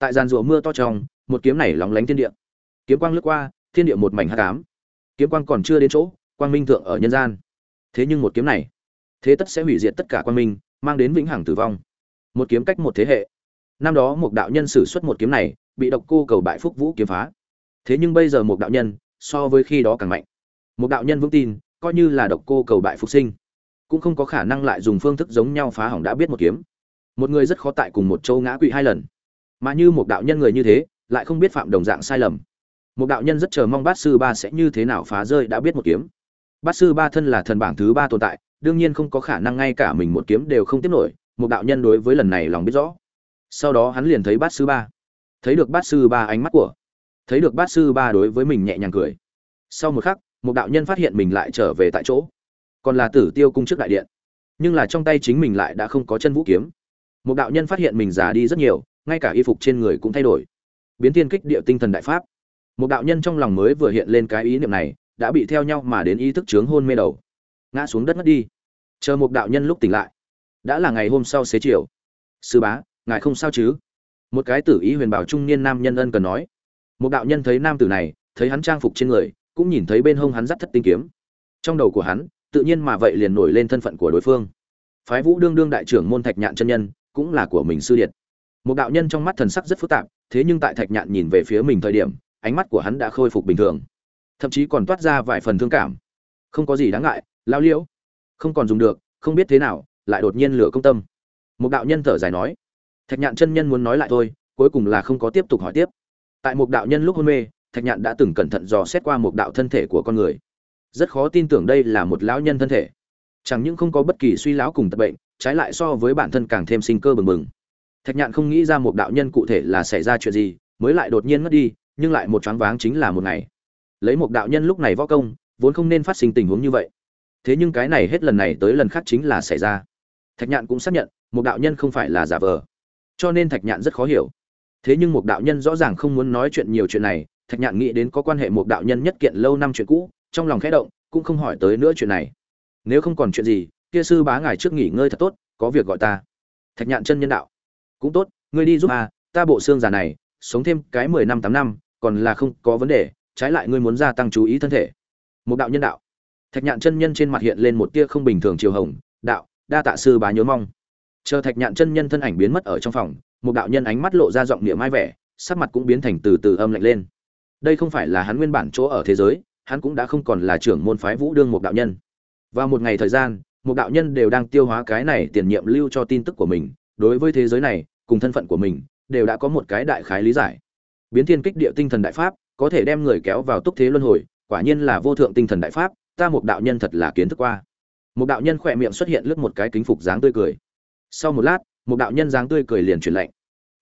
tại gian rùa mưa to trong, một kiếm này lóng lánh thiên địa. Kiếm quang lướt qua, thiên địa một mảnh hát cám kiếm quang còn chưa đến chỗ, quang minh thượng ở nhân gian. Thế nhưng một kiếm này, thế tất sẽ hủy diệt tất cả quang minh, mang đến vĩnh hằng tử vong. Một kiếm cách một thế hệ. Năm đó một đạo nhân sử xuất một kiếm này, bị độc cô cầu bại phúc vũ kiếm phá. Thế nhưng bây giờ một đạo nhân, so với khi đó càng mạnh. Một đạo nhân vững tin, coi như là độc cô cầu bại phục sinh, cũng không có khả năng lại dùng phương thức giống nhau phá hỏng đã biết một kiếm. Một người rất khó tại cùng một châu ngã quỵ hai lần mà như một đạo nhân người như thế, lại không biết phạm đồng dạng sai lầm. Một đạo nhân rất chờ mong bát sư ba sẽ như thế nào phá rơi đã biết một kiếm. Bát sư ba thân là thần bảng thứ ba tồn tại, đương nhiên không có khả năng ngay cả mình một kiếm đều không tiếp nổi, một đạo nhân đối với lần này lòng biết rõ. Sau đó hắn liền thấy bát sư ba. Thấy được bát sư ba ánh mắt của, thấy được bát sư ba đối với mình nhẹ nhàng cười. Sau một khắc, một đạo nhân phát hiện mình lại trở về tại chỗ. Còn là tử tiêu cung trước đại điện. Nhưng là trong tay chính mình lại đã không có chân vũ kiếm. Một đạo nhân phát hiện mình già đi rất nhiều ngay cả y phục trên người cũng thay đổi. Biến thiên kích địa tinh thần đại pháp. Một đạo nhân trong lòng mới vừa hiện lên cái ý niệm này, đã bị theo nhau mà đến ý thức chướng hôn mê đầu. Ngã xuống đất mất đi. Chờ một đạo nhân lúc tỉnh lại. Đã là ngày hôm sau xế chiều. Sư bá, ngài không sao chứ? Một cái tử ý huyền bảo trung niên nam nhân ân cần nói. Một đạo nhân thấy nam tử này, thấy hắn trang phục trên người, cũng nhìn thấy bên hông hắn dắt thất tinh kiếm. Trong đầu của hắn, tự nhiên mà vậy liền nổi lên thân phận của đối phương. Phái vũ đương đương đại trưởng môn thạch nhạn chân nhân, cũng là của mình sư điện một đạo nhân trong mắt thần sắc rất phức tạp, thế nhưng tại thạch nhạn nhìn về phía mình thời điểm, ánh mắt của hắn đã khôi phục bình thường. Thậm chí còn toát ra vài phần thương cảm. Không có gì đáng ngại lao liễu. Không còn dùng được, không biết thế nào, lại đột nhiên lửa công tâm. Một đạo nhân thở dài nói. Thạch nhạn chân nhân muốn nói lại thôi, cuối cùng là không có tiếp tục hỏi tiếp. Tại một đạo nhân lúc hôn mê, thạch nhạn đã từng cẩn thận dò xét qua một đạo thân thể của con người. Rất khó tin tưởng đây là một lão nhân thân thể. Chẳng những không có bất kỳ suy lão cùng tật bệnh, trái lại so với bản thân càng thêm sinh cơ bừng bừng thạch nhạn không nghĩ ra một đạo nhân cụ thể là xảy ra chuyện gì, mới lại đột nhiên mất đi, nhưng lại một choáng váng chính là một ngày. Lấy một đạo nhân lúc này võ công, vốn không nên phát sinh tình huống như vậy. Thế nhưng cái này hết lần này tới lần khác chính là xảy ra. Thạch nhạn cũng xác nhận, một đạo nhân không phải là giả vờ. Cho nên thạch nhạn rất khó hiểu. Thế nhưng một đạo nhân rõ ràng không muốn nói chuyện nhiều chuyện này, thạch nhạn nghĩ đến có quan hệ một đạo nhân nhất kiện lâu năm chuyện cũ, trong lòng khẽ động, cũng không hỏi tới nữa chuyện này. Nếu không còn chuyện gì, kia sư bá ngài trước nghỉ ngơi thật tốt, có việc gọi ta. Thạch nhạn chân nhân đạo cũng tốt, ngươi đi giúp à ta bộ xương già này, sống thêm cái mười năm tám năm, còn là không có vấn đề, trái lại ngươi muốn gia tăng chú ý thân thể. Một đạo nhân đạo. Thạch nhạn chân nhân trên mặt hiện lên một tia không bình thường chiều hồng, đạo, đa tạ sư bá nhớ mong. Chờ thạch nhạn chân nhân thân ảnh biến mất ở trong phòng, một đạo nhân ánh mắt lộ ra giọng niệm mai vẻ, sắc mặt cũng biến thành từ từ âm lạnh lên. Đây không phải là hắn nguyên bản chỗ ở thế giới, hắn cũng đã không còn là trưởng môn phái vũ đương một đạo nhân. Và một ngày thời gian, một đạo nhân đều đang tiêu hóa cái này tiền nhiệm lưu cho tin tức của mình, đối với thế giới này cùng thân phận của mình, đều đã có một cái đại khái lý giải. Biến thiên kích địa tinh thần đại pháp, có thể đem người kéo vào túc thế luân hồi, quả nhiên là vô thượng tinh thần đại pháp, ta một đạo nhân thật là kiến thức qua. Một đạo nhân khỏe miệng xuất hiện lướt một cái kính phục dáng tươi cười. Sau một lát, một đạo nhân dáng tươi cười liền truyền lệnh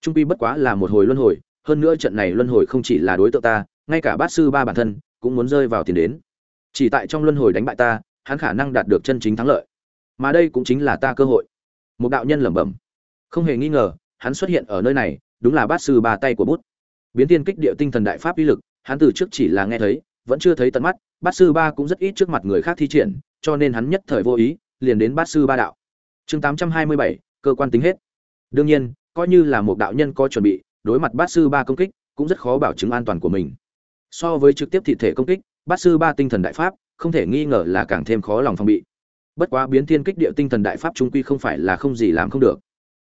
trung pi bất quá là một hồi luân hồi, hơn nữa trận này luân hồi không chỉ là đối tượng ta, ngay cả bát sư ba bản thân, cũng muốn rơi vào tiền đến. Chỉ tại trong luân hồi đánh bại ta, hắn khả năng đạt được chân chính thắng lợi. Mà đây cũng chính là ta cơ hội. Một đạo nhân lẩm bẩm. Không hề nghi ngờ hắn xuất hiện ở nơi này, đúng là bát sư ba tay của bút. Biến tiên kích địa tinh thần đại pháp uy lực, hắn từ trước chỉ là nghe thấy, vẫn chưa thấy tận mắt, bát sư ba cũng rất ít trước mặt người khác thi triển, cho nên hắn nhất thời vô ý, liền đến bát sư ba đạo. Chương tám trăm hai mươi bảy, cơ quan tính hết. Đương nhiên, coi như là một đạo nhân có chuẩn bị, đối mặt bát sư ba công kích, cũng rất khó bảo chứng an toàn của mình. So với trực tiếp thị thể công kích, bát sư ba tinh thần đại pháp, không thể nghi ngờ là càng thêm khó lòng phòng bị. Bất quá biến thiên kích địa tinh thần đại pháp trung quy không phải là không gì làm không được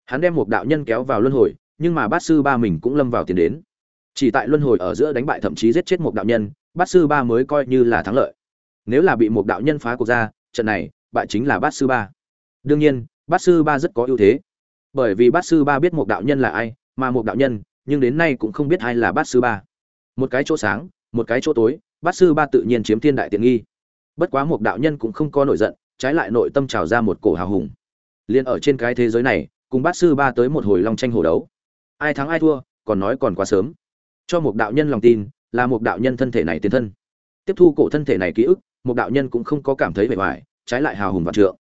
hắn đem một đạo nhân kéo vào luân hồi, nhưng mà bát sư ba mình cũng lâm vào tiền đến. Chỉ tại luân hồi ở giữa đánh bại thậm chí giết chết một đạo nhân, bát sư ba mới coi như là thắng lợi. Nếu là bị một đạo nhân phá cuộc ra, trận này, bại chính là bát sư ba. Đương nhiên, bát sư ba rất có ưu thế. Bởi vì bát sư ba biết một đạo nhân là ai, mà một đạo nhân, nhưng đến nay cũng không biết ai là bát sư ba. Một cái chỗ sáng, một cái chỗ tối, bát sư ba tự nhiên chiếm thiên đại tiện nghi. Bất quá một đạo nhân cũng không có nổi giận, trái lại nội tâm trào ra một cổ hào hùng. Liền ở trên cái thế giới này cùng bát sư ba tới một hồi long tranh hổ đấu. Ai thắng ai thua, còn nói còn quá sớm. Cho một đạo nhân lòng tin, là một đạo nhân thân thể này tiến thân. Tiếp thu cổ thân thể này ký ức, một đạo nhân cũng không có cảm thấy vẻ vải trái lại hào hùng vạn trượng.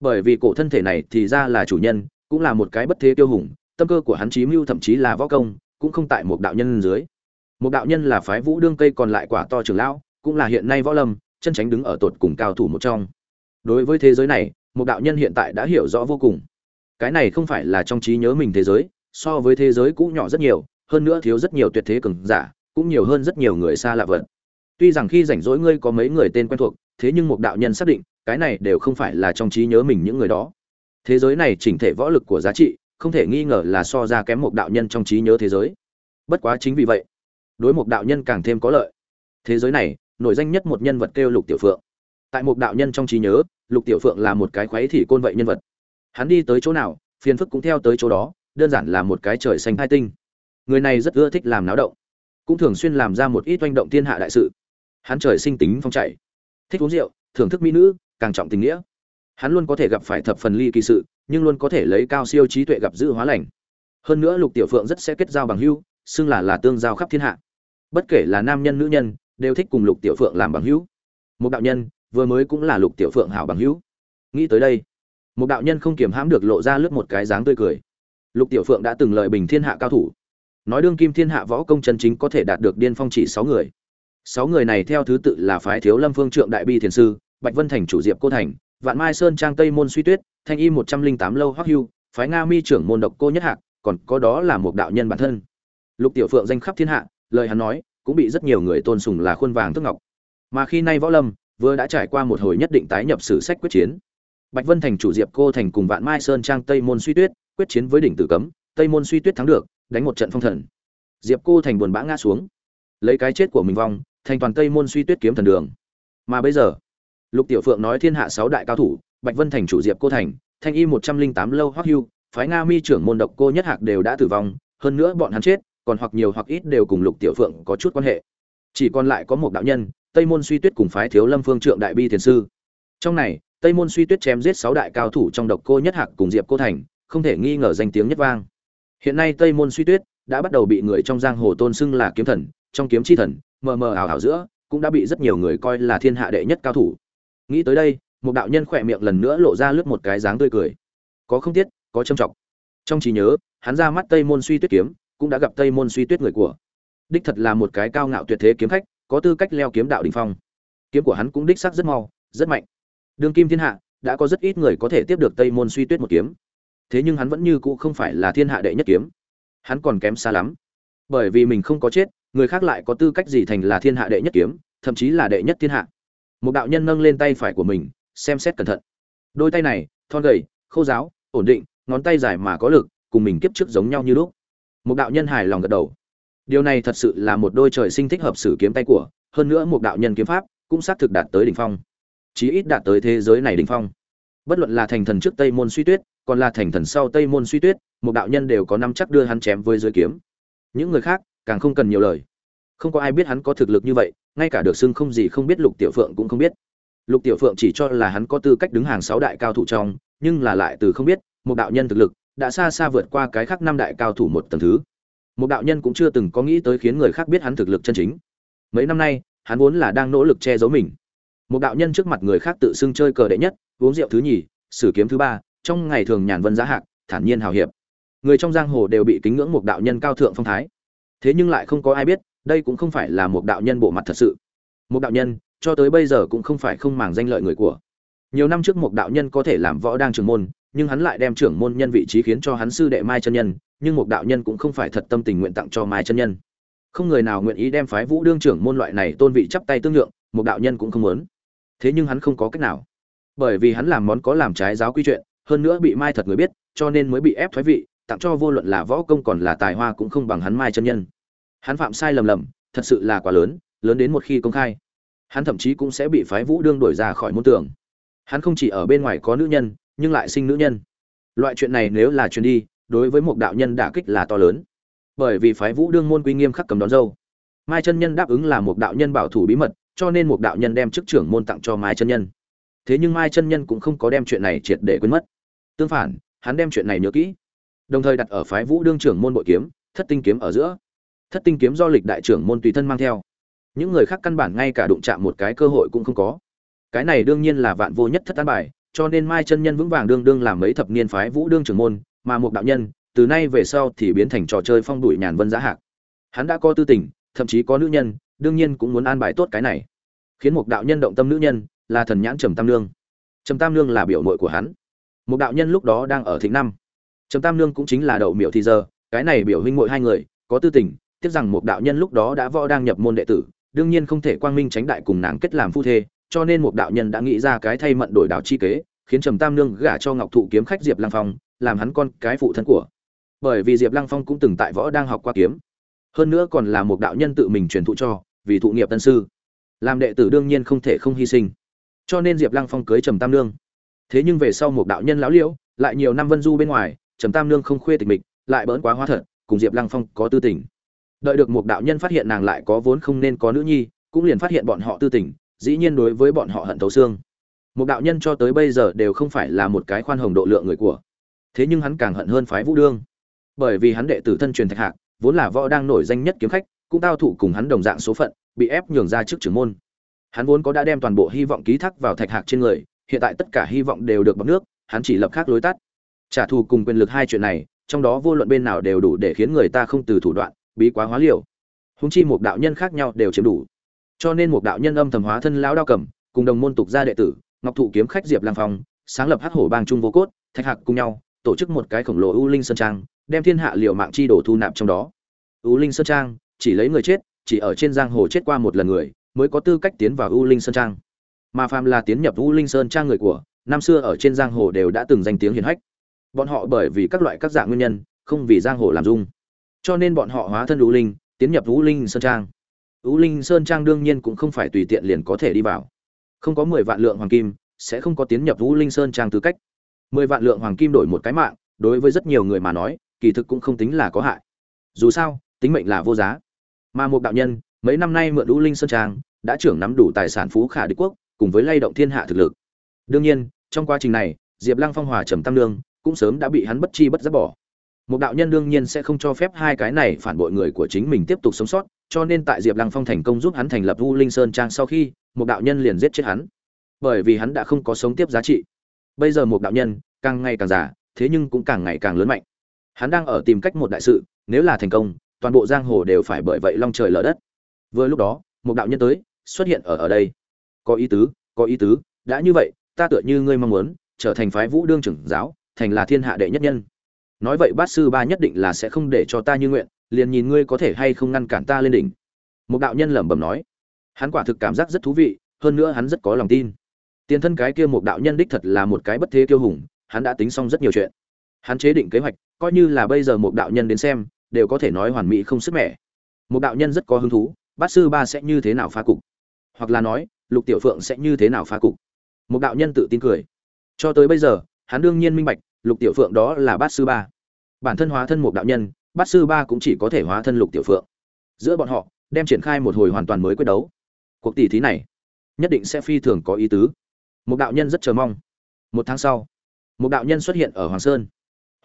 Bởi vì cổ thân thể này thì ra là chủ nhân, cũng là một cái bất thế tiêu hùng, tâm cơ của hắn chí mưu thậm chí là võ công, cũng không tại một đạo nhân dưới. Một đạo nhân là phái vũ đương cây còn lại quả to trường lão, cũng là hiện nay võ lâm, chân tránh đứng ở tột cùng cao thủ một trong. Đối với thế giới này, một đạo nhân hiện tại đã hiểu rõ vô cùng cái này không phải là trong trí nhớ mình thế giới, so với thế giới cũ nhỏ rất nhiều, hơn nữa thiếu rất nhiều tuyệt thế cường giả, cũng nhiều hơn rất nhiều người xa lạ vật. Tuy rằng khi rảnh rỗi ngươi có mấy người tên quen thuộc, thế nhưng một đạo nhân xác định, cái này đều không phải là trong trí nhớ mình những người đó. Thế giới này chỉnh thể võ lực của giá trị, không thể nghi ngờ là so ra kém một đạo nhân trong trí nhớ thế giới. Bất quá chính vì vậy, đối một đạo nhân càng thêm có lợi. Thế giới này, nổi danh nhất một nhân vật kêu lục tiểu phượng. Tại một đạo nhân trong trí nhớ, lục tiểu phượng là một cái khoái thị côn vậy nhân vật hắn đi tới chỗ nào, phiền phức cũng theo tới chỗ đó, đơn giản là một cái trời xanh hai tinh. Người này rất ưa thích làm náo động, cũng thường xuyên làm ra một ít oanh động thiên hạ đại sự. Hắn trời sinh tính phong chảy thích uống rượu, thưởng thức mỹ nữ, càng trọng tình nghĩa. Hắn luôn có thể gặp phải thập phần ly kỳ sự, nhưng luôn có thể lấy cao siêu trí tuệ gặp giữ hóa lành. Hơn nữa lục tiểu phượng rất sẽ kết giao bằng hữu, xưng là là tương giao khắp thiên hạ. Bất kể là nam nhân, nữ nhân, đều thích cùng lục tiểu phượng làm bằng hữu. Một đạo nhân, vừa mới cũng là lục tiểu phượng hảo bằng hữu. Nghĩ tới đây một đạo nhân không kiềm hãm được lộ ra lướt một cái dáng tươi cười. Lục tiểu phượng đã từng lợi bình thiên hạ cao thủ. Nói đương kim thiên hạ võ công chân chính có thể đạt được điên phong chỉ sáu người. Sáu người này theo thứ tự là phái thiếu lâm phương trượng đại bi thiền sư, bạch vân thành chủ diệp cô thành, vạn mai sơn trang tây môn suy tuyết, thanh y một trăm linh tám lâu hoắc hưu, phái nga mi trưởng môn độc cô nhất hạc, còn có đó là một đạo nhân bản thân. Lục tiểu phượng danh khắp thiên hạ, lời hắn nói, cũng bị rất nhiều người tôn sùng là khuôn vàng thức ngọc. Mà khi nay võ lâm, vừa đã trải qua một hồi nhất định tái nhập sử sách quyết chiến bạch vân thành chủ diệp cô thành cùng vạn mai sơn trang tây môn suy tuyết quyết chiến với đỉnh tử cấm, tây môn suy tuyết thắng được, đánh một trận phong thần. Diệp cô thành buồn bã ngã xuống. Lấy cái chết của mình vong, thành toàn tây môn suy tuyết kiếm thần đường. Mà bây giờ, lục tiểu phượng nói thiên hạ sáu đại cao thủ, bạch vân thành chủ diệp cô thành, thanh y một trăm linh tám lâu hoắc hưu, phái nga mi trưởng môn độc cô nhất hạc đều đã tử vong, hơn nữa bọn hắn chết, còn hoặc nhiều hoặc ít đều cùng lục tiểu phượng có chút quan hệ. Chỉ còn lại có một đạo nhân, tây môn suy tuyết cùng phái thiếu lâm phương trượng đại bi thiền sư. Trong này tây môn suy tuyết chém giết sáu đại cao thủ trong độc cô nhất hạc cùng diệp cô thành, không thể nghi ngờ danh tiếng nhất vang. Hiện nay tây môn suy tuyết đã bắt đầu bị người trong giang hồ tôn xưng là kiếm thần, trong kiếm chi thần, mờ mờ ảo ảo giữa, cũng đã bị rất nhiều người coi là thiên hạ đệ nhất cao thủ. Nghĩ tới đây, một đạo nhân khỏe miệng lần nữa lộ ra lướt một cái dáng tươi cười. Có không tiết, có trâm trọng trong trí nhớ, hắn ra mắt tây môn suy tuyết kiếm, cũng đã gặp tây môn suy tuyết người của. Đích thật là một cái cao ngạo tuyệt thế kiếm khách, có tư cách leo kiếm đạo đỉnh phong. Kiếm của hắn cũng đích xác rất mau, rất mạnh đương kim thiên hạ đã có rất ít người có thể tiếp được tây môn suy tuyết một kiếm. Thế nhưng hắn vẫn như cũ không phải là thiên hạ đệ nhất kiếm. Hắn còn kém xa lắm. Bởi vì mình không có chết, người khác lại có tư cách gì thành là thiên hạ đệ nhất kiếm, thậm chí là đệ nhất thiên hạ. Một đạo nhân nâng lên tay phải của mình, xem xét cẩn thận. Đôi tay này, thon gầy, khô giáo ổn định, ngón tay dài mà có lực, cùng mình kiếp trước giống nhau như lúc. Một đạo nhân hài lòng gật đầu. Điều này thật sự là một đôi trời sinh thích hợp sử kiếm tay của, hơn nữa một đạo nhân kiếm pháp cũng xác thực đạt tới đỉnh phong chí ít đạt tới thế giới này đỉnh phong. Bất luận là thành thần trước tây môn suy tuyết, còn là thành thần sau tây môn suy tuyết, một đạo nhân đều có năm chắc đưa hắn chém với dưới kiếm. Những người khác, càng không cần nhiều lời. Không có ai biết hắn có thực lực như vậy, ngay cả được xưng không gì không biết lục tiểu phượng cũng không biết. Lục tiểu phượng chỉ cho là hắn có tư cách đứng hàng sáu đại cao thủ trong, nhưng là lại từ không biết, một đạo nhân thực lực đã xa xa vượt qua cái khác năm đại cao thủ một tầng thứ. Một đạo nhân cũng chưa từng có nghĩ tới khiến người khác biết hắn thực lực chân chính. Mấy năm nay, hắn vốn là đang nỗ lực che giấu mình một đạo nhân trước mặt người khác tự xưng chơi cờ đệ nhất, uống rượu thứ nhì, sử kiếm thứ ba, trong ngày thường nhàn vân giá hạc, thản nhiên hào hiệp. Người trong giang hồ đều bị kính ngưỡng một đạo nhân cao thượng phong thái. Thế nhưng lại không có ai biết, đây cũng không phải là một đạo nhân bộ mặt thật sự. Một đạo nhân, cho tới bây giờ cũng không phải không màng danh lợi người của. Nhiều năm trước một đạo nhân có thể làm võ đang trưởng môn, nhưng hắn lại đem trưởng môn nhân vị trí khiến cho hắn sư đệ mai chân nhân, nhưng một đạo nhân cũng không phải thật tâm tình nguyện tặng cho mai chân nhân. Không người nào nguyện ý đem phái vũ đương trưởng môn loại này tôn vị chắp tay tương lượng, một đạo nhân cũng không muốn thế nhưng hắn không có cách nào. Bởi vì hắn làm món có làm trái giáo quy chuyện, hơn nữa bị mai thật người biết, cho nên mới bị ép thoái vị, tặng cho vô luận là võ công còn là tài hoa cũng không bằng hắn mai chân nhân. Hắn phạm sai lầm lầm, thật sự là quá lớn lớn đến một khi công khai. Hắn thậm chí cũng sẽ bị phái vũ đương đổi ra khỏi môn tưởng hắn không chỉ ở bên ngoài có nữ nhân, nhưng lại sinh nữ nhân. Loại chuyện này nếu là chuyện đi, đối với một đạo nhân đả kích là to lớn. Bởi vì phái vũ đương môn quy nghiêm khắc cầm đón dâu. Mai chân nhân đáp ứng là một đạo nhân bảo thủ bí mật cho nên một đạo nhân đem chức trưởng môn tặng cho mai chân nhân. Thế nhưng mai chân nhân cũng không có đem chuyện này triệt để quên mất. Tương phản, hắn đem chuyện này nhớ kỹ. Đồng thời đặt ở phái vũ đương trưởng môn bội kiếm, thất tinh kiếm ở giữa. Thất tinh kiếm do lịch đại trưởng môn tùy thân mang theo. Những người khác căn bản ngay cả đụng chạm một cái cơ hội cũng không có. Cái này đương nhiên là vạn vô nhất thất an bài, cho nên mai chân nhân vững vàng đương đương làm mấy thập niên phái vũ đương trưởng môn, mà một đạo nhân, từ nay về sau thì biến thành trò chơi phong đuổi nhàn vân giá hạc. Hắn đã có tư tình, thậm chí có nữ nhân đương nhiên cũng muốn an bài tốt cái này. Khiến một đạo nhân động tâm nữ nhân là thần nhãn trầm tam lương trầm tam lương là biểu mội của hắn. Một đạo nhân lúc đó đang ở thịnh năm. Trầm tam lương cũng chính là đậu miểu thì giờ, cái này biểu huynh mội hai người, có tư tình, tiếc rằng một đạo nhân lúc đó đã võ đang nhập môn đệ tử, đương nhiên không thể quang minh tránh đại cùng nàng kết làm phu thê, cho nên một đạo nhân đã nghĩ ra cái thay mận đổi đạo chi kế, khiến trầm tam nương gả cho ngọc thụ kiếm khách diệp lăng phong, làm hắn con cái phụ thân của. Bởi vì diệp lăng phong cũng từng tại võ đang học qua kiếm. Hơn nữa còn là một đạo nhân tự mình truyền thụ cho vì thụ nghiệp tân sư. Làm đệ tử đương nhiên không thể không hy sinh. Cho nên diệp lăng phong cưới trầm tam nương. Thế nhưng về sau một đạo nhân lão liễu, lại nhiều năm vân du bên ngoài, trầm tam nương không khuê tịch mịch, lại bỡn quá hóa thật, cùng diệp lăng phong có tư tình. Đợi được một đạo nhân phát hiện nàng lại có vốn không nên có nữ nhi, cũng liền phát hiện bọn họ tư tình, dĩ nhiên đối với bọn họ hận thấu xương. Một đạo nhân cho tới bây giờ đều không phải là một cái khoan hồng độ lượng người của. Thế nhưng hắn càng hận hơn phái vũ đương. Bởi vì hắn đệ tử thân truyền thạch hạc, vốn là võ đang nổi danh nhất kiếm khách cũng tao thủ cùng hắn đồng dạng số phận, bị ép nhường ra trước trưởng môn. Hắn vốn có đã đem toàn bộ hy vọng ký thác vào thạch hạc trên người, hiện tại tất cả hy vọng đều được bằng nước, hắn chỉ lập khác lối tắt. Trả thù cùng quyền lực hai chuyện này, trong đó vô luận bên nào đều đủ để khiến người ta không từ thủ đoạn, bí quá hóa liều. Húng chi một đạo nhân khác nhau đều chiếm đủ. Cho nên một đạo nhân âm thầm hóa thân lão đao cầm, cùng đồng môn tục gia đệ tử, ngọc thụ kiếm khách diệp lang phong, sáng lập hắc hổ bang trung vô cốt, thạch hạc cùng nhau, tổ chức một cái khổng lồ u linh sơn trang, đem thiên hạ liều mạng chi đổ thu nạp trong đó. U linh sơn trang chỉ lấy người chết, chỉ ở trên giang hồ chết qua một lần người, mới có tư cách tiến vào u linh sơn trang. Mà phàm là tiến nhập u linh sơn trang người của, năm xưa ở trên giang hồ đều đã từng danh tiếng hiển hách. Bọn họ bởi vì các loại các dạng nguyên nhân, không vì giang hồ làm dung. Cho nên bọn họ hóa thân u linh, tiến nhập u linh sơn trang. U linh sơn trang đương nhiên cũng không phải tùy tiện liền có thể đi vào. Không có mười vạn lượng hoàng kim, sẽ không có tiến nhập u linh sơn trang tư cách. Mười vạn lượng hoàng kim đổi một cái mạng, đối với rất nhiều người mà nói, kỳ thực cũng không tính là có hại. Dù sao, tính mệnh là vô giá mà một đạo nhân, mấy năm nay mượn u linh sơn trang, đã trưởng nắm đủ tài sản phú khả đế quốc, cùng với lay động thiên hạ thực lực. Đương nhiên, trong quá trình này, diệp lăng phong hòa trầm tam lương cũng sớm đã bị hắn bất chi bất giác bỏ. Một đạo nhân đương nhiên sẽ không cho phép hai cái này phản bội người của chính mình tiếp tục sống sót, cho nên tại diệp lăng phong thành công giúp hắn thành lập u linh sơn trang sau khi, một đạo nhân liền giết chết hắn. Bởi vì hắn đã không có sống tiếp giá trị. Bây giờ một đạo nhân, càng ngày càng già, thế nhưng cũng càng ngày càng lớn mạnh. Hắn đang ở tìm cách một đại sự, nếu là thành công toàn bộ giang hồ đều phải bởi vậy long trời lở đất. Vừa lúc đó, một đạo nhân tới, xuất hiện ở ở đây. Có ý tứ, có ý tứ, đã như vậy, ta tựa như ngươi mong muốn, trở thành phái vũ đương trưởng giáo, thành là thiên hạ đệ nhất nhân. Nói vậy bát sư ba nhất định là sẽ không để cho ta như nguyện, liền nhìn ngươi có thể hay không ngăn cản ta lên đỉnh. Một đạo nhân lẩm bẩm nói. Hắn quả thực cảm giác rất thú vị, hơn nữa hắn rất có lòng tin. Tiền thân cái kia một đạo nhân đích thật là một cái bất thế kiêu hùng, hắn đã tính xong rất nhiều chuyện. Hắn chế định kế hoạch, coi như là bây giờ một đạo nhân đến xem đều có thể nói hoàn mỹ không sức mẻ. Một đạo nhân rất có hứng thú, bát sư ba sẽ như thế nào phá cục? Hoặc là nói, lục tiểu phượng sẽ như thế nào phá cục? Một đạo nhân tự tin cười. Cho tới bây giờ, hắn đương nhiên minh bạch, lục tiểu phượng đó là bát sư ba. Bản thân hóa thân một đạo nhân, bát sư ba cũng chỉ có thể hóa thân lục tiểu phượng. Giữa bọn họ, đem triển khai một hồi hoàn toàn mới quyết đấu. Cuộc tỷ thí này, nhất định sẽ phi thường có ý tứ. Một đạo nhân rất chờ mong. Một tháng sau, một đạo nhân xuất hiện ở hoàng sơn.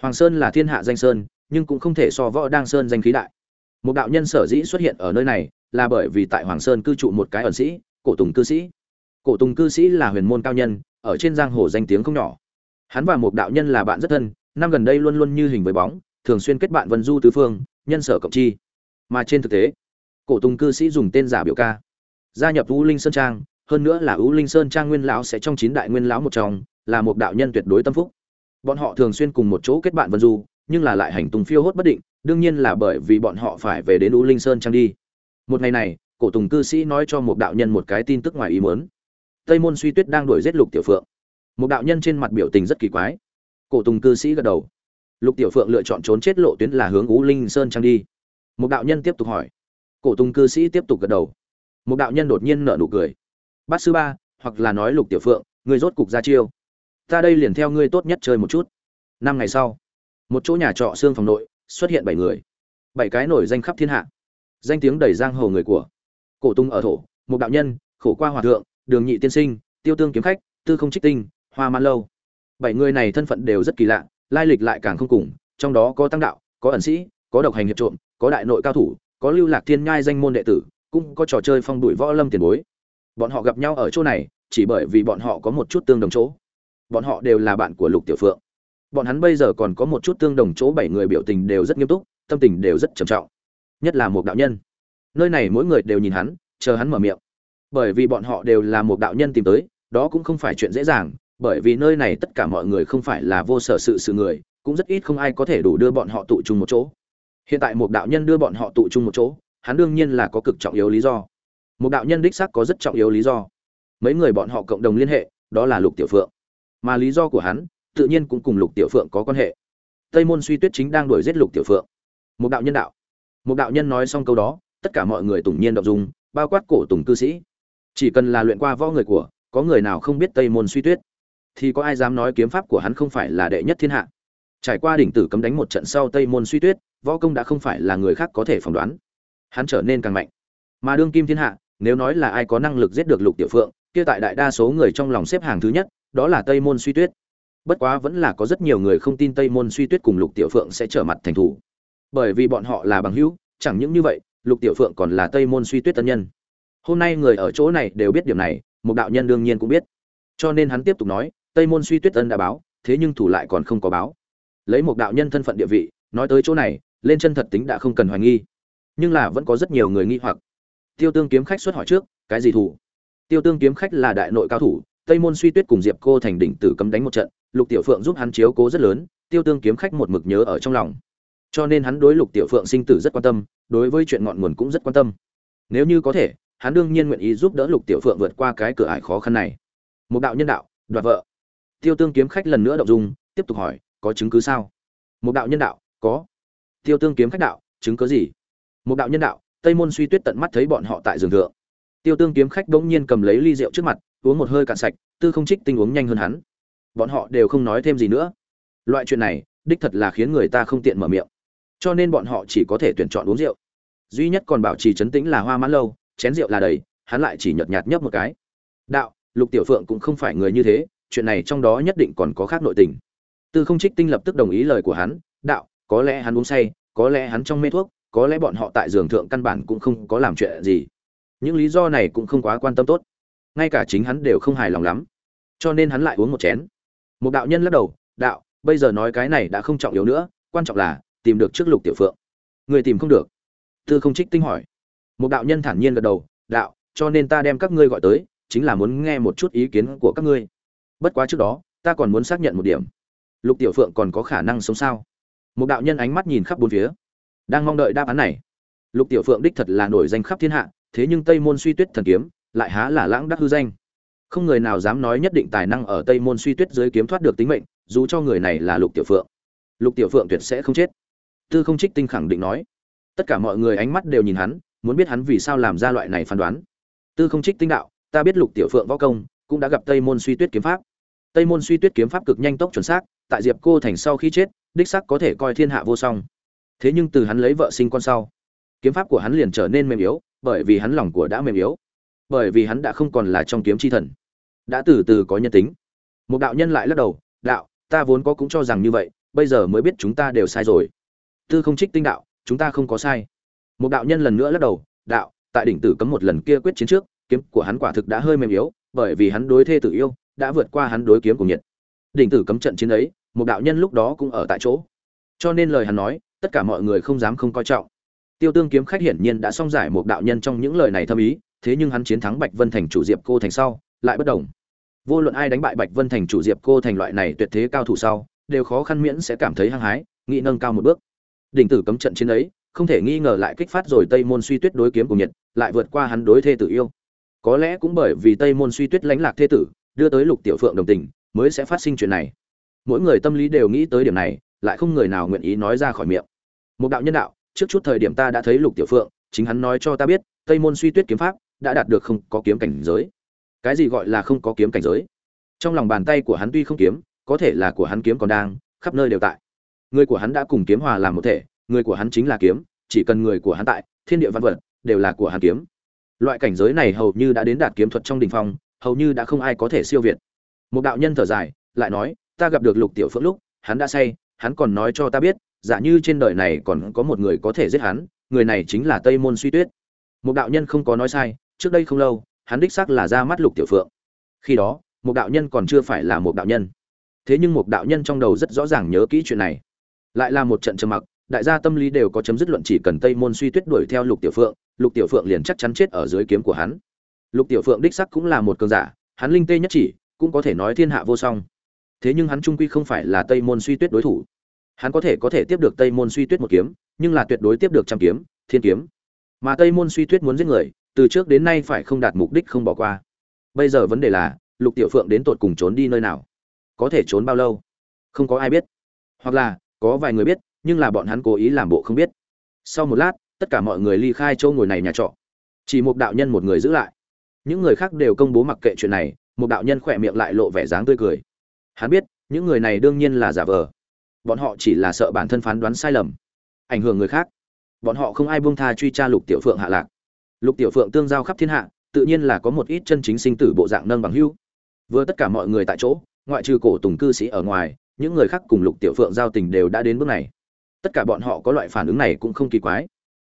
Hoàng sơn là thiên hạ danh sơn nhưng cũng không thể so võ đang sơn danh khí đại. Một đạo nhân sở dĩ xuất hiện ở nơi này là bởi vì tại hoàng sơn cư trụ một cái ẩn sĩ, cổ tùng cư sĩ. Cổ tùng cư sĩ là huyền môn cao nhân, ở trên giang hồ danh tiếng không nhỏ. Hắn và một đạo nhân là bạn rất thân, năm gần đây luôn luôn như hình với bóng, thường xuyên kết bạn vân du tứ phương, nhân sở cộng chi. Mà trên thực tế, cổ tùng cư sĩ dùng tên giả biểu ca. Gia nhập u linh sơn trang, hơn nữa là u linh sơn trang nguyên lão sẽ trong chín đại nguyên lão một trong, là một đạo nhân tuyệt đối tâm phúc. Bọn họ thường xuyên cùng một chỗ kết bạn vân du nhưng là lại hành tung phiêu hốt bất định, đương nhiên là bởi vì bọn họ phải về đến u linh sơn trang đi. Một ngày này, cổ tùng cư sĩ nói cho một đạo nhân một cái tin tức ngoài ý muốn. Tây môn suy tuyết đang đuổi giết lục tiểu phượng. Một đạo nhân trên mặt biểu tình rất kỳ quái. Cổ tùng cư sĩ gật đầu. Lục tiểu phượng lựa chọn trốn chết lộ tuyến là hướng u linh sơn trang đi. Một đạo nhân tiếp tục hỏi. Cổ tùng cư sĩ tiếp tục gật đầu. Một đạo nhân đột nhiên nở nụ cười. Bát sư ba, hoặc là nói lục tiểu phượng, người rốt cục ra chiêu. Ta đây liền theo ngươi tốt nhất chơi một chút. Năm ngày sau một chỗ nhà trọ xương phòng nội, xuất hiện bảy người. Bảy cái nổi danh khắp thiên hạ. Danh tiếng đầy giang hồ người của cổ tung ở thổ, một đạo nhân, khổ qua hòa thượng, đường nhị tiên sinh, tiêu tương kiếm khách, tư không trích tinh, hoa man lâu. Bảy người này thân phận đều rất kỳ lạ, lai lịch lại càng không cùng, trong đó có tăng đạo, có ẩn sĩ, có độc hành hiệp trộm, có đại nội cao thủ, có lưu lạc thiên nhai danh môn đệ tử, cũng có trò chơi phong đuổi võ lâm tiền bối. Bọn họ gặp nhau ở chỗ này, chỉ bởi vì bọn họ có một chút tương đồng chỗ. Bọn họ đều là bạn của lục tiểu phượng bọn hắn bây giờ còn có một chút tương đồng chỗ bảy người biểu tình đều rất nghiêm túc, tâm tình đều rất trầm trọng. Nhất là một đạo nhân. Nơi này mỗi người đều nhìn hắn, chờ hắn mở miệng. Bởi vì bọn họ đều là một đạo nhân tìm tới, đó cũng không phải chuyện dễ dàng, bởi vì nơi này tất cả mọi người không phải là vô sở sự sự người, cũng rất ít không ai có thể đủ đưa bọn họ tụ chung một chỗ. Hiện tại một đạo nhân đưa bọn họ tụ chung một chỗ, hắn đương nhiên là có cực trọng yếu lý do. Một đạo nhân đích xác có rất trọng yếu lý do. Mấy người bọn họ cộng đồng liên hệ, đó là lục tiểu phượng. Mà lý do của hắn tự nhiên cũng cùng lục tiểu phượng có quan hệ. Tây môn suy tuyết chính đang đuổi giết lục tiểu phượng. Một đạo nhân đạo. Một đạo nhân nói xong câu đó, tất cả mọi người tủng nhiên động dung, bao quát cổ tùng cư sĩ. Chỉ cần là luyện qua võ người của, có người nào không biết tây môn suy tuyết, thì có ai dám nói kiếm pháp của hắn không phải là đệ nhất thiên hạ. Trải qua đỉnh tử cấm đánh một trận sau tây môn suy tuyết, võ công đã không phải là người khác có thể phỏng đoán. Hắn trở nên càng mạnh. Mà đương kim thiên hạ, nếu nói là ai có năng lực giết được lục tiểu phượng, kia tại đại đa số người trong lòng xếp hàng thứ nhất, đó là tây môn suy tuyết bất quá vẫn là có rất nhiều người không tin tây môn suy tuyết cùng lục tiểu phượng sẽ trở mặt thành thủ. Bởi vì bọn họ là bằng hữu, chẳng những như vậy, lục tiểu phượng còn là tây môn suy tuyết tân nhân. Hôm nay người ở chỗ này đều biết điểm này, một đạo nhân đương nhiên cũng biết. Cho nên hắn tiếp tục nói, tây môn suy tuyết tân đã báo, thế nhưng thủ lại còn không có báo. Lấy một đạo nhân thân phận địa vị, nói tới chỗ này, lên chân thật tính đã không cần hoài nghi. Nhưng là vẫn có rất nhiều người nghi hoặc. Tiêu tương kiếm khách xuất hỏi trước, cái gì thủ? Tiêu tương kiếm khách là đại nội cao thủ tây môn suy tuyết cùng diệp cô thành đỉnh tử cấm đánh một trận, lục tiểu phượng giúp hắn chiếu cố rất lớn, tiêu tương kiếm khách một mực nhớ ở trong lòng. Cho nên hắn đối lục tiểu phượng sinh tử rất quan tâm, đối với chuyện ngọn nguồn cũng rất quan tâm. Nếu như có thể, hắn đương nhiên nguyện ý giúp đỡ lục tiểu phượng vượt qua cái cửa ải khó khăn này. Một đạo nhân đạo, đoạt vợ. Tiêu tương kiếm khách lần nữa động dung, tiếp tục hỏi, có chứng cứ sao? Một đạo nhân đạo, có. Tiêu tương kiếm khách đạo, chứng cứ gì? Một đạo nhân đạo, tây môn suy tuyết tận mắt thấy bọn họ tại giường thượng. Tiêu tương kiếm khách bỗng nhiên cầm lấy ly rượu trước mặt uống một hơi cạn sạch, tư không trích tinh uống nhanh hơn hắn. Bọn họ đều không nói thêm gì nữa. Loại chuyện này, đích thật là khiến người ta không tiện mở miệng. Cho nên bọn họ chỉ có thể tuyển chọn uống rượu. Duy nhất còn bảo trì chấn tĩnh là hoa mãn lâu, chén rượu là đầy, hắn lại chỉ nhợt nhạt nhấp một cái. Đạo, lục tiểu phượng cũng không phải người như thế, chuyện này trong đó nhất định còn có khác nội tình. Tư không trích tinh lập tức đồng ý lời của hắn, đạo, có lẽ hắn uống say, có lẽ hắn trong mê thuốc, có lẽ bọn họ tại giường thượng căn bản cũng không có làm chuyện gì. Những lý do này cũng không quá quan tâm tốt ngay cả chính hắn đều không hài lòng lắm. Cho nên hắn lại uống một chén. Một đạo nhân lắc đầu, đạo, bây giờ nói cái này đã không trọng yếu nữa, quan trọng là tìm được trước lục tiểu phượng. Người tìm không được. Tư không trích tinh hỏi. Một đạo nhân thản nhiên gật đầu, đạo, cho nên ta đem các ngươi gọi tới, chính là muốn nghe một chút ý kiến của các ngươi. Bất quá trước đó, ta còn muốn xác nhận một điểm. Lục tiểu phượng còn có khả năng sống sao? Một đạo nhân ánh mắt nhìn khắp bốn phía. Đang mong đợi đáp án này. Lục tiểu phượng đích thật là nổi danh khắp thiên hạ, thế nhưng tây môn suy tuyết thần kiếm lại há là lãng đắc hư danh. Không người nào dám nói nhất định tài năng ở tây môn suy tuyết dưới kiếm thoát được tính mệnh, dù cho người này là lục tiểu phượng. Lục tiểu phượng tuyệt sẽ không chết. Tư không trích tinh khẳng định nói. Tất cả mọi người ánh mắt đều nhìn hắn, muốn biết hắn vì sao làm ra loại này phán đoán. Tư không trích tinh đạo, ta biết lục tiểu phượng võ công, cũng đã gặp tây môn suy tuyết kiếm pháp. Tây môn suy tuyết kiếm pháp cực nhanh tốc chuẩn xác, tại diệp cô thành sau khi chết, đích sắc có thể coi thiên hạ vô song. Thế nhưng từ hắn lấy vợ sinh con sau, kiếm pháp của hắn liền trở nên mềm yếu, bởi vì hắn lòng của đã mềm yếu bởi vì hắn đã không còn là trong kiếm chi thần. Đã từ từ có nhân tính. Một đạo nhân lại lắc đầu, đạo, ta vốn có cũng cho rằng như vậy, bây giờ mới biết chúng ta đều sai rồi. Tư không trích tinh đạo, chúng ta không có sai. Một đạo nhân lần nữa lắc đầu, đạo, tại đỉnh tử cấm một lần kia quyết chiến trước, kiếm của hắn quả thực đã hơi mềm yếu, bởi vì hắn đối thê tử yêu, đã vượt qua hắn đối kiếm của nhiệt. Đỉnh tử cấm trận chiến ấy, một đạo nhân lúc đó cũng ở tại chỗ. Cho nên lời hắn nói, tất cả mọi người không dám không coi trọng. Tiêu tương kiếm khách hiển nhiên đã song giải một đạo nhân trong những lời này thâm ý thế nhưng hắn chiến thắng bạch vân thành chủ diệp cô thành sau, lại bất động vô luận ai đánh bại bạch vân thành chủ diệp cô thành loại này tuyệt thế cao thủ sau, đều khó khăn miễn sẽ cảm thấy hăng hái, nghĩ nâng cao một bước. Đỉnh tử cấm trận chiến ấy, không thể nghi ngờ lại kích phát rồi tây môn suy tuyết đối kiếm của nhiệt lại vượt qua hắn đối thê tử yêu. Có lẽ cũng bởi vì tây môn suy tuyết lánh lạc thê tử, đưa tới lục tiểu phượng đồng tình, mới sẽ phát sinh chuyện này. Mỗi người tâm lý đều nghĩ tới điểm này, lại không người nào nguyện ý nói ra khỏi miệng. Một đạo nhân đạo, trước chút thời điểm ta đã thấy lục tiểu phượng, chính hắn nói cho ta biết, tây môn suy tuyết kiếm pháp đã đạt được không có kiếm cảnh giới. Cái gì gọi là không có kiếm cảnh giới? Trong lòng bàn tay của hắn tuy không kiếm, có thể là của hắn kiếm còn đang, khắp nơi đều tại. Người của hắn đã cùng kiếm hòa làm một thể, người của hắn chính là kiếm, chỉ cần người của hắn tại, thiên địa văn vật đều là của hắn kiếm. Loại cảnh giới này hầu như đã đến đạt kiếm thuật trong đình phong, hầu như đã không ai có thể siêu việt. Một đạo nhân thở dài, lại nói, ta gặp được lục tiểu phượng lúc, hắn đã say, hắn còn nói cho ta biết, giả như trên đời này còn có một người có thể giết hắn, người này chính là tây môn suy tuyết. Một đạo nhân không có nói sai trước đây không lâu, hắn đích xác là ra mắt lục tiểu phượng. Khi đó, một đạo nhân còn chưa phải là một đạo nhân. Thế nhưng một đạo nhân trong đầu rất rõ ràng nhớ kỹ chuyện này. Lại là một trận trầm mặc, đại gia tâm lý đều có chấm dứt luận chỉ cần tây môn suy tuyết đuổi theo lục tiểu phượng, lục tiểu phượng liền chắc chắn chết ở dưới kiếm của hắn. Lục tiểu phượng đích sắc cũng là một cường giả, hắn linh tê nhất chỉ, cũng có thể nói thiên hạ vô song. Thế nhưng hắn trung quy không phải là tây môn suy tuyết đối thủ. Hắn có thể có thể tiếp được tây môn suy tuyết một kiếm, nhưng là tuyệt đối tiếp được trăm kiếm, thiên kiếm. Mà tây môn suy tuyết muốn giết người từ trước đến nay phải không đạt mục đích không bỏ qua. Bây giờ vấn đề là, lục tiểu phượng đến tột cùng trốn đi nơi nào? Có thể trốn bao lâu? Không có ai biết. Hoặc là, có vài người biết, nhưng là bọn hắn cố ý làm bộ không biết. Sau một lát, tất cả mọi người ly khai chỗ ngồi này nhà trọ. Chỉ một đạo nhân một người giữ lại. Những người khác đều công bố mặc kệ chuyện này, một đạo nhân khỏe miệng lại lộ vẻ dáng tươi cười. Hắn biết, những người này đương nhiên là giả vờ. Bọn họ chỉ là sợ bản thân phán đoán sai lầm, ảnh hưởng người khác. Bọn họ không ai buông tha truy tra lục tiểu phượng hạ lạc lục tiểu phượng tương giao khắp thiên hạ, tự nhiên là có một ít chân chính sinh tử bộ dạng nâng bằng hưu vừa tất cả mọi người tại chỗ, ngoại trừ cổ tùng cư sĩ ở ngoài, những người khác cùng lục tiểu phượng giao tình đều đã đến bước này. Tất cả bọn họ có loại phản ứng này cũng không kỳ quái.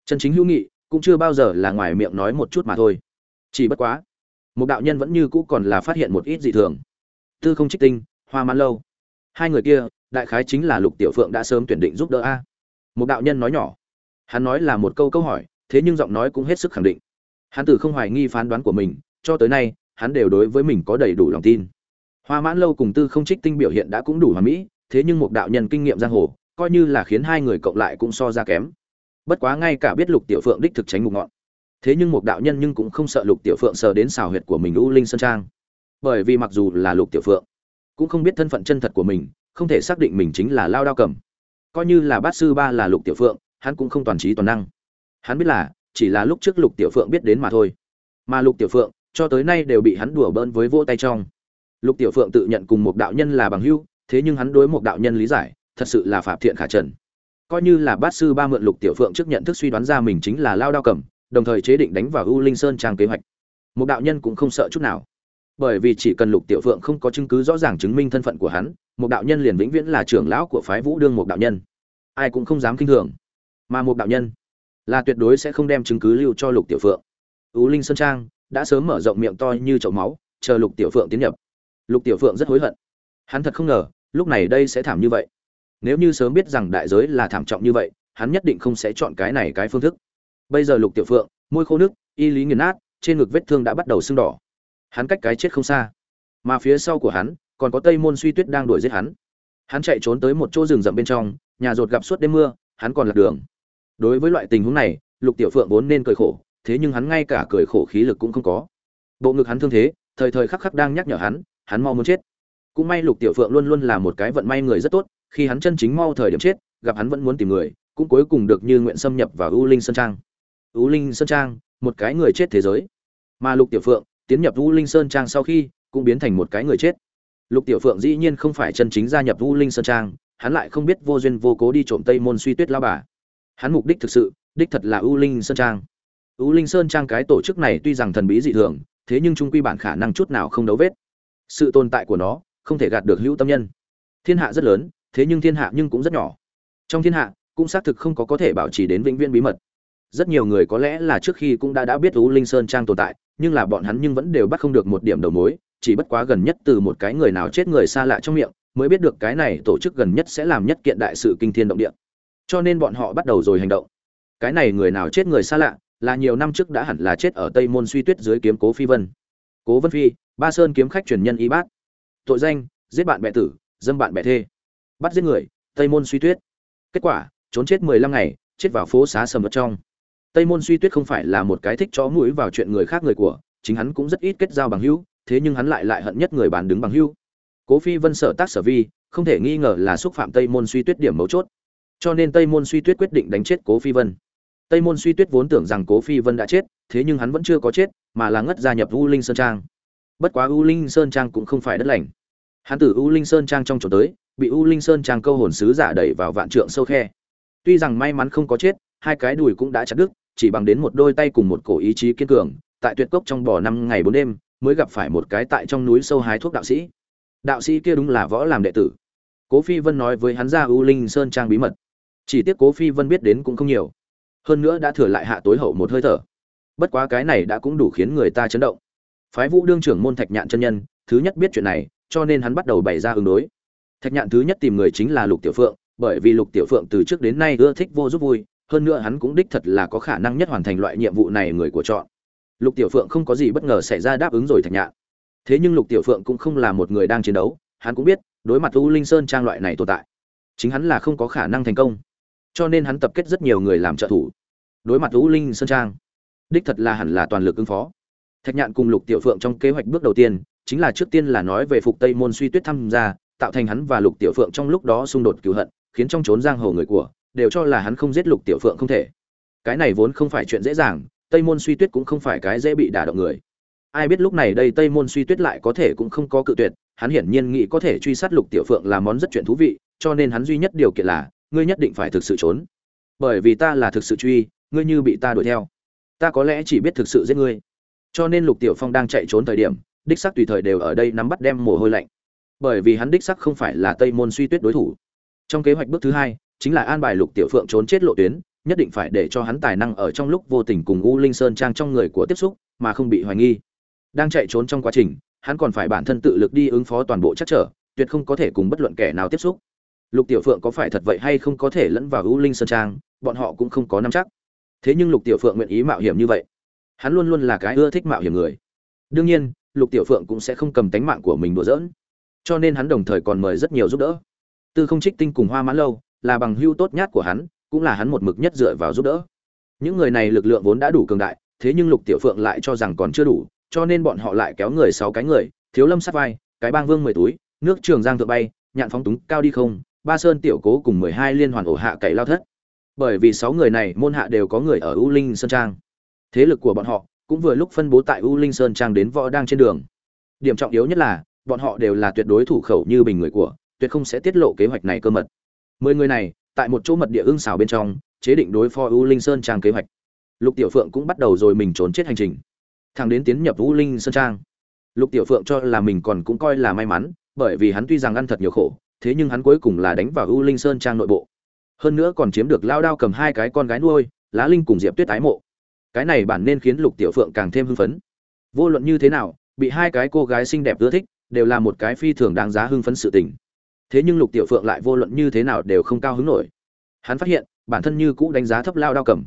Chân chính hữu nghị, cũng chưa bao giờ là ngoài miệng nói một chút mà thôi. Chỉ bất quá, một đạo nhân vẫn như cũ còn là phát hiện một ít dị thường. Tư không trích tinh, hoa mãn lâu. Hai người kia, đại khái chính là lục tiểu phượng đã sớm tuyển định giúp đỡ a. Một đạo nhân nói nhỏ. Hắn nói là một câu câu hỏi thế nhưng giọng nói cũng hết sức khẳng định. Hắn từ không hoài nghi phán đoán của mình, cho tới nay, hắn đều đối với mình có đầy đủ lòng tin. Hoa mãn lâu cùng tư không trích tinh biểu hiện đã cũng đủ hoàn mỹ, thế nhưng một đạo nhân kinh nghiệm giang hồ, coi như là khiến hai người cộng lại cũng so ra kém. Bất quá ngay cả biết lục tiểu phượng đích thực tránh ngục ngọn. Thế nhưng một đạo nhân nhưng cũng không sợ lục tiểu phượng sờ đến xào huyệt của mình u linh sơn trang. Bởi vì mặc dù là lục tiểu phượng, cũng không biết thân phận chân thật của mình, không thể xác định mình chính là lao đao cầm. Coi như là bát sư ba là lục tiểu phượng, hắn cũng không toàn trí toàn năng hắn biết là, chỉ là lúc trước lục tiểu phượng biết đến mà thôi. Mà lục tiểu phượng, cho tới nay đều bị hắn đùa bỡn với vỗ tay trong. Lục tiểu phượng tự nhận cùng một đạo nhân là bằng hữu, thế nhưng hắn đối một đạo nhân lý giải, thật sự là phạm thiện khả trần. Coi như là bát sư ba mượn lục tiểu phượng trước nhận thức suy đoán ra mình chính là lao đao cầm đồng thời chế định đánh vào u linh sơn trang kế hoạch. Một đạo nhân cũng không sợ chút nào. Bởi vì chỉ cần lục tiểu phượng không có chứng cứ rõ ràng chứng minh thân phận của hắn, một đạo nhân liền vĩnh viễn là trưởng lão của phái vũ đương một đạo nhân. Ai cũng không dám kinh thường. Mà một đạo nhân là tuyệt đối sẽ không đem chứng cứ lưu cho lục tiểu phượng. U linh sơn trang đã sớm mở rộng miệng to như chậu máu, chờ lục tiểu phượng tiến nhập. Lục tiểu phượng rất hối hận. Hắn thật không ngờ, lúc này đây sẽ thảm như vậy. Nếu như sớm biết rằng đại giới là thảm trọng như vậy, hắn nhất định không sẽ chọn cái này cái phương thức. Bây giờ lục tiểu phượng, môi khô nước, y lý nghiền nát, trên ngực vết thương đã bắt đầu sưng đỏ. Hắn cách cái chết không xa. Mà phía sau của hắn, còn có tây môn suy tuyết đang đuổi giết hắn. Hắn chạy trốn tới một chỗ rừng rậm bên trong, nhà rột gặp suốt đêm mưa, hắn còn lạc đường đối với loại tình huống này, lục tiểu phượng vốn nên cười khổ, thế nhưng hắn ngay cả cười khổ khí lực cũng không có. Bộ ngực hắn thương thế, thời thời khắc khắc đang nhắc nhở hắn hắn mau muốn chết. Cũng may lục tiểu phượng luôn luôn là một cái vận may người rất tốt, khi hắn chân chính mau thời điểm chết, gặp hắn vẫn muốn tìm người, cũng cuối cùng được như nguyện xâm nhập vào u linh sơn trang. U linh sơn trang, một cái người chết thế giới. Mà lục tiểu phượng, tiến nhập u linh sơn trang sau khi, cũng biến thành một cái người chết. Lục tiểu phượng dĩ nhiên không phải chân chính gia nhập u linh sơn trang, hắn lại không biết vô duyên vô cố đi trộm tây môn suy tuyết lao bà hắn mục đích thực sự, đích thật là u linh sơn trang. U linh sơn trang cái tổ chức này tuy rằng thần bí dị thường, thế nhưng trung quy bản khả năng chút nào không đấu vết. Sự tồn tại của nó, không thể gạt được hữu tâm nhân. Thiên hạ rất lớn, thế nhưng thiên hạ nhưng cũng rất nhỏ. Trong thiên hạ, cũng xác thực không có có thể bảo trì đến vĩnh viễn bí mật. Rất nhiều người có lẽ là trước khi cũng đã đã biết u linh sơn trang tồn tại, nhưng là bọn hắn nhưng vẫn đều bắt không được một điểm đầu mối, chỉ bất quá gần nhất từ một cái người nào chết người xa lạ trong miệng, mới biết được cái này tổ chức gần nhất sẽ làm nhất kiện đại sự kinh thiên động địa cho nên bọn họ bắt đầu rồi hành động. Cái này người nào chết người xa lạ, là nhiều năm trước đã hẳn là chết ở tây môn suy tuyết dưới kiếm cố phi vân. Cố vân phi, ba sơn kiếm khách truyền nhân y bát. Tội danh, giết bạn bè tử, dâm bạn bè thê. Bắt giết người, tây môn suy tuyết. Kết quả, trốn chết mười lăm ngày, chết vào phố xá sầm vật trong. Tây môn suy tuyết không phải là một cái thích chó mũi vào chuyện người khác người của, chính hắn cũng rất ít kết giao bằng hữu, thế nhưng hắn lại lại hận nhất người bán đứng bằng hữu. Cố phi vân sở tác sở vi, không thể nghi ngờ là xúc phạm tây môn suy tuyết điểm mấu chốt cho nên tây môn suy tuyết quyết định đánh chết cố phi vân. Tây môn suy tuyết vốn tưởng rằng cố phi vân đã chết, thế nhưng hắn vẫn chưa có chết, mà là ngất gia nhập u linh sơn trang. Bất quá u linh sơn trang cũng không phải đất lành. Hắn từ u linh sơn trang trong chỗ tới, bị u linh sơn trang câu hồn sứ giả đẩy vào vạn trượng sâu khe. Tuy rằng may mắn không có chết, hai cái đùi cũng đã chặt đứt, chỉ bằng đến một đôi tay cùng một cổ ý chí kiên cường, tại tuyệt cốc trong bò năm ngày bốn đêm, mới gặp phải một cái tại trong núi sâu hái thuốc đạo sĩ. Đạo sĩ kia đúng là võ làm đệ tử. Cố phi vân nói với hắn ra u linh sơn trang bí mật chỉ tiếc cố phi vân biết đến cũng không nhiều. Hơn nữa đã thừa lại hạ tối hậu một hơi thở. Bất quá cái này đã cũng đủ khiến người ta chấn động. Phái vũ đương trưởng môn thạch nhạn chân nhân, thứ nhất biết chuyện này, cho nên hắn bắt đầu bày ra ứng đối. Thạch nhạn thứ nhất tìm người chính là lục tiểu phượng, bởi vì lục tiểu phượng từ trước đến nay ưa thích vô giúp vui, hơn nữa hắn cũng đích thật là có khả năng nhất hoàn thành loại nhiệm vụ này người của chọn. Lục tiểu phượng không có gì bất ngờ xảy ra đáp ứng rồi thạch nhạn. Thế nhưng lục tiểu phượng cũng không là một người đang chiến đấu, hắn cũng biết, đối mặt u linh sơn trang loại này tồn tại, chính hắn là không có khả năng thành công cho nên hắn tập kết rất nhiều người làm trợ thủ. Đối mặt lũ linh sơn trang, đích thật là hẳn là toàn lực ứng phó. Thạch nhạn cùng lục tiểu phượng trong kế hoạch bước đầu tiên, chính là trước tiên là nói về phục tây môn suy tuyết tham gia, tạo thành hắn và lục tiểu phượng trong lúc đó xung đột cứu hận, khiến trong trốn giang hồ người của, đều cho là hắn không giết lục tiểu phượng không thể. Cái này vốn không phải chuyện dễ dàng, tây môn suy tuyết cũng không phải cái dễ bị đả động người. Ai biết lúc này đây tây môn suy tuyết lại có thể cũng không có cự tuyệt, hắn hiển nhiên nghĩ có thể truy sát lục tiểu phượng là món rất chuyện thú vị, cho nên hắn duy nhất điều kiện là ngươi nhất định phải thực sự trốn. Bởi vì ta là thực sự truy, ngươi như bị ta đuổi theo. Ta có lẽ chỉ biết thực sự giết ngươi. Cho nên lục tiểu phong đang chạy trốn thời điểm, đích sắc tùy thời đều ở đây nắm bắt đem mồ hôi lạnh. Bởi vì hắn đích sắc không phải là tây môn suy tuyết đối thủ. Trong kế hoạch bước thứ hai, chính là an bài lục tiểu phượng trốn chết lộ tuyến, nhất định phải để cho hắn tài năng ở trong lúc vô tình cùng u linh sơn trang trong người của tiếp xúc, mà không bị hoài nghi. Đang chạy trốn trong quá trình, hắn còn phải bản thân tự lực đi ứng phó toàn bộ chắc trở, tuyệt không có thể cùng bất luận kẻ nào tiếp xúc lục tiểu phượng có phải thật vậy hay không có thể lẫn vào u linh sơn trang, bọn họ cũng không có nắm chắc. Thế nhưng lục tiểu phượng nguyện ý mạo hiểm như vậy. Hắn luôn luôn là cái ưa thích mạo hiểm người. Đương nhiên, lục tiểu phượng cũng sẽ không cầm tánh mạng của mình đùa giỡn. Cho nên hắn đồng thời còn mời rất nhiều giúp đỡ. Tư không trích tinh cùng hoa mãn lâu là bằng hưu tốt nhất của hắn, cũng là hắn một mực nhất dựa vào giúp đỡ. Những người này lực lượng vốn đã đủ cường đại, thế nhưng lục tiểu phượng lại cho rằng còn chưa đủ, cho nên bọn họ lại kéo người sáu cái người, thiếu lâm sát vai, cái bang vương mười túi, nước trường giang thượng bay, nhạn phóng túng, cao đi không ba sơn tiểu cố cùng mười hai liên hoàn ổ hạ cậy lao thất. Bởi vì sáu người này môn hạ đều có người ở u linh sơn trang. Thế lực của bọn họ cũng vừa lúc phân bố tại u linh sơn trang đến võ đang trên đường. Điểm trọng yếu nhất là, bọn họ đều là tuyệt đối thủ khẩu như bình người của, tuyệt không sẽ tiết lộ kế hoạch này cơ mật. Mười người này, tại một chỗ mật địa ương xào bên trong, chế định đối phó u linh sơn trang kế hoạch. Lục tiểu phượng cũng bắt đầu rồi mình trốn chết hành trình. Thằng đến tiến nhập u linh sơn trang. Lục tiểu phượng cho là mình còn cũng coi là may mắn, bởi vì hắn tuy rằng ăn thật nhiều khổ thế nhưng hắn cuối cùng là đánh vào u linh sơn trang nội bộ. Hơn nữa còn chiếm được lao đao cầm hai cái con gái nuôi, lá linh cùng diệp tuyết ái mộ. Cái này bản nên khiến lục tiểu phượng càng thêm hưng phấn. Vô luận như thế nào, bị hai cái cô gái xinh đẹp ưa thích, đều là một cái phi thường đáng giá hưng phấn sự tình. Thế nhưng lục tiểu phượng lại vô luận như thế nào đều không cao hứng nổi. Hắn phát hiện, bản thân như cũ đánh giá thấp lao đao cầm.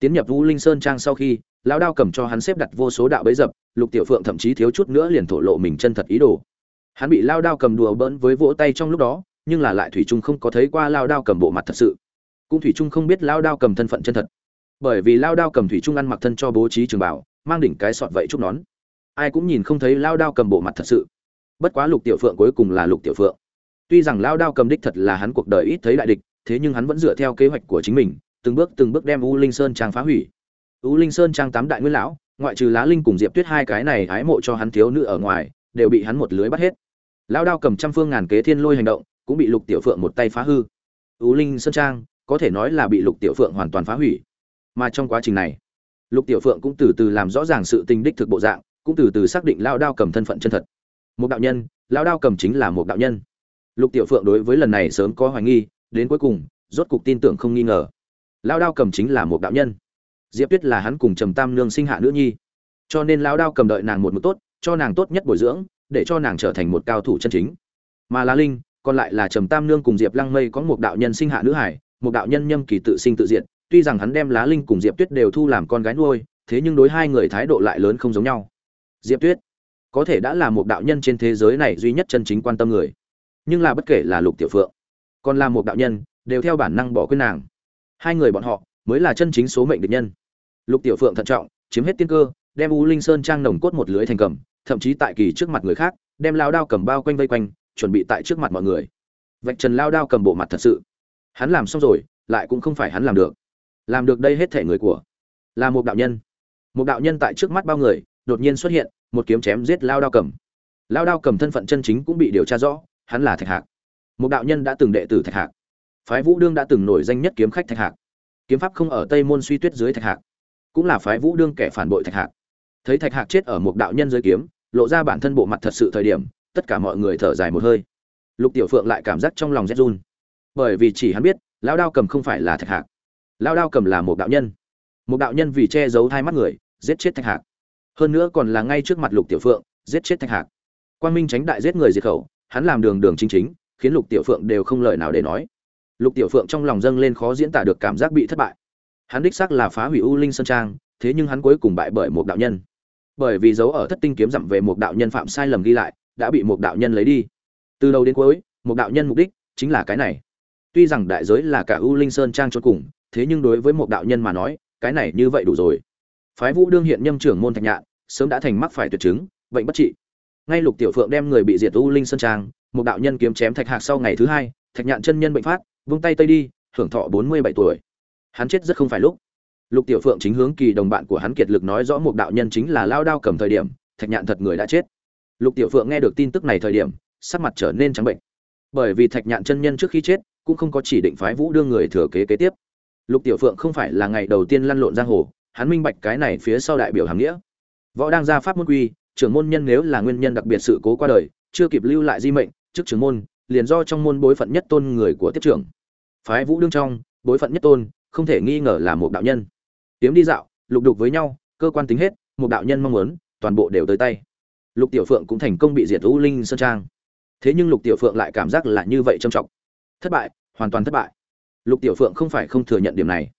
Tiến nhập U linh sơn trang sau khi Lão đao cầm cho hắn xếp đặt vô số đạo bẫy dập, lục tiểu phượng thậm chí thiếu chút nữa liền thổ lộ mình chân thật ý đồ hắn bị lao đao cầm đùa bỡn với vỗ tay trong lúc đó, nhưng là lại thủy trung không có thấy qua lao đao cầm bộ mặt thật sự. Cũng thủy trung không biết lao đao cầm thân phận chân thật. Bởi vì lao đao cầm thủy trung ăn mặc thân cho bố trí trường bảo, mang đỉnh cái sọt vậy chúc nón. Ai cũng nhìn không thấy lao đao cầm bộ mặt thật sự. Bất quá lục tiểu phượng cuối cùng là lục tiểu phượng. Tuy rằng lao đao cầm đích thật là hắn cuộc đời ít thấy đại địch, thế nhưng hắn vẫn dựa theo kế hoạch của chính mình, từng bước từng bước đem u linh sơn trang phá hủy. U linh sơn trang tám đại nguyên lão, ngoại trừ lá linh cùng diệp tuyết hai cái này hái mộ cho hắn thiếu nữ ở ngoài, đều bị hắn một lưới bắt hết lao đao cầm trăm phương ngàn kế thiên lôi hành động, cũng bị lục tiểu phượng một tay phá hư. U linh sơn trang, có thể nói là bị lục tiểu phượng hoàn toàn phá hủy. Mà trong quá trình này, lục tiểu phượng cũng từ từ làm rõ ràng sự tình đích thực bộ dạng, cũng từ từ xác định lao đao cầm thân phận chân thật. Một đạo nhân, lao đao cầm chính là một đạo nhân. Lục tiểu phượng đối với lần này sớm có hoài nghi, đến cuối cùng, rốt cục tin tưởng không nghi ngờ. Lao đao cầm chính là một đạo nhân. Diệp tuyết là hắn cùng trầm tam nương sinh hạ nữ nhi. Cho nên lao đao cầm đợi nàng một mực tốt, cho nàng tốt nhất bồi dưỡng để cho nàng trở thành một cao thủ chân chính. Mà La linh, còn lại là trầm tam nương cùng diệp lăng mây có một đạo nhân sinh hạ nữ hải, một đạo nhân nhâm kỳ tự sinh tự diện tuy rằng hắn đem lá linh cùng diệp tuyết đều thu làm con gái nuôi, thế nhưng đối hai người thái độ lại lớn không giống nhau. Diệp tuyết, có thể đã là một đạo nhân trên thế giới này duy nhất chân chính quan tâm người, nhưng là bất kể là lục tiểu phượng, còn là một đạo nhân, đều theo bản năng bỏ quên nàng. Hai người bọn họ mới là chân chính số mệnh địch nhân. Lục tiểu phượng thận trọng, chiếm hết tiên cơ, đem u linh sơn trang nồng cốt một lưới thành cầm thậm chí tại kỳ trước mặt người khác, đem lao đao cầm bao quanh vây quanh, chuẩn bị tại trước mặt mọi người. Vạch trần lao đao cầm bộ mặt thật sự. Hắn làm xong rồi, lại cũng không phải hắn làm được. Làm được đây hết thể người của. Là một đạo nhân. Một đạo nhân tại trước mắt bao người, đột nhiên xuất hiện, một kiếm chém giết lao đao cầm. Lao đao cầm thân phận chân chính cũng bị điều tra rõ, hắn là thạch hạc. Một đạo nhân đã từng đệ tử thạch hạc. Phái vũ đương đã từng nổi danh nhất kiếm khách thạch hạc. Kiếm pháp không ở tây môn suy tuyết dưới thạch hạc, cũng là phái vũ đương kẻ phản bội thạch hạc. Thấy thạch hạc chết ở một đạo nhân dưới kiếm lộ ra bản thân bộ mặt thật sự thời điểm, tất cả mọi người thở dài một hơi. Lục tiểu phượng lại cảm giác trong lòng rét run. Bởi vì chỉ hắn biết lao đao cầm không phải là thạch hạc. Lao đao cầm là một đạo nhân. Một đạo nhân vì che giấu hai mắt người, giết chết thạch hạc. Hơn nữa còn là ngay trước mặt lục tiểu phượng, giết chết thạch hạc. Quan minh tránh đại giết người diệt khẩu, hắn làm đường đường chính chính, khiến lục tiểu phượng đều không lời nào để nói. Lục tiểu phượng trong lòng dâng lên khó diễn tả được cảm giác bị thất bại. Hắn đích xác là phá hủy u linh sơn trang, thế nhưng hắn cuối cùng bại bởi một đạo nhân bởi vì dấu ở thất tinh kiếm dặm về một đạo nhân phạm sai lầm ghi lại, đã bị một đạo nhân lấy đi. Từ đầu đến cuối, một đạo nhân mục đích chính là cái này. Tuy rằng đại giới là cả u linh sơn trang cho cùng, thế nhưng đối với một đạo nhân mà nói, cái này như vậy đủ rồi. Phái vũ đương hiện nhâm trưởng môn thạch nhạn, sớm đã thành mắc phải tuyệt chứng, bệnh bất trị. Ngay lục tiểu phượng đem người bị diệt u linh sơn trang, một đạo nhân kiếm chém thạch hạc sau ngày thứ hai, thạch nhạn chân nhân bệnh phát, vung tay tây đi, hưởng thọ bốn mươi bảy tuổi. Hắn chết rất không phải lúc lục tiểu phượng chính hướng kỳ đồng bạn của hắn kiệt lực nói rõ một đạo nhân chính là lao đao cầm thời điểm, thạch nhạn thật người đã chết. Lục tiểu phượng nghe được tin tức này thời điểm, sắc mặt trở nên trắng bệnh. Bởi vì thạch nhạn chân nhân trước khi chết, cũng không có chỉ định phái vũ đưa người thừa kế kế tiếp. Lục tiểu phượng không phải là ngày đầu tiên lăn lộn giang hồ, hắn minh bạch cái này phía sau đại biểu hàm nghĩa. Võ đang ra pháp môn quy, trưởng môn nhân nếu là nguyên nhân đặc biệt sự cố qua đời, chưa kịp lưu lại di mệnh trước trưởng môn, liền do trong môn bối phận nhất tôn người của tiếp trưởng. Phái vũ đương trong, bối phận nhất tôn, không thể nghi ngờ là một đạo nhân tiếm đi dạo, lục đục với nhau, cơ quan tính hết, một đạo nhân mong muốn, toàn bộ đều tới tay. Lục tiểu phượng cũng thành công bị diệt u linh sơn trang. Thế nhưng lục tiểu phượng lại cảm giác là như vậy trầm trọng. Thất bại, hoàn toàn thất bại. Lục tiểu phượng không phải không thừa nhận điểm này.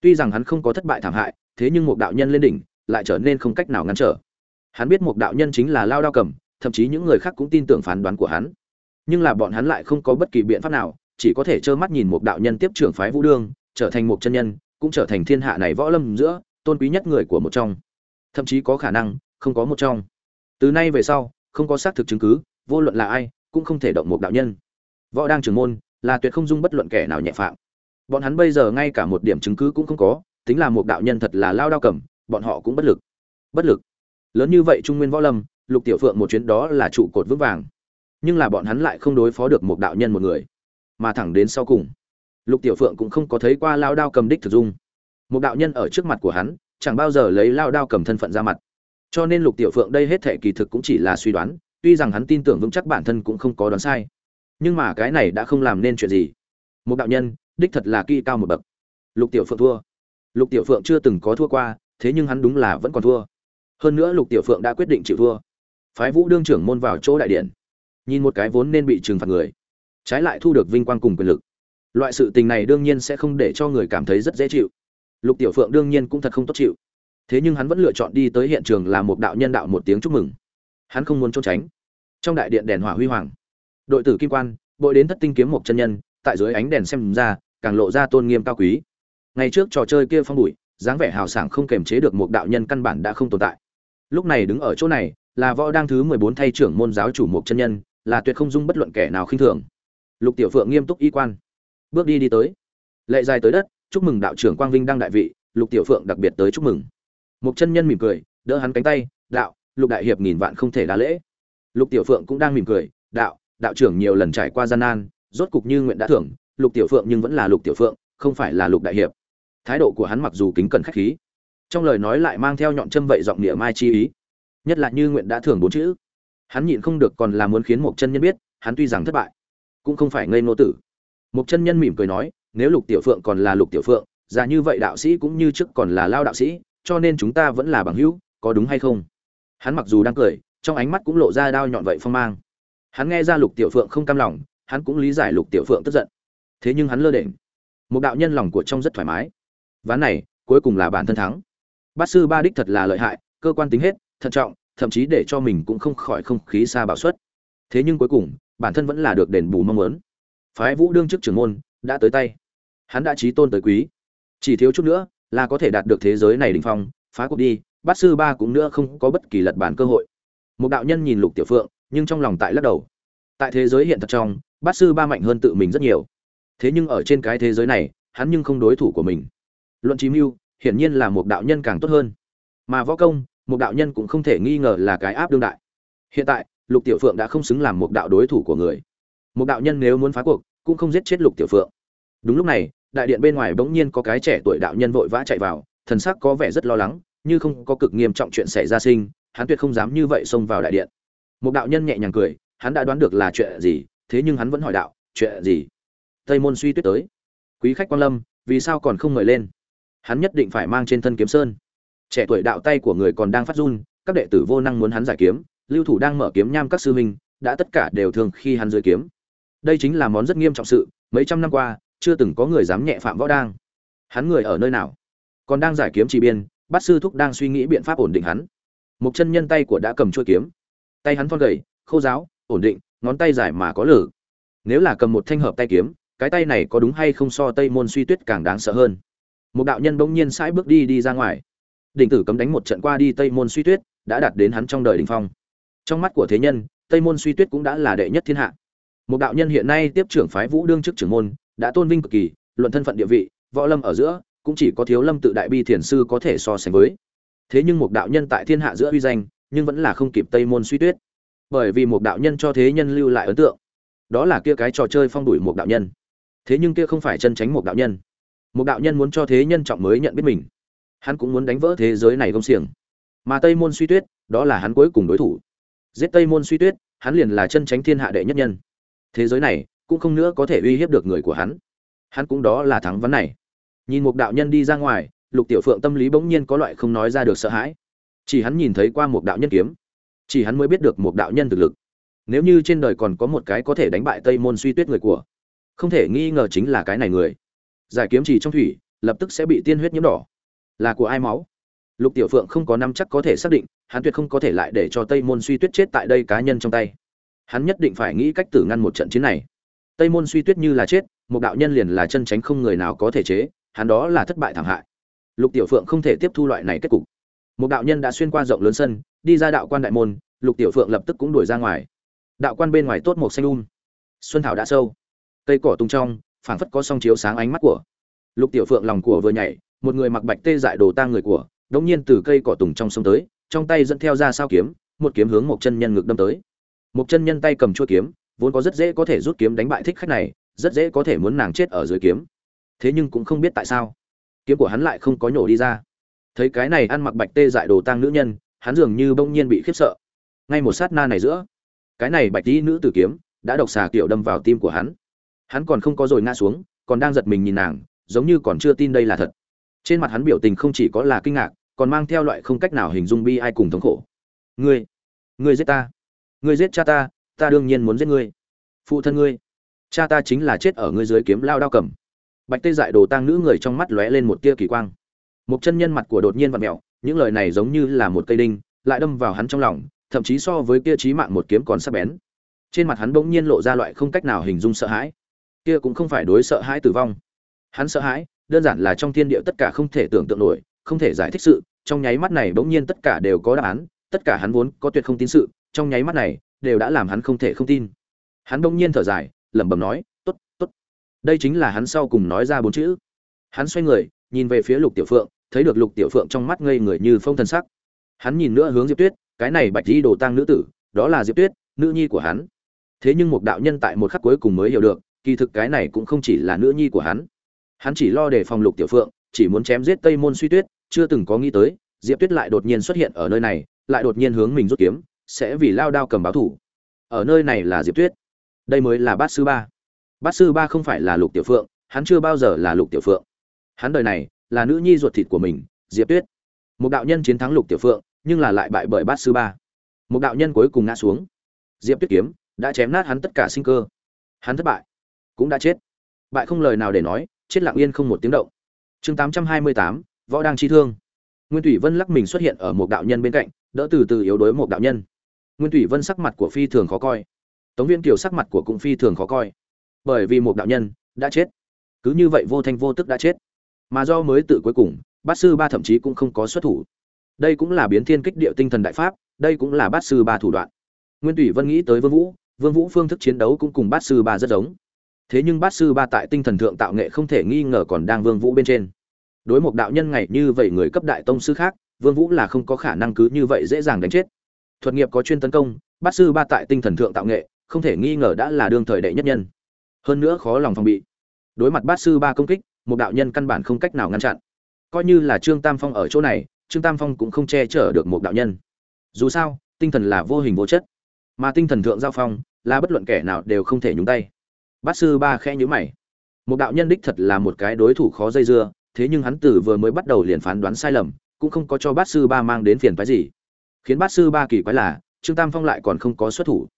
Tuy rằng hắn không có thất bại thảm hại, thế nhưng một đạo nhân lên đỉnh, lại trở nên không cách nào ngăn trở. Hắn biết một đạo nhân chính là lao đao cầm, thậm chí những người khác cũng tin tưởng phán đoán của hắn. Nhưng là bọn hắn lại không có bất kỳ biện pháp nào, chỉ có thể trơ mắt nhìn một đạo nhân tiếp trưởng phái vũ đương, trở thành một chân nhân cũng trở thành thiên hạ này võ lâm giữa tôn quý nhất người của một trong. Thậm chí có khả năng, không có một trong. Từ nay về sau, không có xác thực chứng cứ, vô luận là ai, cũng không thể động một đạo nhân. Võ đang trưởng môn là tuyệt không dung bất luận kẻ nào nhẹ phạm. Bọn hắn bây giờ ngay cả một điểm chứng cứ cũng không có, tính là một đạo nhân thật là lao đao cầm, bọn họ cũng bất lực. Bất lực. Lớn như vậy trung nguyên võ lâm, lục tiểu phượng một chuyến đó là trụ cột vững vàng. Nhưng là bọn hắn lại không đối phó được một đạo nhân một người, mà thẳng đến sau cùng lục tiểu phượng cũng không có thấy qua lao đao cầm đích thực dung. Một đạo nhân ở trước mặt của hắn, chẳng bao giờ lấy lao đao cầm thân phận ra mặt. Cho nên lục tiểu phượng đây hết thể kỳ thực cũng chỉ là suy đoán, tuy rằng hắn tin tưởng vững chắc bản thân cũng không có đoán sai. Nhưng mà cái này đã không làm nên chuyện gì. Một đạo nhân, đích thật là kỳ cao một bậc. Lục tiểu phượng thua. Lục tiểu phượng chưa từng có thua qua, thế nhưng hắn đúng là vẫn còn thua. Hơn nữa lục tiểu phượng đã quyết định chịu thua. Phái vũ đương trưởng môn vào chỗ đại điện. Nhìn một cái vốn nên bị trừng phạt người. Trái lại thu được vinh quang cùng quyền lực loại sự tình này đương nhiên sẽ không để cho người cảm thấy rất dễ chịu. Lục tiểu phượng đương nhiên cũng thật không tốt chịu. Thế nhưng hắn vẫn lựa chọn đi tới hiện trường làm một đạo nhân đạo một tiếng chúc mừng. Hắn không muốn trốn tránh. Trong đại điện đèn hỏa huy hoàng, đội tử kim quan, bội đến thất tinh kiếm một chân nhân, tại dưới ánh đèn xem ra, càng lộ ra tôn nghiêm cao quý. Ngày trước trò chơi kia phong bụi, dáng vẻ hào sảng không kềm chế được một đạo nhân căn bản đã không tồn tại. Lúc này đứng ở chỗ này, là võ đang thứ mười bốn thay trưởng môn giáo chủ một chân nhân, là tuyệt không dung bất luận kẻ nào khinh thường. Lục tiểu phượng nghiêm túc y quan bước đi đi tới. Lệ dài tới đất, chúc mừng đạo trưởng quang vinh đăng đại vị, lục tiểu phượng đặc biệt tới chúc mừng. Một chân nhân mỉm cười, đỡ hắn cánh tay, đạo, lục đại hiệp nghìn vạn không thể đá lễ. Lục tiểu phượng cũng đang mỉm cười, đạo đạo trưởng nhiều lần trải qua gian nan, rốt cục như nguyện đã thưởng, lục tiểu phượng nhưng vẫn là lục tiểu phượng, không phải là lục đại hiệp. Thái độ của hắn mặc dù kính cẩn khách khí, trong lời nói lại mang theo nhọn châm vậy giọng địa mai chi ý, nhất là như nguyện đã thưởng bốn chữ. Hắn nhịn không được còn là muốn khiến một chân nhân biết, hắn tuy rằng thất bại, cũng không phải ngây nô tử một chân nhân mỉm cười nói, nếu lục tiểu phượng còn là lục tiểu phượng ra như vậy đạo sĩ cũng như trước còn là lao đạo sĩ, cho nên chúng ta vẫn là bằng hữu, có đúng hay không? Hắn mặc dù đang cười, trong ánh mắt cũng lộ ra đao nhọn vậy phong mang. Hắn nghe ra lục tiểu phượng không cam lòng, hắn cũng lý giải lục tiểu phượng tức giận. Thế nhưng hắn lơ đễnh. Một đạo nhân lòng của trong rất thoải mái. Ván này, cuối cùng là bản thân thắng. Bát sư ba đích thật là lợi hại, cơ quan tính hết, thận trọng, thậm chí để cho mình cũng không khỏi không khí xa bảo suất thế nhưng cuối cùng, bản thân vẫn là được đền bù mong muốn phái vũ đương chức trưởng môn, đã tới tay. Hắn đã trí tôn tới quý. Chỉ thiếu chút nữa là có thể đạt được thế giới này đỉnh phong, phá cuộc đi, bát sư ba cũng nữa không có bất kỳ lật bản cơ hội. Một đạo nhân nhìn lục tiểu phượng, nhưng trong lòng tại lắc đầu. Tại thế giới hiện thật trong, bát sư ba mạnh hơn tự mình rất nhiều. Thế nhưng ở trên cái thế giới này, hắn nhưng không đối thủ của mình. Luận chí mưu, hiển nhiên là một đạo nhân càng tốt hơn. Mà võ công, một đạo nhân cũng không thể nghi ngờ là cái áp đương đại. Hiện tại, lục tiểu phượng đã không xứng làm một đạo đối thủ của người một đạo nhân nếu muốn phá cuộc, cũng không giết chết lục tiểu phượng. Đúng lúc này, đại điện bên ngoài bỗng nhiên có cái trẻ tuổi đạo nhân vội vã chạy vào, thần sắc có vẻ rất lo lắng, như không có cực nghiêm trọng chuyện xảy ra sinh, hắn tuyệt không dám như vậy xông vào đại điện. Một đạo nhân nhẹ nhàng cười, hắn đã đoán được là chuyện gì, thế nhưng hắn vẫn hỏi đạo, chuyện gì? Tây môn suy tuyết tới. Quý khách quan lâm, vì sao còn không mời lên? Hắn nhất định phải mang trên thân kiếm sơn. Trẻ tuổi đạo tay của người còn đang phát run, các đệ tử vô năng muốn hắn giải kiếm, lưu thủ đang mở kiếm nham các sư huynh, đã tất cả đều thường khi hắn dưới kiếm đây chính là món rất nghiêm trọng sự, mấy trăm năm qua, chưa từng có người dám nhẹ phạm võ đang. Hắn người ở nơi nào? Còn đang giải kiếm chỉ biên bát sư thúc đang suy nghĩ biện pháp ổn định hắn. Một chân nhân tay của đã cầm chuôi kiếm. Tay hắn thon gầy, khô giáo ổn định, ngón tay dài mà có lử. Nếu là cầm một thanh hợp tay kiếm, cái tay này có đúng hay không so tây môn suy tuyết càng đáng sợ hơn. Một đạo nhân bỗng nhiên sải bước đi đi ra ngoài. Đỉnh tử cấm đánh một trận qua đi tây môn suy tuyết đã đạt đến hắn trong đời đỉnh phong. Trong mắt của thế nhân, tây môn suy tuyết cũng đã là đệ nhất thiên hạ một đạo nhân hiện nay tiếp trưởng phái vũ đương chức trưởng môn, đã tôn vinh cực kỳ, luận thân phận địa vị, võ lâm ở giữa, cũng chỉ có thiếu lâm tự đại bi thiền sư có thể so sánh với. Thế nhưng một đạo nhân tại thiên hạ giữa uy danh, nhưng vẫn là không kịp tây môn suy tuyết. Bởi vì một đạo nhân cho thế nhân lưu lại ấn tượng. Đó là kia cái trò chơi phong đuổi một đạo nhân. Thế nhưng kia không phải chân tránh một đạo nhân. Một đạo nhân muốn cho thế nhân trọng mới nhận biết mình. Hắn cũng muốn đánh vỡ thế giới này gông xiềng. Mà tây môn suy tuyết, đó là hắn cuối cùng đối thủ. Giết tây môn suy tuyết, hắn liền là chân tránh thiên hạ đệ nhất nhân thế giới này cũng không nữa có thể uy hiếp được người của hắn. Hắn cũng đó là thắng vấn này. Nhìn một đạo nhân đi ra ngoài, lục tiểu phượng tâm lý bỗng nhiên có loại không nói ra được sợ hãi. Chỉ hắn nhìn thấy qua một đạo nhân kiếm. Chỉ hắn mới biết được một đạo nhân thực lực. Nếu như trên đời còn có một cái có thể đánh bại tây môn suy tuyết người của, không thể nghi ngờ chính là cái này người. Giải kiếm chỉ trong thủy, lập tức sẽ bị tiên huyết nhiễm đỏ. Là của ai máu? Lục tiểu phượng không có năm chắc có thể xác định, hắn tuyệt không có thể lại để cho tây môn suy tuyết chết tại đây cá nhân trong tay hắn nhất định phải nghĩ cách tử ngăn một trận chiến này. Tây môn suy tuyết như là chết, một đạo nhân liền là chân tránh không người nào có thể chế, hắn đó là thất bại thảm hại. Lục tiểu phượng không thể tiếp thu loại này kết cục. Một đạo nhân đã xuyên qua rộng lớn sân, đi ra đạo quan đại môn, lục tiểu phượng lập tức cũng đuổi ra ngoài. Đạo quan bên ngoài tốt một xanh um. Xuân thảo đã sâu. Cây cỏ tung trong, phảng phất có song chiếu sáng ánh mắt của. Lục tiểu phượng lòng của vừa nhảy, một người mặc bạch tê dại đồ tang người của, đống nhiên từ cây cỏ tùng trong sông tới, trong tay dẫn theo ra sao kiếm, một kiếm hướng một chân nhân ngực đâm tới một chân nhân tay cầm chuôi kiếm, vốn có rất dễ có thể rút kiếm đánh bại thích khách này, rất dễ có thể muốn nàng chết ở dưới kiếm. Thế nhưng cũng không biết tại sao, kiếm của hắn lại không có nhổ đi ra. Thấy cái này ăn mặc bạch tê dại đồ tang nữ nhân, hắn dường như bỗng nhiên bị khiếp sợ. Ngay một sát na này giữa, cái này bạch tí nữ tử kiếm đã độc xà kiểu đâm vào tim của hắn. Hắn còn không có rồi ngã xuống, còn đang giật mình nhìn nàng, giống như còn chưa tin đây là thật. Trên mặt hắn biểu tình không chỉ có là kinh ngạc, còn mang theo loại không cách nào hình dung bi ai cùng thống khổ. Ngươi ngươi giết ta? Ngươi giết cha ta ta đương nhiên muốn giết ngươi. Phụ thân ngươi, cha ta chính là chết ở ngươi dưới kiếm lao đao cầm. Bạch tê dại đồ tang nữ người trong mắt lóe lên một tia kỳ quang. Một chân nhân mặt của đột nhiên vặn mẹo những lời này giống như là một cây đinh, lại đâm vào hắn trong lòng, thậm chí so với kia trí mạng một kiếm còn sắc bén. Trên mặt hắn bỗng nhiên lộ ra loại không cách nào hình dung sợ hãi. Kia cũng không phải đối sợ hãi tử vong. Hắn sợ hãi, đơn giản là trong thiên địa tất cả không thể tưởng tượng nổi, không thể giải thích sự, trong nháy mắt này bỗng nhiên tất cả đều có đáp án, tất cả hắn vốn có tuyệt không tin sự trong nháy mắt này, đều đã làm hắn không thể không tin. Hắn bỗng nhiên thở dài, lẩm bẩm nói, tốt tốt. Đây chính là hắn sau cùng nói ra bốn chữ. Hắn xoay người, nhìn về phía lục tiểu phượng, thấy được lục tiểu phượng trong mắt ngây người như phong thần sắc. Hắn nhìn nữa hướng diệp tuyết, cái này bạch di đồ tang nữ tử, đó là diệp tuyết, nữ nhi của hắn. Thế nhưng một đạo nhân tại một khắc cuối cùng mới hiểu được, kỳ thực cái này cũng không chỉ là nữ nhi của hắn. Hắn chỉ lo đề phòng lục tiểu phượng, chỉ muốn chém giết tây môn suy tuyết, chưa từng có nghĩ tới, diệp tuyết lại đột nhiên xuất hiện ở nơi này, lại đột nhiên hướng mình rút kiếm sẽ vì lao đao cầm báo thủ. Ở nơi này là diệp tuyết. Đây mới là bát sư ba. Bát sư ba không phải là lục tiểu phượng, hắn chưa bao giờ là lục tiểu phượng. Hắn đời này là nữ nhi ruột thịt của mình, diệp tuyết. Một đạo nhân chiến thắng lục tiểu phượng, nhưng là lại bại bởi bát sư ba. Một đạo nhân cuối cùng ngã xuống. Diệp tuyết kiếm đã chém nát hắn tất cả sinh cơ. Hắn thất bại, cũng đã chết. Bại không lời nào để nói, chết lặng yên không một tiếng động. Chương tám trăm hai mươi tám, võ đang chi thương. Nguyên thủy vân lắc mình xuất hiện ở một đạo nhân bên cạnh, đỡ từ từ yếu đuối một đạo nhân nguyên thủy vân sắc mặt của phi thường khó coi. Tống viên kiều sắc mặt của cũng phi thường khó coi. Bởi vì một đạo nhân đã chết. Cứ như vậy vô thanh vô tức đã chết. Mà do mới tự cuối cùng, bát sư ba thậm chí cũng không có xuất thủ. Đây cũng là biến thiên kích điệu tinh thần đại pháp, đây cũng là bát sư ba thủ đoạn. Nguyên thủy vân nghĩ tới vương vũ vương vũ phương thức chiến đấu cũng cùng bát sư ba rất giống. Thế nhưng bát sư ba tại tinh thần thượng tạo nghệ không thể nghi ngờ còn đang vương vũ bên trên. Đối một đạo nhân ngày như vậy người cấp đại tông sư khác, vương vũ là không có khả năng cứ như vậy dễ dàng đánh chết thuật nghiệp có chuyên tấn công, bát sư ba tại tinh thần thượng tạo nghệ, không thể nghi ngờ đã là đương thời đệ nhất nhân. Hơn nữa khó lòng phòng bị. Đối mặt bát sư ba công kích, một đạo nhân căn bản không cách nào ngăn chặn. Coi như là trương tam phong ở chỗ này, trương tam phong cũng không che chở được một đạo nhân. Dù sao, tinh thần là vô hình vô chất. Mà tinh thần thượng giao phong, là bất luận kẻ nào đều không thể nhúng tay. Bát sư ba khẽ nhíu mày. Một đạo nhân đích thật là một cái đối thủ khó dây dưa, thế nhưng hắn tử vừa mới bắt đầu liền phán đoán sai lầm, cũng không có cho bát sư ba mang đến phiền phái gì khiến bát sư ba kỳ quái là, trương tam phong lại còn không có xuất thủ.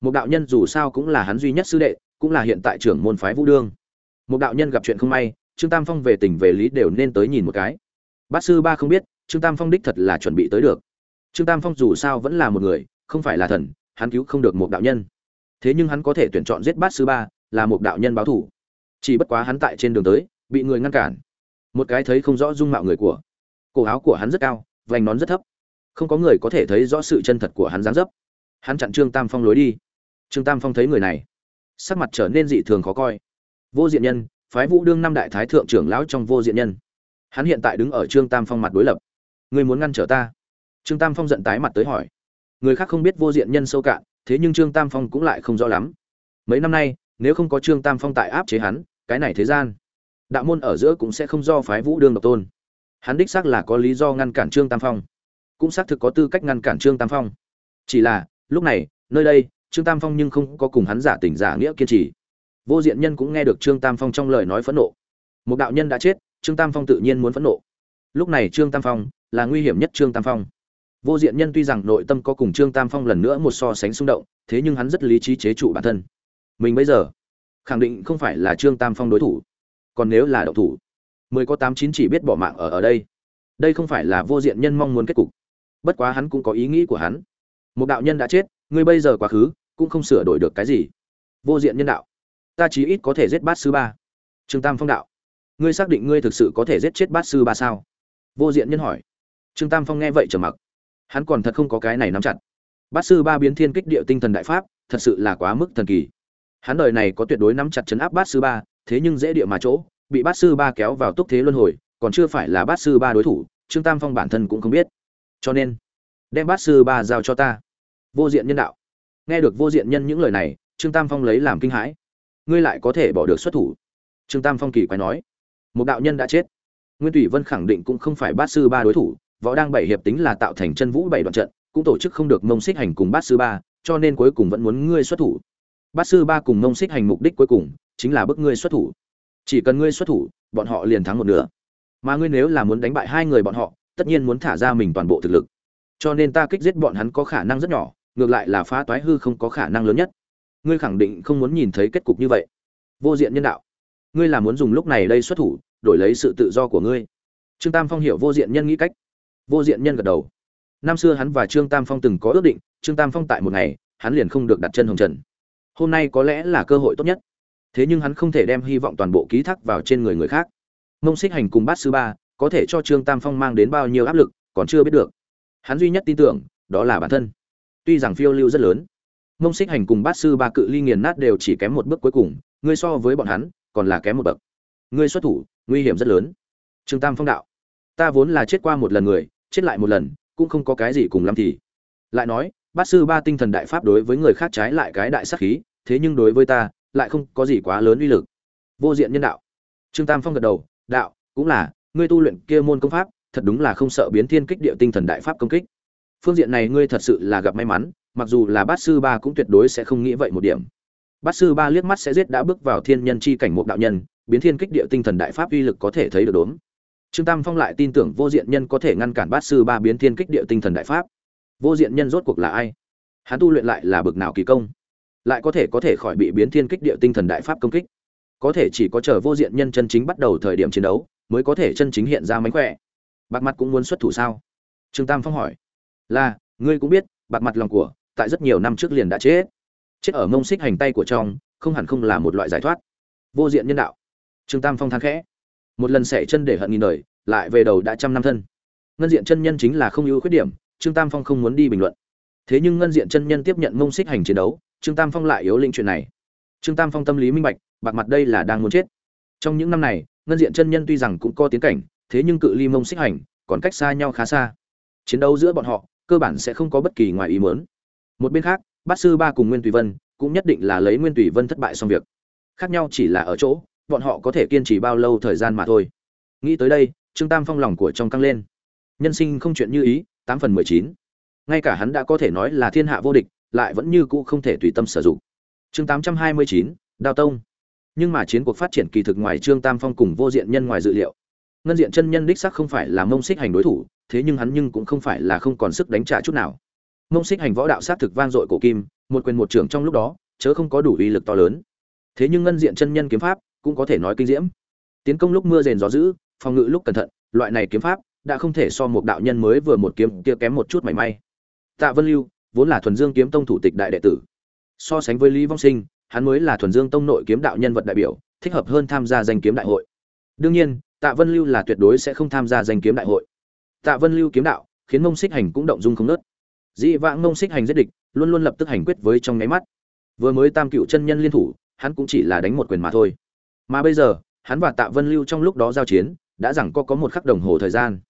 Một đạo nhân dù sao cũng là hắn duy nhất sư đệ, cũng là hiện tại trưởng môn phái vũ đương. Một đạo nhân gặp chuyện không may, trương tam phong về tình về lý đều nên tới nhìn một cái. Bát sư ba không biết, trương tam phong đích thật là chuẩn bị tới được. Trương tam phong dù sao vẫn là một người, không phải là thần, hắn cứu không được một đạo nhân. Thế nhưng hắn có thể tuyển chọn giết bát sư ba, là một đạo nhân báo thủ. Chỉ bất quá hắn tại trên đường tới, bị người ngăn cản. Một cái thấy không rõ dung mạo người của. Cổ áo của hắn rất cao, vành nón rất thấp không có người có thể thấy rõ sự chân thật của hắn dáng dấp. Hắn chặn trương tam phong lối đi. Trương tam phong thấy người này, sắc mặt trở nên dị thường khó coi. Vô diện nhân, phái vũ đương năm đại thái thượng trưởng lão trong vô diện nhân. Hắn hiện tại đứng ở trương tam phong mặt đối lập. Người muốn ngăn trở ta? Trương tam phong giận tái mặt tới hỏi. Người khác không biết vô diện nhân sâu cạn, thế nhưng trương tam phong cũng lại không rõ lắm. Mấy năm nay, nếu không có trương tam phong tại áp chế hắn, cái này thế gian, đạo môn ở giữa cũng sẽ không do phái vũ đương độc tôn. Hắn đích xác là có lý do ngăn cản trương tam phong cũng xác thực có tư cách ngăn cản trương tam phong. Chỉ là, lúc này, nơi đây, trương tam phong nhưng không có cùng hắn giả tình giả nghĩa kiên trì. Vô diện nhân cũng nghe được trương tam phong trong lời nói phẫn nộ. Một đạo nhân đã chết, trương tam phong tự nhiên muốn phẫn nộ. Lúc này trương tam phong là nguy hiểm nhất trương tam phong. Vô diện nhân tuy rằng nội tâm có cùng trương tam phong lần nữa một so sánh xung động, thế nhưng hắn rất lý trí chế trụ bản thân. Mình bây giờ, khẳng định không phải là trương tam phong đối thủ, còn nếu là đậu thủ, mười có tám chín chỉ biết bỏ mạng ở ở đây. Đây không phải là vô diện nhân mong muốn kết cục bất quá hắn cũng có ý nghĩ của hắn. Một đạo nhân đã chết, ngươi bây giờ quá khứ, cũng không sửa đổi được cái gì. Vô diện nhân đạo. Ta chí ít có thể giết bát sư ba. Trương tam phong đạo. Ngươi xác định ngươi thực sự có thể giết chết bát sư ba sao? Vô diện nhân hỏi. Trương tam phong nghe vậy trở mặc. Hắn còn thật không có cái này nắm chặt. Bát sư ba biến thiên kích địa tinh thần đại pháp, thật sự là quá mức thần kỳ. Hắn đời này có tuyệt đối nắm chặt chấn áp bát sư ba, thế nhưng dễ địa mà chỗ, bị bát sư ba kéo vào túc thế luân hồi, còn chưa phải là bát sư ba đối thủ, trương tam phong bản thân cũng không biết cho nên, đem bát sư ba giao cho ta. Vô diện nhân đạo. Nghe được vô diện nhân những lời này, trương tam phong lấy làm kinh hãi. Ngươi lại có thể bỏ được xuất thủ. Trương tam phong kỳ quái nói. Một đạo nhân đã chết. Nguyên thủy vân khẳng định cũng không phải bát sư ba đối thủ. Võ đang bảy hiệp tính là tạo thành chân vũ bảy đoạn trận, cũng tổ chức không được mông xích hành cùng bát sư ba, cho nên cuối cùng vẫn muốn ngươi xuất thủ. Bát sư ba cùng mông xích hành mục đích cuối cùng chính là bức ngươi xuất thủ. Chỉ cần ngươi xuất thủ, bọn họ liền thắng một nửa. Mà ngươi nếu là muốn đánh bại hai người bọn họ tất nhiên muốn thả ra mình toàn bộ thực lực. Cho nên ta kích giết bọn hắn có khả năng rất nhỏ, ngược lại là phá toái hư không có khả năng lớn nhất. Ngươi khẳng định không muốn nhìn thấy kết cục như vậy. Vô diện nhân đạo, ngươi là muốn dùng lúc này đây xuất thủ, đổi lấy sự tự do của ngươi. Trương tam phong hiểu vô diện nhân nghĩ cách. Vô diện nhân gật đầu. Năm xưa hắn và trương tam phong từng có ước định, trương tam phong tại một ngày, hắn liền không được đặt chân hồng trần. Hôm nay có lẽ là cơ hội tốt nhất. Thế nhưng hắn không thể đem hy vọng toàn bộ ký thác vào trên người người khác. Mông xích hành cùng bát sư ba có thể cho trương tam phong mang đến bao nhiêu áp lực, còn chưa biết được. Hắn duy nhất tin tưởng, đó là bản thân. Tuy rằng phiêu lưu rất lớn, mông xích hành cùng bát sư ba cự ly nghiền nát đều chỉ kém một bước cuối cùng, ngươi so với bọn hắn, còn là kém một bậc. Ngươi xuất thủ, nguy hiểm rất lớn. Trương tam phong đạo, ta vốn là chết qua một lần người, chết lại một lần, cũng không có cái gì cùng lắm thì. Lại nói, bát sư ba tinh thần đại pháp đối với người khác trái lại cái đại sắc khí, thế nhưng đối với ta, lại không có gì quá lớn uy lực. Vô diện nhân đạo. Trương tam phong gật đầu, đạo, cũng là ngươi tu luyện kia môn công pháp, thật đúng là không sợ biến thiên kích địa tinh thần đại pháp công kích. Phương diện này ngươi thật sự là gặp may mắn, mặc dù là bát sư ba cũng tuyệt đối sẽ không nghĩ vậy một điểm. Bát sư ba liếc mắt sẽ giết đã bước vào thiên nhân chi cảnh một đạo nhân, biến thiên kích địa tinh thần đại pháp uy lực có thể thấy được đốn trương tam phong lại tin tưởng vô diện nhân có thể ngăn cản bát sư ba biến thiên kích địa tinh thần đại pháp. Vô diện nhân rốt cuộc là ai? Hắn tu luyện lại là bực nào kỳ công? Lại có thể có thể khỏi bị biến thiên kích địa tinh thần đại pháp công kích? Có thể chỉ có chờ vô diện nhân chân chính bắt đầu thời điểm chiến đấu, mới có thể chân chính hiện ra mánh khỏe. Bạc mặt cũng muốn xuất thủ sao? Trương tam phong hỏi. Là, ngươi cũng biết, bạc mặt lòng của, tại rất nhiều năm trước liền đã chết. Chết ở mông xích hành tay của trong, không hẳn không là một loại giải thoát. Vô diện nhân đạo. Trương tam phong thang khẽ. Một lần xẻ chân để hận nghìn đời, lại về đầu đã trăm năm thân. Ngân diện chân nhân chính là không ưu khuyết điểm, trương tam phong không muốn đi bình luận. Thế nhưng ngân diện chân nhân tiếp nhận mông xích hành chiến đấu, trương tam phong lại yếu linh chuyện này trương tam phong tâm lý minh bạch, bạc mặt đây là đang muốn chết. Trong những năm này, ngân diện chân nhân tuy rằng cũng có tiến cảnh, thế nhưng cự ly mông xích hành, còn cách xa nhau khá xa. Chiến đấu giữa bọn họ, cơ bản sẽ không có bất kỳ ngoài ý muốn. Một bên khác, bát sư ba cùng nguyên tùy vân cũng nhất định là lấy nguyên tùy vân thất bại xong việc. Khác nhau chỉ là ở chỗ, bọn họ có thể kiên trì bao lâu thời gian mà thôi. Nghĩ tới đây, trương tam phong lòng của trong căng lên. Nhân sinh không chuyện như ý, tám phần mười chín. Ngay cả hắn đã có thể nói là thiên hạ vô địch, lại vẫn như cũ không thể tùy tâm sử dụng chương tám trăm hai mươi chín, đao tông. Nhưng mà chiến cuộc phát triển kỳ thực ngoài trương tam phong cùng vô diện nhân ngoài dự liệu. Ngân diện chân nhân đích sắc không phải là mông xích hành đối thủ, thế nhưng hắn nhưng cũng không phải là không còn sức đánh trả chút nào. Mông xích hành võ đạo sát thực vang dội cổ kim, một quyền một trưởng trong lúc đó, chớ không có đủ uy lực to lớn. Thế nhưng ngân diện chân nhân kiếm pháp cũng có thể nói kinh diễm. Tiến công lúc mưa rền gió dữ, phòng ngự lúc cẩn thận, loại này kiếm pháp đã không thể so một đạo nhân mới vừa một kiếm kia kém một chút mảy may. Tạ vân lưu vốn là thuần dương kiếm tông thủ tịch đại đệ tử so sánh với lý vong sinh, hắn mới là thuần dương tông nội kiếm đạo nhân vật đại biểu, thích hợp hơn tham gia danh kiếm đại hội. Đương nhiên, tạ vân lưu là tuyệt đối sẽ không tham gia danh kiếm đại hội. Tạ vân lưu kiếm đạo, khiến mông xích hành cũng động dung không nớt. Dị vãng mông xích hành giết địch, luôn luôn lập tức hành quyết với trong nháy mắt. Vừa mới tam cựu chân nhân liên thủ, hắn cũng chỉ là đánh một quyền mà thôi. Mà bây giờ, hắn và tạ vân lưu trong lúc đó giao chiến, đã rằng có có một khắc đồng hồ thời gian.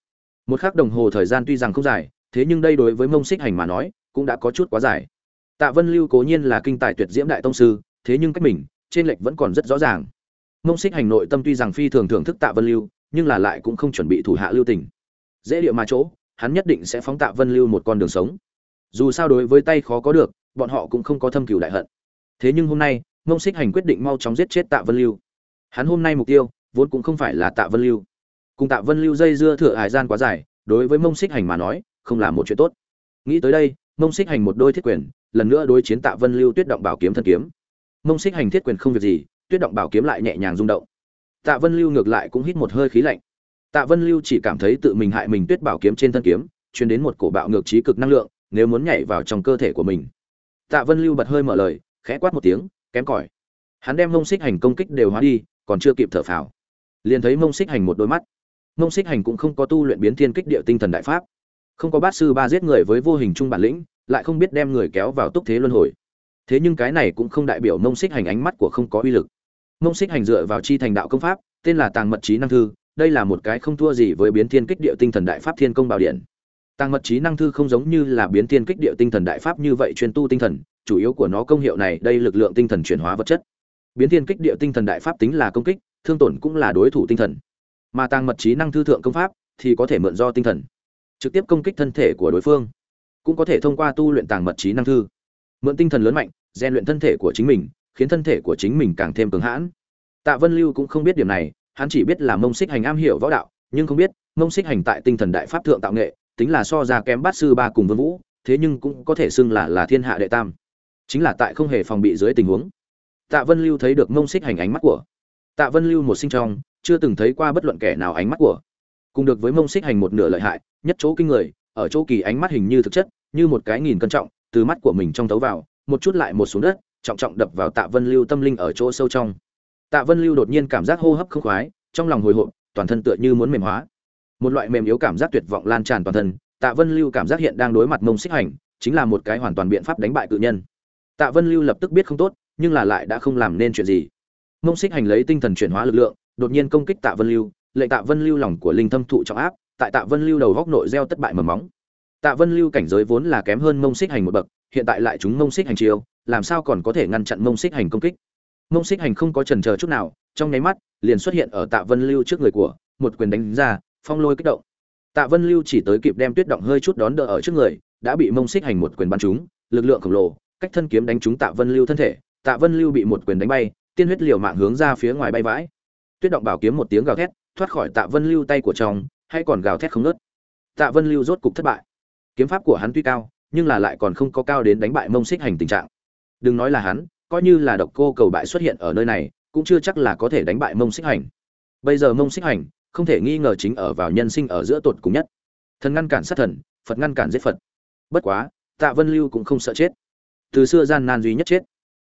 Một khắc đồng hồ thời gian tuy rằng không dài, thế nhưng đây đối với mông xích hành mà nói, cũng đã có chút quá dài tạ vân lưu cố nhiên là kinh tài tuyệt diễm đại tông sư, thế nhưng cách mình, trên lệch vẫn còn rất rõ ràng. Mông xích hành nội tâm tuy rằng phi thường thưởng thức tạ vân lưu, nhưng là lại cũng không chuẩn bị thủ hạ lưu tình. Dễ địa mà chỗ, hắn nhất định sẽ phóng tạ vân lưu một con đường sống. Dù sao đối với tay khó có được, bọn họ cũng không có thâm cừu đại hận. Thế nhưng hôm nay, mông xích hành quyết định mau chóng giết chết tạ vân lưu. Hắn hôm nay mục tiêu, vốn cũng không phải là tạ vân lưu. Cùng tạ vân lưu dây dưa thừa hải gian quá dài, đối với mông xích hành mà nói, không là một chuyện tốt. Nghĩ tới đây, mông xích hành một đôi thiết quyền lần nữa đối chiến tạ vân lưu tuyết động bảo kiếm thân kiếm. Mông xích hành thiết quyền không việc gì, tuyết động bảo kiếm lại nhẹ nhàng rung động. Tạ vân lưu ngược lại cũng hít một hơi khí lạnh. Tạ vân lưu chỉ cảm thấy tự mình hại mình tuyết bảo kiếm trên thân kiếm, truyền đến một cổ bạo ngược trí cực năng lượng, nếu muốn nhảy vào trong cơ thể của mình. Tạ vân lưu bật hơi mở lời, khẽ quát một tiếng, kém cỏi. Hắn đem mông xích hành công kích đều hóa đi, còn chưa kịp thở phào. Liền thấy mông xích hành một đôi mắt. Mông xích hành cũng không có tu luyện biến thiên kích địa tinh thần đại pháp. Không có bát sư ba giết người với vô hình trung bản lĩnh lại không biết đem người kéo vào túc thế luân hồi. Thế nhưng cái này cũng không đại biểu mông xích hành ánh mắt của không có uy lực. Mông xích hành dựa vào chi thành đạo công pháp, tên là tàng mật trí năng thư, đây là một cái không thua gì với biến thiên kích địa tinh thần đại pháp thiên công bảo điện. Tàng mật trí năng thư không giống như là biến thiên kích địa tinh thần đại pháp như vậy chuyên tu tinh thần, chủ yếu của nó công hiệu này đây lực lượng tinh thần chuyển hóa vật chất. Biến thiên kích địa tinh thần đại pháp tính là công kích, thương tổn cũng là đối thủ tinh thần. Mà tàng mật trí năng thư thượng công pháp thì có thể mượn do tinh thần, trực tiếp công kích thân thể của đối phương cũng có thể thông qua tu luyện tàng mật trí năng thư. Mượn tinh thần lớn mạnh, rèn luyện thân thể của chính mình, khiến thân thể của chính mình càng thêm cứng hãn. Tạ vân lưu cũng không biết điểm này, hắn chỉ biết là mông xích hành am hiểu võ đạo, nhưng không biết, mông xích hành tại tinh thần đại pháp thượng tạo nghệ, tính là so ra kém bát sư ba cùng vương vũ, thế nhưng cũng có thể xưng là là thiên hạ đệ tam. Chính là tại không hề phòng bị dưới tình huống. Tạ vân lưu thấy được mông xích hành ánh mắt của. Tạ vân lưu một sinh trong, chưa từng thấy qua bất luận kẻ nào ánh mắt của. Cùng được với mông xích hành một nửa lợi hại, nhất chỗ kinh người ở chỗ kỳ ánh mắt hình như thực chất, như một cái nghìn cân trọng, từ mắt của mình trong tấu vào, một chút lại một xuống đất, trọng trọng đập vào tạ vân lưu tâm linh ở chỗ sâu trong. Tạ vân lưu đột nhiên cảm giác hô hấp không khoái, trong lòng hồi hộp, toàn thân tựa như muốn mềm hóa. Một loại mềm yếu cảm giác tuyệt vọng lan tràn toàn thân, tạ vân lưu cảm giác hiện đang đối mặt mông xích hành, chính là một cái hoàn toàn biện pháp đánh bại tự nhân. Tạ vân lưu lập tức biết không tốt, nhưng là lại đã không làm nên chuyện gì. Mông xích hành lấy tinh thần chuyển hóa lực lượng, đột nhiên công kích tạ vân lưu, lệnh tạ vân lưu lòng của linh thâm thụ trọng áp tại tạ vân lưu đầu góc nội gieo tất bại mầm móng. Tạ vân lưu cảnh giới vốn là kém hơn mông xích hành một bậc, hiện tại lại chúng mông xích hành chiêu, làm sao còn có thể ngăn chặn mông xích hành công kích? Mông xích hành không có chần chờ chút nào, trong nháy mắt, liền xuất hiện ở tạ vân lưu trước người của, một quyền đánh ra, phong lôi kích động. Tạ vân lưu chỉ tới kịp đem tuyết động hơi chút đón đỡ ở trước người, đã bị mông xích hành một quyền bắn trúng, lực lượng khổng lồ, cách thân kiếm đánh trúng tạ vân lưu thân thể, tạ vân lưu bị một quyền đánh bay, tiên huyết liều mạng hướng ra phía ngoài bay vãi. Tuyết động bảo kiếm một tiếng gào thét, thoát khỏi tạ vân lưu tay của chồng hay còn gào thét không ngớt, tạ vân lưu rốt cục thất bại. Kiếm pháp của hắn tuy cao nhưng là lại còn không có cao đến đánh bại mông xích hành tình trạng. Đừng nói là hắn coi như là độc cô cầu bại xuất hiện ở nơi này cũng chưa chắc là có thể đánh bại mông xích hành. Bây giờ mông xích hành không thể nghi ngờ chính ở vào nhân sinh ở giữa tột cùng nhất. Thần ngăn cản sát thần phật ngăn cản giết phật. Bất quá tạ vân lưu cũng không sợ chết. Từ xưa gian nan duy nhất chết.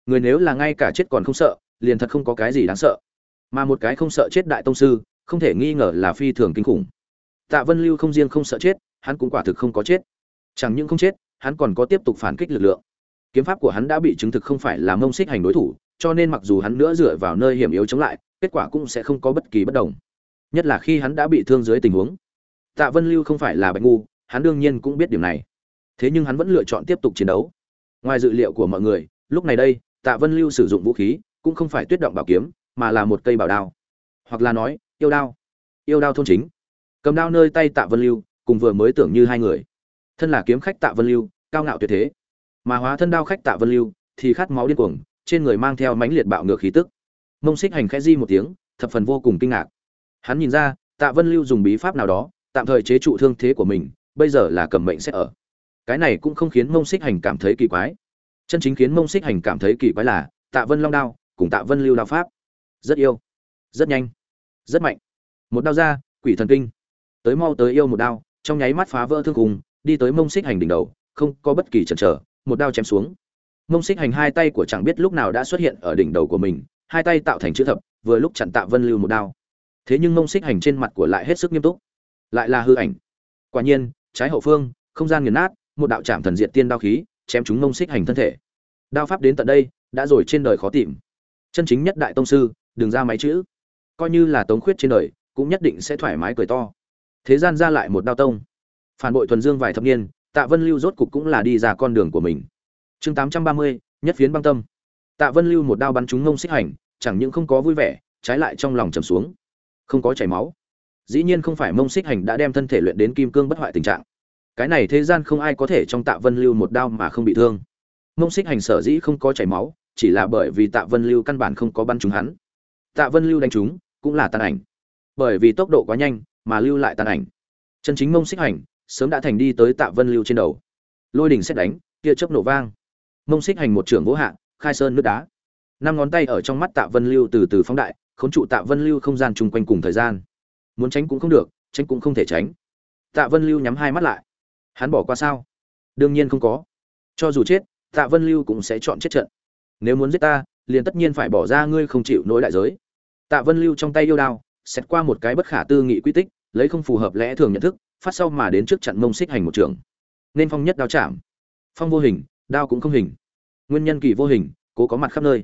Người nếu là ngay cả chết còn không sợ liền thật không có cái gì đáng sợ. Mà một cái không sợ chết đại tông sư không thể nghi ngờ là phi thường kinh khủng tạ vân lưu không riêng không sợ chết, hắn cũng quả thực không có chết. Chẳng những không chết, hắn còn có tiếp tục phản kích lực lượng. Kiếm pháp của hắn đã bị chứng thực không phải là mông xích hành đối thủ, cho nên mặc dù hắn nữa dựa vào nơi hiểm yếu chống lại, kết quả cũng sẽ không có bất kỳ bất đồng. Nhất là khi hắn đã bị thương dưới tình huống. Tạ vân lưu không phải là bệnh ngu, hắn đương nhiên cũng biết điều này. Thế nhưng hắn vẫn lựa chọn tiếp tục chiến đấu. Ngoài dự liệu của mọi người, lúc này đây, tạ vân lưu sử dụng vũ khí, cũng không phải tuyết động bảo kiếm, mà là một cây bảo đao. Hoặc là nói, yêu đao. Yêu đao thôn chính cầm đao nơi tay tạ vân lưu, cùng vừa mới tưởng như hai người. Thân là kiếm khách tạ vân lưu, cao ngạo tuyệt thế. Mà hóa thân đao khách tạ vân lưu, thì khát máu điên cuồng, trên người mang theo mãnh liệt bạo ngược khí tức. Mông xích hành khẽ di một tiếng, thập phần vô cùng kinh ngạc. Hắn nhìn ra, tạ vân lưu dùng bí pháp nào đó, tạm thời chế trụ thương thế của mình, bây giờ là cầm mệnh sẽ ở. Cái này cũng không khiến mông xích hành cảm thấy kỳ quái. Chân chính khiến mông xích hành cảm thấy kỳ quái là, tạ vân long đao cùng tạ vân lưu đao pháp. Rất yêu, rất nhanh, rất mạnh. Một đao ra, quỷ thần kinh tới mau tới yêu một đao, trong nháy mắt phá vỡ thương cùng đi tới mông xích hành đỉnh đầu, không có bất kỳ chần chờ, một đao chém xuống. Mông xích hành hai tay của chẳng biết lúc nào đã xuất hiện ở đỉnh đầu của mình, hai tay tạo thành chữ thập, vừa lúc chặn tạ vân lưu một đao. Thế nhưng mông xích hành trên mặt của lại hết sức nghiêm túc. Lại là hư ảnh. Quả nhiên, trái hậu phương, không gian nghiền nát, một đạo trạm thần diệt tiên đao khí, chém chúng mông xích hành thân thể. Đao pháp đến tận đây, đã rồi trên đời khó tìm. Chân chính nhất đại tông sư, đừng ra máy chữ. Coi như là tống khuyết trên đời, cũng nhất định sẽ thoải mái cười to thế gian ra lại một đao tông. Phản bội thuần dương vài thập niên, tạ vân lưu rốt cục cũng là đi ra con đường của mình. Chương tám trăm ba mươi, nhất phiến băng tâm. Tạ vân lưu một đao bắn trúng ngông xích hành, chẳng những không có vui vẻ, trái lại trong lòng trầm xuống. Không có chảy máu. Dĩ nhiên không phải mông xích hành đã đem thân thể luyện đến kim cương bất hoại tình trạng. Cái này thế gian không ai có thể trong tạ vân lưu một đao mà không bị thương. Mông xích hành sở dĩ không có chảy máu, chỉ là bởi vì tạ vân lưu căn bản không có bắn trúng hắn. Tạ vân lưu đánh trúng, cũng là tàn ảnh. Bởi vì tốc độ quá nhanh mà lưu lại tàn ảnh. Chân chính mông xích hành, sớm đã thành đi tới tạ vân lưu trên đầu. Lôi đỉnh xét đánh, tia chớp nổ vang. Mông xích hành một trưởng vỗ hạ, khai sơn nước đá. Năm ngón tay ở trong mắt tạ vân lưu từ từ phóng đại, khốn trụ tạ vân lưu không gian chung quanh cùng thời gian. Muốn tránh cũng không được, tránh cũng không thể tránh. Tạ vân lưu nhắm hai mắt lại. Hắn bỏ qua sao? Đương nhiên không có. Cho dù chết, tạ vân lưu cũng sẽ chọn chết trận. Nếu muốn giết ta, liền tất nhiên phải bỏ ra ngươi không chịu nỗi đại giới. Tạ vân lưu trong tay yêu đao xét qua một cái bất khả tư nghị quy tích, lấy không phù hợp lẽ thường nhận thức, phát sau mà đến trước chặn mông xích hành một trường. Nên phong nhất đao chạm. Phong vô hình, đao cũng không hình. Nguyên nhân kỳ vô hình, cố có mặt khắp nơi.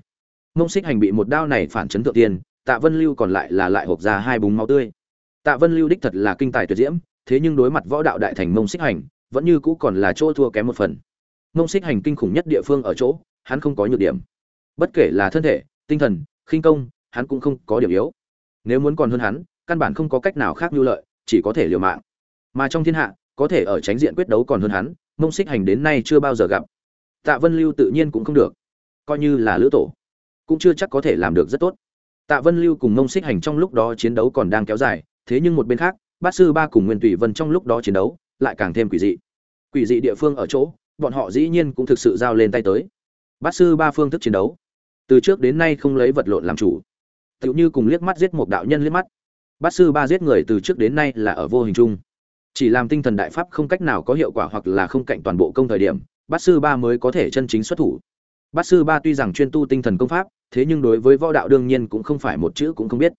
Mông xích hành bị một đao này phản chấn thượng tiên, tạ vân lưu còn lại là lại hộp ra hai búng máu tươi. Tạ vân lưu đích thật là kinh tài tuyệt diễm, thế nhưng đối mặt võ đạo đại thành mông xích hành, vẫn như cũ còn là chỗ thua kém một phần. Mông xích hành kinh khủng nhất địa phương ở chỗ, hắn không có nhược điểm. Bất kể là thân thể, tinh thần, khinh công, hắn cũng không có điểm yếu nếu muốn còn hơn hắn, căn bản không có cách nào khác nhu lợi, chỉ có thể liều mạng. Mà trong thiên hạ, có thể ở tránh diện quyết đấu còn hơn hắn, mông xích hành đến nay chưa bao giờ gặp. Tạ vân lưu tự nhiên cũng không được. Coi như là lữ tổ, cũng chưa chắc có thể làm được rất tốt. Tạ vân lưu cùng mông xích hành trong lúc đó chiến đấu còn đang kéo dài, thế nhưng một bên khác, bát sư ba cùng nguyên tùy vân trong lúc đó chiến đấu, lại càng thêm quỷ dị. Quỷ dị địa phương ở chỗ, bọn họ dĩ nhiên cũng thực sự giao lên tay tới. Bát sư ba phương thức chiến đấu, từ trước đến nay không lấy vật lộn làm chủ tựu như cùng liếc mắt giết một đạo nhân liếc mắt. Bát sư ba giết người từ trước đến nay là ở vô hình chung. Chỉ làm tinh thần đại pháp không cách nào có hiệu quả hoặc là không cạnh toàn bộ công thời điểm, bát sư ba mới có thể chân chính xuất thủ. Bát sư ba tuy rằng chuyên tu tinh thần công pháp, thế nhưng đối với võ đạo đương nhiên cũng không phải một chữ cũng không biết.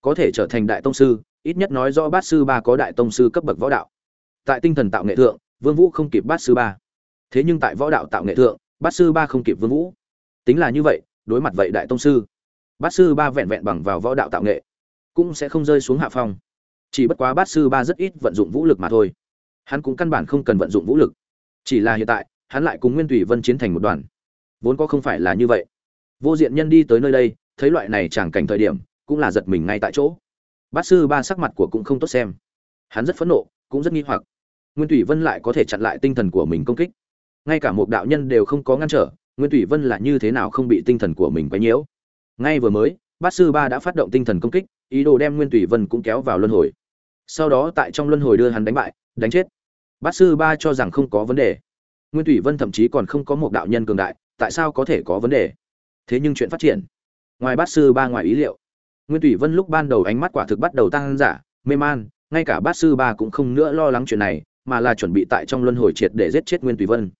Có thể trở thành đại tông sư, ít nhất nói rõ bát sư ba có đại tông sư cấp bậc võ đạo. Tại tinh thần tạo nghệ thượng, vương vũ không kịp bát sư ba. Thế nhưng tại võ đạo tạo nghệ thượng, bát sư ba không kịp vương vũ. Tính là như vậy, đối mặt vậy đại tông sư bát sư ba vẹn vẹn bằng vào võ đạo tạo nghệ, cũng sẽ không rơi xuống hạ phong. Chỉ bất quá bát sư ba rất ít vận dụng vũ lực mà thôi. Hắn cũng căn bản không cần vận dụng vũ lực. Chỉ là hiện tại, hắn lại cùng nguyên thủy vân chiến thành một đoàn. Vốn có không phải là như vậy. Vô diện nhân đi tới nơi đây, thấy loại này chẳng cảnh thời điểm, cũng là giật mình ngay tại chỗ. Bát sư ba sắc mặt của cũng không tốt xem. Hắn rất phẫn nộ, cũng rất nghi hoặc. Nguyên thủy vân lại có thể chặn lại tinh thần của mình công kích. Ngay cả một đạo nhân đều không có ngăn trở, nguyên thủy vân là như thế nào không bị tinh thần của mình quấy nhiễu? Ngay vừa mới, bát sư ba đã phát động tinh thần công kích, ý đồ đem nguyên tùy vân cũng kéo vào luân hồi. Sau đó tại trong luân hồi đưa hắn đánh bại, đánh chết. Bát sư ba cho rằng không có vấn đề. Nguyên tùy vân thậm chí còn không có một đạo nhân cường đại, tại sao có thể có vấn đề? Thế nhưng chuyện phát triển. Ngoài bát sư ba ngoài ý liệu, nguyên tùy vân lúc ban đầu ánh mắt quả thực bắt đầu tăng giả, mê man, ngay cả bát sư ba cũng không nữa lo lắng chuyện này, mà là chuẩn bị tại trong luân hồi triệt để giết chết nguyên tùy vân.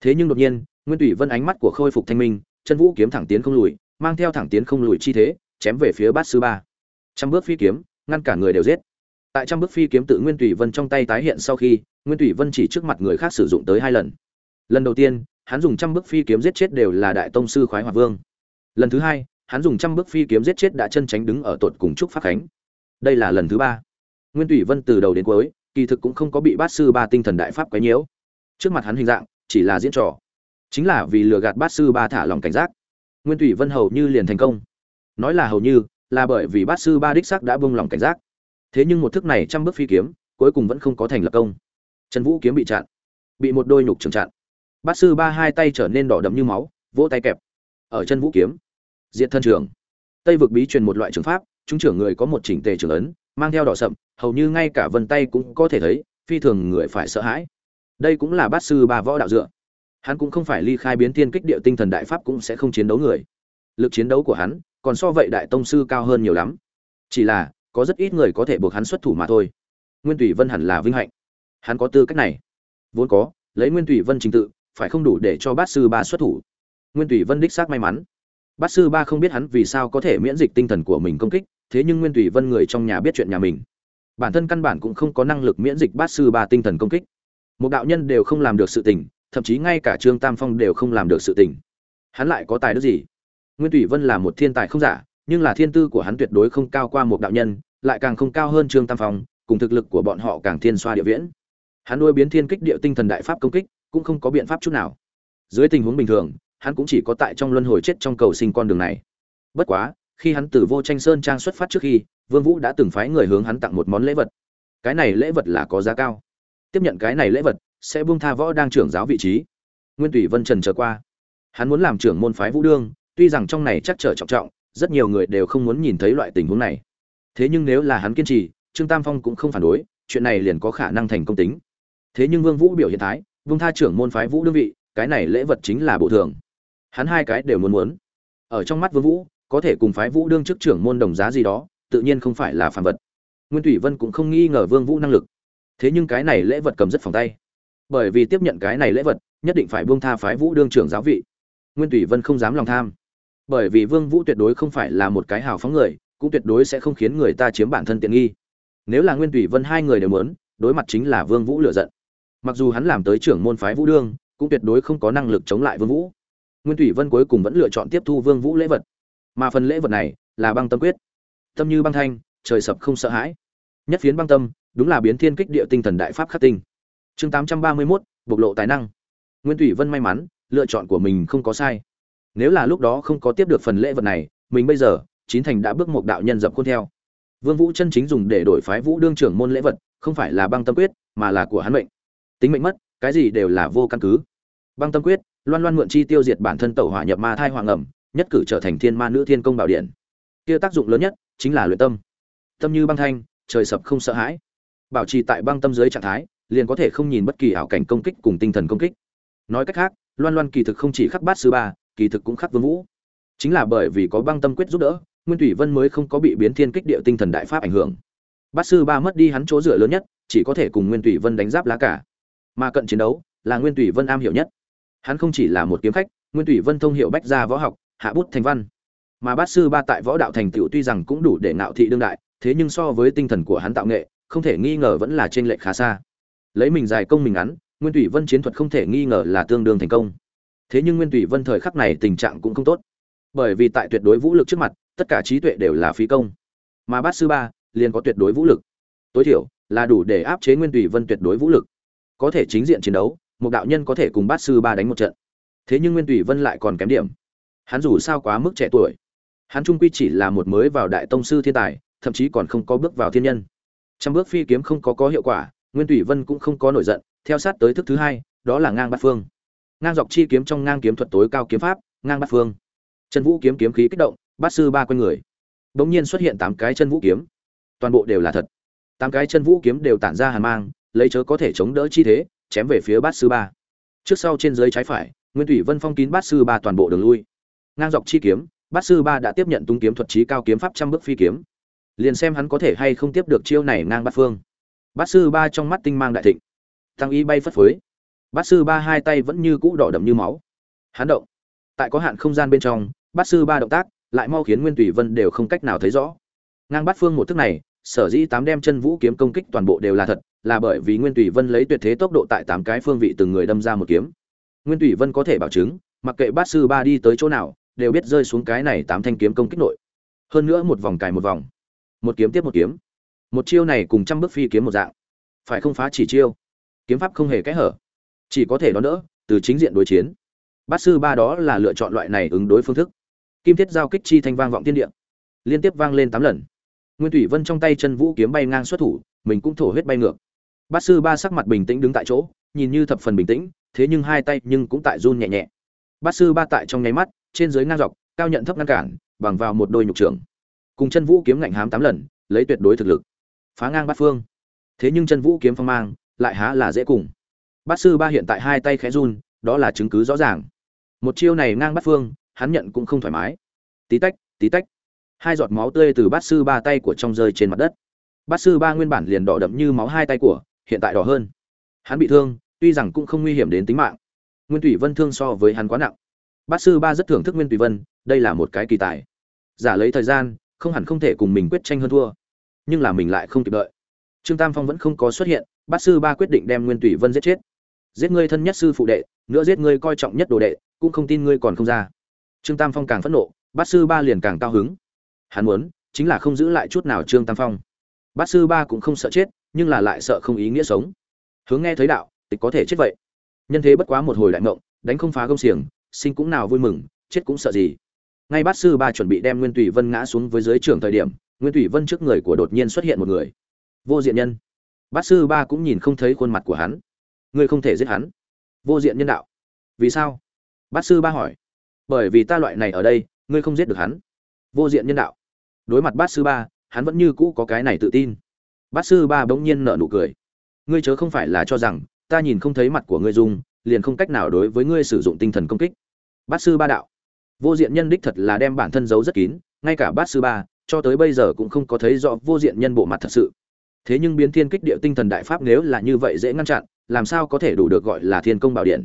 Thế nhưng đột nhiên, nguyên tùy vân ánh mắt của khôi phục thanh minh, chân vũ kiếm thẳng tiến không lùi mang theo thẳng tiến không lùi chi thế, chém về phía bát sư ba. Trăm bước phi kiếm, ngăn cả người đều giết. Tại trăm bước phi kiếm tự nguyên tùy vân trong tay tái hiện sau khi, nguyên tùy vân chỉ trước mặt người khác sử dụng tới hai lần. Lần đầu tiên, hắn dùng trăm bước phi kiếm giết chết đều là đại tông sư khoái hòa vương. Lần thứ hai, hắn dùng trăm bước phi kiếm giết chết đã chân tránh đứng ở tột cùng trúc pháp khánh. Đây là lần thứ ba. Nguyên tùy vân từ đầu đến cuối, kỳ thực cũng không có bị bát sư ba tinh thần đại pháp quấy nhiễu. Trước mặt hắn hình dạng, chỉ là diễn trò. Chính là vì lừa gạt bát sư ba thả lòng cảnh giác nguyên thủy vân hầu như liền thành công. Nói là hầu như, là bởi vì bát sư ba đích sắc đã buông lòng cảnh giác. Thế nhưng một thức này trăm bước phi kiếm, cuối cùng vẫn không có thành lập công. Trần vũ kiếm bị chặn, bị một đôi nhục trừng chặn. Bát sư ba hai tay trở nên đỏ đậm như máu, vỗ tay kẹp. Ở chân vũ kiếm diện thân trường. Tây vực bí truyền một loại trường pháp, chúng trưởng người có một chỉnh tề trường ấn, mang theo đỏ sậm, hầu như ngay cả vân tay cũng có thể thấy, phi thường người phải sợ hãi. Đây cũng là bát sư ba võ đạo dựa hắn cũng không phải ly khai biến tiên kích địa tinh thần đại pháp cũng sẽ không chiến đấu người. Lực chiến đấu của hắn, còn so vậy đại tông sư cao hơn nhiều lắm. Chỉ là, có rất ít người có thể buộc hắn xuất thủ mà thôi. Nguyên tùy vân hẳn là vinh hạnh. Hắn có tư cách này. Vốn có, lấy nguyên tùy vân trình tự, phải không đủ để cho bát sư ba xuất thủ. Nguyên tùy vân đích xác may mắn. Bát sư ba không biết hắn vì sao có thể miễn dịch tinh thần của mình công kích, thế nhưng nguyên tùy vân người trong nhà biết chuyện nhà mình. Bản thân căn bản cũng không có năng lực miễn dịch bát sư ba tinh thần công kích. Một đạo nhân đều không làm được sự tình thậm chí ngay cả trương tam phong đều không làm được sự tình. Hắn lại có tài đức gì? Nguyên thủy vân là một thiên tài không giả, nhưng là thiên tư của hắn tuyệt đối không cao qua một đạo nhân, lại càng không cao hơn trương tam phong, cùng thực lực của bọn họ càng thiên xoa địa viễn. Hắn nuôi biến thiên kích địa tinh thần đại pháp công kích, cũng không có biện pháp chút nào. Dưới tình huống bình thường, hắn cũng chỉ có tại trong luân hồi chết trong cầu sinh con đường này. Bất quá, khi hắn từ vô tranh sơn trang xuất phát trước khi, vương vũ đã từng phái người hướng hắn tặng một món lễ vật. Cái này lễ vật là có giá cao. Tiếp nhận cái này lễ vật sẽ buông tha võ đang trưởng giáo vị trí. Nguyên tùy vân trần chờ qua. Hắn muốn làm trưởng môn phái vũ đương, tuy rằng trong này chắc trở trọng trọng, rất nhiều người đều không muốn nhìn thấy loại tình huống này. Thế nhưng nếu là hắn kiên trì, trương tam phong cũng không phản đối, chuyện này liền có khả năng thành công tính. Thế nhưng vương vũ biểu hiện thái vương tha trưởng môn phái vũ đương vị, cái này lễ vật chính là bộ thường hắn hai cái đều muốn muốn. Ở trong mắt vương vũ, có thể cùng phái vũ đương chức trưởng môn đồng giá gì đó, tự nhiên không phải là phản vật. Nguyên thủy vân cũng không nghi ngờ vương vũ năng lực. Thế nhưng cái này lễ vật cầm rất phòng tay bởi vì tiếp nhận cái này lễ vật, nhất định phải buông tha phái vũ đương trưởng giáo vị. Nguyên thủy vân không dám lòng tham. Bởi vì vương vũ tuyệt đối không phải là một cái hào phóng người, cũng tuyệt đối sẽ không khiến người ta chiếm bản thân tiện nghi. Nếu là nguyên thủy vân hai người đều muốn, đối mặt chính là vương vũ lựa giận. Mặc dù hắn làm tới trưởng môn phái vũ đương, cũng tuyệt đối không có năng lực chống lại vương vũ. Nguyên thủy vân cuối cùng vẫn lựa chọn tiếp thu vương vũ lễ vật. Mà phần lễ vật này là băng tâm quyết. Tâm như băng thanh, trời sập không sợ hãi. Nhất phiến băng tâm, đúng là biến thiên kích địa tinh thần đại pháp khắc tinh chương 831, bộc lộ tài năng. Nguyên thủy vân may mắn lựa chọn của mình không có sai. Nếu là lúc đó không có tiếp được phần lễ vật này mình bây giờ chín thành đã bước một đạo nhân dập khuôn theo. Vương vũ chân chính dùng để đổi phái vũ đương trưởng môn lễ vật không phải là băng tâm quyết mà là của hắn mệnh. Tính mệnh mất cái gì đều là vô căn cứ. Băng tâm quyết loan loan mượn chi tiêu diệt bản thân tẩu hỏa nhập ma thai hoàng ẩm nhất cử trở thành thiên ma nữ thiên công bảo điện. Kia tác dụng lớn nhất chính là luyện tâm. Tâm như băng thanh trời sập không sợ hãi. Bảo trì tại băng tâm dưới trạng thái liền có thể không nhìn bất kỳ ảo cảnh công kích cùng tinh thần công kích. Nói cách khác, loan loan kỳ thực không chỉ khắc bát sư ba, kỳ thực cũng khắc vương vũ. Chính là bởi vì có băng tâm quyết giúp đỡ, nguyên thủy vân mới không có bị biến thiên kích địa tinh thần đại pháp ảnh hưởng. Bát sư ba mất đi hắn chỗ dựa lớn nhất, chỉ có thể cùng nguyên thủy vân đánh giáp lá cả. Mà cận chiến đấu, là nguyên thủy vân am hiểu nhất. Hắn không chỉ là một kiếm khách, nguyên thủy vân thông hiệu bách gia võ học, hạ bút thành văn. Mà bát sư ba tại võ đạo thành tựu tuy rằng cũng đủ để ngạo thị đương đại, thế nhưng so với tinh thần của hắn tạo nghệ, không thể nghi ngờ vẫn là trên lệch khá xa lấy mình dài công mình ngắn, nguyên thủy vân chiến thuật không thể nghi ngờ là tương đương thành công. Thế nhưng nguyên thủy vân thời khắc này tình trạng cũng không tốt. Bởi vì tại tuyệt đối vũ lực trước mặt, tất cả trí tuệ đều là phí công. Mà bát sư ba liền có tuyệt đối vũ lực. Tối thiểu là đủ để áp chế nguyên thủy vân tuyệt đối vũ lực. Có thể chính diện chiến đấu, một đạo nhân có thể cùng bát sư ba đánh một trận. Thế nhưng nguyên thủy vân lại còn kém điểm. Hắn dù sao quá mức trẻ tuổi. Hắn trung quy chỉ là một mới vào đại tông sư thiên tài, thậm chí còn không có bước vào thiên nhân. Trăm bước phi kiếm không có có hiệu quả nguyên thủy vân cũng không có nổi giận, theo sát tới thức thứ hai, đó là ngang bát phương. Ngang dọc chi kiếm trong ngang kiếm thuật tối cao kiếm pháp, ngang bát phương. Chân vũ kiếm kiếm khí kích động, bát sư ba quanh người. Bỗng nhiên xuất hiện tám cái chân vũ kiếm. Toàn bộ đều là thật. Tám cái chân vũ kiếm đều tản ra hàn mang, lấy chớ có thể chống đỡ chi thế, chém về phía bát sư ba. Trước sau trên dưới trái phải, nguyên thủy vân phong kín bát sư ba toàn bộ đường lui. Ngang dọc chi kiếm, bát sư ba đã tiếp nhận tung kiếm thuật trí cao kiếm pháp trăm bước phi kiếm. Liền xem hắn có thể hay không tiếp được chiêu này ngang bát phương bát sư ba trong mắt tinh mang đại thịnh. Tăng y bay phất phới. Bát sư ba hai tay vẫn như cũ đỏ đậm như máu. Hắn động. Tại có hạn không gian bên trong, bát sư ba động tác lại mau khiến nguyên thủy vân đều không cách nào thấy rõ. Ngang bát phương một thức này, sở dĩ tám đem chân vũ kiếm công kích toàn bộ đều là thật, là bởi vì nguyên thủy vân lấy tuyệt thế tốc độ tại tám cái phương vị từng người đâm ra một kiếm. Nguyên thủy vân có thể bảo chứng, mặc kệ bát sư ba đi tới chỗ nào, đều biết rơi xuống cái này tám thanh kiếm công kích nội. Hơn nữa một vòng cài một vòng. Một kiếm tiếp một kiếm một chiêu này cùng trăm bước phi kiếm một dạng. Phải không phá chỉ chiêu? Kiếm pháp không hề kẽ hở. Chỉ có thể đón đỡ, từ chính diện đối chiến. Bát sư ba đó là lựa chọn loại này ứng đối phương thức. Kim thiết giao kích chi thanh vang vọng thiên địa. Liên tiếp vang lên tám lần. Nguyên thủy vân trong tay chân vũ kiếm bay ngang xuất thủ, mình cũng thổ huyết bay ngược. Bát sư ba sắc mặt bình tĩnh đứng tại chỗ, nhìn như thập phần bình tĩnh, thế nhưng hai tay nhưng cũng tại run nhẹ nhẹ. Bát sư ba tại trong nháy mắt, trên dưới ngang dọc, cao nhận thấp ngăn cản, bằng vào một đôi nhục trưởng. Cùng chân vũ kiếm ngạnh hám tám lần, lấy tuyệt đối thực lực phá ngang bát phương. Thế nhưng chân vũ kiếm phong mang, lại há là dễ cùng. Bát sư ba hiện tại hai tay khẽ run, đó là chứng cứ rõ ràng. Một chiêu này ngang bát phương, hắn nhận cũng không thoải mái. Tí tách tí tách. Hai giọt máu tươi từ bát sư ba tay của trong rơi trên mặt đất. Bát sư ba nguyên bản liền đỏ đậm như máu hai tay của, hiện tại đỏ hơn. Hắn bị thương, tuy rằng cũng không nguy hiểm đến tính mạng. Nguyên thủy vân thương so với hắn quá nặng. Bát sư ba rất thưởng thức nguyên thủy vân, đây là một cái kỳ tài. Giả lấy thời gian, không hẳn không thể cùng mình quyết tranh hơn thua nhưng là mình lại không kịp đợi. Trương tam phong vẫn không có xuất hiện, bát sư ba quyết định đem nguyên tùy vân giết chết. Giết ngươi thân nhất sư phụ đệ, nữa giết ngươi coi trọng nhất đồ đệ, cũng không tin ngươi còn không ra. Trương tam phong càng phẫn nộ, bát sư ba liền càng cao hứng. Hắn muốn, chính là không giữ lại chút nào trương tam phong. Bát sư ba cũng không sợ chết, nhưng là lại sợ không ý nghĩa sống. Hướng nghe thấy đạo, tịch có thể chết vậy. Nhân thế bất quá một hồi đại mộng đánh không phá công xiềng, sinh cũng nào vui mừng, chết cũng sợ gì. Ngay bát sư ba chuẩn bị đem nguyên tùy vân ngã xuống với dưới trường thời điểm nguyên Thủy vân trước người của đột nhiên xuất hiện một người. Vô diện nhân. Bát sư ba cũng nhìn không thấy khuôn mặt của hắn. Ngươi không thể giết hắn. Vô diện nhân đạo. Vì sao? Bát sư ba hỏi. Bởi vì ta loại này ở đây ngươi không giết được hắn. Vô diện nhân đạo. Đối mặt bát sư ba hắn vẫn như cũ có cái này tự tin. Bát sư ba bỗng nhiên nở nụ cười. Ngươi chớ không phải là cho rằng ta nhìn không thấy mặt của ngươi dùng, liền không cách nào đối với ngươi sử dụng tinh thần công kích. Bát sư ba đạo. Vô diện nhân đích thật là đem bản thân giấu rất kín ngay cả bát sư ba cho tới bây giờ cũng không có thấy rõ vô diện nhân bộ mặt thật sự. Thế nhưng biến thiên kích địa tinh thần đại pháp nếu là như vậy dễ ngăn chặn, làm sao có thể đủ được gọi là thiên công bảo điện?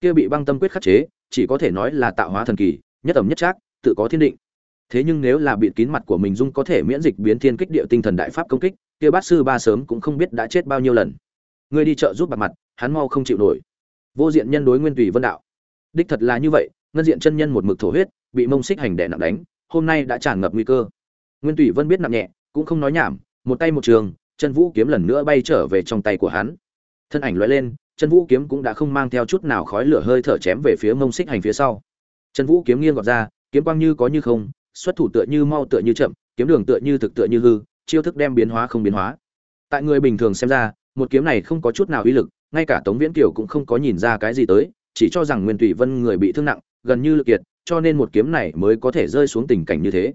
Kia bị băng tâm quyết khắc chế, chỉ có thể nói là tạo hóa thần kỳ, nhất ẩm nhất trác, tự có thiên định. Thế nhưng nếu là bịt kín mặt của mình dung có thể miễn dịch biến thiên kích địa tinh thần đại pháp công kích, kia bát sư ba sớm cũng không biết đã chết bao nhiêu lần. Người đi chợ giúp bạc mặt, hắn mau không chịu nổi. Vô diện nhân đối nguyên tùy vân đạo. Đích thật là như vậy, ngân diện chân nhân một mực thổ huyết, bị mông xích hành đẻ nặng đánh, hôm nay đã tràn ngập nguy cơ nguyên Tủy vân biết nặng nhẹ, cũng không nói nhảm, một tay một trường, chân vũ kiếm lần nữa bay trở về trong tay của hắn. Thân ảnh lóe lên, chân vũ kiếm cũng đã không mang theo chút nào khói lửa hơi thở chém về phía mông xích hành phía sau. Chân vũ kiếm nghiêng gọt ra, kiếm quang như có như không, xuất thủ tựa như mau tựa như chậm, kiếm đường tựa như thực tựa như hư, chiêu thức đem biến hóa không biến hóa. Tại người bình thường xem ra, một kiếm này không có chút nào uy lực, ngay cả tống viễn kiều cũng không có nhìn ra cái gì tới, chỉ cho rằng nguyên tùy vân người bị thương nặng, gần như lực kiệt, cho nên một kiếm này mới có thể rơi xuống tình cảnh như thế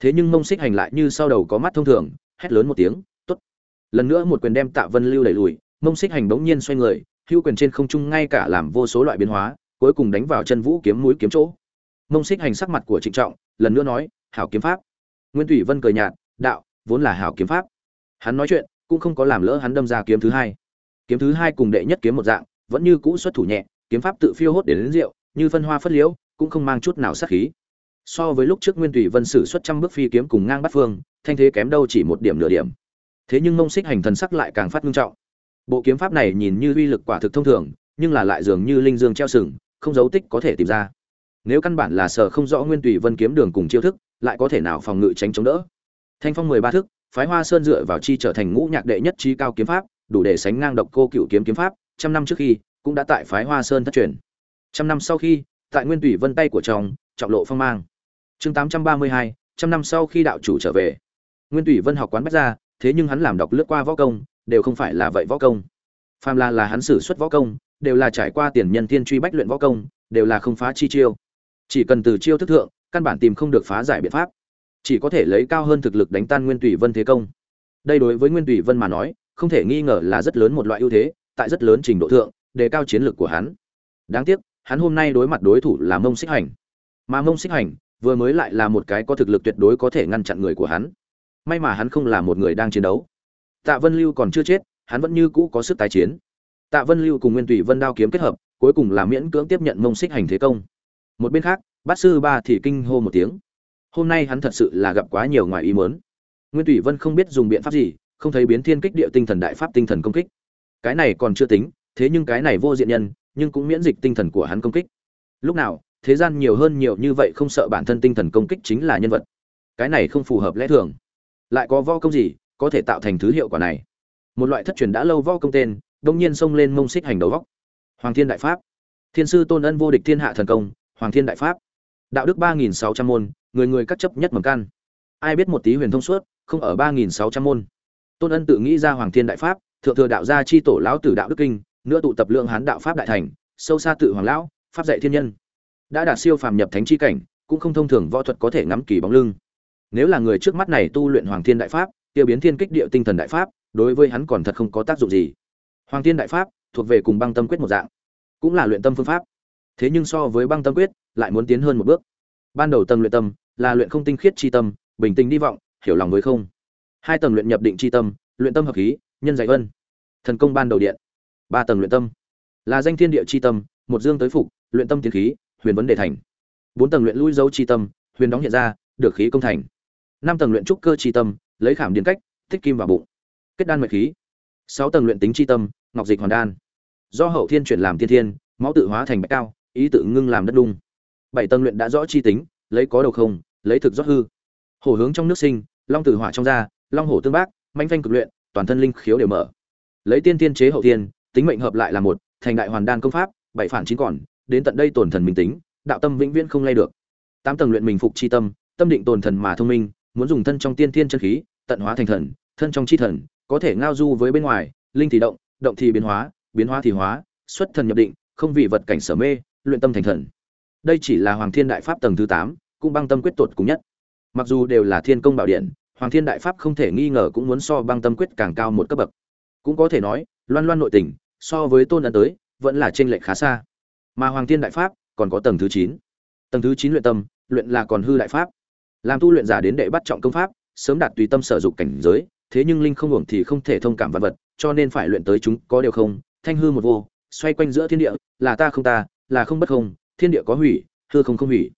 thế nhưng mông xích hành lại như sau đầu có mắt thông thường, hét lớn một tiếng, tốt. Lần nữa một quyền đem tạ vân lưu đẩy lùi, mông xích hành bỗng nhiên xoay người hữu quyền trên không trung ngay cả làm vô số loại biến hóa, cuối cùng đánh vào chân vũ kiếm mũi kiếm chỗ. Mông xích hành sắc mặt của trịnh trọng, lần nữa nói, hảo kiếm pháp. Nguyên thủy vân cười nhạt, đạo, vốn là hảo kiếm pháp. Hắn nói chuyện, cũng không có làm lỡ hắn đâm ra kiếm thứ hai. Kiếm thứ hai cùng đệ nhất kiếm một dạng, vẫn như cũ xuất thủ nhẹ, kiếm pháp tự phiêu hốt để đến rượu, như phân hoa phất liễu, cũng không mang chút nào sát khí so với lúc trước nguyên thủy vân sử xuất trăm bước phi kiếm cùng ngang bắt phương, thanh thế kém đâu chỉ một điểm nửa điểm. Thế nhưng mông xích hành thần sắc lại càng phát nghiêm trọng. Bộ kiếm pháp này nhìn như uy lực quả thực thông thường, nhưng là lại dường như linh dương treo sừng, không dấu tích có thể tìm ra. Nếu căn bản là sở không rõ nguyên tùy vân kiếm đường cùng chiêu thức, lại có thể nào phòng ngự tránh chống đỡ? Thanh phong mười ba thức, phái hoa sơn dựa vào chi trở thành ngũ nhạc đệ nhất trí cao kiếm pháp, đủ để sánh ngang độc cô cựu kiếm kiếm pháp, trăm năm trước khi, cũng đã tại phái hoa sơn thất truyền. Trăm năm sau khi, tại nguyên tùy vân tay của chồng, trọng lộ phong mang chương tám trăm ba mươi hai, trăm năm sau khi đạo chủ trở về. Nguyên tùy vân học quán bách ra, thế nhưng hắn làm đọc lướt qua võ công, đều không phải là vậy võ công. Phàm là là hắn sử xuất võ công, đều là trải qua tiền nhân thiên truy bách luyện võ công, đều là không phá chi chiêu. Chỉ cần từ chiêu thức thượng, căn bản tìm không được phá giải biện pháp. Chỉ có thể lấy cao hơn thực lực đánh tan nguyên tùy vân thế công. Đây đối với nguyên tùy vân mà nói, không thể nghi ngờ là rất lớn một loại ưu thế, tại rất lớn trình độ thượng, đề cao chiến lược của hắn. Đáng tiếc, hắn hôm nay đối mặt đối thủ là mông xích hành. Mà mông xích hành vừa mới lại là một cái có thực lực tuyệt đối có thể ngăn chặn người của hắn. May mà hắn không là một người đang chiến đấu. Tạ vân lưu còn chưa chết, hắn vẫn như cũ có sức tái chiến. Tạ vân lưu cùng nguyên tùy vân đao kiếm kết hợp, cuối cùng là miễn cưỡng tiếp nhận mông xích hành thế công. Một bên khác, bát sư ba thì kinh hô một tiếng. Hôm nay hắn thật sự là gặp quá nhiều ngoài ý mớn nguyên tùy vân không biết dùng biện pháp gì, không thấy biến thiên kích địa tinh thần đại pháp tinh thần công kích. Cái này còn chưa tính, thế nhưng cái này vô diện nhân, nhưng cũng miễn dịch tinh thần của hắn công kích. Lúc nào thế gian nhiều hơn nhiều như vậy không sợ bản thân tinh thần công kích chính là nhân vật. Cái này không phù hợp lẽ thường. Lại có vo công gì có thể tạo thành thứ hiệu quả này? Một loại thất truyền đã lâu vo công tên, đông nhiên xông lên mông xích hành đầu vóc hoàng thiên đại pháp. Thiên sư tôn ân vô địch thiên hạ thần công, hoàng thiên đại pháp. Đạo đức ba nghìn sáu trăm môn, người người cắt chấp nhất mầm căn ai biết một tí huyền thông suốt, không ở ba nghìn sáu trăm môn. Tôn ân tự nghĩ ra hoàng thiên đại pháp, thượng thừa đạo gia chi tổ lão tử đạo đức kinh, nữa tụ tập lượng hán đạo pháp đại thành, sâu xa tự hoàng lão, pháp dạy thiên nhân đã đạt siêu phàm nhập thánh chi cảnh, cũng không thông thường võ thuật có thể ngắm kỳ bóng lưng. Nếu là người trước mắt này tu luyện hoàng thiên đại pháp, tiêu biến thiên kích địa tinh thần đại pháp, đối với hắn còn thật không có tác dụng gì. Hoàng thiên đại pháp thuộc về cùng băng tâm quyết một dạng, cũng là luyện tâm phương pháp. Thế nhưng so với băng tâm quyết, lại muốn tiến hơn một bước. Ban đầu tầng luyện tâm là luyện không tinh khiết chi tâm, bình tĩnh đi vọng, hiểu lòng với không. Hai tầng luyện nhập định chi tâm, luyện tâm hợp khí, nhân dạy vân. Thần công ban đầu điện. Ba tầng luyện tâm là danh thiên địa chi tâm, một dương tới phục, luyện tâm tiến khí huyền vấn đề thành. Bốn tầng luyện lui dấu chi tâm, huyền đóng hiện ra, được khí công thành. Năm tầng luyện trúc cơ chi tâm, lấy khảm điền cách, thích kim vào bụng. Kết đan mệnh khí. Sáu tầng luyện tính chi tâm, ngọc dịch hoàn đan. Do hậu thiên chuyển làm tiên thiên, máu tự hóa thành bạch cao, ý tự ngưng làm đất đung. Bảy tầng luyện đã rõ chi tính, lấy có đầu không, lấy thực rót hư. Hổ hướng trong nước sinh, long tử hỏa trong da, long hổ tương bác manh phanh cực luyện, toàn thân linh khiếu đều mở. Lấy tiên tiên chế hậu thiên, tính mệnh hợp lại là một, thành đại hoàn đan công pháp, bảy phản chín còn đến tận đây tổn thần minh tính, đạo tâm vĩnh viễn không lay được. Tám tầng luyện mình phục chi tâm tâm định tổn thần mà thông minh, muốn dùng thân trong tiên thiên chân khí, tận hóa thành thần, thân trong chi thần, có thể ngao du với bên ngoài, linh thì động động thì biến hóa biến hóa thì hóa, xuất thần nhập định, không vì vật cảnh sở mê, luyện tâm thành thần. Đây chỉ là hoàng thiên đại pháp tầng thứ tám, cũng băng tâm quyết tột cùng nhất. Mặc dù đều là thiên công bảo điện, hoàng thiên đại pháp không thể nghi ngờ cũng muốn so băng tâm quyết càng cao một cấp bậc. Cũng có thể nói, loan loan nội tình, so với tôn ấn tới, vẫn là trên lệch khá xa mà hoàng thiên đại pháp còn có tầng thứ chín. Tầng thứ chín luyện tâm, luyện là còn hư đại pháp. Làm tu luyện giả đến đệ bắt trọng công pháp, sớm đạt tùy tâm sở dụng cảnh giới, thế nhưng linh không hưởng thì không thể thông cảm vật vật, cho nên phải luyện tới chúng có điều không, thanh hư một vô, xoay quanh giữa thiên địa, là ta không ta, là không bất không, thiên địa có hủy, hư không không hủy.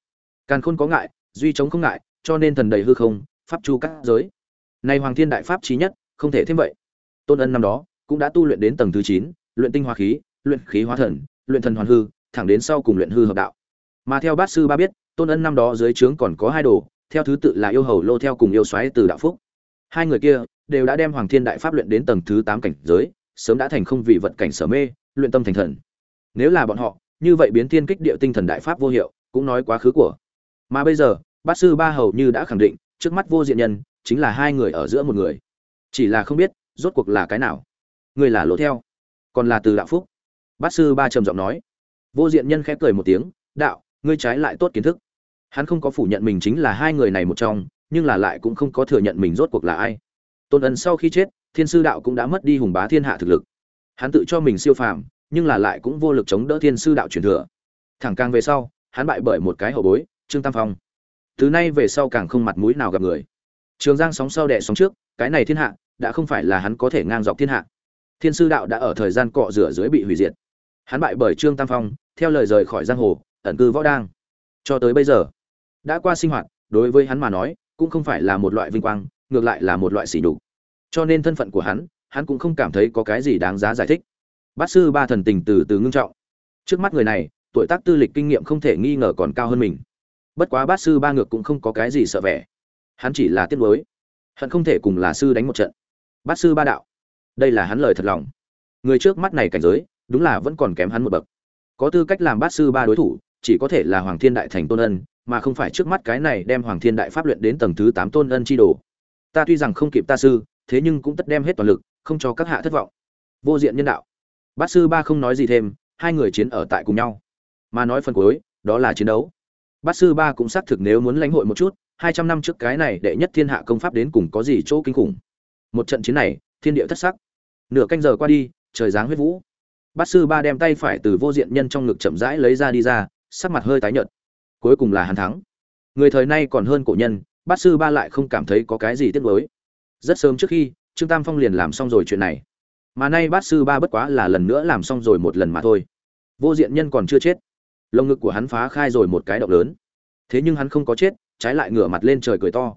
Càn khôn có ngại, duy chống không ngại, cho nên thần đầy hư không, pháp chu các giới. Nay hoàng thiên đại pháp trí nhất, không thể thêm vậy. Tôn ân năm đó, cũng đã tu luyện đến tầng thứ chín, luyện tinh hoa khí, luyện khí hóa thần, luyện thần hoàn hư thẳng đến sau cùng luyện hư hợp đạo. Mà theo bát sư ba biết, tôn ân năm đó dưới trướng còn có hai đồ, theo thứ tự là yêu hầu lô theo cùng yêu xoáy từ đạo phúc. Hai người kia đều đã đem hoàng thiên đại pháp luyện đến tầng thứ tám cảnh giới, sớm đã thành không vị vật cảnh sở mê, luyện tâm thành thần. Nếu là bọn họ, như vậy biến thiên kích địa tinh thần đại pháp vô hiệu, cũng nói quá khứ của. Mà bây giờ, bát sư ba hầu như đã khẳng định, trước mắt vô diện nhân, chính là hai người ở giữa một người. Chỉ là không biết, rốt cuộc là cái nào? Người là lộ theo, còn là từ đạo phúc. Bát sư ba trầm giọng nói vô diện nhân khẽ cười một tiếng, đạo, ngươi trái lại tốt kiến thức. Hắn không có phủ nhận mình chính là hai người này một trong, nhưng là lại cũng không có thừa nhận mình rốt cuộc là ai. Tôn ân sau khi chết, thiên sư đạo cũng đã mất đi hùng bá thiên hạ thực lực. Hắn tự cho mình siêu phàm, nhưng là lại cũng vô lực chống đỡ thiên sư đạo truyền thừa. Thẳng càng về sau, hắn bại bởi một cái hậu bối, trương tam phong. Từ nay về sau càng không mặt mũi nào gặp người. Trường giang sóng sau đẻ sóng trước, cái này thiên hạ, đã không phải là hắn có thể ngang dọc thiên hạ. Thiên sư đạo đã ở thời gian cọ rửa dưới bị hủy diệt hắn bại bởi trương tam phong, theo lời rời khỏi giang hồ, ẩn cư võ đang. Cho tới bây giờ, đã qua sinh hoạt, đối với hắn mà nói, cũng không phải là một loại vinh quang, ngược lại là một loại sỉ nhục. Cho nên thân phận của hắn hắn cũng không cảm thấy có cái gì đáng giá giải thích. Bát sư ba thần tình từ từ ngưng trọng. Trước mắt người này, tuổi tác tư lịch kinh nghiệm không thể nghi ngờ còn cao hơn mình. Bất quá bát sư ba ngược cũng không có cái gì sợ vẻ. Hắn chỉ là tiếc nuối. Hận không thể cùng là sư đánh một trận. Bát sư ba đạo. Đây là hắn lời thật lòng. Người trước mắt này cảnh giới đúng là vẫn còn kém hắn một bậc. Có tư cách làm bát sư ba đối thủ, chỉ có thể là hoàng thiên đại thành tôn ân, mà không phải trước mắt cái này đem hoàng thiên đại pháp luyện đến tầng thứ tám tôn ân chi đồ. Ta tuy rằng không kịp ta sư, thế nhưng cũng tất đem hết toàn lực, không cho các hạ thất vọng. Vô diện nhân đạo. Bát sư ba không nói gì thêm, hai người chiến ở tại cùng nhau. Mà nói phần cuối, đó là chiến đấu. Bát sư ba cũng xác thực nếu muốn lãnh hội một chút, hai trăm năm trước cái này đệ nhất thiên hạ công pháp đến cùng có gì chỗ kinh khủng. Một trận chiến này, thiên địa thất sắc. Nửa canh giờ qua đi, trời giáng huyết vũ bát sư ba đem tay phải từ vô diện nhân trong ngực chậm rãi lấy ra đi ra, sắc mặt hơi tái nhợt. Cuối cùng là hắn thắng. Người thời nay còn hơn cổ nhân, bát sư ba lại không cảm thấy có cái gì tiếc nuối. Rất sớm trước khi, trương tam phong liền làm xong rồi chuyện này. Mà nay bát sư ba bất quá là lần nữa làm xong rồi một lần mà thôi. Vô diện nhân còn chưa chết. Lồng ngực của hắn phá khai rồi một cái động lớn. Thế nhưng hắn không có chết, trái lại ngửa mặt lên trời cười to.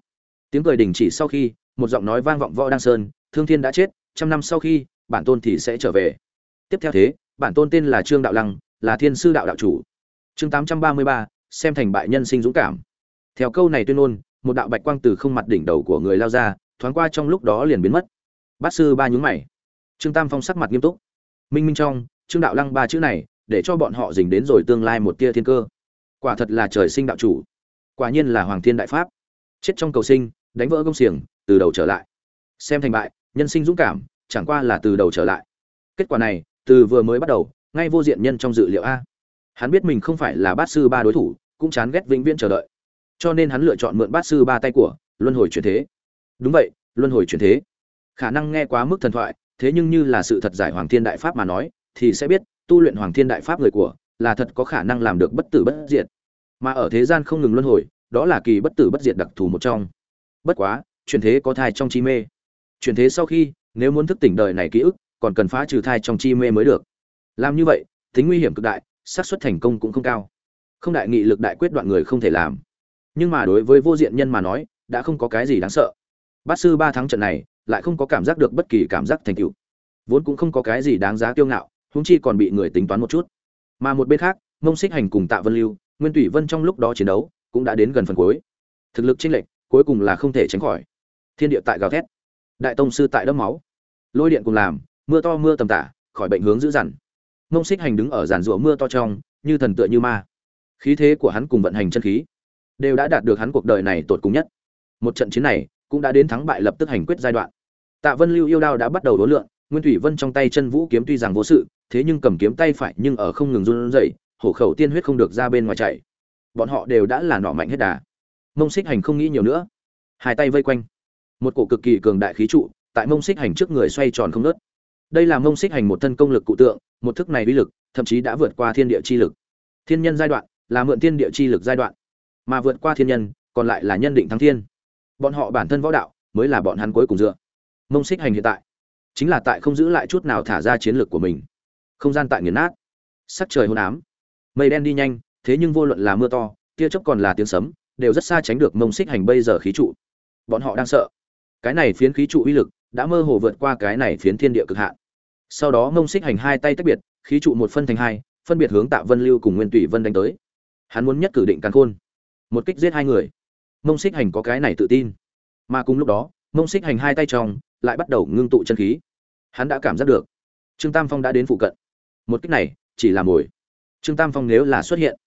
Tiếng cười đình chỉ sau khi, một giọng nói vang vọng võ đăng sơn, thương thiên đã chết, trăm năm sau khi, bản tôn thì sẽ trở về tiếp theo thế, bản tôn tên là trương đạo lăng, là thiên sư đạo đạo chủ. Chương tám trăm ba mươi ba, xem thành bại nhân sinh dũng cảm. Theo câu này tuyên ngôn, một đạo bạch quang từ không mặt đỉnh đầu của người lao ra, thoáng qua trong lúc đó liền biến mất. Bát sư ba nhún mày. Trương tam phong sắc mặt nghiêm túc. Minh minh trong, trương đạo lăng ba chữ này, để cho bọn họ dình đến rồi tương lai một tia thiên cơ. Quả thật là trời sinh đạo chủ. Quả nhiên là hoàng thiên đại pháp. Chết trong cầu sinh, đánh vỡ công xiềng, từ đầu trở lại. Xem thành bại, nhân sinh dũng cảm, chẳng qua là từ đầu trở lại. Kết quả này từ vừa mới bắt đầu, ngay vô diện nhân trong dự liệu a. Hắn biết mình không phải là bát sư ba đối thủ, cũng chán ghét vĩnh viễn chờ đợi. Cho nên hắn lựa chọn mượn bát sư ba tay của, luân hồi chuyển thế. Đúng vậy, luân hồi chuyển thế. Khả năng nghe quá mức thần thoại, thế nhưng như là sự thật giải hoàng thiên đại pháp mà nói, thì sẽ biết, tu luyện hoàng thiên đại pháp người của, là thật có khả năng làm được bất tử bất diệt. Mà ở thế gian không ngừng luân hồi, đó là kỳ bất tử bất diệt đặc thù một trong. Bất quá, chuyển thế có thai trong chi mê. Chuyển thế sau khi, nếu muốn thức tỉnh đời này ký ức còn cần phá trừ thai trong chi mê mới được. Làm như vậy, tính nguy hiểm cực đại, xác suất thành công cũng không cao. Không đại nghị lực đại quyết đoạn người không thể làm. Nhưng mà đối với vô diện nhân mà nói, đã không có cái gì đáng sợ. Bát sư ba tháng trận này, lại không có cảm giác được bất kỳ cảm giác thành tựu. Vốn cũng không có cái gì đáng giá kiêu ngạo húng chi còn bị người tính toán một chút. Mà một bên khác, mông xích hành cùng tạ vân lưu, nguyên tủy vân trong lúc đó chiến đấu, cũng đã đến gần phần cuối. Thực lực chênh lệch, cuối cùng là không thể tránh khỏi. Thiên địa tại gào thét. Đại tông sư tại đẫm máu. Lôi điện cùng làm mưa to mưa tầm tả, khỏi bệnh hướng dữ dằn. Mông xích hành đứng ở giàn rủa mưa to trong, như thần tựa như ma. Khí thế của hắn cùng vận hành chân khí đều đã đạt được hắn cuộc đời này tột cùng nhất. Một trận chiến này cũng đã đến thắng bại lập tức hành quyết giai đoạn. Tạ vân lưu yêu đao đã bắt đầu đối lượng, nguyên thủy vân trong tay chân vũ kiếm tuy rằng vô sự, thế nhưng cầm kiếm tay phải nhưng ở không ngừng run rẩy, hổ khẩu tiên huyết không được ra bên ngoài chạy. Bọn họ đều đã là nọ mạnh hết đà. Mông xích hành không nghĩ nhiều nữa. Hai tay vây quanh. Một cổ cực kỳ cường đại khí trụ tại mông xích hành trước người xoay tròn không nớt đây là mông xích hành một thân công lực cụ tượng, một thức này uy lực, thậm chí đã vượt qua thiên địa chi lực. Thiên nhân giai đoạn, là mượn thiên địa chi lực giai đoạn, mà vượt qua thiên nhân, còn lại là nhân định thắng thiên. Bọn họ bản thân võ đạo, mới là bọn hắn cuối cùng dựa. Mông xích hành hiện tại, chính là tại không giữ lại chút nào thả ra chiến lược của mình. Không gian tại nghiền nát, sắc trời hôn ám, mây đen đi nhanh, thế nhưng vô luận là mưa to, tia chớp còn là tiếng sấm, đều rất xa tránh được mông xích hành bây giờ khí trụ. Bọn họ đang sợ, cái này phiến khí trụ uy lực đã mơ hồ vượt qua cái này phiến thiên địa cực hạn sau đó mông xích hành hai tay tách biệt, khí trụ một phân thành hai, phân biệt hướng tạ vân lưu cùng nguyên tùy vân đánh tới. Hắn muốn nhất cử định càn khôn. Một kích giết hai người. Mông xích hành có cái này tự tin. Mà cùng lúc đó mông xích hành hai tay trong, lại bắt đầu ngưng tụ chân khí. Hắn đã cảm giác được. Trương tam phong đã đến phụ cận. Một kích này, chỉ là mồi. Trương tam phong nếu là xuất hiện,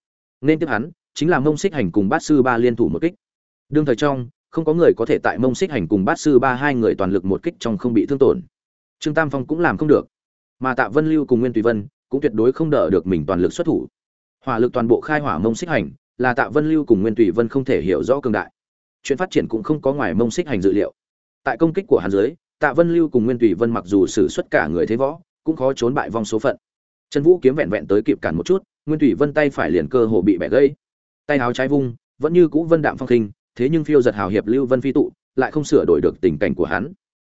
nên tiếp hắn, chính là mông xích hành cùng bát sư ba liên thủ một kích. Đương thời trong, không có người có thể tại mông xích hành cùng bát sư ba hai người toàn lực một kích trong không bị thương tổn. Trương tam phong cũng làm không được mà tạ vân lưu cùng nguyên tùy vân cũng tuyệt đối không đỡ được mình toàn lực xuất thủ. Hỏa lực toàn bộ khai hỏa mông xích hành, là tạ vân lưu cùng nguyên tùy vân không thể hiểu rõ cường đại. Chuyện phát triển cũng không có ngoài mông xích hành dự liệu. Tại công kích của hàn giới tạ vân lưu cùng nguyên tùy vân mặc dù xử suất cả người thế võ, cũng khó trốn bại vong số phận. Trần vũ kiếm vẹn vẹn tới kịp cản một chút, nguyên tùy vân tay phải liền cơ hồ bị bẻ gãy. Tay áo trái vung, vẫn như cũ vân đạm phong khinh, thế nhưng phiêu giật hào hiệp lưu vân phi tụ, lại không sửa đổi được tình cảnh của hắn.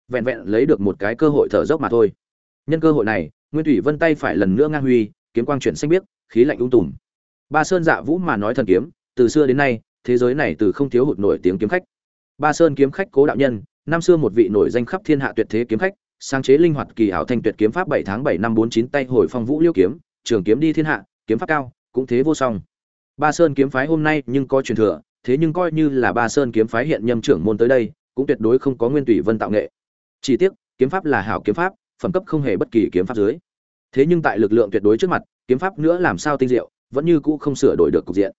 Vẹn vẹn lấy được một cái cơ hội thở dốc mà thôi nhân cơ hội này, nguyên thủy vân tay phải lần nữa ngang huy, kiếm quang chuyển xanh biếc, khí lạnh ung tùm. Ba sơn dạ vũ mà nói thần kiếm, từ xưa đến nay, thế giới này từ không thiếu hụt nổi tiếng kiếm khách. Ba sơn kiếm khách cố đạo nhân, năm xưa một vị nổi danh khắp thiên hạ tuyệt thế kiếm khách, sáng chế linh hoạt kỳ ảo thanh tuyệt kiếm pháp bảy tháng bảy năm bốn chín tay hồi phong vũ liêu kiếm, trường kiếm đi thiên hạ, kiếm pháp cao, cũng thế vô song. Ba sơn kiếm phái hôm nay nhưng có truyền thừa, thế nhưng coi như là ba sơn kiếm phái hiện nhâm trưởng môn tới đây, cũng tuyệt đối không có nguyên tùy vân tạo nghệ. Chỉ tiếc, kiếm pháp là hảo kiếm pháp phẩm cấp không hề bất kỳ kiếm pháp dưới. Thế nhưng tại lực lượng tuyệt đối trước mặt, kiếm pháp nữa làm sao tinh diệu, vẫn như cũ không sửa đổi được cục diện.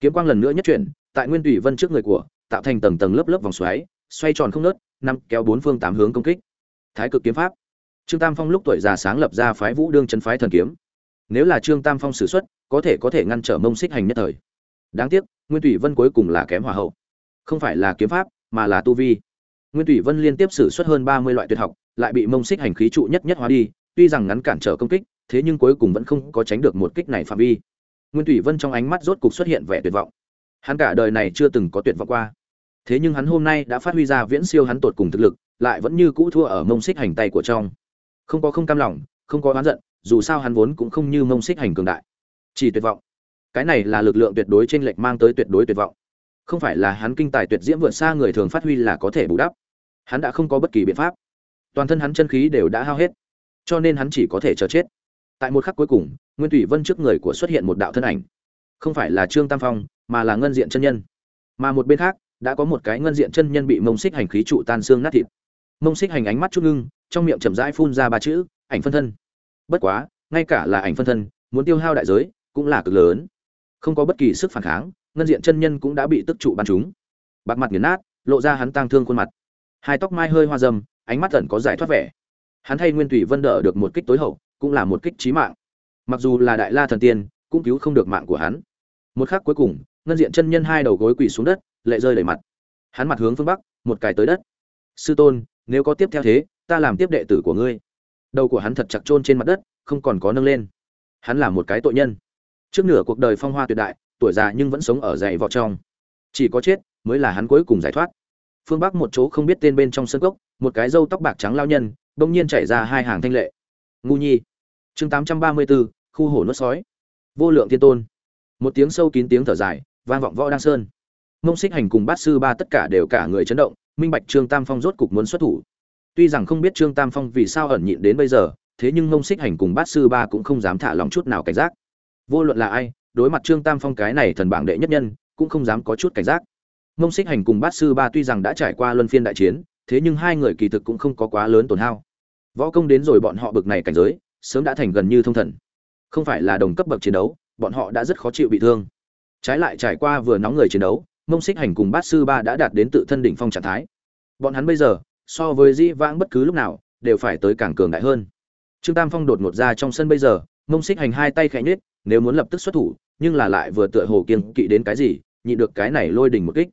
Kiếm quang lần nữa nhất chuyển, tại nguyên tùy vân trước người của, tạo thành tầng tầng lớp lớp vòng xoáy, xoay tròn không nớt, năm kéo bốn phương tám hướng công kích. Thái cực kiếm pháp. Trương tam phong lúc tuổi già sáng lập ra phái vũ đương chân phái thần kiếm. Nếu là trương tam phong sử xuất, có thể có thể ngăn trở mông xích hành nhất thời. Đáng tiếc, nguyên tùy vân cuối cùng là kém hòa hậu. Không phải là kiếm pháp, mà là tu vi nguyên tùy vân liên tiếp sử xuất hơn ba mươi loại tuyệt học, lại bị mông xích hành khí trụ nhất nhất hóa đi, tuy rằng ngắn cản trở công kích, thế nhưng cuối cùng vẫn không có tránh được một kích này phạm vi. Nguyên Thủy vân trong ánh mắt rốt cục xuất hiện vẻ tuyệt vọng. Hắn cả đời này chưa từng có tuyệt vọng qua. Thế nhưng hắn hôm nay đã phát huy ra viễn siêu hắn tột cùng thực lực, lại vẫn như cũ thua ở mông xích hành tay của trong. Không có không cam lòng, không có oán giận, dù sao hắn vốn cũng không như mông xích hành cường đại. Chỉ tuyệt vọng. Cái này là lực lượng tuyệt đối trên lệch mang tới tuyệt đối tuyệt vọng. Không phải là hắn kinh tài tuyệt diễm vượt xa người thường phát huy là có thể bù đắp hắn đã không có bất kỳ biện pháp. Toàn thân hắn chân khí đều đã hao hết, cho nên hắn chỉ có thể chờ chết. Tại một khắc cuối cùng, nguyên thủy vân trước người của xuất hiện một đạo thân ảnh. Không phải là trương tam phong, mà là ngân diện chân nhân. Mà một bên khác, đã có một cái ngân diện chân nhân bị mông xích hành khí trụ tan xương nát thịt. Mông xích hành ánh mắt chút ngưng, trong miệng chậm rãi phun ra ba chữ, ảnh phân thân. Bất quá, ngay cả là ảnh phân thân, muốn tiêu hao đại giới, cũng là cực lớn. Không có bất kỳ sức phản kháng, ngân diện chân nhân cũng đã bị tức trụ bắn chúng bạc mặt nghiền nát, lộ ra hắn tang thương khuôn mặt hai tóc mai hơi hoa dâm, ánh mắt ẩn có giải thoát vẻ. Hắn thay nguyên tùy vân đỡ được một kích tối hậu, cũng là một kích chí mạng. Mặc dù là đại la thần tiên, cũng cứu không được mạng của hắn. Một khắc cuối cùng, ngân diện chân nhân hai đầu gối quỳ xuống đất, lệ rơi đầy mặt. Hắn mặt hướng phương bắc, một cái tới đất. Sư tôn, nếu có tiếp theo thế, ta làm tiếp đệ tử của ngươi. Đầu của hắn thật chặt chôn trên mặt đất, không còn có nâng lên. Hắn là một cái tội nhân. Trước nửa cuộc đời phong hoa tuyệt đại, tuổi già nhưng vẫn sống ở dày vò trong. Chỉ có chết, mới là hắn cuối cùng giải thoát phương bắc một chỗ không biết tên bên trong sân gốc một cái râu tóc bạc trắng lao nhân, bỗng nhiên chảy ra hai hàng thanh lệ. Ngu nhi. Chương tám trăm ba mươi bốn khu hổ nuốt sói. Vô lượng thiên tôn. Một tiếng sâu kín tiếng thở dài, vang vọng võ đăng sơn. Mông xích hành cùng bát sư ba tất cả đều cả người chấn động, minh bạch trương tam phong rốt cục muốn xuất thủ. Tuy rằng không biết trương tam phong vì sao ẩn nhịn đến bây giờ, thế nhưng mông xích hành cùng bát sư ba cũng không dám thả lòng chút nào cảnh giác. Vô luận là ai, đối mặt trương tam phong cái này thần bảng đệ nhất nhân, cũng không dám có chút cảnh giác mông xích hành cùng bát sư ba tuy rằng đã trải qua luân phiên đại chiến, thế nhưng hai người kỳ thực cũng không có quá lớn tổn hao. Võ công đến rồi bọn họ bực này cảnh giới, sớm đã thành gần như thông thần. Không phải là đồng cấp bậc chiến đấu, bọn họ đã rất khó chịu bị thương. Trái lại trải qua vừa nóng người chiến đấu mông xích hành cùng bát sư ba đã đạt đến tự thân đỉnh phong trạng thái. Bọn hắn bây giờ, so với di vãng bất cứ lúc nào, đều phải tới càng cường đại hơn. Trương tam phong đột ngột ra trong sân bây giờ mông xích hành hai tay khẽ nhết nếu muốn lập tức xuất thủ, nhưng là lại vừa tựa hồ kiên kỵ đến cái gì nhị được cái này lôi đỉnh một kích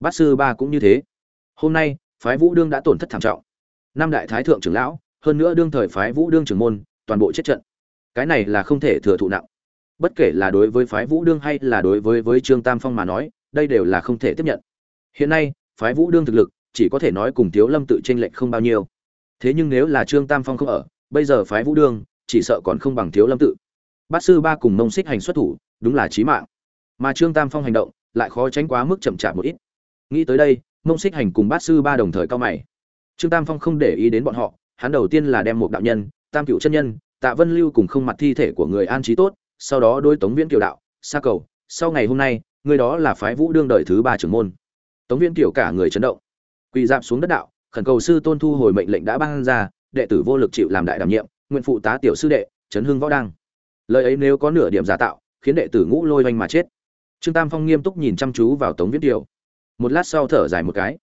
bát sư ba cũng như thế. Hôm nay, phái vũ đương đã tổn thất thảm trọng. Năm đại thái thượng trưởng lão, hơn nữa đương thời phái vũ đương trưởng môn, toàn bộ chết trận. Cái này là không thể thừa thụ nặng. Bất kể là đối với phái vũ đương hay là đối với với trương tam phong mà nói, đây đều là không thể tiếp nhận. Hiện nay, phái vũ đương thực lực, chỉ có thể nói cùng thiếu lâm tự tranh lệch không bao nhiêu. Thế nhưng nếu là trương tam phong không ở, bây giờ phái vũ đương, chỉ sợ còn không bằng thiếu lâm tự. Bát sư ba cùng mông xích hành xuất thủ, đúng là chí mạng. Mà trương tam phong hành động, lại khó tránh quá mức chậm chạp một ít nghĩ tới đây, mông xích hành cùng bát sư ba đồng thời cao mày. Trương tam phong không để ý đến bọn họ, hắn đầu tiên là đem một đạo nhân, tam cựu chân nhân, tạ vân lưu cùng không mặt thi thể của người an trí tốt, sau đó đôi tống viễn kiều đạo xa cầu, sau ngày hôm nay, người đó là phái vũ đương đời thứ ba trưởng môn. Tống viễn kiều cả người chấn động. Quỳ dạp xuống đất đạo, khẩn cầu sư tôn thu hồi mệnh lệnh đã ban ra, đệ tử vô lực chịu làm đại đảm nhiệm, nguyện phụ tá tiểu sư đệ trấn hưng võ đăng. Lời ấy nếu có nửa điểm giả tạo, khiến đệ tử ngũ lôi oanh mà chết. Trương tam phong nghiêm túc nhìn chăm chú vào tống viễn kiều một lát sau thở dài một cái.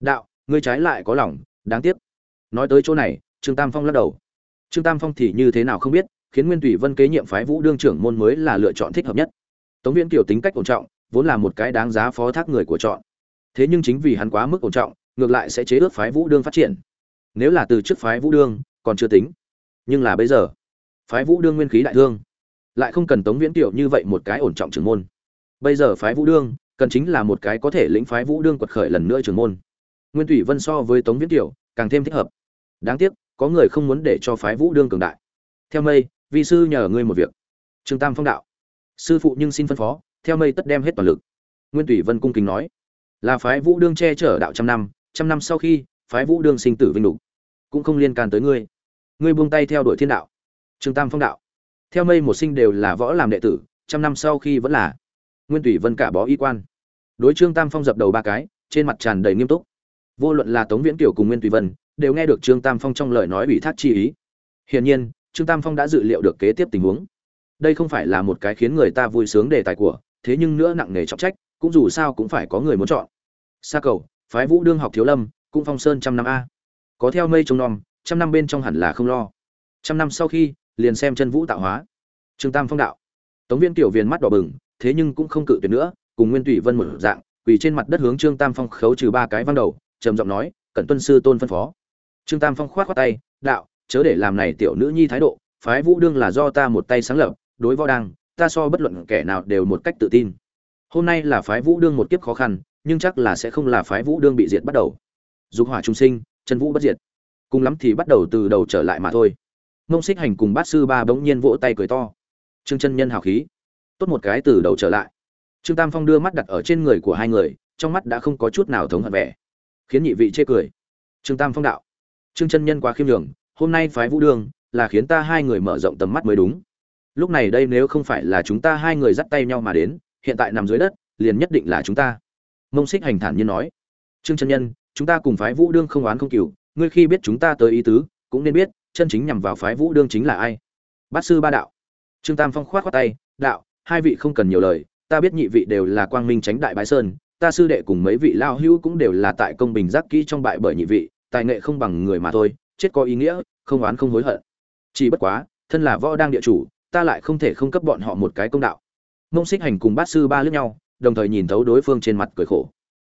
Đạo, ngươi trái lại có lòng, đáng tiếc. Nói tới chỗ này, trương tam phong lắc đầu. Trương tam phong thì như thế nào không biết, khiến nguyên tùy vân kế nhiệm phái vũ đương trưởng môn mới là lựa chọn thích hợp nhất. Tống viễn kiểu tính cách ổn trọng, vốn là một cái đáng giá phó thác người của chọn. Thế nhưng chính vì hắn quá mức ổn trọng, ngược lại sẽ chế ước phái vũ đương phát triển. Nếu là từ trước phái vũ đương, còn chưa tính. Nhưng là bây giờ, phái vũ đương nguyên khí đại thương. Lại không cần tống viễn tiểu như vậy một cái ổn trọng trưởng môn. Bây giờ phái vũ đương cần chính là một cái có thể lĩnh phái vũ đương quật khởi lần nữa trường môn. Nguyên thủy vân so với tống viễn tiểu, càng thêm thích hợp. Đáng tiếc, có người không muốn để cho phái vũ đương cường đại. Theo mây, vi sư nhờ ngươi một việc. Trương tam phong đạo. Sư phụ nhưng xin phân phó, theo mây tất đem hết toàn lực. Nguyên thủy vân cung kính nói. Là phái vũ đương che chở đạo trăm năm trăm năm sau khi, phái vũ đương sinh tử vinh đủ cũng không liên can tới ngươi. Ngươi buông tay theo đuổi thiên đạo. Trương tam phong đạo. Theo mây một sinh đều là võ làm đệ tử, trăm năm sau khi vẫn là nguyên tùy vân cả bó y quan. Đối trương tam phong dập đầu ba cái, trên mặt tràn đầy nghiêm túc. Vô luận là tống viễn kiều cùng nguyên tùy vân, đều nghe được trương tam phong trong lời nói ủy thác chi ý. Hiển nhiên, trương tam phong đã dự liệu được kế tiếp tình huống. Đây không phải là một cái khiến người ta vui sướng đề tài của, thế nhưng nữa nặng nề trọng trách, cũng dù sao cũng phải có người muốn chọn. Xa cầu, phái vũ đương học thiếu lâm cũng phong sơn trăm năm a. Có theo mây trông nom, trăm năm bên trong hẳn là không lo. Trăm năm sau khi, liền xem chân vũ tạo hóa. Trương tam phong đạo. Tống viên tiểu viên mắt đỏ bừng thế nhưng cũng không cự tuyệt nữa, cùng nguyên tùy vân một dạng, quỳ trên mặt đất hướng trương tam phong khấu trừ ba cái văn đầu, trầm giọng nói, cẩn tuân sư tôn phân phó. Trương tam phong khoát khoát tay, đạo, chớ để làm này tiểu nữ nhi thái độ, phái vũ đương là do ta một tay sáng lập, đối võ đăng, ta so bất luận kẻ nào đều một cách tự tin. Hôm nay là phái vũ đương một kiếp khó khăn, nhưng chắc là sẽ không là phái vũ đương bị diệt bắt đầu. Dục hỏa trung sinh, chân vũ bất diệt. Cùng lắm thì bắt đầu từ đầu trở lại mà thôi. Mông xích hành cùng bát sư ba bỗng nhiên vỗ tay cười to. Trương chân nhân hào khí tốt một cái từ đầu trở lại. Trương tam phong đưa mắt đặt ở trên người của hai người, trong mắt đã không có chút nào thống hận vẻ. Khiến nhị vị chê cười. Trương tam phong đạo, trương chân nhân quá khiêm nhường, hôm nay phái vũ đường là khiến ta hai người mở rộng tầm mắt mới đúng. Lúc này đây nếu không phải là chúng ta hai người dắt tay nhau mà đến, hiện tại nằm dưới đất, liền nhất định là chúng ta. Mông xích hành thản nhiên nói, trương chân nhân, chúng ta cùng phái vũ đương không oán không cừu, ngươi khi biết chúng ta tới ý tứ, cũng nên biết, chân chính nhằm vào phái vũ đương chính là ai. Bát sư ba đạo. Trương tam phong khoát khoát tay, đạo hai vị không cần nhiều lời, ta biết nhị vị đều là quang minh tránh đại bái sơn, ta sư đệ cùng mấy vị lao hữu cũng đều là tại công bình giác kỹ trong bại bởi nhị vị, tài nghệ không bằng người mà thôi, chết có ý nghĩa, không oán không hối hận. Chỉ bất quá, thân là võ đang địa chủ, ta lại không thể không cấp bọn họ một cái công đạo. Mông xích hành cùng bát sư ba lướt nhau, đồng thời nhìn thấu đối phương trên mặt cười khổ.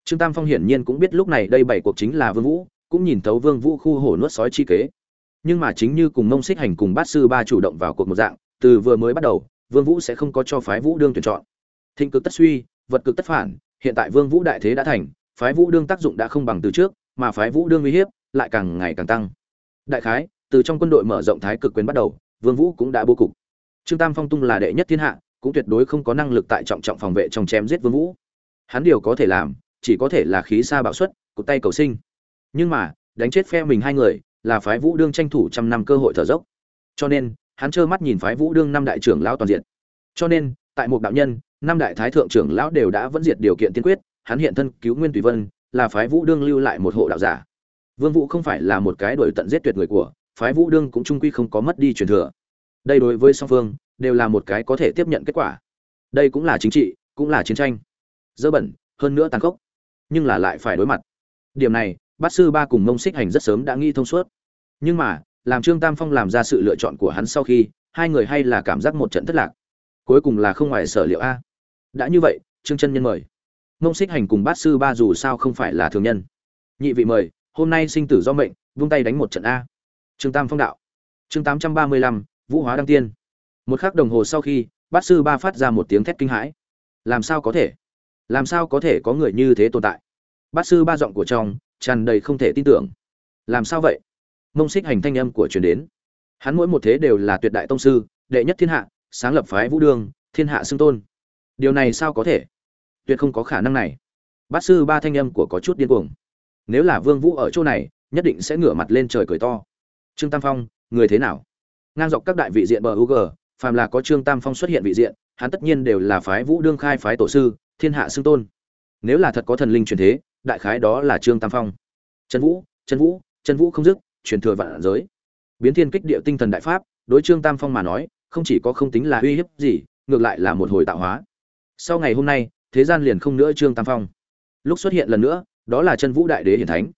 Trương tam phong hiển nhiên cũng biết lúc này đây bảy cuộc chính là vương vũ, cũng nhìn thấu vương vũ khu hổ nuốt sói chi kế. Nhưng mà chính như cùng mông xích hành cùng bát sư ba chủ động vào cuộc một dạng, từ vừa mới bắt đầu vương vũ sẽ không có cho phái vũ đương tuyển chọn. Thịnh cực tất suy, vật cực tất phản, hiện tại vương vũ đại thế đã thành, phái vũ đương tác dụng đã không bằng từ trước, mà phái vũ đương uy hiếp lại càng ngày càng tăng. Đại khái, từ trong quân đội mở rộng thái cực quyền bắt đầu, vương vũ cũng đã bố cục. Trương tam phong tung là đệ nhất thiên hạ, cũng tuyệt đối không có năng lực tại trọng trọng phòng vệ trong chém giết vương vũ. Hắn điều có thể làm, chỉ có thể là khí xa bạo suất cụt tay cầu sinh. Nhưng mà, đánh chết phe mình hai người, là phái vũ đương tranh thủ trăm năm cơ hội thở dốc. Cho nên hắn trơ mắt nhìn phái vũ đương năm đại trưởng lão toàn diện. Cho nên, tại một đạo nhân, năm đại thái thượng trưởng lão đều đã vẫn diệt điều kiện tiên quyết, hắn hiện thân cứu nguyên tùy vân, là phái vũ đương lưu lại một hộ đạo giả. Vương vũ không phải là một cái đổi tận giết tuyệt người của, phái vũ đương cũng trung quy không có mất đi truyền thừa. Đây đối với song phương, đều là một cái có thể tiếp nhận kết quả. Đây cũng là chính trị, cũng là chiến tranh. Dơ bẩn, hơn nữa tàn khốc, nhưng là lại phải đối mặt. Điểm này, bát sư ba cùng mông xích hành rất sớm đã nghi thông suốt. Nhưng mà làm trương tam phong làm ra sự lựa chọn của hắn sau khi, hai người hay là cảm giác một trận thất lạc. Cuối cùng là không ngoài sở liệu a. Đã như vậy, trương chân nhân mời. Mông xích hành cùng bát sư ba dù sao không phải là thường nhân. Nhị vị mời, hôm nay sinh tử do mệnh, vung tay đánh một trận a. Trương tam phong đạo. Chương tám trăm ba mươi lăm, vũ hóa đăng tiên. Một khắc đồng hồ sau khi, bát sư ba phát ra một tiếng thét kinh hãi. Làm sao có thể? Làm sao có thể có người như thế tồn tại? Bát sư ba giọng của trong, tràn đầy không thể tin tưởng. Làm sao vậy? Mông xích hành thanh âm của truyền đến. Hắn mỗi một thế đều là tuyệt đại tông sư, đệ nhất thiên hạ, sáng lập phái vũ đương thiên hạ xưng tôn. Điều này sao có thể? Tuyệt không có khả năng này. Bát sư ba thanh âm của có chút điên cuồng. Nếu là vương vũ ở chỗ này, nhất định sẽ ngửa mặt lên trời cười to. Trương tam phong, người thế nào? Ngang dọc các đại vị diện bờ u g, phàm là có trương tam phong xuất hiện vị diện, hắn tất nhiên đều là phái vũ đương khai phái tổ sư, thiên hạ xưng tôn. Nếu là thật có thần linh truyền thế, đại khái đó là trương tam phong. Trần vũ trần vũ trần vũ không dứt truyền thừa vạn giới. Biến thiên kích địa tinh thần đại pháp, đối trương tam phong mà nói, không chỉ có không tính là uy hiếp gì, ngược lại là một hồi tạo hóa. Sau ngày hôm nay, thế gian liền không nữa trương tam phong. Lúc xuất hiện lần nữa, đó là chân vũ đại đế hiển thánh.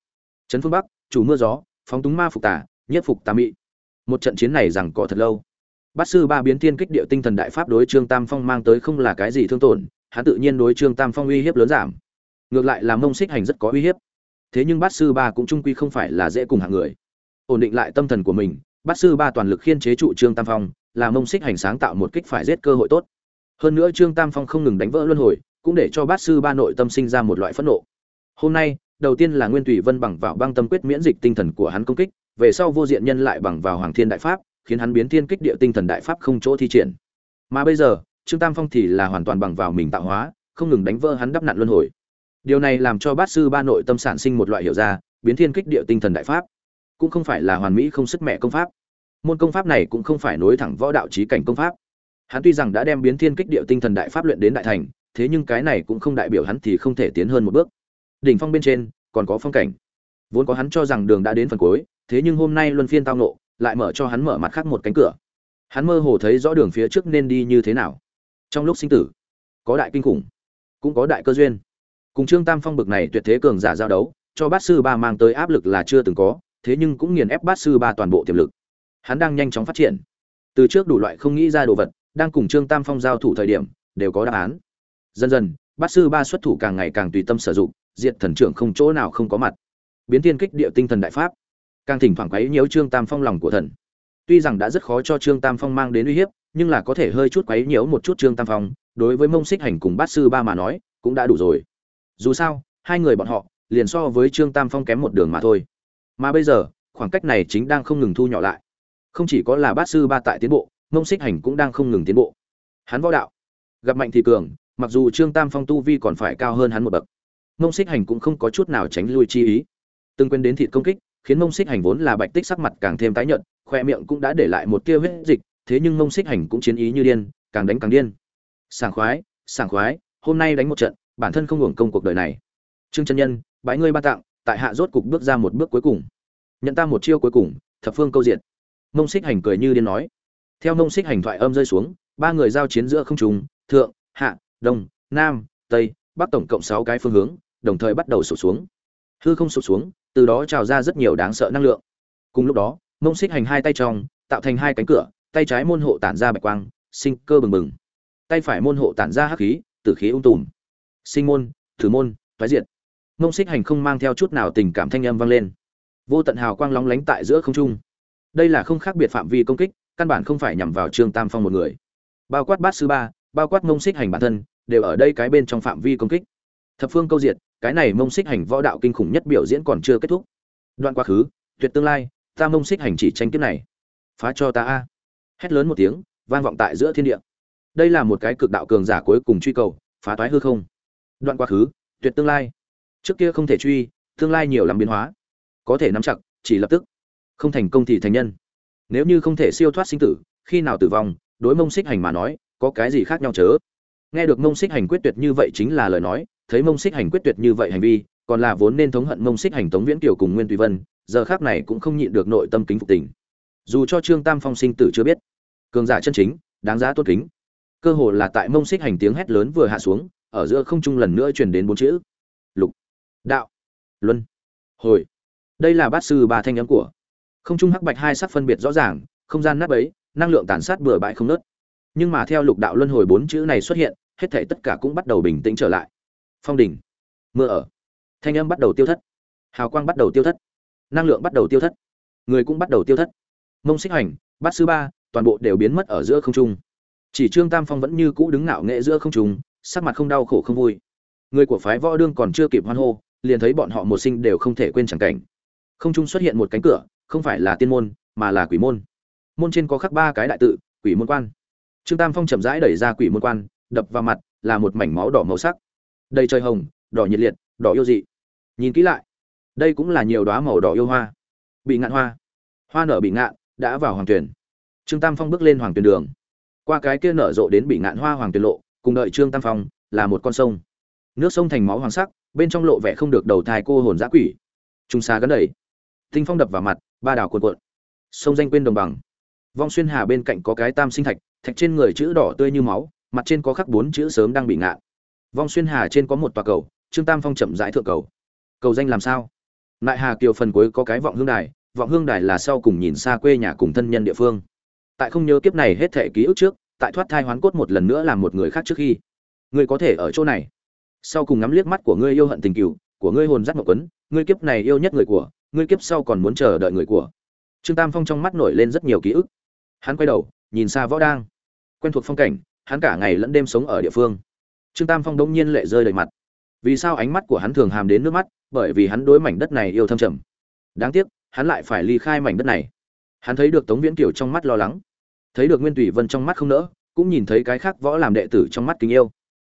Trấn phương bắc, chủ mưa gió, phóng túng ma phục tả nhất phục tà mị. Một trận chiến này rằng có thật lâu. Bát sư ba biến thiên kích địa tinh thần đại pháp đối trương tam phong mang tới không là cái gì thương tổn, hắn tự nhiên đối trương tam phong uy hiếp lớn giảm. Ngược lại là mông xích hành rất có uy hiếp. Thế nhưng bát sư ba cũng trung quy không phải là dễ cùng hạng người ổn định lại tâm thần của mình, bát sư ba toàn lực khiên chế trụ trương tam phong, là mông xích hành sáng tạo một kích phải giết cơ hội tốt. Hơn nữa trương tam phong không ngừng đánh vỡ luân hồi, cũng để cho bát sư ba nội tâm sinh ra một loại phẫn nộ. Hôm nay, đầu tiên là nguyên tùy vân bằng vào băng tâm quyết miễn dịch tinh thần của hắn công kích, về sau vô diện nhân lại bằng vào hoàng thiên đại pháp, khiến hắn biến thiên kích địa tinh thần đại pháp không chỗ thi triển. Mà bây giờ, trương tam phong thì là hoàn toàn bằng vào mình tạo hóa, không ngừng đánh vỡ hắn đắp nạn luân hồi. Điều này làm cho bát sư ba nội tâm sản sinh một loại hiểu ra, biến thiên kích địa tinh thần đại pháp cũng không phải là hoàn mỹ không sức mẹ công pháp. Môn công pháp này cũng không phải nối thẳng võ đạo trí cảnh công pháp. Hắn tuy rằng đã đem biến thiên kích địa tinh thần đại pháp luyện đến đại thành, thế nhưng cái này cũng không đại biểu hắn thì không thể tiến hơn một bước. Đỉnh phong bên trên, còn có phong cảnh. Vốn có hắn cho rằng đường đã đến phần cuối, thế nhưng hôm nay luân phiên tao nộ lại mở cho hắn mở mặt khác một cánh cửa. Hắn mơ hồ thấy rõ đường phía trước nên đi như thế nào. Trong lúc sinh tử, có đại kinh khủng, cũng có đại cơ duyên. Cùng trương tam phong bực này tuyệt thế cường giả giao đấu, cho bát sư ba mang tới áp lực là chưa từng có thế nhưng cũng nghiền ép bát sư ba toàn bộ tiềm lực. Hắn đang nhanh chóng phát triển. Từ trước đủ loại không nghĩ ra đồ vật, đang cùng trương tam phong giao thủ thời điểm, đều có đáp án. Dần dần, bát sư ba xuất thủ càng ngày càng tùy tâm sử dụng, diệt thần trưởng không chỗ nào không có mặt. Biến thiên kích địa tinh thần đại pháp. Càng thỉnh thoảng quấy nhiễu trương tam phong lòng của thần. Tuy rằng đã rất khó cho trương tam phong mang đến uy hiếp, nhưng là có thể hơi chút quấy nhiễu một chút trương tam phong, đối với mông xích hành cùng bát sư ba mà nói, cũng đã đủ rồi. Dù sao, hai người bọn họ, liền so với trương tam phong kém một đường mà thôi mà bây giờ, khoảng cách này chính đang không ngừng thu nhỏ lại. Không chỉ có là bát sư ba tại tiến bộ, mông xích hành cũng đang không ngừng tiến bộ. Hắn võ đạo, gặp mạnh thì cường, mặc dù trương tam phong tu vi còn phải cao hơn hắn một bậc. Mông xích hành cũng không có chút nào tránh lui chi ý. Từng quên đến thịt công kích, khiến mông xích hành vốn là bạch tích sắc mặt càng thêm tái nhợt, khoe miệng cũng đã để lại một tia huyết dịch, thế nhưng mông xích hành cũng chiến ý như điên, càng đánh càng điên. Sảng khoái sảng khoái, hôm nay đánh một trận, bản thân không hưởng công cuộc đời này. Trương chân nhân bãi ngươi ban tặng, tại hạ rốt cục bước ra một bước cuối cùng nhận ta một chiêu cuối cùng, thập phương câu diện mông xích hành cười như điên nói. Theo mông xích hành thoại âm rơi xuống, ba người giao chiến giữa không trùng thượng, hạ, đông, nam, tây, bắc tổng cộng sáu cái phương hướng, đồng thời bắt đầu sụp xuống. Hư không sụp xuống, từ đó trào ra rất nhiều đáng sợ năng lượng. Cùng lúc đó, mông xích hành hai tay trong, tạo thành hai cánh cửa, tay trái môn hộ tản ra bạch quang, sinh cơ bừng bừng. Tay phải môn hộ tản ra hắc khí, tử khí ung tùm. Sinh môn, thử môn thoái diệt. Mông xích hành không mang theo chút nào tình cảm thanh âm vang lên vô tận hào quang lóng lánh tại giữa không trung. Đây là không khác biệt phạm vi công kích, căn bản không phải nhằm vào trương tam phong một người. Bao quát bát sư ba, bao quát mông xích hành bản thân, đều ở đây cái bên trong phạm vi công kích. Thập phương câu diệt, cái này mông xích hành võ đạo kinh khủng nhất biểu diễn còn chưa kết thúc. Đoạn quá khứ, tuyệt tương lai, ta mông xích hành chỉ tranh kiếp này. Phá cho ta a. Hét lớn một tiếng, vang vọng tại giữa thiên địa. Đây là một cái cực đạo cường giả cuối cùng truy cầu, phá toái hư không. Đoạn quá khứ, tuyệt tương lai. Trước kia không thể truy, tương lai nhiều lắm biến hóa có thể nắm chặt, chỉ lập tức. Không thành công thì thành nhân. Nếu như không thể siêu thoát sinh tử, khi nào tử vong, đối mông xích hành mà nói, có cái gì khác nhau chớ? Nghe được mông xích hành quyết tuyệt như vậy chính là lời nói, thấy mông xích hành quyết tuyệt như vậy hành vi, còn là vốn nên thống hận mông xích hành tống viễn kiều cùng nguyên tùy vân, giờ khác này cũng không nhịn được nội tâm kính phục tình. Dù cho trương tam phong sinh tử chưa biết, cường giả chân chính, đáng giá tốt kính. Cơ hồ là tại mông xích hành tiếng hét lớn vừa hạ xuống, ở giữa không trung lần nữa truyền đến bốn chữ. Lục. Đạo. Luân. Hồi đây là bát sư ba thanh âm của. Không trung hắc bạch hai sắc phân biệt rõ ràng, không gian nát bấy, năng lượng tàn sát bừa bãi không nớt. Nhưng mà theo lục đạo luân hồi bốn chữ này xuất hiện, hết thảy tất cả cũng bắt đầu bình tĩnh trở lại. Phong đỉnh, mưa ở. Thanh âm bắt đầu tiêu thất. Hào quang bắt đầu tiêu thất. Năng lượng bắt đầu tiêu thất. Người cũng bắt đầu tiêu thất. Mông xích hành, bát sư ba, toàn bộ đều biến mất ở giữa không trung. Chỉ trương tam phong vẫn như cũ đứng ngạo nghệ giữa không trung, sắc mặt không đau khổ không vui. Người của phái võ đương còn chưa kịp hoan hô, liền thấy bọn họ một sinh đều không thể quên chẳng cảnh không trung xuất hiện một cánh cửa, không phải là tiên môn, mà là quỷ môn. Môn trên có khắc ba cái đại tự, quỷ môn quan. Trương tam phong chậm rãi đẩy ra quỷ môn quan, đập vào mặt, là một mảnh máu đỏ màu sắc. Đầy trời hồng, đỏ nhiệt liệt, đỏ yêu dị. Nhìn kỹ lại, đây cũng là nhiều đoá màu đỏ yêu hoa. Bị ngạn hoa. Hoa nở bị ngạn, đã vào hoàng tuyển. Trương tam phong bước lên hoàng tuyển đường. Qua cái kia nở rộ đến bị ngạn hoa hoàng tuyển lộ, cùng đợi trương tam phong, là một con sông. Nước sông thành máu hoàng sắc, bên trong lộ vẻ không được đầu thai cô hồn giã quỷ. Trung xa gắn đầy tinh phong đập vào mặt, ba đảo cuộn cuộn. Sông danh quên đồng bằng. Vong xuyên hà bên cạnh có cái tam sinh thạch thạch trên người chữ đỏ tươi như máu, mặt trên có khắc bốn chữ sớm đang bị ngạn. Vong xuyên hà trên có một tòa cầu, trương tam phong chậm rãi thượng cầu. Cầu danh làm sao? Lại hà kiều phần cuối có cái vọng hương đài, vọng hương đài là sau cùng nhìn xa quê nhà cùng thân nhân địa phương. Tại không nhớ kiếp này hết thể ký ức trước, tại thoát thai hoán cốt một lần nữa làm một người khác trước khi. Ngươi có thể ở chỗ này. Sau cùng ngắm liếc mắt của ngươi yêu hận tình cựu của ngươi hồn giác một quấn, ngươi kiếp này yêu nhất người của ngươi kiếp sau còn muốn chờ đợi người của. Trương tam phong trong mắt nổi lên rất nhiều ký ức. Hắn quay đầu, nhìn xa võ đang. Quen thuộc phong cảnh, hắn cả ngày lẫn đêm sống ở địa phương. Trương tam phong đông nhiên lệ rơi đầy mặt. Vì sao ánh mắt của hắn thường hàm đến nước mắt? Bởi vì hắn đối mảnh đất này yêu thâm trầm. Đáng tiếc, hắn lại phải ly khai mảnh đất này. Hắn thấy được tống viễn kiều trong mắt lo lắng. Thấy được nguyên tùy vân trong mắt không nỡ, cũng nhìn thấy cái khác võ làm đệ tử trong mắt kính yêu.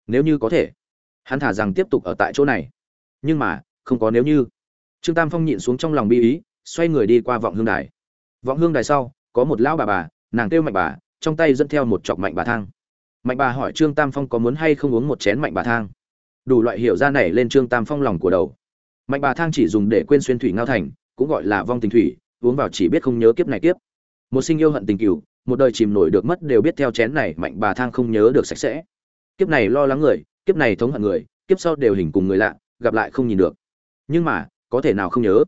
Nếu như có thể, hắn thả rằng tiếp tục ở tại chỗ này. Nhưng mà, không có nếu như trương tam phong nhịn xuống trong lòng bi ý, xoay người đi qua vọng hương đài. Vọng hương đài sau, có một lão bà bà, nàng kêu mạnh bà, trong tay dẫn theo một chọc mạnh bà thang. Mạnh bà hỏi trương tam phong có muốn hay không uống một chén mạnh bà thang. Đủ loại hiểu ra này lên trương tam phong lòng của đầu. Mạnh bà thang chỉ dùng để quên xuyên thủy ngao thành, cũng gọi là vong tình thủy, uống vào chỉ biết không nhớ kiếp này kiếp. Một sinh yêu hận tình cửu một đời chìm nổi được mất đều biết theo chén này mạnh bà thang không nhớ được sạch sẽ. Kiếp này lo lắng người, kiếp này thống hận người, kiếp sau đều hình cùng người lạ, gặp lại không nhìn được. Nhưng mà có thể nào không nhớ.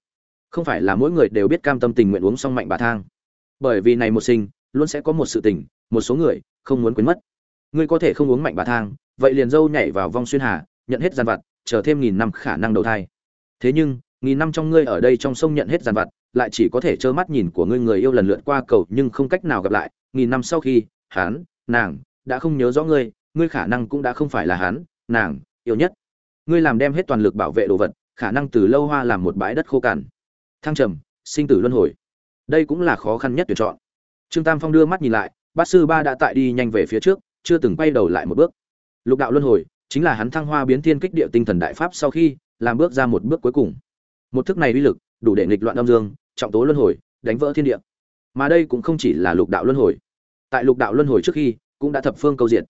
Không phải là mỗi người đều biết cam tâm tình nguyện uống xong mạnh bà thang. Bởi vì này một sinh, luôn sẽ có một sự tình, một số người không muốn quên mất. Ngươi có thể không uống mạnh bà thang, vậy liền dâu nhảy vào vong xuyên hà, nhận hết gian vặt, chờ thêm nghìn năm khả năng đầu thai. Thế nhưng, nghìn năm trong ngươi ở đây trong sông nhận hết gian vặt, lại chỉ có thể trơ mắt nhìn của ngươi người yêu lần lượt qua cầu nhưng không cách nào gặp lại. Nghìn năm sau khi, hắn, nàng đã không nhớ rõ ngươi ngươi khả năng cũng đã không phải là hắn, nàng, yêu nhất. Ngươi làm đem hết toàn lực bảo vệ đồ vật khả năng từ lâu hoa làm một bãi đất khô cằn. Thăng trầm, sinh tử luân hồi. Đây cũng là khó khăn nhất tuyển chọn. Trương tam phong đưa mắt nhìn lại, bát sư ba đã tại đi nhanh về phía trước, chưa từng quay đầu lại một bước. Lục đạo luân hồi, chính là hắn thăng hoa biến thiên kích địa tinh thần đại pháp sau khi, làm bước ra một bước cuối cùng. Một thức này uy lực, đủ để nghịch loạn âm dương, trọng tố luân hồi, đánh vỡ thiên địa. Mà đây cũng không chỉ là lục đạo luân hồi. Tại lục đạo luân hồi trước khi, cũng đã thập phương câu diện.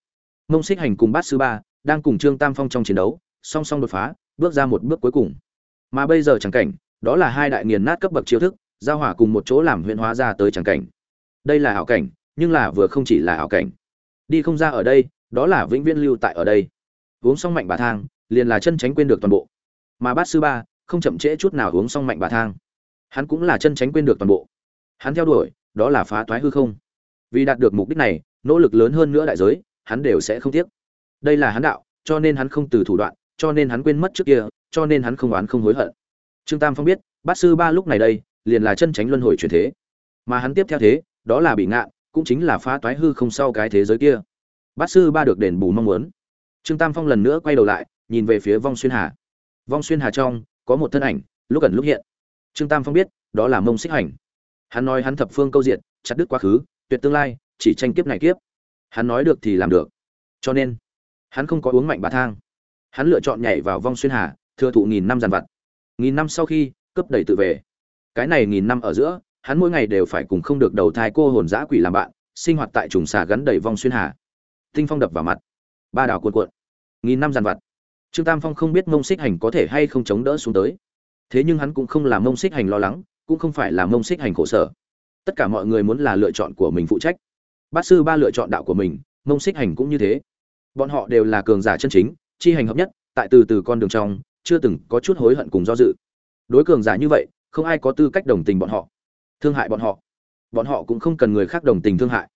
Mông xích hành cùng bát sư ba đang cùng trương tam phong trong chiến đấu, song song đột phá bước ra một bước cuối cùng. Mà bây giờ chẳng cảnh, đó là hai đại nghiền nát cấp bậc chiêu thức, giao hỏa cùng một chỗ làm huyện hóa ra tới chẳng cảnh. Đây là ảo cảnh, nhưng là vừa không chỉ là ảo cảnh. Đi không ra ở đây, đó là vĩnh viễn lưu tại ở đây. Uống xong mạnh bà thang, liền là chân tránh quên được toàn bộ. Mà bát sư ba không chậm trễ chút nào uống xong mạnh bà thang. Hắn cũng là chân tránh quên được toàn bộ. Hắn theo đuổi, đó là phá toái hư không. Vì đạt được mục đích này, nỗ lực lớn hơn nữa đại giới, hắn đều sẽ không tiếc. Đây là hắn đạo, cho nên hắn không từ thủ đoạn cho nên hắn quên mất trước kia, cho nên hắn không oán không hối hận. Trương tam phong biết, bát sư ba lúc này đây, liền là chân tránh luân hồi chuyển thế. Mà hắn tiếp theo thế, đó là bị ngạn cũng chính là phá toái hư không sau cái thế giới kia. Bát sư ba được đền bù mong muốn. Trương tam phong lần nữa quay đầu lại, nhìn về phía vong xuyên hà. Vong xuyên hà trong, có một thân ảnh, lúc gần lúc hiện. Trương tam phong biết, đó là mông xích hành. Hắn nói hắn thập phương câu diệt, chặt đứt quá khứ, tuyệt tương lai, chỉ tranh kiếp này kiếp. Hắn nói được thì làm được. Cho nên, hắn không có uống mạnh bà thang hắn lựa chọn nhảy vào vong xuyên hà, thừa thụ nghìn năm dàn vặt. Nghìn năm sau khi cấp đầy tự về. Cái này nghìn năm ở giữa, hắn mỗi ngày đều phải cùng không được đầu thai cô hồn dã quỷ làm bạn, sinh hoạt tại trùng xà gắn đầy vong xuyên hà. Tinh phong đập vào mặt. Ba đảo cuộn cuộn. Nghìn năm dàn vặt. Trương tam phong không biết mông xích hành có thể hay không chống đỡ xuống tới. Thế nhưng hắn cũng không làm mông xích hành lo lắng, cũng không phải là mông xích hành khổ sở. Tất cả mọi người muốn là lựa chọn của mình phụ trách. Bát sư ba lựa chọn đạo của mình, mông xích hành cũng như thế. Bọn họ đều là cường giả chân chính chi hành hợp nhất, tại từ từ con đường trong, chưa từng có chút hối hận cùng do dự. Đối cường giả như vậy, không ai có tư cách đồng tình bọn họ. Thương hại bọn họ. Bọn họ cũng không cần người khác đồng tình thương hại.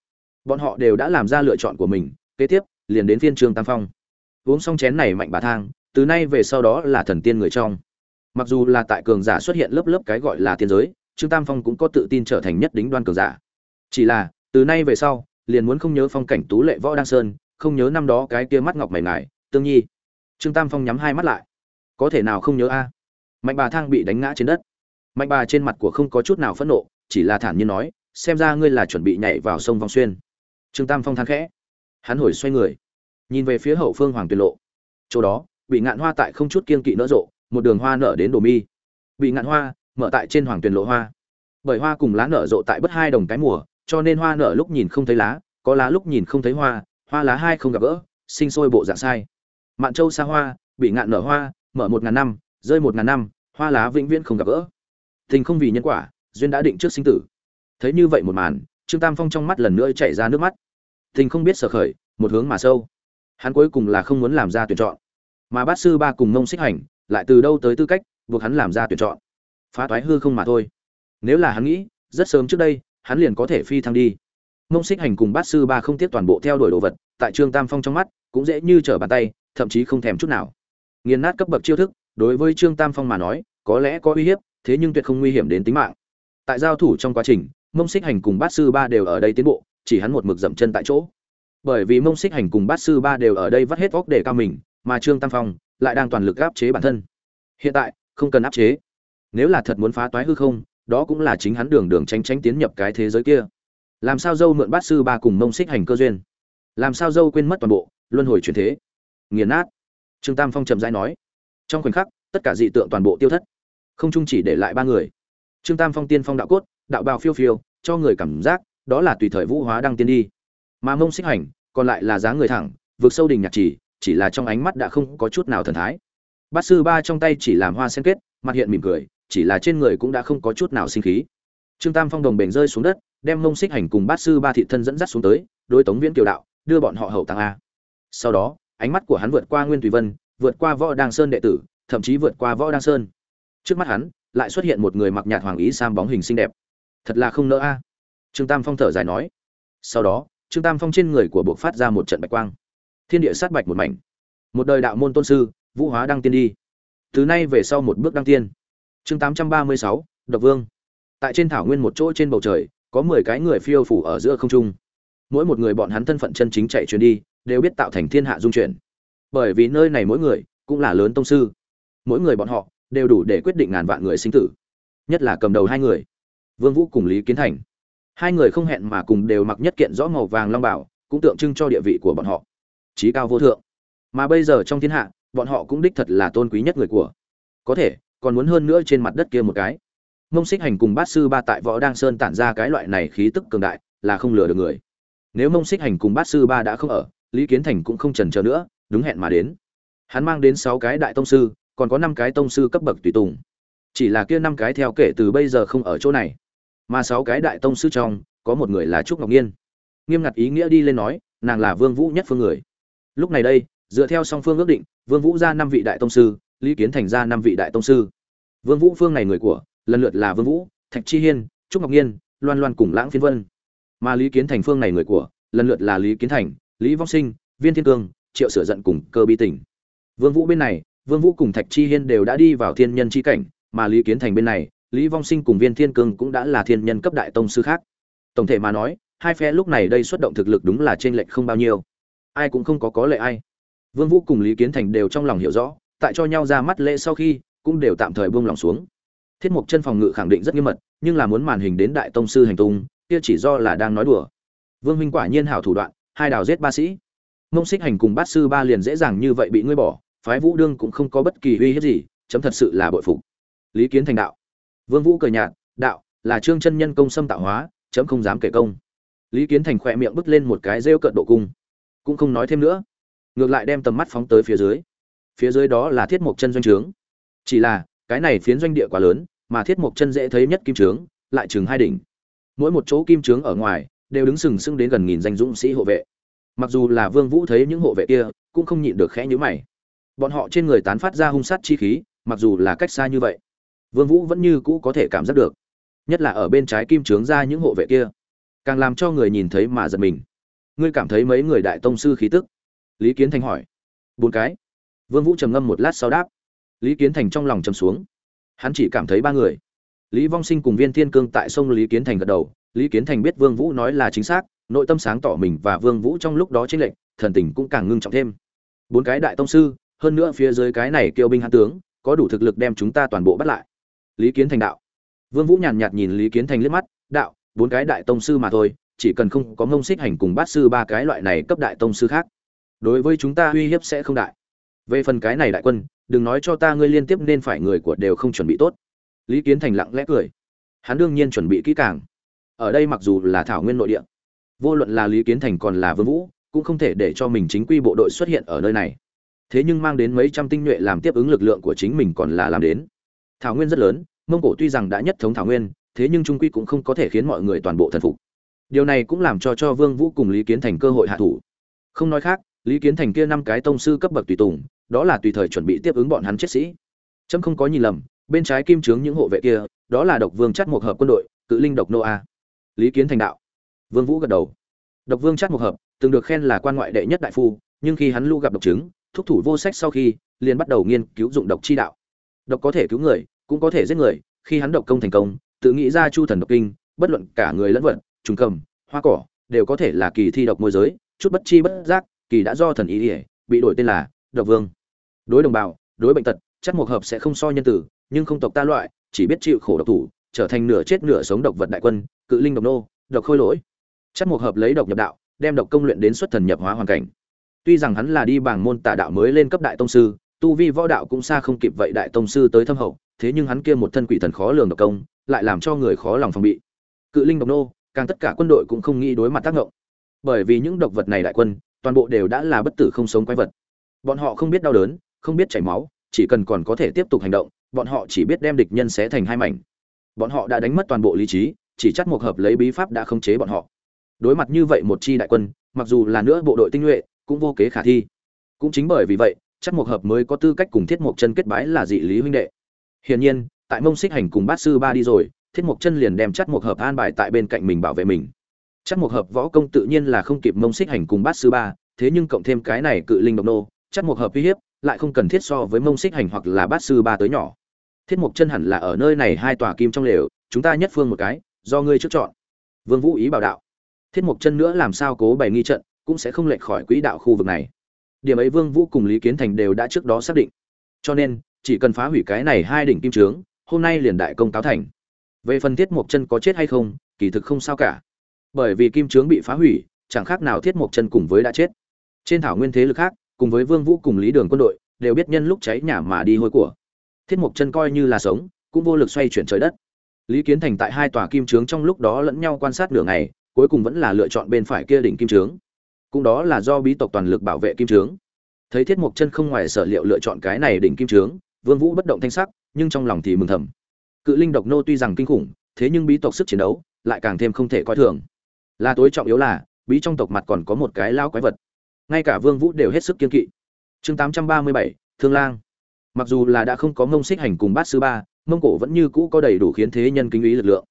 Bọn họ đều đã làm ra lựa chọn của mình, kế tiếp, liền đến phiên trương tam phong. Uống xong chén này mạnh bà thang, từ nay về sau đó là thần tiên người trong. Mặc dù là tại cường giả xuất hiện lớp lớp cái gọi là tiên giới, trương tam phong cũng có tự tin trở thành nhất đính đoan cường giả. Chỉ là, từ nay về sau, liền muốn không nhớ phong cảnh tú lệ võ đăng sơn, không nhớ năm đó cái kia mắt ngọc mày ngài tương nhi. Trương tam phong nhắm hai mắt lại. Có thể nào không nhớ a? Mạnh bà thang bị đánh ngã trên đất. Mạnh bà trên mặt của không có chút nào phẫn nộ, chỉ là thản nhiên nói, xem ra ngươi là chuẩn bị nhảy vào sông vong xuyên. Trương tam phong thang khẽ. Hắn hồi xoay người, nhìn về phía hậu phương hoàng tuyệt lộ. Chỗ đó, bị ngạn hoa tại không chút kiên kỵ nở rộ, một đường hoa nở đến đồ mi. Bị ngạn hoa mở tại trên hoàng tuyệt lộ hoa. Bởi hoa cùng lá nở rộ tại bất hai đồng cái mùa, cho nên hoa nở lúc nhìn không thấy lá, có lá lúc nhìn không thấy hoa hoa lá hai không gặp gỡ, sinh sôi bộ dạng sai mạn châu xa hoa bị ngạn nở hoa, mở một ngàn năm, rơi một ngàn năm, hoa lá vĩnh viễn không gặp gỡ. Tình không vì nhân quả, duyên đã định trước sinh tử. Thấy như vậy một màn, trương tam phong trong mắt lần nữa chảy ra nước mắt. Tình không biết sở khởi, một hướng mà sâu. Hắn cuối cùng là không muốn làm ra tuyển chọn. Mà bát sư ba cùng mông xích hành, lại từ đâu tới tư cách, buộc hắn làm ra tuyển chọn. Phá toái hư không mà thôi. Nếu là hắn nghĩ, rất sớm trước đây, hắn liền có thể phi thăng đi. Mông xích hành cùng bát sư ba không tiếc toàn bộ theo đuổi đồ vật, tại trương tam phong trong mắt, cũng dễ như trở bàn tay thậm chí không thèm chút nào. Nghiền nát cấp bậc chiêu thức, đối với trương tam phong mà nói, có lẽ có uy hiếp, thế nhưng tuyệt không nguy hiểm đến tính mạng. Tại giao thủ trong quá trình, mông xích hành cùng bát sư ba đều ở đây tiến bộ, chỉ hắn một mực dậm chân tại chỗ. Bởi vì mông xích hành cùng bát sư ba đều ở đây vắt hết vóc để cao mình, mà trương tam phong lại đang toàn lực áp chế bản thân. Hiện tại, không cần áp chế. Nếu là thật muốn phá toái hư không, đó cũng là chính hắn đường đường tránh tránh tiến nhập cái thế giới kia. Làm sao dâu mượn bát sư ba cùng mông xích hành cơ duyên? Làm sao dâu quên mất toàn bộ, luân hồi chuyển thế? Nghiền nát. Trương tam phong trầm rãi nói, trong khoảnh khắc, tất cả dị tượng toàn bộ tiêu thất, không chung chỉ để lại ba người. Trương tam phong tiên phong đạo cốt, đạo bào phiêu phiêu, cho người cảm giác, đó là tùy thời vũ hóa đang tiên đi. Mà mông xích hành, còn lại là dáng người thẳng, vượt sâu đình nhạc chỉ chỉ là trong ánh mắt đã không có chút nào thần thái. Bát sư ba trong tay chỉ làm hoa sen kết, mặt hiện mỉm cười, chỉ là trên người cũng đã không có chút nào sinh khí. Trương tam phong đồng bền rơi xuống đất, đem mông xích hành cùng bát sư ba thị thân dẫn dắt xuống tới, đối tống viễn kiều đạo, đưa bọn họ hậu tăng a. Sau đó ánh mắt của hắn vượt qua nguyên tùy vân, vượt qua võ đăng sơn đệ tử, thậm chí vượt qua võ đăng sơn. Trước mắt hắn, lại xuất hiện một người mặc nhạt hoàng ý sam bóng hình xinh đẹp. Thật là không nỡ a. Trương tam phong thở dài nói. Sau đó, trương tam phong trên người của buộc phát ra một trận bạch quang. Thiên địa sát bạch một mảnh. Một đời đạo môn tôn sư, vũ hóa đăng tiên đi. Từ nay về sau một bước đăng tiên. Chương tám trăm ba mươi sáu, độc vương. Tại trên thảo nguyên một chỗ trên bầu trời, có mười cái người phiêu phủ ở giữa không trung. Mỗi một người bọn hắn thân phận chân chính chạy chuyến đi đều biết tạo thành thiên hạ dung chuyển. Bởi vì nơi này mỗi người cũng là lớn tông sư. Mỗi người bọn họ đều đủ để quyết định ngàn vạn người sinh tử, nhất là cầm đầu hai người, vương vũ cùng lý kiến thành. Hai người không hẹn mà cùng đều mặc nhất kiện rõ màu vàng long bảo, cũng tượng trưng cho địa vị của bọn họ. Trí cao vô thượng. Mà bây giờ trong thiên hạ, bọn họ cũng đích thật là tôn quý nhất người của. Có thể, còn muốn hơn nữa trên mặt đất kia một cái. Mông xích hành cùng bát sư ba tại võ đăng sơn tản ra cái loại này khí tức cường đại, là không lừa được người. Nếu mông xích hành cùng bát sư ba đã không ở lý kiến thành cũng không chần chờ nữa, đúng hẹn mà đến. Hắn mang đến sáu cái đại tông sư, còn có năm cái tông sư cấp bậc tùy tùng. Chỉ là kia năm cái theo kể từ bây giờ không ở chỗ này. Mà sáu cái đại tông sư trong, có một người là trúc ngọc nhiên nghiêm ngặt ý nghĩa đi lên nói, nàng là vương vũ nhất phương người. Lúc này đây, dựa theo song phương ước định, vương vũ ra năm vị đại tông sư, lý kiến thành ra năm vị đại tông sư. Vương vũ phương này người của, lần lượt là vương vũ, thạch chi hiên, trúc ngọc nhiên loan loan cùng lãng phiên vân. Mà lý kiến thành phương này người của, lần lượt là lý kiến thành lý vong sinh, viên thiên cương, triệu sửa giận cùng cơ bi tỉnh vương vũ bên này, vương vũ cùng thạch chi hiên đều đã đi vào thiên nhân chi cảnh, mà lý kiến thành bên này, lý vong sinh cùng viên thiên cương cũng đã là thiên nhân cấp đại tông sư khác. Tổng thể mà nói, hai phe lúc này đây xuất động thực lực đúng là trên lệch không bao nhiêu. Ai cũng không có có lệ ai. Vương vũ cùng lý kiến thành đều trong lòng hiểu rõ, tại cho nhau ra mắt lễ sau khi, cũng đều tạm thời buông lòng xuống. Thiết mục chân phòng ngự khẳng định rất nghiêm mật, nhưng là muốn màn hình đến đại tông sư hành tung, kia chỉ do là đang nói đùa. Vương huynh quả nhiên hảo thủ đoạn hai đào giết ba sĩ. Mông xích hành cùng bát sư ba liền dễ dàng như vậy bị ngươi bỏ, phái vũ đương cũng không có bất kỳ uy hiếp gì, chấm thật sự là bội phục. Lý kiến thành đạo. Vương vũ cười nhạt, đạo, là trương chân nhân công xâm tạo hóa, chấm không dám kể công. Lý kiến thành khỏe miệng bứt lên một cái rêu cận độ cung. Cũng không nói thêm nữa. Ngược lại đem tầm mắt phóng tới phía dưới. Phía dưới đó là thiết mộc chân doanh trướng. Chỉ là, cái này phiến doanh địa quá lớn, mà thiết mộc chân dễ thấy nhất kim trướng, lại chừng hai đỉnh. Mỗi một chỗ kim trướng ở ngoài đều đứng sừng sững đến gần nghìn danh dũng sĩ hộ vệ. Mặc dù là vương vũ thấy những hộ vệ kia, cũng không nhịn được khẽ nhíu mày. Bọn họ trên người tán phát ra hung sát chi khí, mặc dù là cách xa như vậy, vương vũ vẫn như cũ có thể cảm giác được. Nhất là ở bên trái kim trướng ra những hộ vệ kia, càng làm cho người nhìn thấy mà giật mình. Ngươi cảm thấy mấy người đại tông sư khí tức? Lý kiến thành hỏi. Bốn cái. Vương vũ trầm ngâm một lát sau đáp. Lý kiến thành trong lòng trầm xuống. Hắn chỉ cảm thấy ba người. Lý vong sinh cùng viên thiên cương tại sông lý kiến thành gật đầu lý kiến thành biết vương vũ nói là chính xác, nội tâm sáng tỏ mình và vương vũ trong lúc đó chính lệnh thần tình cũng càng ngưng trọng thêm. Bốn cái đại tông sư, hơn nữa phía dưới cái này kêu binh hãn tướng, có đủ thực lực đem chúng ta toàn bộ bắt lại. Lý kiến thành đạo. Vương vũ nhàn nhạt nhìn lý kiến thành liếc mắt, đạo, bốn cái đại tông sư mà thôi, chỉ cần không có ngông xích hành cùng bát sư ba cái loại này cấp đại tông sư khác, đối với chúng ta uy hiếp sẽ không đại. Về phần cái này đại quân, đừng nói cho ta ngươi liên tiếp nên phải người của đều không chuẩn bị tốt. Lý kiến thành lặng lẽ cười. Hắn đương nhiên chuẩn bị kỹ càng ở đây mặc dù là thảo nguyên nội địa, vô luận là lý kiến thành còn là vương vũ, cũng không thể để cho mình chính quy bộ đội xuất hiện ở nơi này. Thế nhưng mang đến mấy trăm tinh nhuệ làm tiếp ứng lực lượng của chính mình còn là làm đến. Thảo nguyên rất lớn, mông cổ tuy rằng đã nhất thống thảo nguyên, thế nhưng trung quy cũng không có thể khiến mọi người toàn bộ thần phục. Điều này cũng làm cho cho vương vũ cùng lý kiến thành cơ hội hạ thủ. Không nói khác, lý kiến thành kia năm cái tông sư cấp bậc tùy tùng, đó là tùy thời chuẩn bị tiếp ứng bọn hắn chết sĩ. Chấm không có nhìn lầm, bên trái kim trướng những hộ vệ kia, đó là độc vương chắt một hợp quân đội, cự linh độc nô a lý kiến thành đạo. Vương vũ gật đầu. Độc vương chắc một hợp, từng được khen là quan ngoại đệ nhất đại phu, nhưng khi hắn lưu gặp độc chứng, thúc thủ vô sách sau khi, liền bắt đầu nghiên cứu dụng độc chi đạo. Độc có thể cứu người, cũng có thể giết người, khi hắn độc công thành công, tự nghĩ ra chu thần độc kinh, bất luận cả người lẫn vật, trùng cầm, hoa cỏ, đều có thể là kỳ thi độc môi giới, chút bất chi bất giác, kỳ đã do thần ý ỉa, bị đổi tên là độc vương. Đối đồng bào, đối bệnh tật chắc một hợp sẽ không so nhân tử, nhưng không tộc ta loại, chỉ biết chịu khổ độc thủ, trở thành nửa chết nửa sống độc vật đại quân cự linh độc nô, độc khôi lỗi. Chắc một hợp lấy độc nhập đạo, đem độc công luyện đến xuất thần nhập hóa hoàn cảnh. Tuy rằng hắn là đi bảng môn tà đạo mới lên cấp đại tông sư, tu vi võ đạo cũng xa không kịp vậy đại tông sư tới thâm hậu, thế nhưng hắn kia một thân quỷ thần khó lường độc công, lại làm cho người khó lòng phòng bị. Cự linh độc nô, càng tất cả quân đội cũng không nghĩ đối mặt tác động bởi vì những độc vật này đại quân, toàn bộ đều đã là bất tử không sống quái vật. Bọn họ không biết đau đớn, không biết chảy máu, chỉ cần còn có thể tiếp tục hành động, bọn họ chỉ biết đem địch nhân xé thành hai mảnh. Bọn họ đã đánh mất toàn bộ lý trí chỉ chắc một hợp lấy bí pháp đã khống chế bọn họ. Đối mặt như vậy một chi đại quân, mặc dù là nữa bộ đội tinh nhuệ, cũng vô kế khả thi. Cũng chính bởi vì vậy, chắc một hợp mới có tư cách cùng thiết mộc chân kết bái là dị lý huynh đệ. Hiển nhiên, tại mông xích hành cùng bát sư ba đi rồi, thiết mộc chân liền đem chắc một hợp an bài tại bên cạnh mình bảo vệ mình. Chắc một hợp võ công tự nhiên là không kịp mông xích hành cùng bát sư ba, thế nhưng cộng thêm cái này cự linh độc nô, chắc một hợp uy hiếp lại không cần thiết so với mông xích hành hoặc là bát sư ba tới nhỏ. Thiết mộc chân hẳn là ở nơi này hai tòa kim trong lều, chúng ta nhất phương một cái do ngươi trước chọn. Vương vũ ý bảo đạo. Thiết mộc chân nữa làm sao cố bày nghi trận, cũng sẽ không lệch khỏi quỹ đạo khu vực này. Điểm ấy vương vũ cùng lý kiến thành đều đã trước đó xác định. Cho nên, chỉ cần phá hủy cái này hai đỉnh kim trướng hôm nay liền đại công táo thành. Về phần thiết mộc chân có chết hay không, kỳ thực không sao cả. Bởi vì kim trướng bị phá hủy, chẳng khác nào thiết mộc chân cùng với đã chết. Trên thảo nguyên thế lực khác, cùng với vương vũ cùng lý đường quân đội, đều biết nhân lúc cháy nhà mà đi hôi của. Thiết mộc chân coi như là sống, cũng vô lực xoay chuyển trời đất lý kiến thành tại hai tòa kim trướng trong lúc đó lẫn nhau quan sát nửa ngày cuối cùng vẫn là lựa chọn bên phải kia đỉnh kim trướng. Cũng đó là do bí tộc toàn lực bảo vệ kim trướng. Thấy thiết mộc chân không ngoài sở liệu lựa chọn cái này đỉnh kim trướng vương vũ bất động thanh sắc nhưng trong lòng thì mừng thầm. Cự linh độc nô tuy rằng kinh khủng thế nhưng bí tộc sức chiến đấu lại càng thêm không thể coi thường. Là tối trọng yếu là bí trong tộc mặt còn có một cái lao quái vật. Ngay cả vương vũ đều hết sức kiên kỵ. Chương 837, thương lang. Mặc dù là đã không có ngông xích hành cùng bát sư ba mông cổ vẫn như cũ có đầy đủ khiến thế nhân kính ý lực lượng.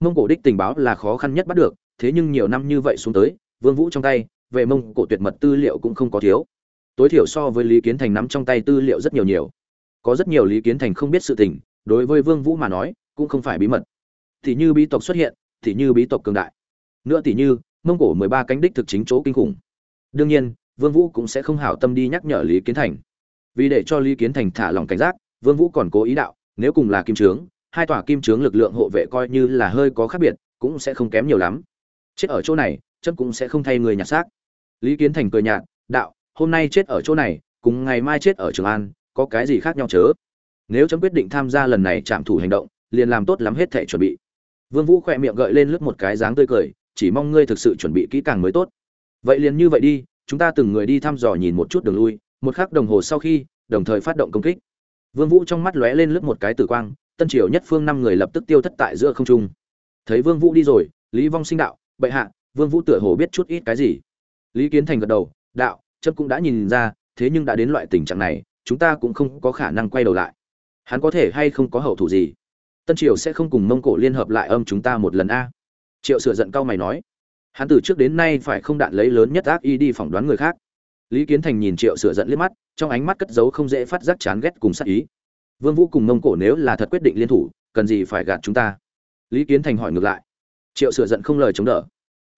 Mông cổ đích tình báo là khó khăn nhất bắt được, thế nhưng nhiều năm như vậy xuống tới, vương vũ trong tay, về mông cổ tuyệt mật tư liệu cũng không có thiếu. Tối thiểu so với lý kiến thành nắm trong tay tư liệu rất nhiều nhiều. Có rất nhiều lý kiến thành không biết sự tình, đối với vương vũ mà nói, cũng không phải bí mật. Thì như bí tộc xuất hiện, thì như bí tộc cường đại. Nữa thì như, mông cổ mười ba cánh đích thực chính chỗ kinh khủng. Đương nhiên, vương vũ cũng sẽ không hảo tâm đi nhắc nhở lý kiến thành. Vì để cho lý kiến thành thả lòng cảnh giác, vương vũ còn cố ý đạo nếu cùng là kim trướng, hai tòa kim trướng lực lượng hộ vệ coi như là hơi có khác biệt, cũng sẽ không kém nhiều lắm. Chết ở chỗ này chân cũng sẽ không thay người nhặt xác. Lý kiến thành cười nhạt, đạo, hôm nay chết ở chỗ này, cùng ngày mai chết ở trường an, có cái gì khác nhau chớ? Nếu chấm quyết định tham gia lần này trạm thủ hành động, liền làm tốt lắm hết thể chuẩn bị. Vương vũ khỏe miệng gợi lên lướt một cái dáng tươi cười, chỉ mong ngươi thực sự chuẩn bị kỹ càng mới tốt. Vậy liền như vậy đi, chúng ta từng người đi thăm dò nhìn một chút đường lui, một khắc đồng hồ sau khi, đồng thời phát động công kích vương vũ trong mắt lóe lên lướt một cái tử quang, tân triều nhất phương năm người lập tức tiêu thất tại giữa không trung. Thấy vương vũ đi rồi, lý vong sinh đạo, bệ hạ, vương vũ tựa hồ biết chút ít cái gì? Lý kiến thành gật đầu, đạo chấp cũng đã nhìn ra, thế nhưng đã đến loại tình trạng này, chúng ta cũng không có khả năng quay đầu lại. Hắn có thể hay không có hậu thủ gì? Tân triều sẽ không cùng mông cổ liên hợp lại âm chúng ta một lần a. Triệu sửa giận cao mày nói. Hắn từ trước đến nay phải không đạn lấy lớn nhất ác y đi phỏng đoán người khác lý kiến thành nhìn triệu sửa giận liếc mắt, trong ánh mắt cất giấu không dễ phát giác chán ghét cùng sát ý. Vương vũ cùng mông cổ nếu là thật quyết định liên thủ, cần gì phải gạt chúng ta? Lý kiến thành hỏi ngược lại. Triệu sửa giận không lời chống đỡ.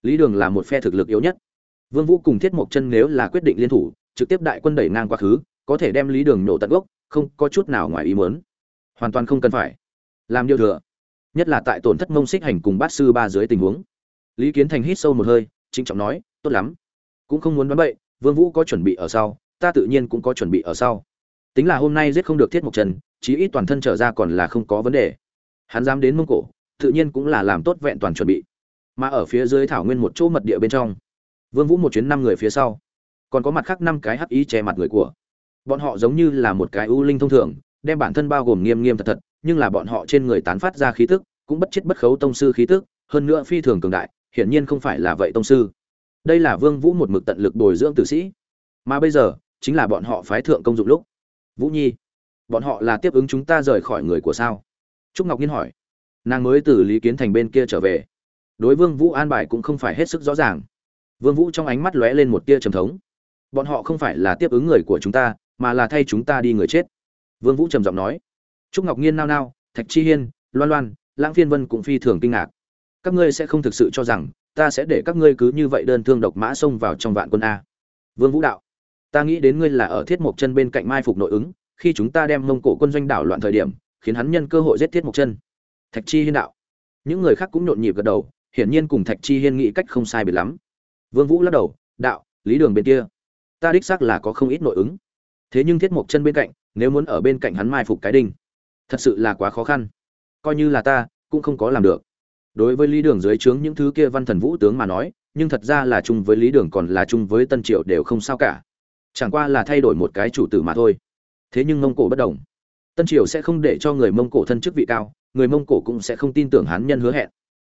Lý đường là một phe thực lực yếu nhất. Vương vũ cùng thiết mộc chân nếu là quyết định liên thủ, trực tiếp đại quân đẩy ngang quá khứ, có thể đem lý đường nổ tận gốc, không có chút nào ngoài ý muốn. Hoàn toàn không cần phải. Làm điều thừa. Nhất là tại tổn thất mông xích hành cùng bát sư ba dưới tình huống. Lý kiến thành hít sâu một hơi, trịnh trọng nói, tốt lắm. Cũng không muốn đoán bậy vương vũ có chuẩn bị ở sau, ta tự nhiên cũng có chuẩn bị ở sau. Tính là hôm nay giết không được thiết mộc trần, chí ít toàn thân trở ra còn là không có vấn đề. Hắn dám đến mông cổ, tự nhiên cũng là làm tốt vẹn toàn chuẩn bị. Mà ở phía dưới thảo nguyên một chỗ mật địa bên trong, vương vũ một chuyến năm người phía sau, còn có mặt khác năm cái hắc ý che mặt người của. Bọn họ giống như là một cái ưu linh thông thường, đem bản thân bao gồm nghiêm nghiêm thật thật, nhưng là bọn họ trên người tán phát ra khí tức, cũng bất chết bất khấu tông sư khí tức, hơn nữa phi thường cường đại, hiển nhiên không phải là vậy tông sư đây là vương vũ một mực tận lực bồi dưỡng tử sĩ. Mà bây giờ, chính là bọn họ phái thượng công dụng lúc. Vũ nhi, bọn họ là tiếp ứng chúng ta rời khỏi người của sao? Trúc ngọc nhiên hỏi. Nàng mới từ lý kiến thành bên kia trở về. Đối vương vũ an bài cũng không phải hết sức rõ ràng. Vương vũ trong ánh mắt lóe lên một tia trầm thống. Bọn họ không phải là tiếp ứng người của chúng ta, mà là thay chúng ta đi người chết. Vương vũ trầm giọng nói. Trúc ngọc nhiên nao nao, thạch chi hiên, loan loan, lãng phiên vân cũng phi thường kinh ngạc. Các ngươi sẽ không thực sự cho rằng ta sẽ để các ngươi cứ như vậy đơn thương độc mã xông vào trong vạn quân a. Vương vũ đạo, ta nghĩ đến ngươi là ở thiết mộc chân bên cạnh mai phục nội ứng, khi chúng ta đem mông cổ quân doanh đảo loạn thời điểm, khiến hắn nhân cơ hội giết thiết mộc chân. Thạch chi hiên đạo, những người khác cũng nhộn nhịp gật đầu, hiển nhiên cùng thạch chi hiên nghĩ cách không sai biệt lắm. Vương vũ lắc đầu, đạo, lý đường bên kia, ta đích xác là có không ít nội ứng. Thế nhưng thiết mộc chân bên cạnh, nếu muốn ở bên cạnh hắn mai phục cái đinh, thật sự là quá khó khăn. Coi như là ta, cũng không có làm được đối với lý đường dưới trướng những thứ kia văn thần vũ tướng mà nói, nhưng thật ra là chung với lý đường còn là chung với tân triệu đều không sao cả. Chẳng qua là thay đổi một cái chủ tử mà thôi. Thế nhưng mông cổ bất đồng. Tân triều sẽ không để cho người mông cổ thân chức vị cao, người mông cổ cũng sẽ không tin tưởng hán nhân hứa hẹn.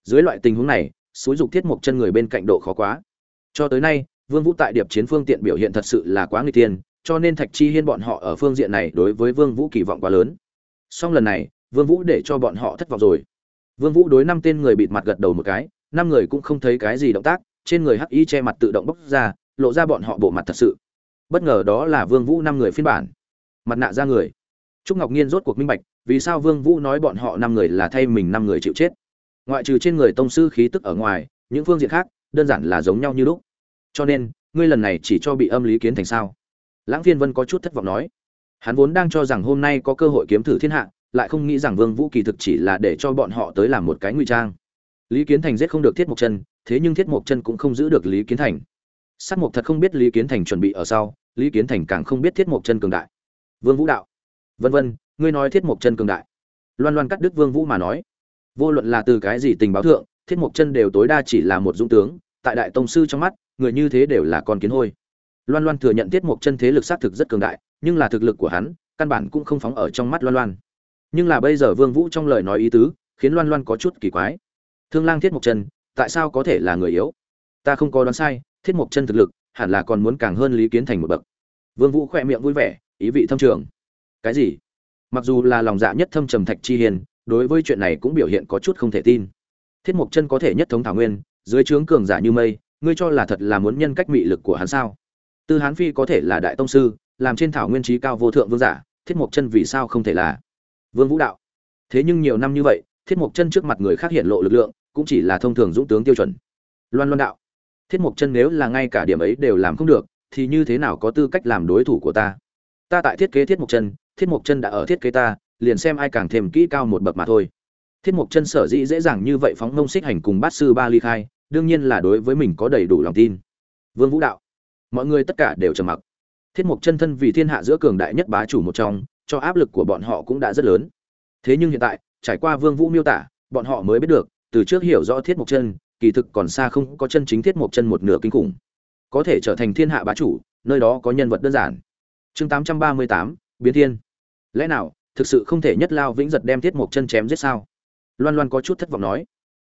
Dưới loại tình huống này, xúi dục thiết mộc chân người bên cạnh độ khó quá. Cho tới nay, vương vũ tại điệp chiến phương tiện biểu hiện thật sự là quá người tiên cho nên thạch chi hiên bọn họ ở phương diện này đối với vương vũ kỳ vọng quá lớn. Song lần này, vương vũ để cho bọn họ thất vọng rồi vương vũ đối năm tên người bịt mặt gật đầu một cái, năm người cũng không thấy cái gì động tác, trên người hắc y che mặt tự động bốc ra, lộ ra bọn họ bộ mặt thật sự. Bất ngờ đó là vương vũ năm người phiên bản. Mặt nạ ra người. Trúc ngọc nhiên rốt cuộc minh bạch, vì sao vương vũ nói bọn họ năm người là thay mình năm người chịu chết. Ngoại trừ trên người tông sư khí tức ở ngoài, những phương diện khác, đơn giản là giống nhau như lúc. Cho nên, ngươi lần này chỉ cho bị âm lý kiến thành sao? Lãng phiên vân có chút thất vọng nói. Hắn vốn đang cho rằng hôm nay có cơ hội kiếm thử thiên hạ lại không nghĩ rằng vương vũ kỳ thực chỉ là để cho bọn họ tới làm một cái ngụy trang. Lý kiến thành giết không được thiết mộc chân, thế nhưng thiết mộc chân cũng không giữ được lý kiến thành. Sát mộc thật không biết lý kiến thành chuẩn bị ở sau, lý kiến thành càng không biết thiết mộc chân cường đại. Vương vũ đạo, vân vân, ngươi nói thiết mộc chân cường đại. Loan loan cắt đứt vương vũ mà nói, vô luận là từ cái gì tình báo thượng, thiết mộc chân đều tối đa chỉ là một dũng tướng, tại đại tông sư trong mắt, người như thế đều là con kiến hôi. Loan loan thừa nhận thiết mộc chân thế lực xác thực rất cường đại, nhưng là thực lực của hắn, căn bản cũng không phóng ở trong mắt loan loan nhưng là bây giờ vương vũ trong lời nói ý tứ, khiến loan loan có chút kỳ quái. Thương lang thiết mộc chân, tại sao có thể là người yếu? Ta không có đoán sai, thiết mộc chân thực lực hẳn là còn muốn càng hơn lý kiến thành một bậc. Vương vũ khỏe miệng vui vẻ, ý vị thâm trường. Cái gì? Mặc dù là lòng dạ nhất thâm trầm thạch chi hiền, đối với chuyện này cũng biểu hiện có chút không thể tin. Thiết mộc chân có thể nhất thống thảo nguyên, dưới trướng cường giả như mây, ngươi cho là thật là muốn nhân cách mị lực của hắn sao? Tư hán phi có thể là đại tông sư, làm trên thảo nguyên trí cao vô thượng vương giả, thiết mộc chân vì sao không thể là? Vương vũ đạo. Thế nhưng nhiều năm như vậy, thiết mộc chân trước mặt người khác hiện lộ lực lượng, cũng chỉ là thông thường dũng tướng tiêu chuẩn. Loan loan đạo. Thiết mộc chân nếu là ngay cả điểm ấy đều làm không được, thì như thế nào có tư cách làm đối thủ của ta? Ta tại thiết kế thiết mộc chân, thiết mộc chân đã ở thiết kế ta, liền xem ai càng thêm kỹ cao một bậc mà thôi. Thiết mộc chân sở dĩ dễ dàng như vậy phóng ngông xích hành cùng bát sư ba ly khai, đương nhiên là đối với mình có đầy đủ lòng tin. Vương vũ đạo. Mọi người tất cả đều trầm mặc. Thiết mục chân thân vì thiên hạ giữa cường đại nhất bá chủ một trong cho áp lực của bọn họ cũng đã rất lớn. Thế nhưng hiện tại trải qua vương vũ miêu tả bọn họ mới biết được từ trước hiểu rõ thiết mục chân kỳ thực còn xa không có chân chính thiết mục chân một nửa kinh khủng. Có thể trở thành thiên hạ bá chủ nơi đó có nhân vật đơn giản. Chương 838, biến thiên. Lẽ nào thực sự không thể nhất lao vĩnh giật đem thiết mục chân chém giết sao? Loan loan có chút thất vọng nói.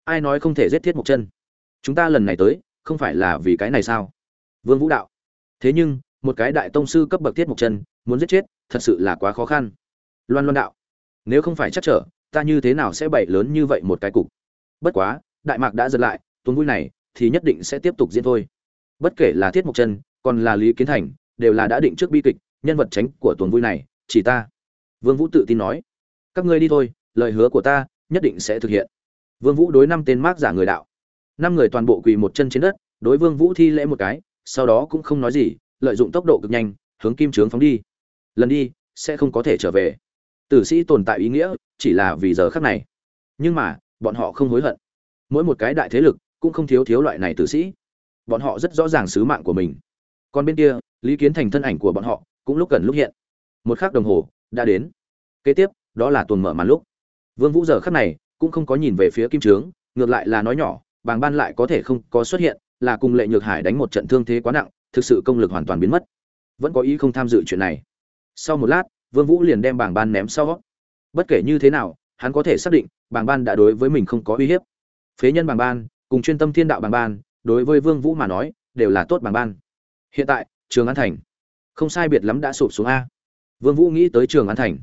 Ai nói không thể giết thiết mục chân? Chúng ta lần này tới không phải là vì cái này sao? Vương vũ đạo. Thế nhưng một cái đại tông sư cấp bậc thiết mục chân muốn giết chết thật sự là quá khó khăn. Loan loan đạo, nếu không phải chắc trở, ta như thế nào sẽ bậy lớn như vậy một cái cục? Bất quá, đại mạc đã giật lại, tuần vui này thì nhất định sẽ tiếp tục diễn thôi. Bất kể là thiết mục chân, còn là lý kiến thành, đều là đã định trước bi kịch, nhân vật tránh của tuần vui này, chỉ ta. Vương vũ tự tin nói, các ngươi đi thôi, lời hứa của ta nhất định sẽ thực hiện. Vương vũ đối năm tên mác giả người đạo, năm người toàn bộ quỳ một chân trên đất, đối vương vũ thi lễ một cái, sau đó cũng không nói gì, lợi dụng tốc độ cực nhanh, hướng kim trướng phóng đi lần đi, sẽ không có thể trở về. Tử sĩ tồn tại ý nghĩa chỉ là vì giờ khắc này. Nhưng mà, bọn họ không hối hận. Mỗi một cái đại thế lực cũng không thiếu thiếu loại này tử sĩ. Bọn họ rất rõ ràng sứ mạng của mình. Còn bên kia, lý kiến thành thân ảnh của bọn họ cũng lúc cần lúc hiện. Một khắc đồng hồ đã đến. Kế tiếp, đó là tuần mở màn lúc. Vương vũ giờ khắc này cũng không có nhìn về phía kim trướng, ngược lại là nói nhỏ, bàng ban lại có thể không có xuất hiện, là cùng lệ nhược hải đánh một trận thương thế quá nặng, thực sự công lực hoàn toàn biến mất. Vẫn có ý không tham dự chuyện này sau một lát, vương vũ liền đem bảng ban ném sau. Bất kể như thế nào, hắn có thể xác định, bảng ban đã đối với mình không có uy hiếp. Phế nhân bảng ban, cùng chuyên tâm thiên đạo bảng ban, đối với vương vũ mà nói, đều là tốt bảng ban. Hiện tại, trường an thành. Không sai biệt lắm đã sụp xuống a. Vương vũ nghĩ tới trường an thành.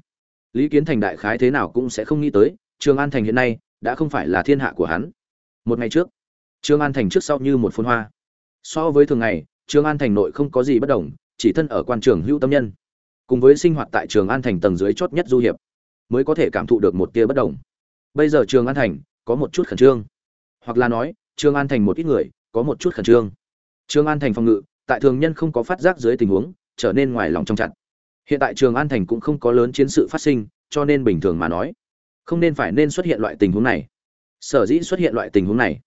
Lý kiến thành đại khái thế nào cũng sẽ không nghĩ tới, trường an thành hiện nay đã không phải là thiên hạ của hắn. Một ngày trước, trường an thành trước sau như một phun hoa. So với thường ngày, trường an thành nội không có gì bất đồng, chỉ thân ở quan trường hữu tâm nhân cùng với sinh hoạt tại trường an thành tầng dưới chót nhất du hiệp, mới có thể cảm thụ được một tia bất đồng. Bây giờ trường an thành có một chút khẩn trương. Hoặc là nói, trường an thành một ít người có một chút khẩn trương. Trường an thành phòng ngự, tại thường nhân không có phát giác dưới tình huống, trở nên ngoài lòng trong chặt. Hiện tại trường an thành cũng không có lớn chiến sự phát sinh, cho nên bình thường mà nói, không nên phải nên xuất hiện loại tình huống này. Sở dĩ xuất hiện loại tình huống này,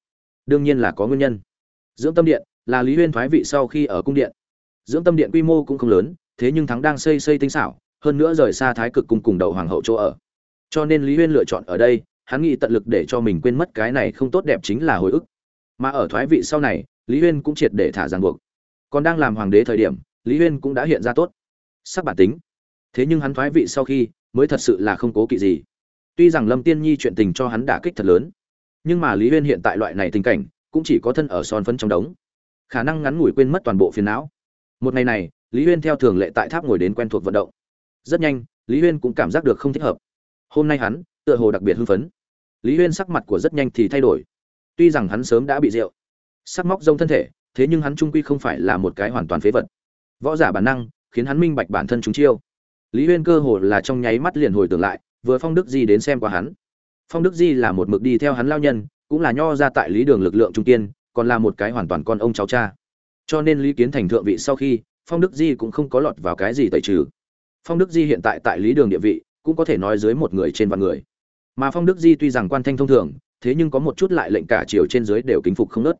đương nhiên là có nguyên nhân. Dưỡng tâm điện là lý huyên thoái vị sau khi ở cung điện. Dưỡng tâm điện quy mô cũng không lớn thế nhưng thắng đang xây xây tinh xảo, hơn nữa rời xa thái cực cung cùng đầu hoàng hậu chỗ ở. Cho nên lý huyên lựa chọn ở đây, hắn nghĩ tận lực để cho mình quên mất cái này không tốt đẹp chính là hồi ức. Mà ở thoái vị sau này, lý huyên cũng triệt để thả ràng buộc. Còn đang làm hoàng đế thời điểm, lý huyên cũng đã hiện ra tốt. Sắc bản tính. Thế nhưng hắn thoái vị sau khi, mới thật sự là không cố kỵ gì. Tuy rằng lâm tiên nhi chuyện tình cho hắn đả kích thật lớn, nhưng mà lý huyên hiện tại loại này tình cảnh, cũng chỉ có thân ở son phấn trong đống. Khả năng ngắn ngủi quên mất toàn bộ phiền não. Một ngày này lý huyên theo thường lệ tại tháp ngồi đến quen thuộc vận động. Rất nhanh, lý huyên cũng cảm giác được không thích hợp. Hôm nay hắn, tựa hồ đặc biệt hưng phấn. Lý huyên sắc mặt của rất nhanh thì thay đổi. Tuy rằng hắn sớm đã bị rượu, sắc móc rông thân thể, thế nhưng hắn trung quy không phải là một cái hoàn toàn phế vật. Võ giả bản năng, khiến hắn minh bạch bản thân chúng chiêu. Lý huyên cơ hồ là trong nháy mắt liền hồi tưởng lại, vừa phong đức di đến xem qua hắn. Phong đức di là một mực đi theo hắn lao nhân, cũng là nho ra tại lý đường lực lượng trung kiên, còn là một cái hoàn toàn con ông cháu cha. Cho nên lý kiến thành thượng vị sau khi phong đức di cũng không có lọt vào cái gì tẩy trừ. Phong đức di hiện tại tại lý đường địa vị, cũng có thể nói dưới một người trên vạn người. Mà phong đức di tuy rằng quan thanh thông thường, thế nhưng có một chút lại lệnh cả triều trên dưới đều kính phục không nớt.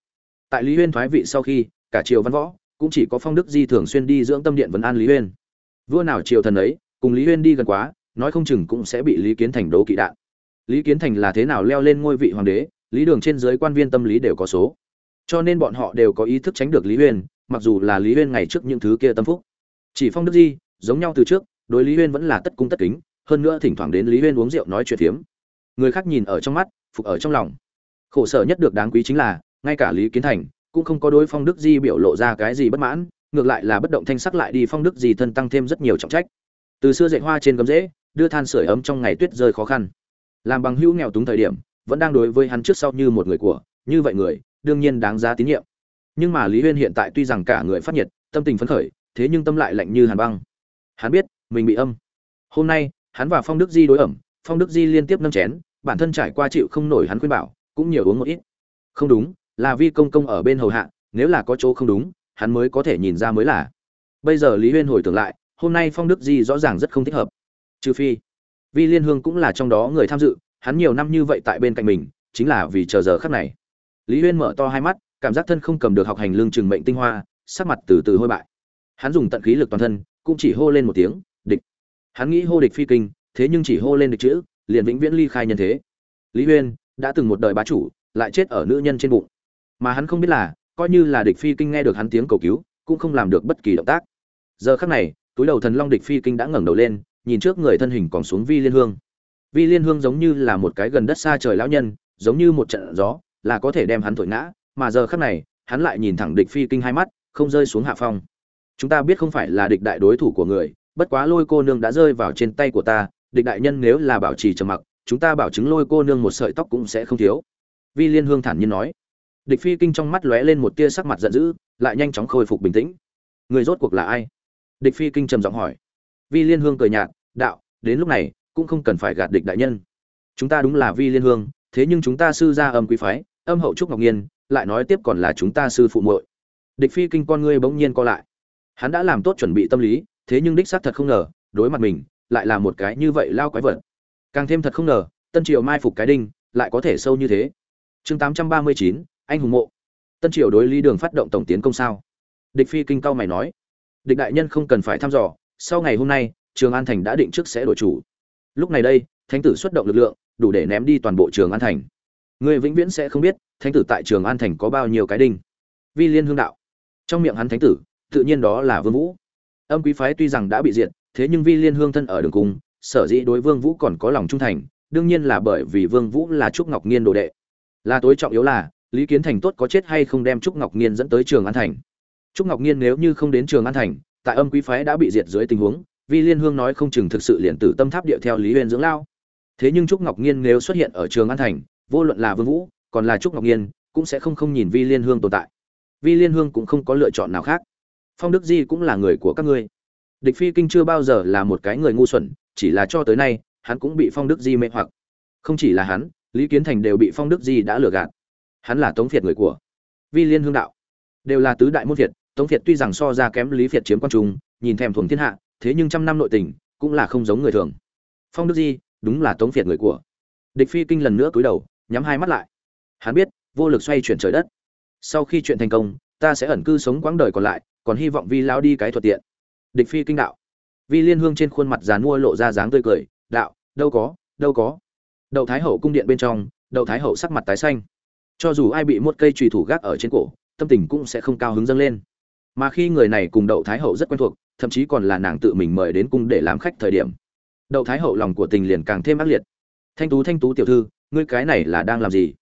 Tại lý huyên thoái vị sau khi, cả triều văn võ, cũng chỉ có phong đức di thường xuyên đi dưỡng tâm điện vấn an lý huyên. Vua nào triều thần ấy, cùng lý huyên đi gần quá, nói không chừng cũng sẽ bị lý kiến thành đố kỵ đạn. Lý kiến thành là thế nào leo lên ngôi vị hoàng đế, lý đường trên dưới quan viên tâm lý đều có số. Cho nên bọn họ đều có ý thức tránh được lý huyên mặc dù là lý huyên ngày trước những thứ kia tâm phúc. Chỉ phong đức di, giống nhau từ trước, đối lý huyên vẫn là tất cung tất kính, hơn nữa thỉnh thoảng đến lý huyên uống rượu nói chuyện phiếm. Người khác nhìn ở trong mắt, phục ở trong lòng. Khổ sở nhất được đáng quý chính là, ngay cả lý kiến thành cũng không có đối phong đức di biểu lộ ra cái gì bất mãn, ngược lại là bất động thanh sắc lại đi phong đức di thân tăng thêm rất nhiều trọng trách. Từ xưa dạy hoa trên gấm rễ, đưa than sửa ấm trong ngày tuyết rơi khó khăn. Làm bằng hữu nghèo túng thời điểm, vẫn đang đối với hắn trước sau như một người của, như vậy người, đương nhiên đáng giá tín nhiệm nhưng mà lý huyên hiện tại tuy rằng cả người phát nhiệt, tâm tình phấn khởi, thế nhưng tâm lại lạnh như hàn băng. Hắn biết, mình bị âm. Hôm nay, hắn và phong đức di đối ẩm, phong đức di liên tiếp nâng chén, bản thân trải qua chịu không nổi hắn khuyên bảo, cũng nhiều uống một ít. Không đúng, là vi công công ở bên hầu hạ, nếu là có chỗ không đúng, hắn mới có thể nhìn ra mới là. Bây giờ lý huyên hồi tưởng lại, hôm nay phong đức di rõ ràng rất không thích hợp. Trừ phi, vi liên hương cũng là trong đó người tham dự, hắn nhiều năm như vậy tại bên cạnh mình, chính là vì chờ giờ khắc này. Lý huyên mở to hai mắt cảm giác thân không cầm được học hành lương trường mệnh tinh hoa, sắc mặt từ từ hôi bại. Hắn dùng tận khí lực toàn thân, cũng chỉ hô lên một tiếng, địch. Hắn nghĩ hô địch phi kinh, thế nhưng chỉ hô lên địch chữ, liền vĩnh viễn ly khai nhân thế. Lý huyên đã từng một đời bá chủ, lại chết ở nữ nhân trên bụng. Mà hắn không biết là, coi như là địch phi kinh nghe được hắn tiếng cầu cứu, cũng không làm được bất kỳ động tác. Giờ khắc này, túi đầu thần long địch phi kinh đã ngẩng đầu lên, nhìn trước người thân hình còn xuống vi liên hương. Vi liên hương giống như là một cái gần đất xa trời lão nhân, giống như một trận gió, là có thể đem hắn thổi ngã mà giờ khắc này, hắn lại nhìn thẳng địch phi kinh hai mắt, không rơi xuống hạ phong. Chúng ta biết không phải là địch đại đối thủ của người, bất quá lôi cô nương đã rơi vào trên tay của ta, địch đại nhân nếu là bảo trì trầm mặc, chúng ta bảo chứng lôi cô nương một sợi tóc cũng sẽ không thiếu. Vi liên hương thản nhiên nói. Địch phi kinh trong mắt lóe lên một tia sắc mặt giận dữ, lại nhanh chóng khôi phục bình tĩnh. Người rốt cuộc là ai? Địch phi kinh trầm giọng hỏi. Vi liên hương cười nhạt, đạo, đến lúc này, cũng không cần phải gạt địch đại nhân. Chúng ta đúng là vi liên hương, thế nhưng chúng ta sư gia âm quý phái, âm hậu trúc ngọc nghiên lại nói tiếp còn là chúng ta sư phụ muội. Địch phi kinh con ngươi bỗng nhiên co lại. Hắn đã làm tốt chuẩn bị tâm lý thế nhưng đích xác thật không ngờ đối mặt mình lại là một cái như vậy lao quái vật. Càng thêm thật không ngờ tân triều mai phục cái đinh lại có thể sâu như thế. Chương 839, anh hùng mộ. Tân triều đối lý đường phát động tổng tiến công sao? Địch phi kinh cao mày nói. Địch đại nhân không cần phải thăm dò sau ngày hôm nay trường an thành đã định trước sẽ đổi chủ. Lúc này đây thánh tử xuất động lực lượng đủ để ném đi toàn bộ trường an thành. Người vĩnh viễn sẽ không biết thánh tử tại trường an thành có bao nhiêu cái đinh? Vi liên hương đạo. Trong miệng hắn thánh tử, tự nhiên đó là vương vũ. Âm quý phái tuy rằng đã bị diệt, thế nhưng vi liên hương thân ở đường cung sở dĩ đối vương vũ còn có lòng trung thành, đương nhiên là bởi vì vương vũ là trúc ngọc nghiên đồ đệ. Là tối trọng yếu là, lý kiến thành tốt có chết hay không đem trúc ngọc nghiên dẫn tới trường an thành. Trúc ngọc nghiên nếu như không đến trường an thành, tại âm quý phái đã bị diệt dưới tình huống, vi liên hương nói không chừng thực sự liền tử tâm tháp địa theo lý huyền dưỡng lao. Thế nhưng trúc ngọc nghiên nếu xuất hiện ở trường an thành, vô luận là vương vũ còn là trúc ngọc nhiên, cũng sẽ không không nhìn vi liên hương tồn tại. Vi liên hương cũng không có lựa chọn nào khác. Phong đức di cũng là người của các ngươi. Địch phi kinh chưa bao giờ là một cái người ngu xuẩn, chỉ là cho tới nay, hắn cũng bị phong đức di mê hoặc. Không chỉ là hắn, lý kiến thành đều bị phong đức di đã lừa gạt. Hắn là tống phiệt người của vi liên hương đạo. Đều là tứ đại môn phiệt, tống phiệt tuy rằng so ra kém lý phiệt chiếm quan trung, nhìn thèm thuồng thiên hạ, thế nhưng trăm năm nội tình, cũng là không giống người thường. Phong đức di, đúng là tống phiệt người của. Địch phi kinh lần nữa cúi đầu, nhắm hai mắt lại hắn biết, vô lực xoay chuyển trời đất. Sau khi chuyện thành công, ta sẽ ẩn cư sống quãng đời còn lại, còn hy vọng vi lao đi cái thuận tiện. Địch phi kinh đạo. Vi liên hương trên khuôn mặt dàn mua lộ ra dáng tươi cười, đạo, đâu có đâu có. Đậu thái hậu cung điện bên trong, đậu thái hậu sắc mặt tái xanh. Cho dù ai bị một cây trùy thủ gác ở trên cổ, tâm tình cũng sẽ không cao hứng dâng lên. Mà khi người này cùng đậu thái hậu rất quen thuộc, thậm chí còn là nàng tự mình mời đến cung để làm khách thời điểm, đậu thái hậu lòng của tình liền càng thêm ác liệt. Thanh tú thanh tú tiểu thư, ngươi cái này là đang làm gì?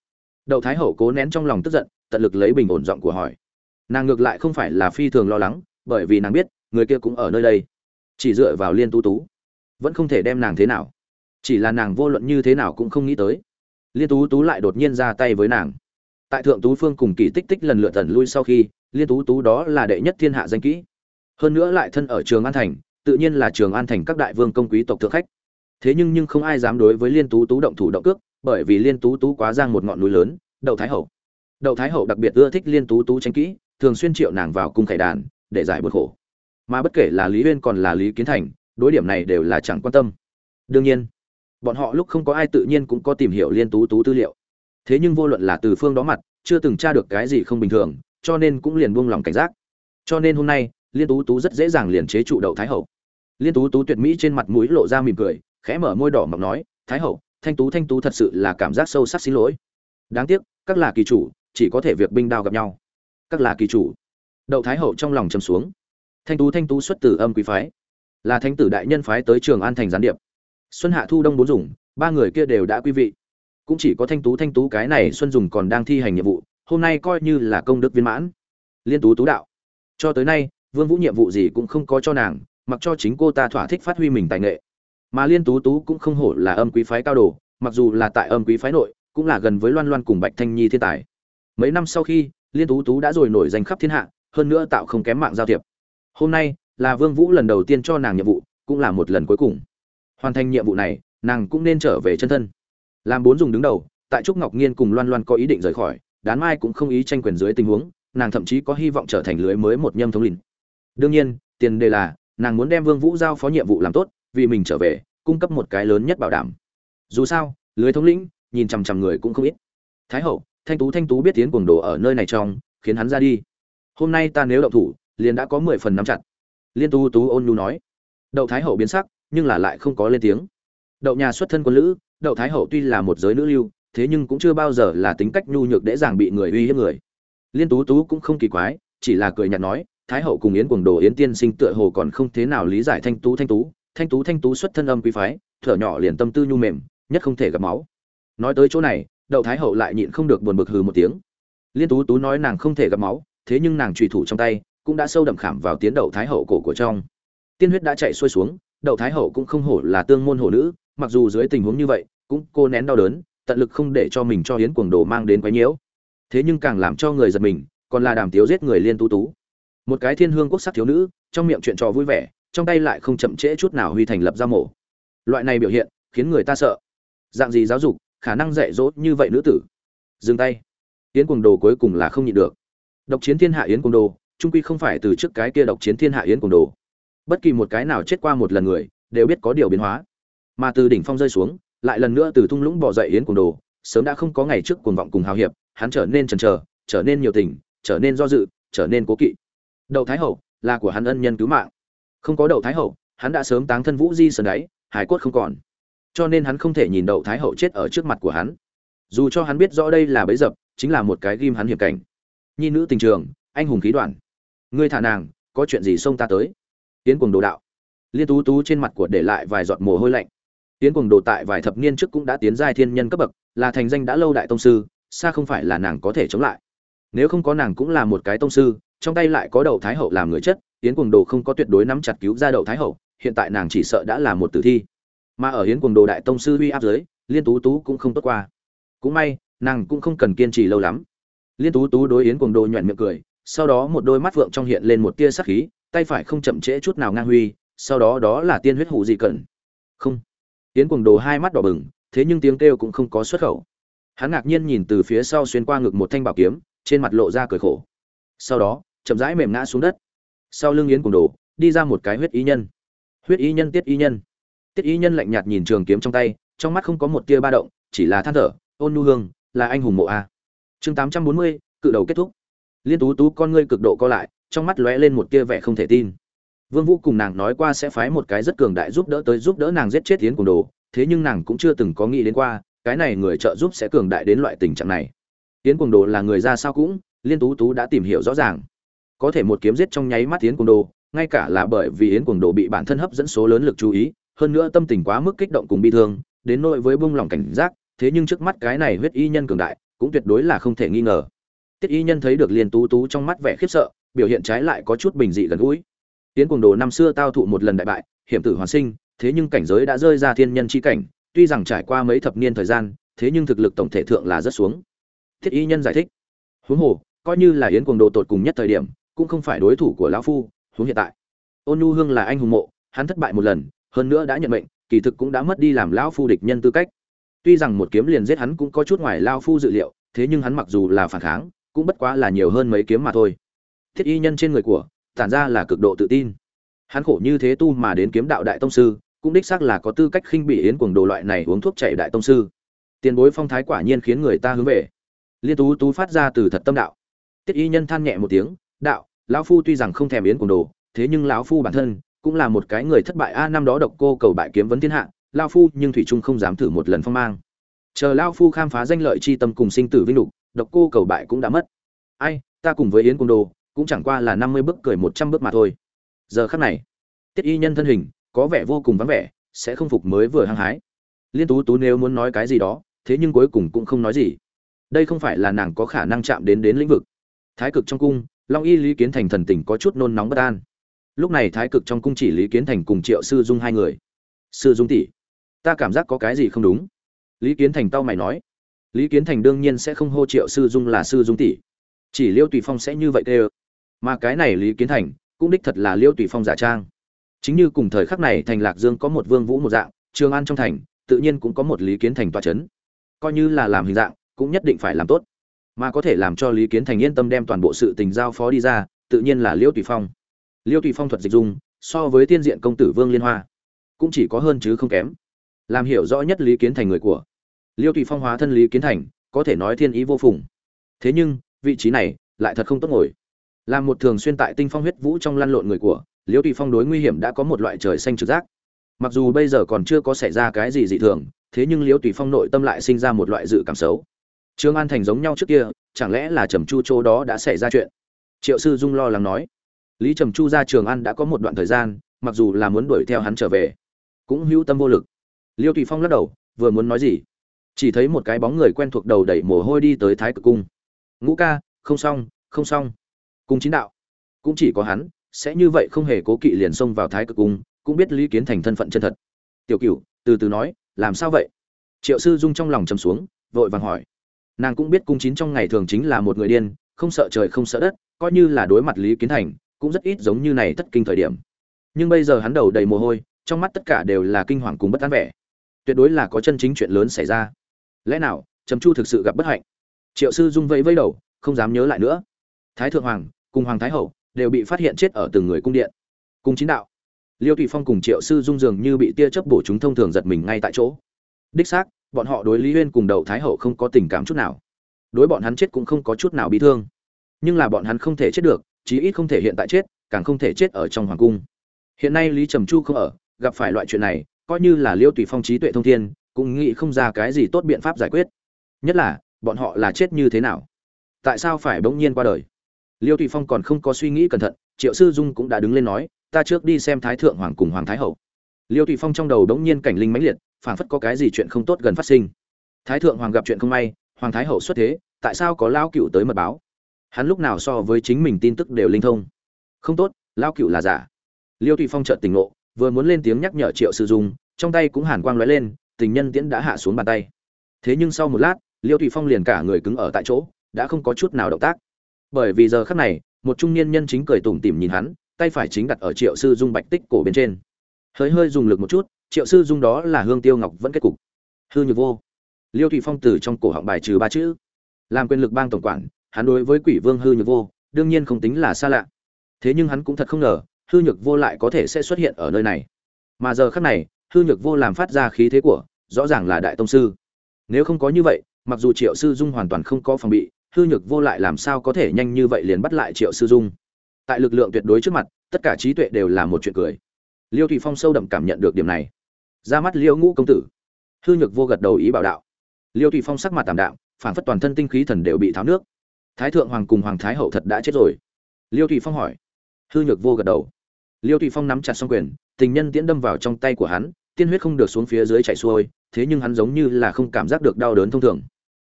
Đậu thái hậu cố nén trong lòng tức giận, tận lực lấy bình ổn giọng của hỏi. Nàng ngược lại không phải là phi thường lo lắng, bởi vì nàng biết, người kia cũng ở nơi đây. Chỉ dựa vào liên tú tú. Vẫn không thể đem nàng thế nào. Chỉ là nàng vô luận như thế nào cũng không nghĩ tới. Liên tú tú lại đột nhiên ra tay với nàng. Tại thượng tú phương cùng kỳ tích tích lần lượt tần lui sau khi, liên tú tú đó là đệ nhất thiên hạ danh kỹ. Hơn nữa lại thân ở trường an thành, tự nhiên là trường an thành các đại vương công quý tộc thượng khách. Thế nhưng nhưng không ai dám đối với liên tú tú động thủ động cước bởi vì liên tú tú quá giang một ngọn núi lớn, đậu thái hậu. Đậu thái hậu đặc biệt ưa thích liên tú tú tranh kỹ, thường xuyên triệu nàng vào cung khải đàn, để giải bớt khổ. Mà bất kể là lý uyên còn là lý kiến thành, đối điểm này đều là chẳng quan tâm. Đương nhiên, bọn họ lúc không có ai tự nhiên cũng có tìm hiểu liên tú tú tư liệu. Thế nhưng vô luận là từ phương đó mặt, chưa từng tra được cái gì không bình thường, cho nên cũng liền buông lòng cảnh giác. Cho nên hôm nay, liên tú tú rất dễ dàng liền chế trụ đậu thái hậu. Liên tú tú tuyệt mỹ trên mặt mũi lộ ra mỉm cười, khẽ mở môi đỏ mọc nói, thái hậu thanh tú thanh tú thật sự là cảm giác sâu sắc xin lỗi. Đáng tiếc, các là kỳ chủ, chỉ có thể việc binh đao gặp nhau. Các là kỳ chủ. Đậu thái hậu trong lòng trầm xuống. Thanh tú thanh tú xuất từ âm quý phái. Là thánh tử đại nhân phái tới trường an thành gián điệp. Xuân hạ thu đông bốn dùng, ba người kia đều đã quý vị. Cũng chỉ có thanh tú thanh tú cái này xuân dùng còn đang thi hành nhiệm vụ, hôm nay coi như là công đức viên mãn. Liên tú tú đạo. Cho tới nay, vương vũ nhiệm vụ gì cũng không có cho nàng, mặc cho chính cô ta thỏa thích phát huy mình tài nghệ mà liên tú tú cũng không hổ là âm quý phái cao đồ, mặc dù là tại âm quý phái nội, cũng là gần với loan loan cùng bạch thanh nhi thiên tài. Mấy năm sau khi, liên tú tú đã rồi nổi danh khắp thiên hạ, hơn nữa tạo không kém mạng giao thiệp. Hôm nay, là vương vũ lần đầu tiên cho nàng nhiệm vụ, cũng là một lần cuối cùng. Hoàn thành nhiệm vụ này, nàng cũng nên trở về chân thân. Làm bốn dùng đứng đầu, tại trúc ngọc nghiên cùng loan loan có ý định rời khỏi, đán mai cũng không ý tranh quyền dưới tình huống, nàng thậm chí có hy vọng trở thành lưới mới một nhâm thống lĩnh. Đương nhiên, tiền đề là, nàng muốn đem vương vũ giao phó nhiệm vụ làm tốt vì mình trở về, cung cấp một cái lớn nhất bảo đảm. Dù sao, lưới thống lĩnh, nhìn chằm chằm người cũng không ít. Thái hậu, thanh tú thanh tú biết tiến cuồng đồ ở nơi này trong, khiến hắn ra đi. Hôm nay ta nếu động thủ, liền đã có mười phần nắm chặt. Liên tu tú ôn nhu nói. Đậu thái hậu biến sắc, nhưng là lại không có lên tiếng. Đậu nhà xuất thân quân lữ, đậu thái hậu tuy là một giới nữ lưu, thế nhưng cũng chưa bao giờ là tính cách nhu nhược dễ dàng bị người uy hiếp người. Liên tú tú cũng không kỳ quái, chỉ là cười nhạt nói, thái hậu cùng yến cuồng đồ yến tiên sinh tựa hồ còn không thế nào lý giải thanh tú thanh tú thanh tú thanh tú xuất thân âm quý phái, thở nhỏ liền tâm tư nhu mềm, nhất không thể gặp máu. Nói tới chỗ này, đậu thái hậu lại nhịn không được buồn bực hừ một tiếng. Liên tú tú nói nàng không thể gặp máu, thế nhưng nàng trùy thủ trong tay, cũng đã sâu đậm khảm vào tiến đậu thái hậu cổ của trong. Tiên huyết đã chạy xuôi xuống, đậu thái hậu cũng không hổ là tương môn hổ nữ, mặc dù dưới tình huống như vậy, cũng cô nén đau đớn, tận lực không để cho mình cho hiến cuồng đồ mang đến quái nhiễu. Thế nhưng càng làm cho người giật mình, còn là đàm tiếu giết người liên tú tú. Một cái thiên hương quốc sắc thiếu nữ, trong miệng chuyện trò vui vẻ trong tay lại không chậm trễ chút nào huy thành lập ra mổ. Loại này biểu hiện khiến người ta sợ. Dạng gì giáo dục, khả năng dạy dỗ như vậy nữ tử? Dừng tay. Yến cuồng đồ cuối cùng là không nhịn được. Độc chiến thiên hạ yến cuồng đồ, trung quy không phải từ trước cái kia độc chiến thiên hạ yến cuồng đồ. Bất kỳ một cái nào chết qua một lần người, đều biết có điều biến hóa. Mà từ đỉnh phong rơi xuống, lại lần nữa từ thung lũng bỏ dậy yến cuồng đồ, sớm đã không có ngày trước cuồng vọng cùng hào hiệp, hắn trở nên chần chờ, trở nên nhiều tình, trở nên do dự, trở nên cố kỵ. Đậu thái hậu là của hắn ân nhân cứu mạng không có đậu thái hậu, hắn đã sớm táng thân vũ di sơn đáy hải cốt không còn. Cho nên hắn không thể nhìn đậu thái hậu chết ở trước mặt của hắn. Dù cho hắn biết rõ đây là bấy dập, chính là một cái ghim hắn hiểm cảnh. Nhi nữ tình trường, anh hùng khí đoàn ngươi thả nàng, có chuyện gì xông ta tới? Tiến cuồng đồ đạo. Liên tú tú trên mặt của để lại vài giọt mồ hôi lạnh. Tiến cuồng đồ tại vài thập niên trước cũng đã tiến giai thiên nhân cấp bậc, là thành danh đã lâu đại tông sư, xa không phải là nàng có thể chống lại. Nếu không có nàng cũng là một cái tông sư trong tay lại có đậu thái hậu làm người chất, yến cuồng đồ không có tuyệt đối nắm chặt cứu ra đậu thái hậu, hiện tại nàng chỉ sợ đã là một tử thi. Mà ở yến cuồng đồ đại tông sư huy áp giới liên tú tú cũng không tốt qua. Cũng may, nàng cũng không cần kiên trì lâu lắm. Liên tú tú đối yến cuồng đồ nhoẹn miệng cười, sau đó một đôi mắt vượng trong hiện lên một tia sắc khí, tay phải không chậm trễ chút nào ngang huy, sau đó đó là tiên huyết hủ gì cần không. Yến cuồng đồ hai mắt đỏ bừng, thế nhưng tiếng kêu cũng không có xuất khẩu. Hắn ngạc nhiên nhìn từ phía sau xuyên qua ngực một thanh bảo kiếm, trên mặt lộ ra cười khổ. Sau đó chậm rãi mềm ngã xuống đất. Sau lưng yến cùng đồ, đi ra một cái huyết ý nhân. Huyết ý nhân tiết ý nhân. Tiết ý nhân lạnh nhạt nhìn trường kiếm trong tay, trong mắt không có một tia ba động, chỉ là than thở, ôn nhu hương, là anh hùng mộ a. Chương tám trăm bốn mươi, cự đầu kết thúc. Liên tú tú con ngươi cực độ co lại, trong mắt lóe lên một tia vẻ không thể tin. Vương vũ cùng nàng nói qua sẽ phái một cái rất cường đại giúp đỡ tới giúp đỡ nàng giết chết yến cùng đồ, thế nhưng nàng cũng chưa từng có nghĩ đến qua, cái này người trợ giúp sẽ cường đại đến loại tình trạng này. Yến cùng đồ là người ra sao cũng, liên tú tú đã tìm hiểu rõ ràng có thể một kiếm giết trong nháy mắt Yến Cuồng đồ, ngay cả là bởi vì yến cuồng đồ bị bản thân hấp dẫn số lớn lực chú ý, hơn nữa tâm tình quá mức kích động cùng bi thương, đến nỗi với bung lòng cảnh giác, thế nhưng trước mắt cái này huyết y nhân cường đại, cũng tuyệt đối là không thể nghi ngờ. Tiết y nhân thấy được liên tú tú trong mắt vẻ khiếp sợ, biểu hiện trái lại có chút bình dị gần gũi. Yến cuồng đồ năm xưa tao thụ một lần đại bại, hiểm tử hoàn sinh, thế nhưng cảnh giới đã rơi ra thiên nhân chi cảnh, tuy rằng trải qua mấy thập niên thời gian, thế nhưng thực lực tổng thể thượng là rất xuống. Thiết y nhân giải thích. Huống hồ, coi như là yến cuồng đồ tột cùng nhất thời điểm cũng không phải đối thủ của lão phu, huống hiện tại. Ôn nhu hương là anh hùng mộ, hắn thất bại một lần, hơn nữa đã nhận mệnh, kỳ thực cũng đã mất đi làm lão phu địch nhân tư cách. Tuy rằng một kiếm liền giết hắn cũng có chút ngoài lao phu dự liệu, thế nhưng hắn mặc dù là phản kháng, cũng bất quá là nhiều hơn mấy kiếm mà thôi. Thiết y nhân trên người của, tản ra là cực độ tự tin. Hắn khổ như thế tu mà đến kiếm đạo đại tông sư, cũng đích xác là có tư cách khinh bị yến cuồng đồ loại này uống thuốc chạy đại tông sư. Tiền bối phong thái quả nhiên khiến người ta hướng về. Liên tú tú phát ra từ thật tâm đạo. Tiết y nhân than nhẹ một tiếng đạo, lão phu tuy rằng không thèm yến cùng đồ, thế nhưng lão phu bản thân cũng là một cái người thất bại. A, năm đó độc cô cầu bại kiếm vấn thiên hạ, lão phu nhưng thủy trung không dám thử một lần phong mang. Chờ lão phu khám phá danh lợi chi tâm cùng sinh tử vinh lục, độc cô cầu bại cũng đã mất. Ai, ta cùng với yến cung đồ, cũng chẳng qua là năm mươi bước cười một trăm bước mà thôi. Giờ khắc này, tiết y nhân thân hình có vẻ vô cùng vắng vẻ, sẽ không phục mới vừa hăng hái. Liên tú tú nếu muốn nói cái gì đó, thế nhưng cuối cùng cũng không nói gì. Đây không phải là nàng có khả năng chạm đến đến lĩnh vực. Thái cực trong cung long y lý kiến thành thần tình có chút nôn nóng bất an. Lúc này thái cực trong cung chỉ lý kiến thành cùng triệu sư dung hai người. Sư dung tỷ, ta cảm giác có cái gì không đúng? Lý kiến thành tao mày nói. Lý kiến thành đương nhiên sẽ không hô triệu sư dung là sư dung tỷ. Chỉ liêu tùy phong sẽ như vậy tê mà cái này lý kiến thành, cũng đích thật là liêu tùy phong giả trang. Chính như cùng thời khắc này thành lạc dương có một vương vũ một dạng, trường an trong thành, tự nhiên cũng có một lý kiến thành tòa c h ấ n coi như là làm hình dạng, cũng nhất định phải làm tốt mà có thể làm cho lý kiến thành yên tâm đem toàn bộ sự tình giao phó đi ra, tự nhiên là liêu tùy phong. Liêu tùy phong thuật dịch dung, so với tiên diện công tử vương liên hoa, cũng chỉ có hơn chứ không kém. Làm hiểu rõ nhất lý kiến thành người của liêu tùy phong hóa thân lý kiến thành, có thể nói thiên ý vô phùng. Thế nhưng, vị trí này lại thật không tốt ngồi. Làm một thường xuyên tại tinh phong huyết vũ trong lăn lộn người của Liêu tùy phong đối nguy hiểm đã có một loại trời xanh trực giác. Mặc dù bây giờ còn chưa có xảy ra cái gì dị thường, thế nhưng Liêu tùy phong nội tâm lại sinh ra một loại dự cảm xấu trương an thành giống nhau trước kia, chẳng lẽ là trầm chu chỗ đó đã xảy ra chuyện? Triệu sư dung lo lắng nói. Lý trầm chu ra trường an đã có một đoạn thời gian, mặc dù là muốn đuổi theo hắn trở về, cũng hữu tâm vô lực. Liêu tùy phong lắc đầu, vừa muốn nói gì? Chỉ thấy một cái bóng người quen thuộc đầu đẩy mồ hôi đi tới thái cực cung. Ngũ ca, không xong không xong. Cung chính đạo. Cũng chỉ có hắn, sẽ như vậy không hề cố kỵ liền xông vào thái cực cung, cũng biết lý kiến thành thân phận chân thật. Tiểu cửu, từ từ nói, làm sao vậy? Triệu sư dung trong lòng trầm xuống, vội vàng hỏi nàng cũng biết cung chín trong ngày thường chính là một người điên, không sợ trời không sợ đất, coi như là đối mặt lý kiến thành, cũng rất ít giống như này thất kinh thời điểm. Nhưng bây giờ hắn đầu đầy mồ hôi, trong mắt tất cả đều là kinh hoàng cùng bất an vẻ. Tuyệt đối là có chân chính chuyện lớn xảy ra. Lẽ nào, trầm chu thực sự gặp bất hạnh? Triệu sư dung vẫy vẫy đầu, không dám nhớ lại nữa. Thái thượng hoàng, cùng hoàng thái hậu đều bị phát hiện chết ở từng người cung điện. Cung chính đạo. Liêu thủy phong cùng triệu sư dung dường như bị tia chớp bổ chúng thông thường giật mình ngay tại chỗ. Đích xác bọn họ đối lý huyên cùng Đậu thái hậu không có tình cảm chút nào. Đối bọn hắn chết cũng không có chút nào bị thương. Nhưng là bọn hắn không thể chết được, chí ít không thể hiện tại chết, càng không thể chết ở trong hoàng cung. Hiện nay lý trầm chu không ở, gặp phải loại chuyện này, coi như là liêu tùy phong trí tuệ thông thiên, cũng nghĩ không ra cái gì tốt biện pháp giải quyết. Nhất là, bọn họ là chết như thế nào? Tại sao phải bỗng nhiên qua đời? Liêu tùy phong còn không có suy nghĩ cẩn thận, triệu sư dung cũng đã đứng lên nói, ta trước đi xem thái thượng hoàng cùng hoàng thái hậu. Liêu tùy phong trong đầu bỗng nhiên cảnh linh mãnh liệt phảng phất có cái gì chuyện không tốt gần phát sinh. Thái thượng hoàng gặp chuyện không may, hoàng thái hậu xuất thế, tại sao có lao cựu tới mật báo? Hắn lúc nào so với chính mình tin tức đều linh thông. Không tốt lao cựu là giả. Liêu tùy phong trợn tỉnh ngộ, vừa muốn lên tiếng nhắc nhở triệu sư dung, trong tay cũng hàn quang lóe lên, tình nhân tiễn đã hạ xuống bàn tay. Thế nhưng sau một lát, liêu tùy phong liền cả người cứng ở tại chỗ, đã không có chút nào động tác. Bởi vì giờ khắc này, một trung niên nhân chính cười tủm tỉm nhìn hắn, tay phải chính đặt ở triệu sư dung bạch tích cổ bên trên. Hơi hơi dùng lực một chút triệu sư dung đó là hương tiêu ngọc vẫn kết cục. Hư nhược vô. Liêu thủy phong từ trong cổ họng bài trừ ba chữ. Làm quyền lực bang tổng quản, hắn đối với quỷ vương hư nhược vô, đương nhiên không tính là xa lạ. Thế nhưng hắn cũng thật không ngờ, hư nhược vô lại có thể sẽ xuất hiện ở nơi này. Mà giờ khắc này, hư nhược vô làm phát ra khí thế của, rõ ràng là đại tông sư. Nếu không có như vậy, mặc dù triệu sư dung hoàn toàn không có phòng bị, hư nhược vô lại làm sao có thể nhanh như vậy liền bắt lại triệu sư dung? Tại lực lượng tuyệt đối trước mặt, tất cả trí tuệ đều là một chuyện cười. Liêu thủy phong sâu đậm cảm nhận được điểm này ra mắt liêu ngũ công tử. Hư nhược vô gật đầu ý bảo đạo. Liêu thủy phong sắc mặt tảm đạo phản phất toàn thân tinh khí thần đều bị tháo nước. Thái thượng hoàng cùng hoàng thái hậu thật đã chết rồi. Liêu thủy phong hỏi. Hư nhược vô gật đầu. Liêu thủy phong nắm chặt xong quyền, tình nhân tiễn đâm vào trong tay của hắn, tiên huyết không được xuống phía dưới chảy xuôi, thế nhưng hắn giống như là không cảm giác được đau đớn thông thường.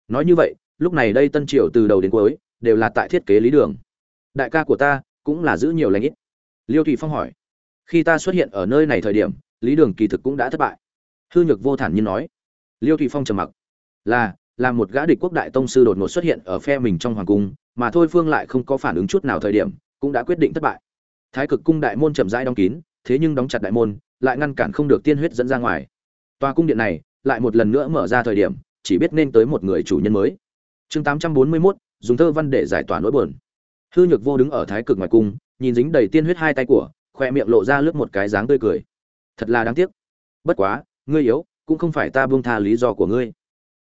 Nói như vậy, lúc này đây tân triều từ đầu đến cuối, đều là tại thiết kế lý đường. Đại ca của ta cũng là giữ nhiều lãnh ít. Liêu thủy phong hỏi khi ta xuất hiện ở nơi này thời điểm lý đường kỳ thực cũng đã thất bại. Hư nhược vô thản nhiên nói. Liêu Thụy phong trầm mặc. Là là một gã địch quốc đại tông sư đột ngột xuất hiện ở phe mình trong hoàng cung mà thôi phương lại không có phản ứng chút nào thời điểm cũng đã quyết định thất bại. Thái cực cung đại môn chậm rãi đóng kín thế nhưng đóng chặt đại môn lại ngăn cản không được tiên huyết dẫn ra ngoài. Tòa cung điện này lại một lần nữa mở ra thời điểm chỉ biết nên tới một người chủ nhân mới. Chương 841, dùng thơ văn để giải tỏa nỗi buồn. Hư nhược vô đứng ở thái cực ngoài cung nhìn dính đầy tiên huyết hai tay của khoe miệng lộ ra lướt một cái dáng tươi cười. Thật là đáng tiếc. Bất quá, ngươi yếu, cũng không phải ta buông tha lý do của ngươi.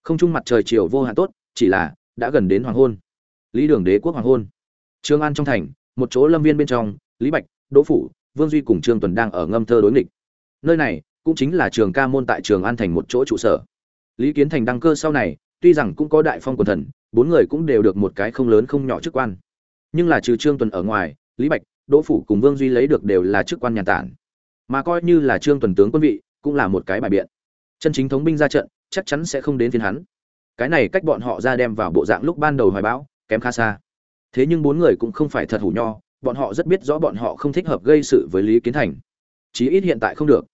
Không chung mặt trời chiều vô hạn tốt, chỉ là, đã gần đến hoàng hôn. Lý đường đế quốc hoàng hôn. Trương an trong thành, một chỗ lâm viên bên trong, lý bạch, đỗ phủ, vương duy cùng trương tuần đang ở ngâm thơ đối nghịch. Nơi này, cũng chính là trường ca môn tại trường an thành một chỗ trụ sở. Lý kiến thành đăng cơ sau này, tuy rằng cũng có đại phong quần thần, bốn người cũng đều được một cái không lớn không nhỏ chức quan. Nhưng là trừ trương tuần ở ngoài, lý bạch đỗ phủ cùng vương duy lấy được đều là chức quan nhàn tản. Mà coi như là trương tuần tướng quân vị, cũng là một cái bài biện. Chân chính thống binh ra trận, chắc chắn sẽ không đến phiên hắn. Cái này cách bọn họ ra đem vào bộ dạng lúc ban đầu hoài bão, kém khá xa. Thế nhưng bốn người cũng không phải thật hủ nho, bọn họ rất biết rõ bọn họ không thích hợp gây sự với lý kiến thành. Chí ít hiện tại không được.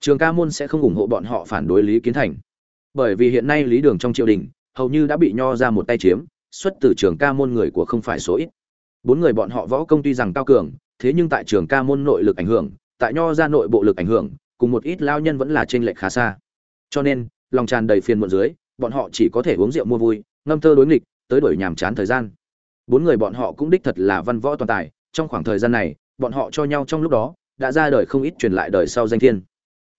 Trường ca môn sẽ không ủng hộ bọn họ phản đối lý kiến thành. Bởi vì hiện nay lý đường trong triều đình, hầu như đã bị nho ra một tay chiếm, xuất từ trường ca môn người của không phải số ít bốn người bọn họ võ công tuy rằng cao cường, thế nhưng tại trường ca môn nội lực ảnh hưởng, tại nho ra nội bộ lực ảnh hưởng, cùng một ít lao nhân vẫn là trên lệch khá xa. Cho nên, lòng tràn đầy phiền muộn dưới, bọn họ chỉ có thể uống rượu mua vui, ngâm thơ đối nghịch, tới đổi nhàm chán thời gian. Bốn người bọn họ cũng đích thật là văn võ toàn tài, trong khoảng thời gian này, bọn họ cho nhau trong lúc đó, đã ra đời không ít truyền lại đời sau danh thiên.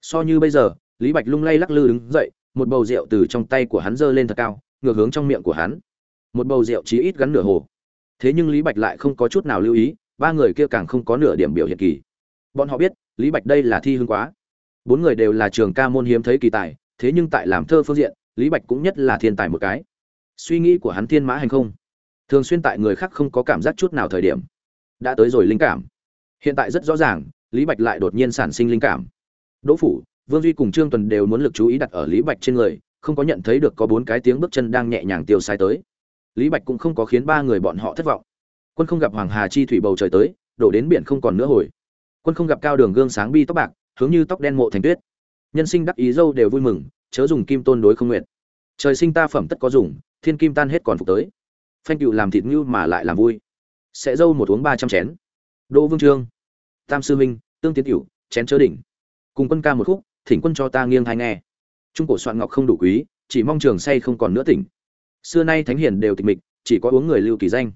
So như bây giờ, lý bạch lung lay lắc lư đứng dậy, một bầu rượu từ trong tay của hắn giơ lên thật cao, ngược hướng trong miệng của hắn. Một bầu rượu chí ít gắn nửa hồ thế nhưng lý bạch lại không có chút nào lưu ý, ba người kia càng không có nửa điểm biểu hiện kỳ. Bọn họ biết, lý bạch đây là thi hương quá. Bốn người đều là trường ca môn hiếm thấy kỳ tài, thế nhưng tại làm thơ phương diện, lý bạch cũng nhất là thiên tài một cái. Suy nghĩ của hắn thiên mã hành không? Thường xuyên tại người khác không có cảm giác chút nào thời điểm, đã tới rồi linh cảm. Hiện tại rất rõ ràng, lý bạch lại đột nhiên sản sinh linh cảm. Đỗ phủ, vương duy cùng trương tuần đều muốn lực chú ý đặt ở lý bạch trên người, không có nhận thấy được có bốn cái tiếng bước chân đang nhẹ nhàng tiêu sai tới lý bạch cũng không có khiến ba người bọn họ thất vọng. Quân không gặp hoàng hà chi thủy bầu trời tới, đổ đến biển không còn nữa hồi. Quân không gặp cao đường gương sáng bi tóc bạc, hướng như tóc đen mộ thành tuyết. Nhân sinh đắc ý dâu đều vui mừng, chớ dùng kim tôn đối không nguyện. Trời sinh ta phẩm tất có dùng, thiên kim tan hết còn phục tới. Phanh cựu làm thịt ngưu mà lại làm vui. Sẽ dâu một uống ba trăm chén. Đỗ vương trương, tam sư minh, tương tiến cựu chén chớ đỉnh. Cùng quân ca một khúc, thỉnh quân cho ta nghiêng hay nghe. Trung cổ soạn ngọc không đủ quý, chỉ mong trường say không còn nữa tỉnh xưa nay thánh hiền đều tịch mịch, chỉ có uống người lưu kỳ danh.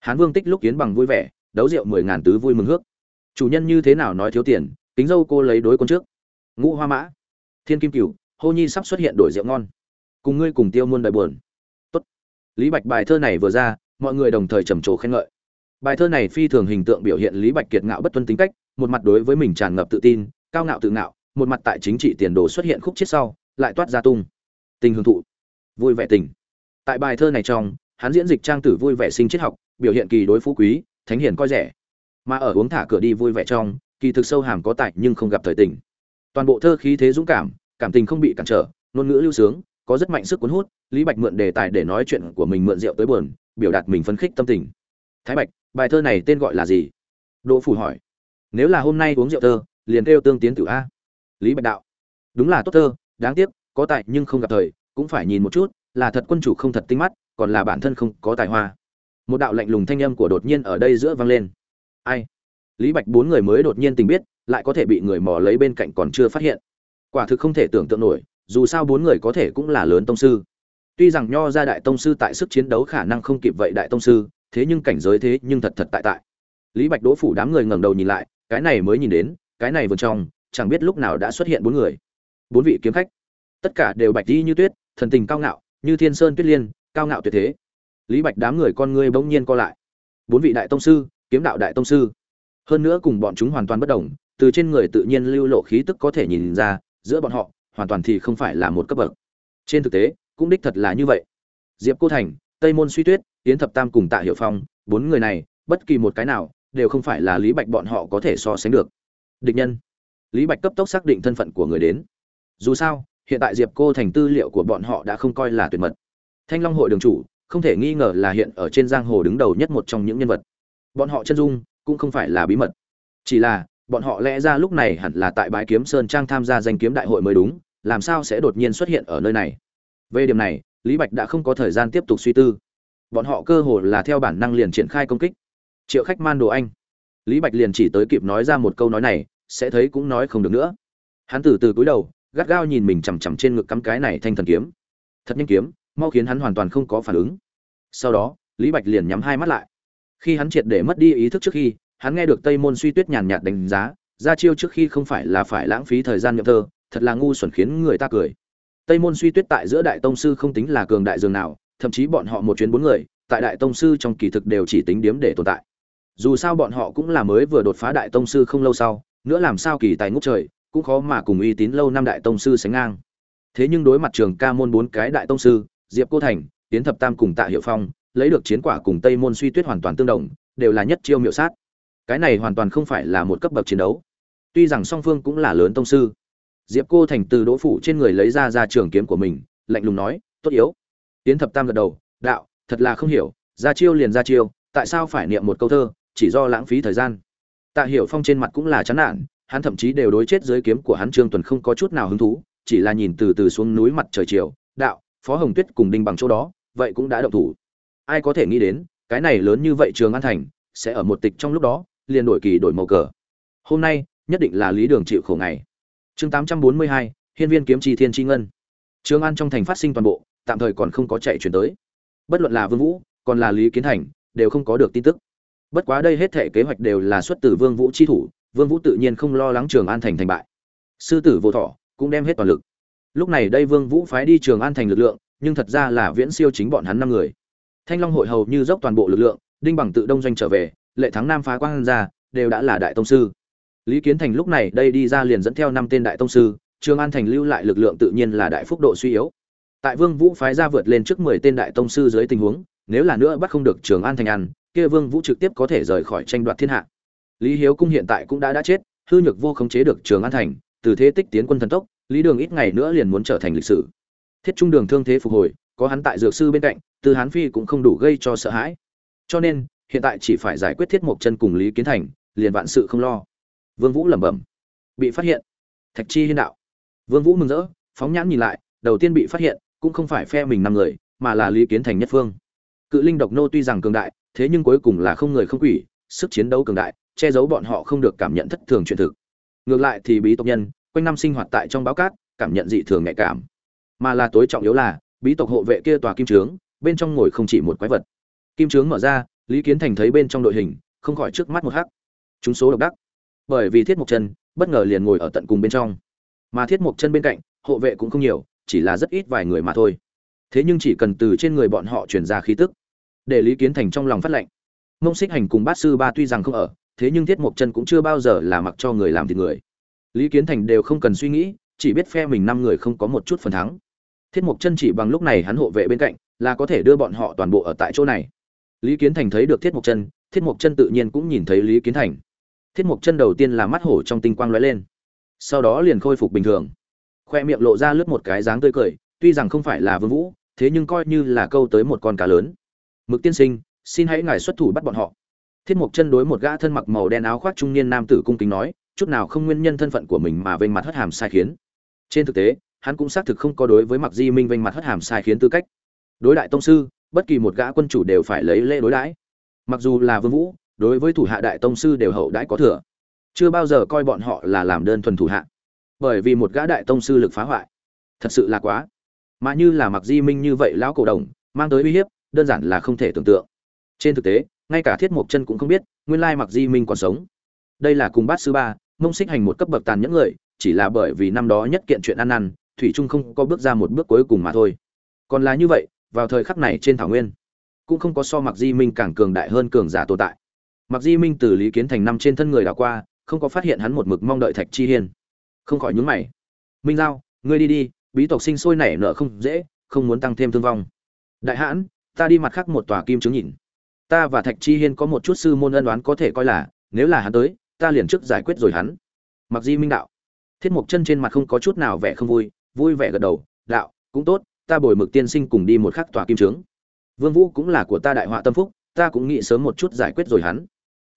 Hán vương tích lúc kiến bằng vui vẻ, đấu rượu mười ngàn tứ vui mừng hước. Chủ nhân như thế nào nói thiếu tiền, kính dâu cô lấy đối con trước. Ngũ hoa mã, thiên kim cửu, hô nhi sắp xuất hiện đổi rượu ngon. Cùng ngươi cùng tiêu muôn đời buồn. Tốt. Lý bạch bài thơ này vừa ra, mọi người đồng thời trầm trồ khen ngợi. Bài thơ này phi thường hình tượng biểu hiện lý bạch kiệt ngạo bất tuân tính cách, một mặt đối với mình tràn ngập tự tin, cao ngạo tự ngạo, một mặt tại chính trị tiền đồ xuất hiện khúc chết sau, lại toát ra tung. Tình hưởng thụ. Vui vẻ tình tại bài thơ này trong, hắn diễn dịch trang tử vui vẻ sinh triết học, biểu hiện kỳ đối phú quý, thánh hiền coi rẻ. Mà ở uống thả cửa đi vui vẻ trong, kỳ thực sâu hàm có tại nhưng không gặp thời tình. Toàn bộ thơ khí thế dũng cảm cảm tình không bị cản trở, ngôn ngữ lưu sướng, có rất mạnh sức cuốn hút, lý bạch mượn đề tài để nói chuyện của mình mượn rượu tới buồn, biểu đạt mình phấn khích tâm tình. Thái bạch, bài thơ này tên gọi là gì? Đỗ phủ hỏi. Nếu là hôm nay uống rượu thơ, liền kêu tương tiến tử a. Lý bạch đạo. Đúng là tốt thơ, đáng tiếc, có tại nhưng không gặp thời, cũng phải nhìn một chút là thật quân chủ không thật tinh mắt, còn là bản thân không có tài hoa. Một đạo lạnh lùng thanh âm của đột nhiên ở đây giữa vang lên. Ai? Lý bạch bốn người mới đột nhiên tình biết, lại có thể bị người mò lấy bên cạnh còn chưa phát hiện. Quả thực không thể tưởng tượng nổi, dù sao bốn người có thể cũng là lớn tông sư. Tuy rằng nho ra đại tông sư tại sức chiến đấu khả năng không kịp vậy đại tông sư, thế nhưng cảnh giới thế nhưng thật thật tại tại. Lý bạch đỗ phủ đám người ngẩng đầu nhìn lại, cái này mới nhìn đến, cái này vườn trong chẳng biết lúc nào đã xuất hiện bốn người. Bốn vị kiếm khách. Tất cả đều bạch đi như tuyết, thần tình cao ngạo như thiên sơn tuyết liên, cao ngạo tuyệt thế. Lý bạch đám người con ngươi bỗng nhiên co lại. Bốn vị đại tông sư, kiếm đạo đại tông sư. Hơn nữa cùng bọn chúng hoàn toàn bất đồng, từ trên người tự nhiên lưu lộ khí tức có thể nhìn ra, giữa bọn họ, hoàn toàn thì không phải là một cấp bậc. Trên thực tế, cũng đích thật là như vậy. Diệp cô thành, tây môn suy tuyết, yến thập tam cùng tạ hiệu phong, bốn người này, bất kỳ một cái nào, đều không phải là lý bạch bọn họ có thể so sánh được. Địch nhân. Lý bạch cấp tốc xác định thân phận của người đến. Dù sao hiện tại diệp cô thành tư liệu của bọn họ đã không coi là tuyệt mật. Thanh long hội đường chủ, không thể nghi ngờ là hiện ở trên giang hồ đứng đầu nhất một trong những nhân vật. Bọn họ chân dung cũng không phải là bí mật. Chỉ là, bọn họ lẽ ra lúc này hẳn là tại bái kiếm sơn trang tham gia danh kiếm đại hội mới đúng, làm sao sẽ đột nhiên xuất hiện ở nơi này? Về điểm này, lý bạch đã không có thời gian tiếp tục suy tư. Bọn họ cơ hồ là theo bản năng liền triển khai công kích. Triệu khách man đồ anh. Lý bạch liền chỉ tới kịp nói ra một câu nói này, sẽ thấy cũng nói không được nữa. Hắn từ từ cúi đầu gắt gao nhìn mình chằm chằm trên ngực cắm cái này thanh thần kiếm. Thật nhanh kiếm, mau khiến hắn hoàn toàn không có phản ứng. Sau đó, lý bạch liền nhắm hai mắt lại. Khi hắn triệt để mất đi ý thức trước khi, hắn nghe được tây môn suy tuyết nhàn nhạt đánh giá, ra chiêu trước khi không phải là phải lãng phí thời gian nhậm thơ, thật là ngu xuẩn khiến người ta cười. Tây môn suy tuyết tại giữa đại tông sư không tính là cường đại dường nào, thậm chí bọn họ một chuyến bốn người, tại đại tông sư trong kỳ thực đều chỉ tính điếm để tồn tại. Dù sao bọn họ cũng là mới vừa đột phá đại tông sư không lâu sau, nữa làm sao kỳ tài ngút trời cũng khó mà cùng uy tín lâu năm đại tông sư sánh ngang. Thế nhưng đối mặt trường ca môn bốn cái đại tông sư, diệp cô thành tiến thập tam cùng tạ hiệu phong, lấy được chiến quả cùng tây môn suy tuyết hoàn toàn tương đồng, đều là nhất chiêu miệu sát. Cái này hoàn toàn không phải là một cấp bậc chiến đấu. Tuy rằng song phương cũng là lớn tông sư, diệp cô thành từ đỗ phủ trên người lấy ra ra trường kiếm của mình, lạnh lùng nói, tốt yếu. Tiến thập tam gật đầu, đạo, thật là không hiểu, ra chiêu liền ra chiêu, tại sao phải niệm một câu thơ, chỉ do lãng phí thời gian? Tạ hiểu phong trên mặt cũng là chán nản hắn thậm chí đều đối chết dưới kiếm của hắn trương tuần không có chút nào hứng thú, chỉ là nhìn từ từ xuống núi mặt trời chiều, đạo, phó hồng tuyết cùng đinh bằng chỗ đó, vậy cũng đã động thủ. Ai có thể nghĩ đến, cái này lớn như vậy trường an thành, sẽ ở một tịch trong lúc đó, liền đổi kỳ đổi màu cờ. Hôm nay, nhất định là lý đường chịu khổ ngày. Chương tám trăm bốn mươi hai, hiên viên kiếm chi thiên chi ngân. Trường an trong thành phát sinh toàn bộ, tạm thời còn không có chạy chuyển tới. Bất luận là vương vũ, còn là lý kiến thành, đều không có được tin tức. Bất quá đây hết thể kế hoạch đều là xuất từ vương vũ chi thủ vương vũ tự nhiên không lo lắng trường an thành thành bại. Sư tử vô thọ cũng đem hết toàn lực. Lúc này đây vương vũ phái đi trường an thành lực lượng, nhưng thật ra là viễn siêu chính bọn hắn năm người. Thanh long hội hầu như dốc toàn bộ lực lượng, đinh bằng tự đông doanh trở về, lệ thắng nam phá quang ra, đều đã là đại tông sư. Lý kiến thành lúc này đây đi ra liền dẫn theo năm tên đại tông sư, trường an thành lưu lại lực lượng tự nhiên là đại phúc độ suy yếu. Tại vương vũ phái ra vượt lên trước mười tên đại tông sư dưới tình huống, nếu là nữa bắt không được trường an thành ăn, kia vương vũ trực tiếp có thể rời khỏi tranh đoạt thiên hạ lý hiếu cung hiện tại cũng đã đã chết, hư nhược vô khống chế được trường an thành, từ thế tích tiến quân thần tốc, lý đường ít ngày nữa liền muốn trở thành lịch sử. Thiết trung đường thương thế phục hồi, có hắn tại dược sư bên cạnh, từ hán phi cũng không đủ gây cho sợ hãi. Cho nên, hiện tại chỉ phải giải quyết thiết mộc chân cùng lý kiến thành, liền vạn sự không lo. Vương vũ lẩm bẩm. Bị phát hiện. Thạch chi hiên đạo. Vương vũ mừng rỡ, phóng nhãn nhìn lại, đầu tiên bị phát hiện, cũng không phải phe mình năm người, mà là lý kiến thành nhất phương. Cự linh độc nô tuy rằng cường đại, thế nhưng cuối cùng là không người không quỷ sức chiến đấu cường đại, che giấu bọn họ không được cảm nhận thất thường chuyện thực. Ngược lại thì bí tộc nhân, quanh năm sinh hoạt tại trong báo cát, cảm nhận dị thường nhạy cảm. Mà là tối trọng yếu là, bí tộc hộ vệ kia tòa kim trướng, bên trong ngồi không chỉ một quái vật. Kim trướng mở ra, lý kiến thành thấy bên trong đội hình, không khỏi trước mắt một hắc. Chúng số độc đắc. Bởi vì thiết mộc chân, bất ngờ liền ngồi ở tận cùng bên trong. Mà thiết mộc chân bên cạnh, hộ vệ cũng không nhiều, chỉ là rất ít vài người mà thôi. Thế nhưng chỉ cần từ trên người bọn họ truyền ra khí tức, để lý kiến thành trong lòng phát lệnh mông xích hành cùng bát sư ba tuy rằng không ở, thế nhưng thiết mộc chân cũng chưa bao giờ là mặc cho người làm thịt người. Lý kiến thành đều không cần suy nghĩ, chỉ biết phe mình năm người không có một chút phần thắng. Thiết mộc chân chỉ bằng lúc này hắn hộ vệ bên cạnh, là có thể đưa bọn họ toàn bộ ở tại chỗ này. Lý kiến thành thấy được thiết mộc chân, thiết mộc chân tự nhiên cũng nhìn thấy lý kiến thành. Thiết mộc chân đầu tiên là mắt hổ trong tinh quang lóe lên. Sau đó liền khôi phục bình thường. Khoe miệng lộ ra lướt một cái dáng tươi cười, tuy rằng không phải là vương vũ, thế nhưng coi như là câu tới một con cá lớn. Mực tiên sinh xin hãy ngài xuất thủ bắt bọn họ. Thiết mộc chân đối một gã thân mặc màu đen áo khoác trung niên nam tử cung kính nói, chút nào không nguyên nhân thân phận của mình mà vênh mặt hất hàm sai khiến. Trên thực tế, hắn cũng xác thực không có đối với mặc di minh vênh mặt hất hàm sai khiến tư cách. Đối đại tông sư, bất kỳ một gã quân chủ đều phải lấy lễ đối đãi. Mặc dù là vương vũ, đối với thủ hạ đại tông sư đều hậu đãi có thừa. Chưa bao giờ coi bọn họ là làm đơn thuần thủ hạ. Bởi vì một gã đại tông sư lực phá hoại, thật sự là quá. Mà như là mặc di minh như vậy lão cổ đồng, mang tới uy hiếp, đơn giản là không thể tưởng tượng trên thực tế, ngay cả thiết mộc chân cũng không biết, nguyên lai mặc di minh còn sống. Đây là cùng bát sư ba, mông xích hành một cấp bậc tàn nhẫn người, chỉ là bởi vì năm đó nhất kiện chuyện ăn năn, thủy trung không có bước ra một bước cuối cùng mà thôi. Còn là như vậy, vào thời khắc này trên thảo nguyên, cũng không có so mặc di minh càng cường đại hơn cường giả tồn tại. Mặc di minh từ lý kiến thành năm trên thân người đảo qua, không có phát hiện hắn một mực mong đợi thạch chi hiên. Không khỏi nhúng mày. Minh giao, ngươi đi đi, bí tộc sinh sôi nảy nở không dễ, không muốn tăng thêm thương vong. Đại hãn, ta đi mặt khác một tòa kim chứng nhìn ta và thạch chi hiên có một chút sư môn ân đoán có thể coi là, nếu là hắn tới, ta liền trước giải quyết rồi hắn. Mặc di minh đạo. Thiết mộc chân trên mặt không có chút nào vẻ không vui vui vẻ gật đầu, đạo, cũng tốt, ta bồi mực tiên sinh cùng đi một khắc tòa kim trướng. Vương vũ cũng là của ta đại họa tâm phúc, ta cũng nghĩ sớm một chút giải quyết rồi hắn.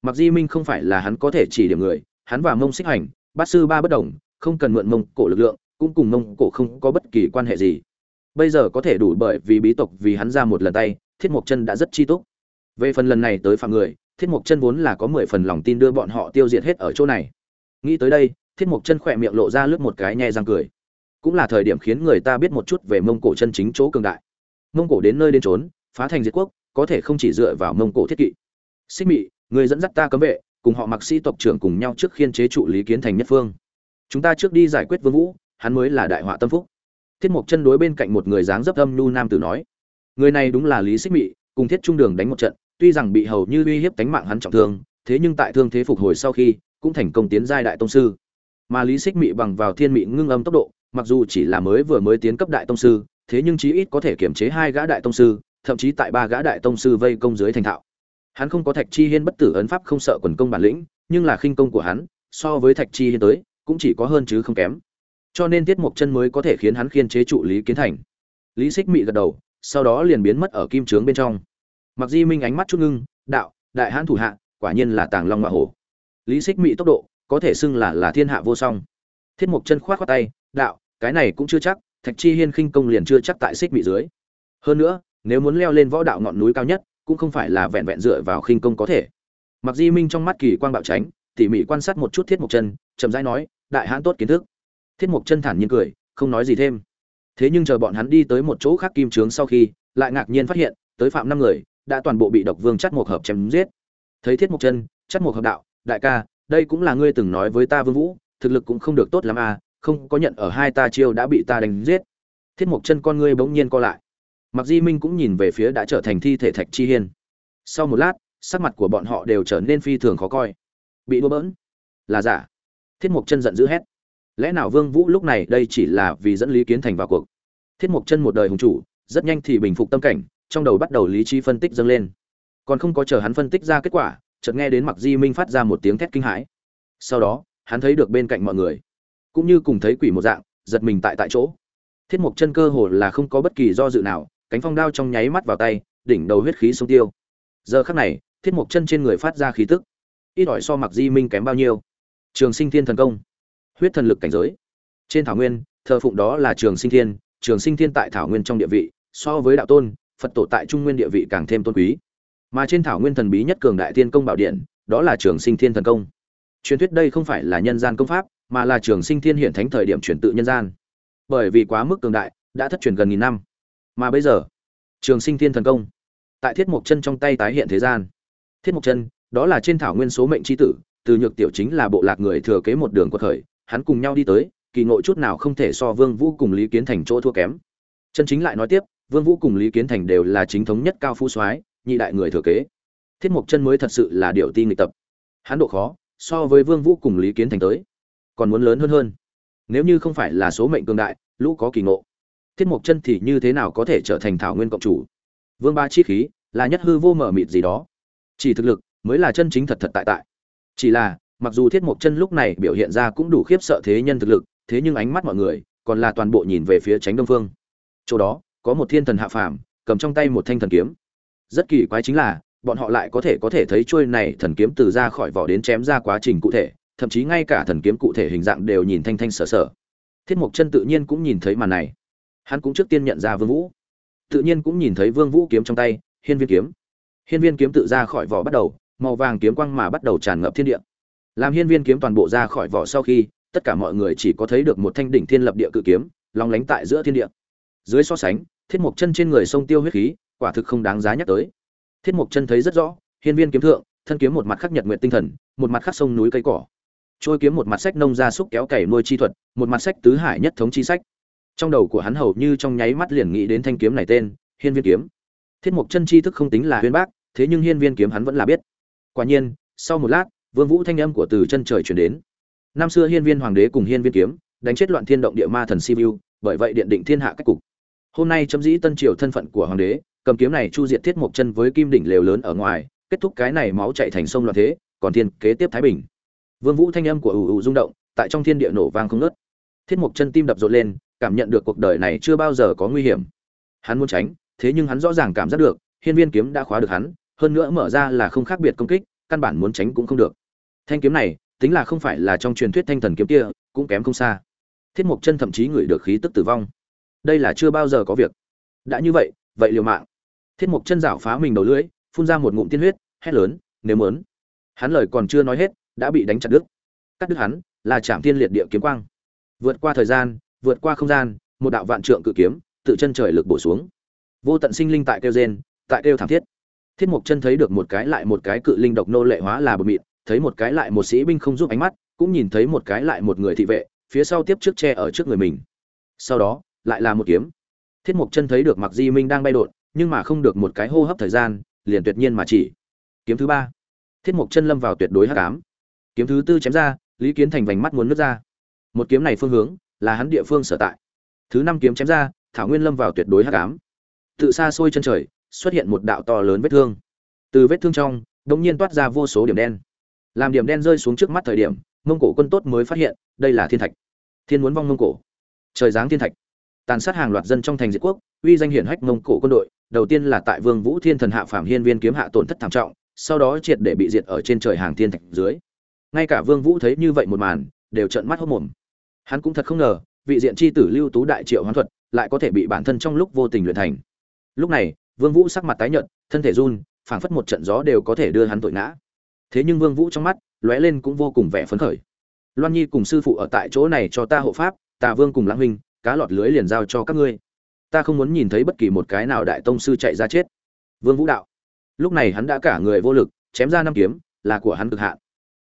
Mặc di minh không phải là hắn có thể chỉ điểm người, hắn và mông xích hành, bát sư ba bất đồng, không cần mượn mông cổ lực lượng, cũng cùng mông cổ không có bất kỳ quan hệ gì. Bây giờ có thể đủ bởi vì bí tộc vì hắn ra một lần tay, thiết mộc chân đã rất chi túc về phần lần này tới phạm người, thiết mộc chân vốn là có mười phần lòng tin đưa bọn họ tiêu diệt hết ở chỗ này. Nghĩ tới đây, thiết mộc chân khỏe miệng lộ ra lướt một cái nhẹ răng cười. Cũng là thời điểm khiến người ta biết một chút về mông cổ chân chính chỗ cường đại. Mông cổ đến nơi đến trốn phá thành diệt quốc, có thể không chỉ dựa vào mông cổ thiết kỵ. Xích mị, người dẫn dắt ta cấm vệ, cùng họ mặc sĩ tộc trưởng cùng nhau trước khiên chế trụ lý kiến thành nhất phương. Chúng ta trước đi giải quyết vương vũ, hắn mới là đại họa tâm phúc. Thiết mộc chân đối bên cạnh một người dáng dấp âm nhu nam tử nói. Người này đúng là lý xích mị cùng thiết trung đường đánh một trận, tuy rằng bị hầu như uy hiếp tánh mạng hắn trọng thương, thế nhưng tại thương thế phục hồi sau khi, cũng thành công tiến giai đại tông sư. Mà lý xích mị bằng vào thiên mị ngưng âm tốc độ, mặc dù chỉ là mới vừa mới tiến cấp đại tông sư, thế nhưng chí ít có thể kiểm chế hai gã đại tông sư, thậm chí tại ba gã đại tông sư vây công dưới thành thạo. Hắn không có thạch chi hiên bất tử ấn pháp không sợ quần công bản lĩnh, nhưng là khinh công của hắn, so với thạch chi hiên tới, cũng chỉ có hơn chứ không kém. Cho nên tiết mộc chân mới có thể khiến hắn khiên chế trụ lý kiến thành. Lý xích mị gật đầu sau đó liền biến mất ở kim trướng bên trong. Mặc di minh ánh mắt chút ngưng, đạo, đại hãn thủ hạ, quả nhiên là tàng long ngọa hổ. Lý xích mị tốc độ, có thể xưng là là thiên hạ vô song. Thiết mục chân khoát khoát tay, đạo, cái này cũng chưa chắc, thạch chi hiên khinh công liền chưa chắc tại xích mị dưới. Hơn nữa, nếu muốn leo lên võ đạo ngọn núi cao nhất, cũng không phải là vẹn vẹn dựa vào khinh công có thể. Mặc di minh trong mắt kỳ quang bạo tránh, tỉ mỉ quan sát một chút thiết mục chân, chậm rãi nói, đại hãn tốt kiến thức. Thiết mục chân thản nhiên cười, không nói gì thêm thế nhưng chờ bọn hắn đi tới một chỗ khác kim trướng sau khi, lại ngạc nhiên phát hiện, tới phạm năm người, đã toàn bộ bị độc vương chắt một hợp chém giết. Thấy thiết mộc chân chắt một hợp đạo, đại ca, đây cũng là ngươi từng nói với ta vương vũ, thực lực cũng không được tốt lắm à không có nhận ở hai ta chiêu đã bị ta đánh giết. Thiết mộc chân con ngươi bỗng nhiên co lại. Mặc di minh cũng nhìn về phía đã trở thành thi thể thạch chi hiên. Sau một lát, sắc mặt của bọn họ đều trở nên phi thường khó coi. Bị đua bỡn. Là giả. Thiết mục chân giận dữ hét lẽ nào vương vũ lúc này đây chỉ là vì dẫn lý kiến thành vào cuộc? Thiết mục chân một đời hùng chủ, rất nhanh thì bình phục tâm cảnh, trong đầu bắt đầu lý trí phân tích dâng lên. Còn không có chờ hắn phân tích ra kết quả, chợt nghe đến mặc di minh phát ra một tiếng thét kinh hãi. Sau đó, hắn thấy được bên cạnh mọi người, cũng như cùng thấy quỷ một dạng, giật mình tại tại chỗ. Thiết mục chân cơ hồ là không có bất kỳ do dự nào, cánh phong đao trong nháy mắt vào tay, đỉnh đầu huyết khí sông tiêu. Giờ khắc này, thiết mục chân trên người phát ra khí tức. Ít ỏi so mặc di minh kém bao nhiêu. Trường sinh thiên thần công huyết thần lực cảnh giới. Trên thảo nguyên, thờ phụng đó là trường sinh thiên, trường sinh thiên tại thảo nguyên trong địa vị, so với đạo tôn, phật tổ tại trung nguyên địa vị càng thêm tôn quý. Mà trên thảo nguyên thần bí nhất cường đại tiên công bảo điện, đó là trường sinh thiên thần công. Truyền thuyết đây không phải là nhân gian công pháp, mà là trường sinh thiên hiện thánh thời điểm chuyển tự nhân gian. Bởi vì quá mức cường đại, đã thất truyền gần nghìn năm. Mà bây giờ, trường sinh thiên thần công, tại thiết mộc chân trong tay tái hiện thế gian. Thiết mộc chân, đó là trên thảo nguyên số mệnh chi tử, từ nhược tiểu chính là bộ lạc người thừa kế một đường quật khởi hắn cùng nhau đi tới, kỳ ngộ chút nào không thể so vương vũ cùng lý kiến thành chỗ thua kém. Chân chính lại nói tiếp, vương vũ cùng lý kiến thành đều là chính thống nhất cao phú soái, nhị đại người thừa kế. Thiết mộc chân mới thật sự là điều ti nghịch tập. Hắn độ khó, so với vương vũ cùng lý kiến thành tới, còn muốn lớn hơn hơn. Nếu như không phải là số mệnh cường đại, lũ có kỳ ngộ. Thiết mộc chân thì như thế nào có thể trở thành thảo nguyên cộng chủ? Vương ba chi khí, là nhất hư vô mở mịt gì đó. Chỉ thực lực, mới là chân chính thật thật tại tại. Chỉ là mặc dù thiết mộc chân lúc này biểu hiện ra cũng đủ khiếp sợ thế nhân thực lực, thế nhưng ánh mắt mọi người còn là toàn bộ nhìn về phía tránh đông phương. Chỗ đó, có một thiên thần hạ phàm, cầm trong tay một thanh thần kiếm. Rất kỳ quái chính là, bọn họ lại có thể có thể thấy trôi này thần kiếm từ ra khỏi vỏ đến chém ra quá trình cụ thể, thậm chí ngay cả thần kiếm cụ thể hình dạng đều nhìn thanh thanh sở sở. Thiết mộc chân tự nhiên cũng nhìn thấy màn này. Hắn cũng trước tiên nhận ra vương vũ. Tự nhiên cũng nhìn thấy vương vũ kiếm trong tay, hiên viên kiếm. Hiên viên kiếm tự ra khỏi vỏ bắt đầu, màu vàng kiếm quang mà bắt đầu tràn ngập thiên địa làm hiên viên kiếm toàn bộ ra khỏi vỏ sau khi, tất cả mọi người chỉ có thấy được một thanh đỉnh thiên lập địa cự kiếm long lánh tại giữa thiên địa. Dưới so sánh, thiết mộc chân trên người sông tiêu huyết khí, quả thực không đáng giá nhắc tới. Thiết mộc chân thấy rất rõ, hiên viên kiếm thượng, thân kiếm một mặt khắc nhật nguyện tinh thần, một mặt khắc sông núi cây cỏ. Trôi kiếm một mặt sách nông gia súc kéo cày nuôi chi thuật, một mặt sách tứ hải nhất thống chi sách. Trong đầu của hắn hầu như trong nháy mắt liền nghĩ đến thanh kiếm này tên, hiên viên kiếm. Thiết mộc chân chi thức không tính là huyền bác, thế nhưng hiên viên kiếm hắn vẫn là biết. Quả nhiên, sau một lát vương vũ thanh âm của từ chân trời truyền đến. Năm xưa hiên viên hoàng đế cùng hiên viên kiếm, đánh chết loạn thiên động địa ma thần sibiu, bởi vậy điện định thiên hạ cách cục. Hôm nay chấm dĩ tân triều thân phận của hoàng đế, cầm kiếm này chu diệt thiết một chân với kim đỉnh lều lớn ở ngoài, kết thúc cái này máu chảy thành sông loạn thế, còn thiên kế tiếp thái bình. Vương vũ thanh âm của ù ù rung động, tại trong thiên địa nổ vang không ngớt. thiết mộc chân tim đập rộn lên, cảm nhận được cuộc đời này chưa bao giờ có nguy hiểm. Hắn muốn tránh, thế nhưng hắn rõ ràng cảm giác được, hiên viên kiếm đã khóa được hắn, hơn nữa mở ra là không khác biệt công kích, căn bản muốn tránh cũng không được thanh kiếm này, tính là không phải là trong truyền thuyết thanh thần kiếm kia, cũng kém không xa. Thiết mộc chân thậm chí ngửi được khí tức tử vong. Đây là chưa bao giờ có việc. Đã như vậy vậy liều mạng. Thiết mộc chân rảo phá mình đầu lưỡi, phun ra một ngụm tiên huyết, hét lớn, nếu mớn hắn lời còn chưa nói hết, đã bị đánh chặt đứt. Cắt đứt hắn, là chạm thiên liệt địa kiếm quang. Vượt qua thời gian, vượt qua không gian, một đạo vạn trượng cự kiếm, tự chân trời lực bổ xuống. Vô tận sinh linh tại kêu gen tại kêu thảm thiết. Thiết mộc chân thấy được một cái lại một cái cự linh độc nô lệ hóa là bờ mịn thấy một cái lại một sĩ binh không giúp ánh mắt, cũng nhìn thấy một cái lại một người thị vệ, phía sau tiếp trước che ở trước người mình. Sau đó, lại là một kiếm. Thiết mộc chân thấy được mặc di minh đang bay đột, nhưng mà không được một cái hô hấp thời gian, liền tuyệt nhiên mà chỉ. Kiếm thứ ba. Thiết mộc chân lâm vào tuyệt đối hắc ám. Kiếm thứ tư chém ra, lý kiến thành vành mắt muốn nứt ra. Một kiếm này phương hướng, là hắn địa phương sở tại. Thứ năm kiếm chém ra, thảo nguyên lâm vào tuyệt đối hắc ám. Tự xa xôi chân trời, xuất hiện một đạo to lớn vết thương. Từ vết thương trong, đột nhiên toát ra vô số điểm đen làm điểm đen rơi xuống trước mắt thời điểm, mông cổ quân tốt mới phát hiện, đây là thiên thạch. Thiên muốn vong mông cổ. Trời giáng thiên thạch. Tàn sát hàng loạt dân trong thành diệt quốc, uy danh hiển hách mông cổ quân đội, đầu tiên là tại vương vũ thiên thần hạ phạm hiên viên kiếm hạ tổn thất thảm trọng, sau đó triệt để bị diệt ở trên trời hàng thiên thạch dưới. Ngay cả vương vũ thấy như vậy một màn, đều trợn mắt hốt mồm. Hắn cũng thật không ngờ, vị diện chi tử lưu tú đại triệu hoán thuật lại có thể bị bản thân trong lúc vô tình luyện thành. Lúc này, vương vũ sắc mặt tái nhợt, thân thể run, phảng phất một trận gió đều có thể đưa hắn tội ngã thế nhưng vương vũ trong mắt lóe lên cũng vô cùng vẻ phấn khởi. Loan nhi cùng sư phụ ở tại chỗ này cho ta hộ pháp, tà vương cùng lãng huynh cá lọt lưới liền giao cho các ngươi. Ta không muốn nhìn thấy bất kỳ một cái nào đại tông sư chạy ra chết. Vương vũ đạo. Lúc này hắn đã cả người vô lực, chém ra năm kiếm, là của hắn cực hạn.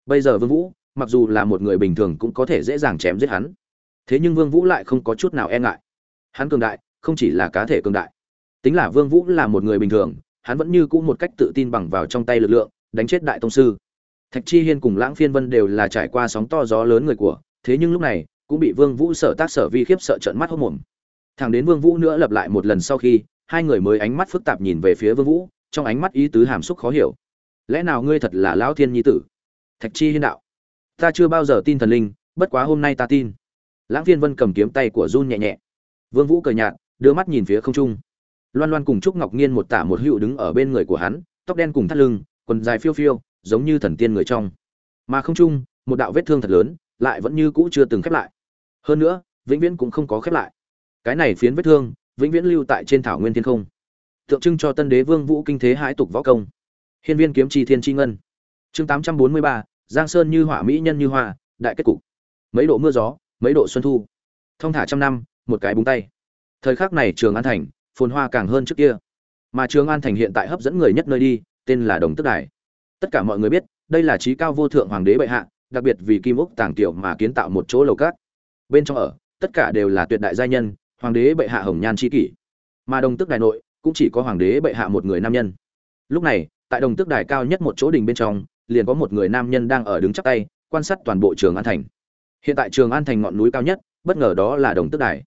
Bây giờ vương vũ, mặc dù là một người bình thường cũng có thể dễ dàng chém giết hắn. Thế nhưng vương vũ lại không có chút nào e ngại. Hắn cường đại, không chỉ là cá thể cường đại. Tính là vương vũ là một người bình thường, hắn vẫn như cũ một cách tự tin bằng vào trong tay lực lượng đánh chết đại tông sư. Thạch chi hiên cùng lãng phiên vân đều là trải qua sóng to gió lớn người của, thế nhưng lúc này, cũng bị vương vũ sợ tác sở vi khiếp sợ trợn mắt hốt mồm thằng đến vương vũ nữa lặp lại một lần sau khi, hai người mới ánh mắt phức tạp nhìn về phía vương vũ, trong ánh mắt ý tứ hàm xúc khó hiểu. Lẽ nào ngươi thật là lão thiên nhi tử? Thạch chi hiên đạo. Ta chưa bao giờ tin thần linh, bất quá hôm nay ta tin. Lãng phiên vân cầm kiếm tay của run nhẹ nhẹ. Vương vũ cười nhạt, đưa mắt nhìn phía không trung. Loan loan cùng trúc ngọc nhiên một tả một hữu đứng ở bên người của hắn, tóc đen cùng thắt lưng quần dài phiêu phiêu, giống như thần tiên người trong. Mà không chung, một đạo vết thương thật lớn, lại vẫn như cũ chưa từng khép lại. Hơn nữa, vĩnh viễn cũng không có khép lại. Cái này phiến vết thương, vĩnh viễn lưu tại trên thảo nguyên thiên không. Tượng trưng cho tân đế vương vũ kinh thế hãi tục võ công. Hiên viên kiếm chi thiên chi ngân. Chương tám trăm bốn mươi ba, giang sơn như hỏa mỹ nhân như hoa, đại kết cục. Mấy độ mưa gió, mấy độ xuân thu. Thông thả trăm năm, một cái búng tay. Thời khắc này trường an thành, phồn hoa càng hơn trước kia. Mà trường an thành hiện tại hấp dẫn người nhất nơi đi tên là đồng tức đài. Tất cả mọi người biết, đây là trí cao vô thượng hoàng đế bệ hạ, đặc biệt vì kim Úc tàng tiểu mà kiến tạo một chỗ lầu cát. Bên trong ở, tất cả đều là tuyệt đại gia nhân, hoàng đế bệ hạ hồng nhan chi kỷ. Mà đồng tức đài nội, cũng chỉ có hoàng đế bệ hạ một người nam nhân. Lúc này, tại đồng tức đài cao nhất một chỗ đình bên trong, liền có một người nam nhân đang ở đứng chắp tay, quan sát toàn bộ trường an thành. Hiện tại trường an thành ngọn núi cao nhất, bất ngờ đó là đồng tức đài.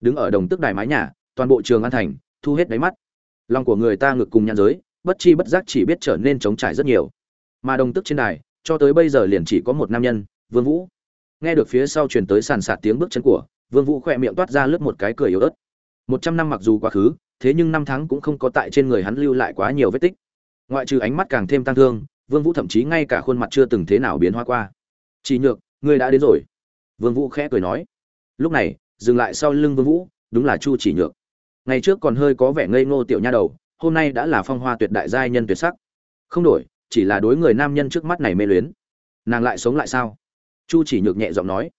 Đứng ở đồng tức đài mái nhà, toàn bộ trường an thành, thu hết đáy mắt. Lòng của người ta ngược cùng nhan giới bất chi bất giác chỉ biết trở nên trống trải rất nhiều. Mà đồng tức trên đài, cho tới bây giờ liền chỉ có một nam nhân, vương vũ. Nghe được phía sau truyền tới sàn sạt tiếng bước chân của, vương vũ khỏe miệng toát ra lướt một cái cười yếu ớt. Một trăm năm mặc dù quá khứ, thế nhưng năm tháng cũng không có tại trên người hắn lưu lại quá nhiều vết tích. Ngoại trừ ánh mắt càng thêm tăng thương, vương vũ thậm chí ngay cả khuôn mặt chưa từng thế nào biến hóa qua. Chỉ nhược, ngươi đã đến rồi. Vương vũ khẽ cười nói. Lúc này, dừng lại sau lưng vương vũ, đúng là chu chỉ nhược. Ngày trước còn hơi có vẻ ngây ngô tiểu nha đầu hôm nay đã là phong hoa tuyệt đại giai nhân tuyệt sắc. Không đổi, chỉ là đối người nam nhân trước mắt này mê luyến. Nàng lại sống lại sao? Chu chỉ nhược nhẹ giọng nói.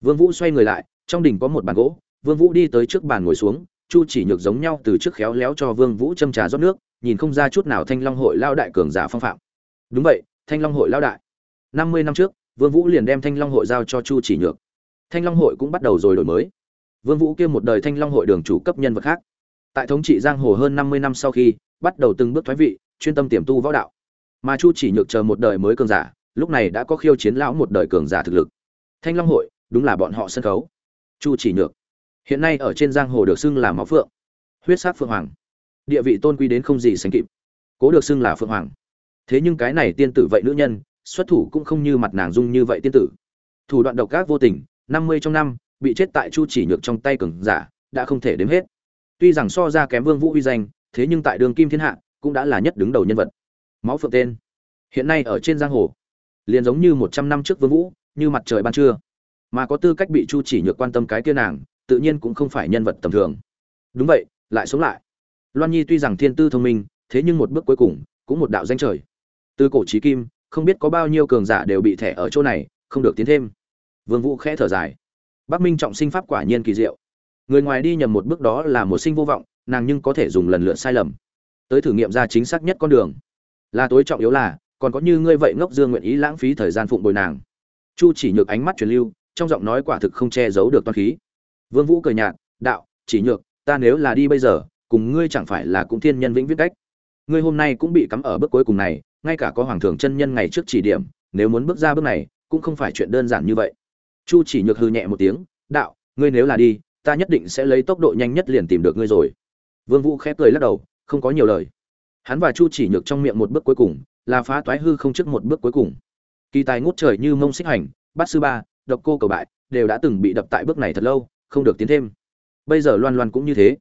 Vương vũ xoay người lại, trong đình có một bàn gỗ. Vương vũ đi tới trước bàn ngồi xuống. Chu chỉ nhược giống nhau từ trước khéo léo cho vương vũ châm trà rót nước, nhìn không ra chút nào thanh long hội lao đại cường giả phong phạm. Đúng vậy, thanh long hội lao đại. Năm mươi năm trước, vương vũ liền đem thanh long hội giao cho chu chỉ nhược. Thanh long hội cũng bắt đầu rồi đổi mới. Vương vũ kia một đời thanh long hội đường chủ cấp nhân vật khác tại thống trị giang hồ hơn năm mươi năm sau khi, bắt đầu từng bước thoái vị, chuyên tâm tiềm tu võ đạo. Mà chu chỉ nhược chờ một đời mới cường giả, lúc này đã có khiêu chiến lão một đời cường giả thực lực. Thanh long hội, đúng là bọn họ sân khấu. Chu chỉ nhược, hiện nay ở trên giang hồ được xưng là máu phượng, huyết sát phượng hoàng. Địa vị tôn quý đến không gì sánh kịp, cố được xưng là phượng hoàng. Thế nhưng cái này tiên tử vậy nữ nhân, xuất thủ cũng không như mặt nàng dung như vậy tiên tử. Thủ đoạn độc ác vô tình, năm mươi trong năm, bị chết tại chu chỉ nhược trong tay cường giả, đã không thể đếm hết tuy rằng so ra kém vương vũ uy danh, thế nhưng tại đường kim thiên hạ, cũng đã là nhất đứng đầu nhân vật. Máu phượng tên. Hiện nay ở trên giang hồ, liền giống như một trăm năm trước vương vũ, như mặt trời ban trưa. Mà có tư cách bị chu chỉ nhược quan tâm cái kia nàng, tự nhiên cũng không phải nhân vật tầm thường. Đúng vậy, lại sống lại. Loan nhi tuy rằng thiên tư thông minh, thế nhưng một bước cuối cùng, cũng một đạo danh trời. Từ cổ chí kim, không biết có bao nhiêu cường giả đều bị thẻ ở chỗ này, không được tiến thêm. Vương vũ khẽ thở dài. Bắc minh trọng sinh pháp quả nhiên kỳ diệu người ngoài đi nhầm một bước đó là một sinh vô vọng, nàng nhưng có thể dùng lần lượt sai lầm. Tới thử nghiệm ra chính xác nhất con đường. Là tối trọng yếu là, còn có như ngươi vậy ngốc dương nguyện ý lãng phí thời gian phụng bồi nàng. Chu chỉ nhược ánh mắt truyền lưu, trong giọng nói quả thực không che giấu được toan khí. Vương vũ cười nhạt, đạo, chỉ nhược, ta nếu là đi bây giờ, cùng ngươi chẳng phải là cũng thiên nhân vĩnh viết cách? Ngươi hôm nay cũng bị cắm ở bước cuối cùng này, ngay cả có hoàng thượng chân nhân ngày trước chỉ điểm, nếu muốn bước ra bước này, cũng không phải chuyện đơn giản như vậy. Chu chỉ nhược hư nhẹ một tiếng, đạo, ngươi nếu là đi ta nhất định sẽ lấy tốc độ nhanh nhất liền tìm được ngươi rồi. Vương vũ khép cười lắc đầu, không có nhiều lời. Hắn và chu chỉ nhược trong miệng một bước cuối cùng, là phá toái hư không trước một bước cuối cùng. Kỳ tài ngút trời như mông xích hành, bát sư ba, độc cô cầu bại, đều đã từng bị đập tại bước này thật lâu, không được tiến thêm. Bây giờ loan loan cũng như thế.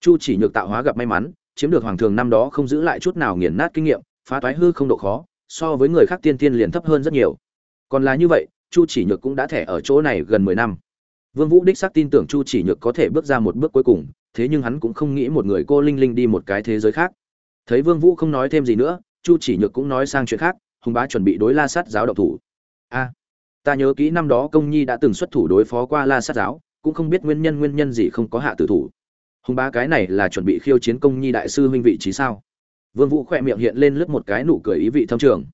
Chu chỉ nhược tạo hóa gặp may mắn, chiếm được hoàng thường năm đó không giữ lại chút nào nghiền nát kinh nghiệm, phá toái hư không độ khó, so với người khác tiên tiên liền thấp hơn rất nhiều. Còn là như vậy, chu chỉ nhược cũng đã thẻ ở chỗ này gần mười năm vương vũ đích xác tin tưởng chu chỉ nhược có thể bước ra một bước cuối cùng, thế nhưng hắn cũng không nghĩ một người cô linh linh đi một cái thế giới khác. Thấy vương vũ không nói thêm gì nữa, chu chỉ nhược cũng nói sang chuyện khác, hùng bá chuẩn bị đối la sát giáo độc thủ. A, ta nhớ kỹ năm đó công nhi đã từng xuất thủ đối phó qua la sát giáo, cũng không biết nguyên nhân nguyên nhân gì không có hạ tử thủ. Hùng bá cái này là chuẩn bị khiêu chiến công nhi đại sư huynh vị trí sao? Vương vũ khỏe miệng hiện lên lướt một cái nụ cười ý vị thâm trường.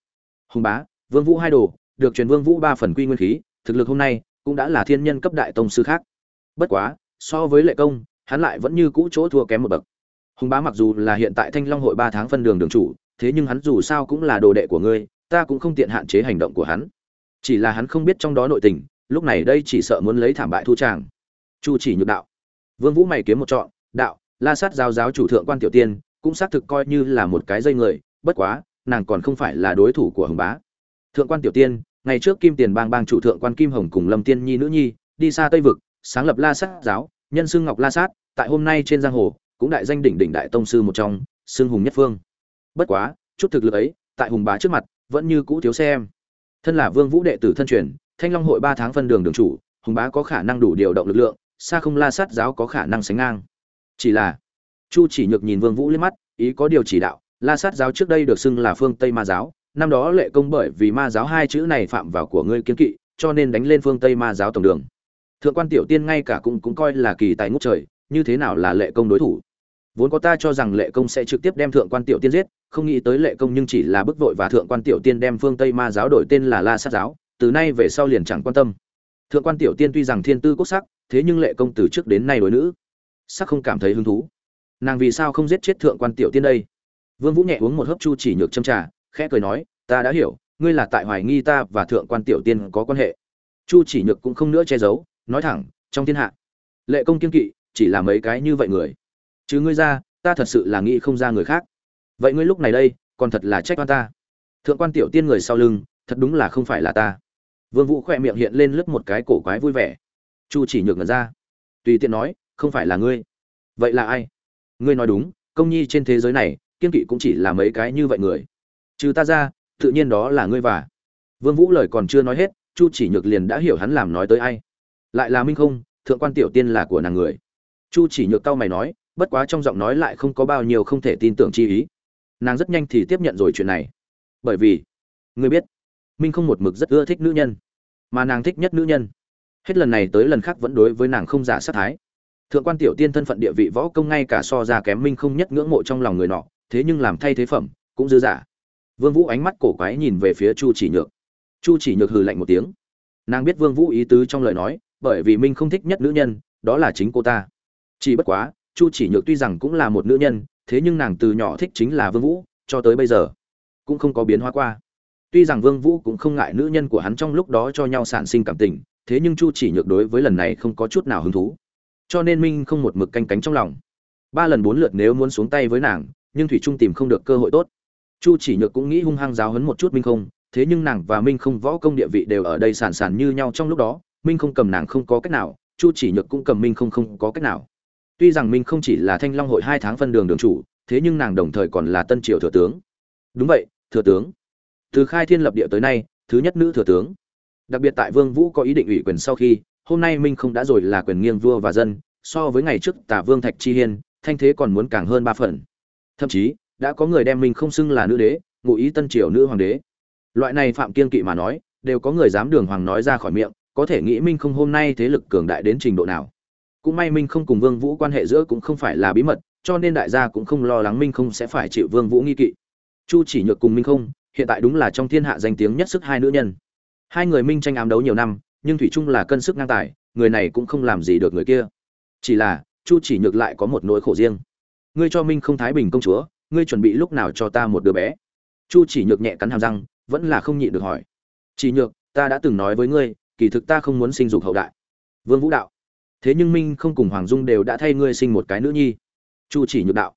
Hùng bá, vương vũ hai đồ, được truyền vương vũ ba phần quy nguyên khí, thực lực hôm nay cũng đã là thiên nhân cấp đại tông sư khác. Bất quá, so với lệ công, hắn lại vẫn như cũ chỗ thua kém một bậc. Hùng bá mặc dù là hiện tại thanh long hội ba tháng phân đường đường chủ, thế nhưng hắn dù sao cũng là đồ đệ của ngươi, ta cũng không tiện hạn chế hành động của hắn. Chỉ là hắn không biết trong đó nội tình, lúc này đây chỉ sợ muốn lấy thảm bại thu tràng. Chu chỉ nhược đạo. Vương vũ mày kiếm một trọn, đạo, la sát giáo giáo chủ thượng quan tiểu tiên, cũng xác thực coi như là một cái dây người, bất quá, nàng còn không phải là đối thủ của hùng bá. Thượng quan tiểu tiên ngày trước kim tiền bang bang chủ thượng quan kim hồng cùng lâm tiên nhi nữ nhi, đi xa tây vực, sáng lập la sát giáo, nhân xưng ngọc la sát, tại hôm nay trên giang hồ, cũng đại danh đỉnh đỉnh đại tông sư một trong, xưng hùng nhất phương. Bất quá, chút thực lực ấy, tại hùng bá trước mặt, vẫn như cũ thiếu xem. Thân là vương vũ đệ tử thân truyền, thanh long hội ba tháng phân đường đường chủ, hùng bá có khả năng đủ điều động lực lượng, xa không la sát giáo có khả năng sánh ngang. Chỉ là, chu chỉ nhược nhìn vương vũ lên mắt, ý có điều chỉ đạo, la sát giáo trước đây được xưng là phương tây ma giáo năm đó lệ công bởi vì ma giáo hai chữ này phạm vào của ngươi kiên kỵ, cho nên đánh lên phương tây ma giáo tổng đường. Thượng quan tiểu tiên ngay cả cũng cũng coi là kỳ tài ngút trời, như thế nào là lệ công đối thủ? Vốn có ta cho rằng lệ công sẽ trực tiếp đem thượng quan tiểu tiên giết, không nghĩ tới lệ công nhưng chỉ là bức vội và thượng quan tiểu tiên đem phương tây ma giáo đổi tên là la sát giáo, từ nay về sau liền chẳng quan tâm. Thượng quan tiểu tiên tuy rằng thiên tư quốc sắc, thế nhưng lệ công từ trước đến nay đối nữ. Sắc không cảm thấy hứng thú. Nàng vì sao không giết chết thượng quan tiểu tiên đây? Vương vũ nhẹ uống một hớp chu chỉ nhược châm trà khẽ cười nói, ta đã hiểu, ngươi là tại hoài nghi ta và thượng quan tiểu tiên có quan hệ. Chu chỉ nhược cũng không nữa che giấu, nói thẳng, trong thiên hạ, lệ công kiên kỵ, chỉ là mấy cái như vậy người. Chứ ngươi ra, ta thật sự là nghĩ không ra người khác. Vậy ngươi lúc này đây, còn thật là trách oan ta. Thượng quan tiểu tiên người sau lưng, thật đúng là không phải là ta. Vương vũ khỏe miệng hiện lên lướt một cái cổ quái vui vẻ. Chu chỉ nhược ngẩn ra. Tùy tiện nói, không phải là ngươi. Vậy là ai? Ngươi nói đúng, công nhi trên thế giới này kiên kỵ cũng chỉ là mấy cái như vậy người trừ ta ra, tự nhiên đó là ngươi và. Vương vũ lời còn chưa nói hết, chu chỉ nhược liền đã hiểu hắn làm nói tới ai. Lại là minh không, thượng quan tiểu tiên là của nàng người. Chu chỉ nhược tao mày nói, bất quá trong giọng nói lại không có bao nhiêu không thể tin tưởng chi ý. Nàng rất nhanh thì tiếp nhận rồi chuyện này. Bởi vì, ngươi biết, minh không một mực rất ưa thích nữ nhân, mà nàng thích nhất nữ nhân. Hết lần này tới lần khác vẫn đối với nàng không giả sát thái. Thượng quan tiểu tiên thân phận địa vị võ công ngay cả so ra kém minh không nhất ngưỡng mộ trong lòng người nọ, thế nhưng làm thay thế phẩm, cũng dư giả vương vũ ánh mắt cổ quái nhìn về phía chu chỉ nhược. Chu chỉ nhược hừ lạnh một tiếng. Nàng biết vương vũ ý tứ trong lời nói, bởi vì minh không thích nhất nữ nhân, đó là chính cô ta. Chỉ bất quá, chu chỉ nhược tuy rằng cũng là một nữ nhân, thế nhưng nàng từ nhỏ thích chính là vương vũ, cho tới bây giờ, cũng không có biến hóa qua. Tuy rằng vương vũ cũng không ngại nữ nhân của hắn trong lúc đó cho nhau sản sinh cảm tình, thế nhưng chu chỉ nhược đối với lần này không có chút nào hứng thú. Cho nên minh không một mực canh cánh trong lòng. Ba lần bốn lượt nếu muốn xuống tay với nàng, nhưng thủy trung tìm không được cơ hội tốt chu chỉ nhược cũng nghĩ hung hăng giáo hấn một chút minh không, thế nhưng nàng và minh không võ công địa vị đều ở đây sàn sàn như nhau trong lúc đó, minh không cầm nàng không có cách nào, chu chỉ nhược cũng cầm minh không không có cách nào. Tuy rằng minh không chỉ là thanh long hội hai tháng phân đường đường chủ, thế nhưng nàng đồng thời còn là tân triều thừa tướng. Đúng vậy, thừa tướng. Từ khai thiên lập địa tới nay, thứ nhất nữ thừa tướng. Đặc biệt tại vương vũ có ý định ủy quyền sau khi, hôm nay minh không đã rồi là quyền nghiêng vua và dân, so với ngày trước tả vương thạch chi hiên, thanh thế còn muốn càng hơn ba phần. Thậm chí đã có người đem mình không xưng là nữ đế, ngụ ý tân triều nữ hoàng đế. Loại này phạm kiên kỵ mà nói, đều có người dám đường hoàng nói ra khỏi miệng, có thể nghĩ minh không hôm nay thế lực cường đại đến trình độ nào. Cũng may minh không cùng vương vũ quan hệ giữa cũng không phải là bí mật, cho nên đại gia cũng không lo lắng minh không sẽ phải chịu vương vũ nghi kỵ. Chu chỉ nhược cùng minh không, hiện tại đúng là trong thiên hạ danh tiếng nhất sức hai nữ nhân. Hai người minh tranh ám đấu nhiều năm, nhưng thủy chung là cân sức ngang tài, người này cũng không làm gì được người kia. Chỉ là, chu chỉ nhược lại có một nỗi khổ riêng. Ngươi cho minh không thái bình công chúa ngươi chuẩn bị lúc nào cho ta một đứa bé? Chu chỉ nhược nhẹ cắn hàm răng, vẫn là không nhịn được hỏi. Chỉ nhược, ta đã từng nói với ngươi, kỳ thực ta không muốn sinh dục hậu đại. Vương vũ đạo. Thế nhưng minh không cùng hoàng dung đều đã thay ngươi sinh một cái nữ nhi. Chu chỉ nhược đạo.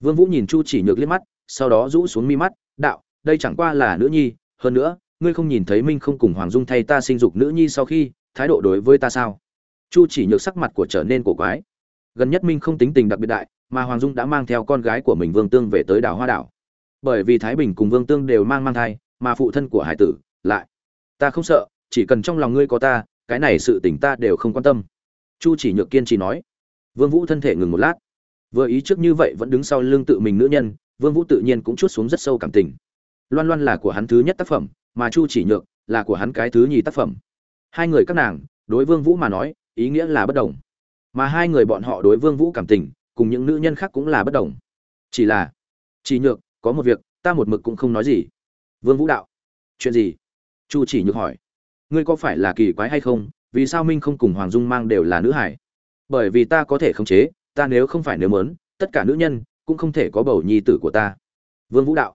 Vương vũ nhìn chu chỉ nhược liếc mắt, sau đó rũ xuống mi mắt, đạo, đây chẳng qua là nữ nhi, hơn nữa, ngươi không nhìn thấy minh không cùng hoàng dung thay ta sinh dục nữ nhi sau khi, thái độ đối với ta sao? Chu chỉ nhược sắc mặt của trở nên cổ quái. Gần nhất minh không tính tình đặc biệt đại mà hoàng dung đã mang theo con gái của mình vương tương về tới đảo hoa đảo. Bởi vì thái bình cùng vương tương đều mang mang thai, mà phụ thân của hải tử lại. Ta không sợ, chỉ cần trong lòng ngươi có ta, cái này sự tình ta đều không quan tâm. Chu chỉ nhược kiên trì nói. Vương vũ thân thể ngừng một lát. Vừa ý trước như vậy vẫn đứng sau lưng tự mình nữ nhân, vương vũ tự nhiên cũng chút xuống rất sâu cảm tình. Loan loan là của hắn thứ nhất tác phẩm, mà chu chỉ nhược là của hắn cái thứ nhì tác phẩm. Hai người các nàng, đối vương vũ mà nói, ý nghĩa là bất đồng. Mà hai người bọn họ đối vương vũ cảm tình cùng những nữ nhân khác cũng là bất đồng. Chỉ là, chỉ nhược, có một việc, ta một mực cũng không nói gì. Vương vũ đạo, chuyện gì? Chu chỉ nhược hỏi. Ngươi có phải là kỳ quái hay không? Vì sao minh không cùng hoàng dung mang đều là nữ hải? Bởi vì ta có thể khống chế, ta nếu không phải nếu mớn tất cả nữ nhân cũng không thể có bầu nhi tử của ta. Vương vũ đạo,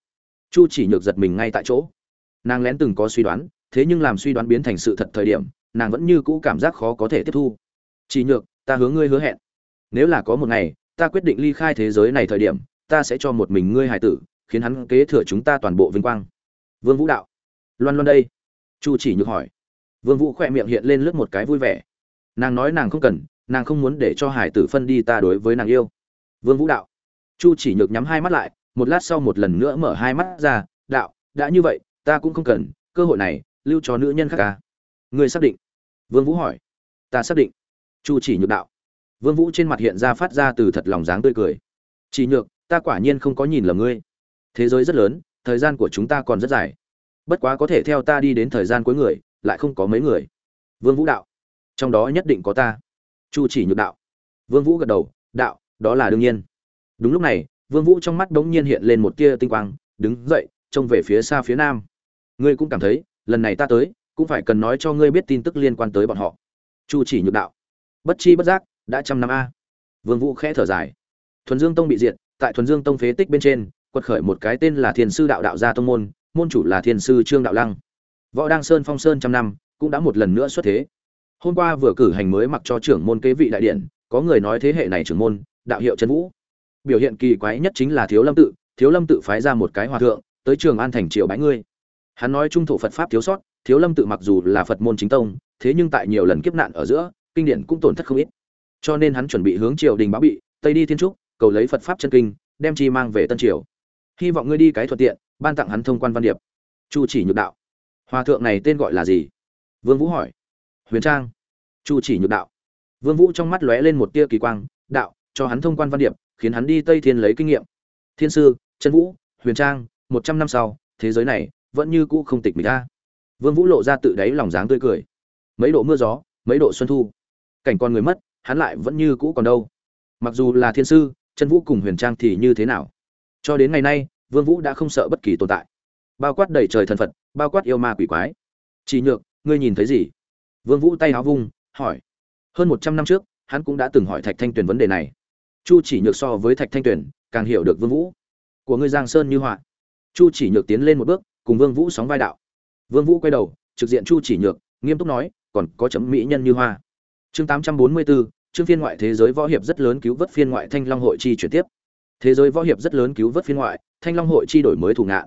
chu chỉ nhược giật mình ngay tại chỗ. Nàng lén từng có suy đoán, thế nhưng làm suy đoán biến thành sự thật thời điểm, nàng vẫn như cũ cảm giác khó có thể tiếp thu. Chỉ nhược, ta hướng ngươi hứa hẹn. Nếu là có một ngày ta quyết định ly khai thế giới này thời điểm, ta sẽ cho một mình ngươi hài tử, khiến hắn kế thừa chúng ta toàn bộ vinh quang. Vương vũ đạo. Loan loan đây. Chu chỉ nhược hỏi. Vương vũ khỏe miệng hiện lên lướt một cái vui vẻ. Nàng nói nàng không cần, nàng không muốn để cho hải tử phân đi ta đối với nàng yêu. Vương vũ đạo. Chu chỉ nhược nhắm hai mắt lại, một lát sau một lần nữa mở hai mắt ra, đạo, đã như vậy, ta cũng không cần, cơ hội này, lưu cho nữ nhân khác ca à? người xác định? Vương vũ hỏi. Ta xác định. Chu chỉ nhược đạo vương vũ trên mặt hiện ra phát ra từ thật lòng dáng tươi cười. Chỉ nhược, ta quả nhiên không có nhìn lầm ngươi. Thế giới rất lớn, thời gian của chúng ta còn rất dài. Bất quá có thể theo ta đi đến thời gian cuối người, lại không có mấy người. Vương vũ đạo. Trong đó nhất định có ta. Chu chỉ nhược đạo. Vương vũ gật đầu, đạo, đó là đương nhiên. Đúng lúc này, vương vũ trong mắt đống nhiên hiện lên một tia tinh quang, đứng dậy, trông về phía xa phía nam. Ngươi cũng cảm thấy, lần này ta tới, cũng phải cần nói cho ngươi biết tin tức liên quan tới bọn họ. Chu chỉ nhược đạo. Bất chi bất giác đã trăm năm a. Vương vũ khẽ thở dài. Thuần dương tông bị diệt, tại thuần dương tông phế tích bên trên, quật khởi một cái tên là thiên sư đạo đạo gia tông môn môn chủ là thiên sư trương đạo lăng. Võ đăng sơn phong sơn trăm năm, cũng đã một lần nữa xuất thế. Hôm qua vừa cử hành mới mặc cho trưởng môn kế vị đại điện, có người nói thế hệ này trưởng môn, đạo hiệu trần vũ. Biểu hiện kỳ quái nhất chính là thiếu lâm tự, thiếu lâm tự phái ra một cái hòa thượng, tới trường an thành triệu bái ngươi. Hắn nói trung thổ phật pháp thiếu sót, thiếu lâm tự mặc dù là phật môn chính tông, thế nhưng tại nhiều lần kiếp nạn ở giữa, kinh điển cũng tổn thất không ít cho nên hắn chuẩn bị hướng triều đình báo bị, tây đi thiên trúc, cầu lấy phật pháp chân kinh, đem chi mang về tân triều. Hy vọng ngươi đi cái thuận tiện, ban tặng hắn thông quan văn điệp. Chu chỉ nhược đạo. Hòa thượng này tên gọi là gì? Vương vũ hỏi. Huyền trang. Chu chỉ nhược đạo. Vương vũ trong mắt lóe lên một tia kỳ quang, đạo, cho hắn thông quan văn điệp, khiến hắn đi tây thiên lấy kinh nghiệm. Thiên sư, chân vũ, huyền trang, một trăm năm sau, thế giới này, vẫn như cũ không tịch mịch ta vương vũ lộ ra tự đáy lòng dáng tươi cười. Mấy độ mưa gió, mấy độ xuân thu. Cảnh con người mất hắn lại vẫn như cũ còn đâu. Mặc dù là thiên sư, chân vũ cùng huyền trang thì như thế nào? Cho đến ngày nay, vương vũ đã không sợ bất kỳ tồn tại. Bao quát đầy trời thần phật, bao quát yêu ma quỷ quái. Chỉ nhược, ngươi nhìn thấy gì? Vương vũ tay áo vung, hỏi. Hơn một trăm năm trước, hắn cũng đã từng hỏi thạch thanh tuyền vấn đề này. Chu chỉ nhược so với thạch thanh tuyền, càng hiểu được vương vũ. Của ngươi giang sơn như họa. Chu chỉ nhược tiến lên một bước, cùng vương vũ sóng vai đạo. Vương vũ quay đầu, trực diện chu chỉ nhược, nghiêm túc nói, còn có chấm mỹ nhân như hoa chương 844, chương phiên ngoại thế giới võ hiệp rất lớn cứu vớt phiên ngoại thanh long hội chi chuyển tiếp. Thế giới võ hiệp rất lớn cứu vớt phiên ngoại thanh long hội chi đổi mới thủ ngạn.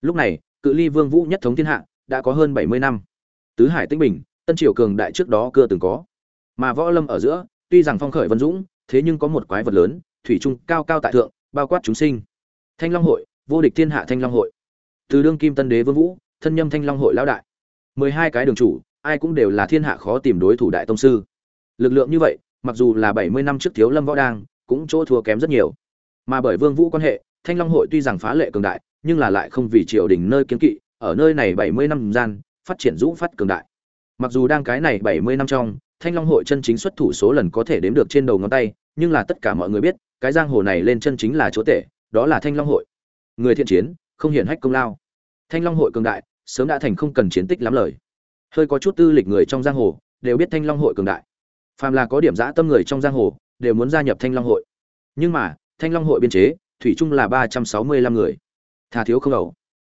Lúc này cự ly vương vũ nhất thống thiên hạ đã có hơn bảy mươi năm. Tứ hải tĩnh bình tân triều cường đại trước đó chưa từng có. Mà võ lâm ở giữa tuy rằng phong khởi vân dũng thế nhưng có một quái vật lớn thủy trung cao cao tại thượng bao quát chúng sinh. Thanh long hội vô địch thiên hạ thanh long hội. Từ đương kim tân đế vương vũ thân nhâm thanh long hội lão đại. Mười hai cái đường chủ ai cũng đều là thiên hạ khó tìm đối thủ đại tông sư lực lượng như vậy, mặc dù là bảy mươi năm trước thiếu lâm võ đang, cũng chỗ thua kém rất nhiều. Mà bởi vương vũ quan hệ, thanh long hội tuy rằng phá lệ cường đại, nhưng là lại không vì triều đình nơi kiến kỵ, ở nơi này bảy mươi năm gian, phát triển rũ phát cường đại. Mặc dù đang cái này bảy mươi năm trong, thanh long hội chân chính xuất thủ số lần có thể đếm được trên đầu ngón tay, nhưng là tất cả mọi người biết, cái giang hồ này lên chân chính là chỗ tể, đó là thanh long hội. Người thiện chiến, không hiển hách công lao. Thanh long hội cường đại, sớm đã thành không cần chiến tích lắm lời. Hơi có chút tư lịch người trong giang hồ, đều biết thanh long hội cường đại phàm là có điểm dã tâm người trong giang hồ, đều muốn gia nhập thanh long hội. Nhưng mà, thanh long hội biên chế, thủy chung là ba trăm sáu mươi lăm người. Thà thiếu không đầu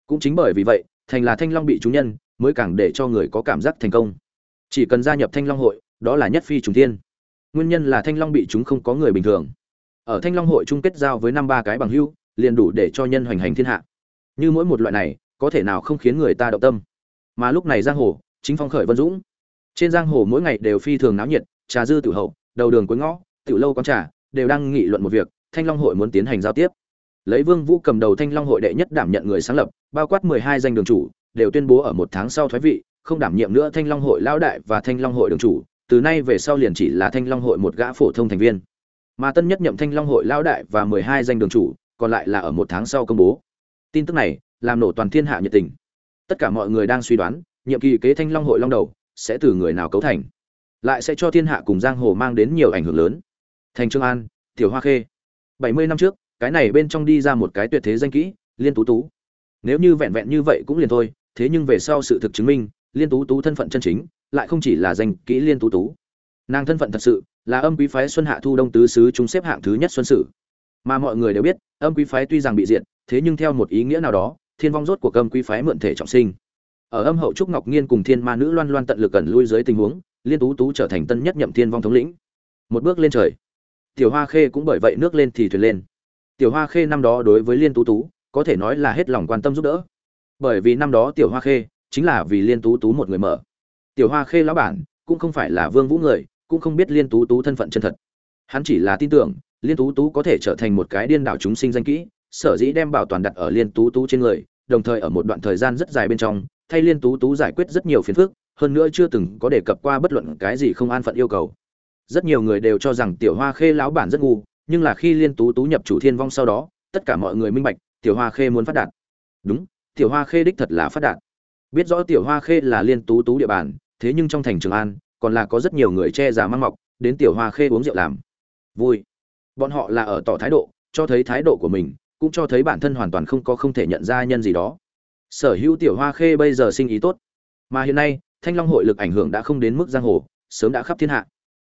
cũng chính bởi vì vậy, thành là thanh long bị chúng nhân, mới càng để cho người có cảm giác thành công. Chỉ cần gia nhập thanh long hội, đó là nhất phi trùng thiên. Nguyên nhân là thanh long bị chúng không có người bình thường. Ở thanh long hội chung kết giao với năm ba cái bằng hưu liền đủ để cho nhân hoành hành thiên hạ. Như mỗi một loại này, có thể nào không khiến người ta động tâm. Mà lúc này giang hồ, chính phong khởi vân dũng. Trên giang hồ mỗi ngày đều phi thường náo nhiệt trà dư tiểu hậu, đầu đường cuối ngõ, tiểu lâu quán trà, đều đang nghị luận một việc, thanh long hội muốn tiến hành giao tiếp. Lấy vương vũ cầm đầu thanh long hội đệ nhất đảm nhận người sáng lập, bao quát mười hai danh đường chủ, đều tuyên bố ở một tháng sau thoái vị, không đảm nhiệm nữa thanh long hội lão đại và thanh long hội đường chủ, từ nay về sau liền chỉ là thanh long hội một gã phổ thông thành viên. Mà tân nhất nhậm thanh long hội lão đại và mười hai danh đường chủ, còn lại là ở một tháng sau công bố. Tin tức này, làm nổ toàn thiên hạ nhiệt tình. Tất cả mọi người đang suy đoán, nhiệm kỳ kế thanh long hội long đầu, sẽ từ người nào cấu thành lại sẽ cho thiên hạ cùng giang hồ mang đến nhiều ảnh hưởng lớn. Thành trương an, tiểu hoa khê. Bảy mươi năm trước, cái này bên trong đi ra một cái tuyệt thế danh kỹ, liên tú tú. Nếu như vẹn vẹn như vậy cũng liền thôi, thế nhưng về sau sự thực chứng minh, liên tú tú thân phận chân chính, lại không chỉ là danh kỹ liên tú tú. Nàng thân phận thật sự là âm quý phái xuân hạ thu đông tứ sứ chúng xếp hạng thứ nhất xuân sử. Mà mọi người đều biết, âm quý phái tuy rằng bị diệt, thế nhưng theo một ý nghĩa nào đó, thiên vong rốt của âm quý phái mượn thể trọng sinh. Ở âm hậu trúc ngọc nghiên cùng thiên ma nữ loan loan tận lực gần lui dưới tình huống liên tú tú trở thành tân nhất nhậm thiên vong thống lĩnh. Một bước lên trời. Tiểu hoa khê cũng bởi vậy nước lên thì thuyền lên. Tiểu hoa khê năm đó đối với liên tú tú, có thể nói là hết lòng quan tâm giúp đỡ. Bởi vì năm đó tiểu hoa khê chính là vì liên tú tú một người mở. Tiểu hoa khê lão bản cũng không phải là vương vũ người, cũng không biết liên tú tú thân phận chân thật. Hắn chỉ là tin tưởng, liên tú tú có thể trở thành một cái điên đảo chúng sinh danh kỹ, sở dĩ đem bảo toàn đặt ở liên tú tú trên người, đồng thời ở một đoạn thời gian rất dài bên trong, thay liên tú tú giải quyết rất nhiều phiền phức hơn nữa chưa từng có đề cập qua bất luận cái gì không an phận yêu cầu. Rất nhiều người đều cho rằng tiểu hoa khê lão bản rất ngu, nhưng là khi liên tú tú nhập chủ thiên vong sau đó, tất cả mọi người minh bạch, tiểu hoa khê muốn phát đạt. Đúng, tiểu hoa khê đích thật là phát đạt. Biết rõ tiểu hoa khê là liên tú tú địa bàn, thế nhưng trong thành trường an, còn là có rất nhiều người che già mang mọc, đến tiểu hoa khê uống rượu làm. Vui. Bọn họ là ở tỏ thái độ, cho thấy thái độ của mình, cũng cho thấy bản thân hoàn toàn không có không thể nhận ra nhân gì đó. Sở hữu tiểu hoa khê bây giờ sinh ý tốt. Mà hiện nay thanh long hội lực ảnh hưởng đã không đến mức giang hồ, sớm đã khắp thiên hạ.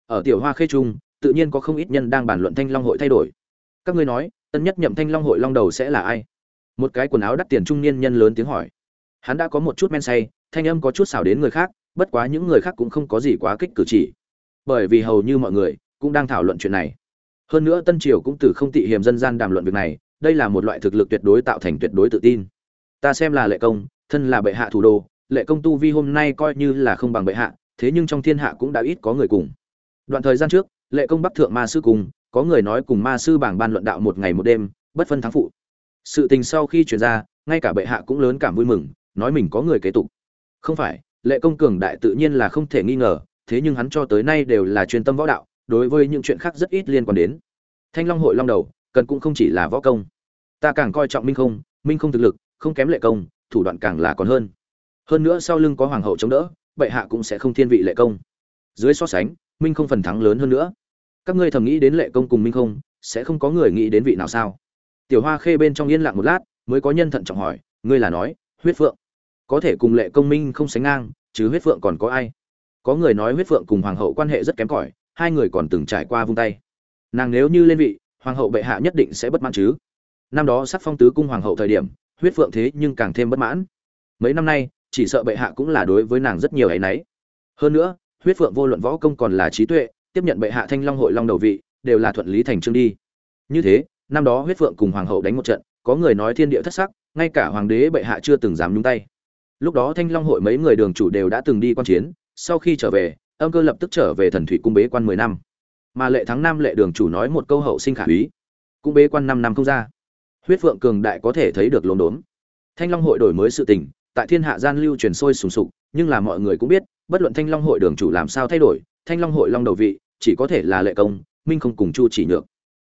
Ở tiểu hoa khê trung, tự nhiên có không ít nhân đang bàn luận thanh long hội thay đổi. Các ngươi nói, tân nhất nhậm thanh long hội long đầu sẽ là ai? Một cái quần áo đắt tiền trung niên nhân lớn tiếng hỏi. Hắn đã có một chút men say, thanh âm có chút xảo đến người khác, bất quá những người khác cũng không có gì quá kích cử chỉ. Bởi vì hầu như mọi người cũng đang thảo luận chuyện này. Hơn nữa tân triều cũng từ không tị hiềm dân gian đàm luận việc này, đây là một loại thực lực tuyệt đối tạo thành tuyệt đối tự tin. Ta xem là lệ công, thân là bệ hạ thủ đô lệ công tu vi hôm nay coi như là không bằng bệ hạ, thế nhưng trong thiên hạ cũng đã ít có người cùng. Đoạn thời gian trước, lệ công bắc thượng ma sư cùng, có người nói cùng ma sư bảng ban luận đạo một ngày một đêm, bất phân thắng phụ. Sự tình sau khi chuyển ra, ngay cả bệ hạ cũng lớn cảm vui mừng, nói mình có người kế tục. Không phải, lệ công cường đại tự nhiên là không thể nghi ngờ, thế nhưng hắn cho tới nay đều là chuyên tâm võ đạo, đối với những chuyện khác rất ít liên quan đến. Thanh long hội long đầu, cần cũng không chỉ là võ công. Ta càng coi trọng minh không minh không thực lực, không kém lệ công, thủ đoạn càng là còn hơn hơn nữa sau lưng có hoàng hậu chống đỡ, bệ hạ cũng sẽ không thiên vị lệ công. Dưới so sánh, minh không phần thắng lớn hơn nữa. Các ngươi thầm nghĩ đến lệ công cùng minh không, sẽ không có người nghĩ đến vị nào sao? Tiểu hoa khê bên trong yên lặng một lát, mới có nhân thận trọng hỏi, ngươi là nói, huyết phượng. Có thể cùng lệ công minh không sánh ngang, chứ huyết phượng còn có ai? Có người nói huyết phượng cùng hoàng hậu quan hệ rất kém cỏi, hai người còn từng trải qua vung tay. Nàng nếu như lên vị, hoàng hậu bệ hạ nhất định sẽ bất mãn chứ. Năm đó sắc phong tứ cung hoàng hậu thời điểm, huyết phượng thế nhưng càng thêm bất mãn. Mấy năm nay chỉ sợ bệ hạ cũng là đối với nàng rất nhiều ấy nấy. hơn nữa, huyết phượng vô luận võ công còn là trí tuệ, tiếp nhận bệ hạ thanh long hội long đầu vị, đều là thuận lý thành trương đi. Như thế, năm đó huyết phượng cùng hoàng hậu đánh một trận, có người nói thiên địa thất sắc, ngay cả hoàng đế bệ hạ chưa từng dám nhúng tay. Lúc đó thanh long hội mấy người đường chủ đều đã từng đi quan chiến, sau khi trở về, âm cơ lập tức trở về thần thủy cung bế quan mười năm. Mà lệ thắng nam lệ đường chủ nói một câu hậu sinh khả úy cũng bế quan năm năm không ra. Huyết phượng cường đại có thể thấy được lồn đốn. Thanh long hội đổi mới sự tình tại thiên hạ gian lưu truyền sôi sùng sục, nhưng là mọi người cũng biết, bất luận thanh long hội đường chủ làm sao thay đổi, thanh long hội long đầu vị, chỉ có thể là lệ công, minh không cùng chu chỉ nhược.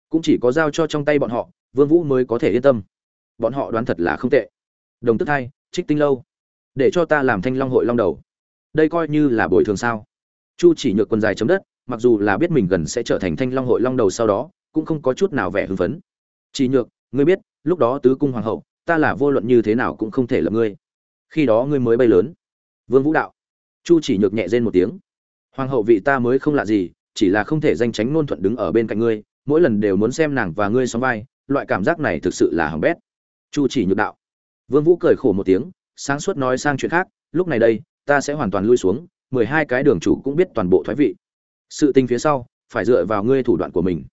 Cũng chỉ có giao cho trong tay bọn họ, vương vũ mới có thể yên tâm. Bọn họ đoán thật là không tệ. Đồng tức hai, trích tinh lâu. Để cho ta làm thanh long hội long đầu. Đây coi như là bồi thường sao? Chu chỉ nhược quần dài chấm đất, mặc dù là biết mình gần sẽ trở thành thanh long hội long đầu sau đó, cũng không có chút nào vẻ hưng phấn. Chỉ nhược, ngươi biết, lúc đó tứ cung hoàng hậu, ta là vô luận như thế nào cũng không thể lập ngươi khi đó ngươi mới bay lớn. Vương vũ đạo. Chu chỉ nhược nhẹ rên một tiếng. Hoàng hậu vị ta mới không lạ gì, chỉ là không thể danh tránh nôn thuận đứng ở bên cạnh ngươi, mỗi lần đều muốn xem nàng và ngươi sóng vai, loại cảm giác này thực sự là hỏng bét. Chu chỉ nhược đạo. Vương vũ cười khổ một tiếng, sáng suốt nói sang chuyện khác, lúc này đây, ta sẽ hoàn toàn lui xuống, mười hai cái đường chủ cũng biết toàn bộ thoái vị. Sự tình phía sau, phải dựa vào ngươi thủ đoạn của mình.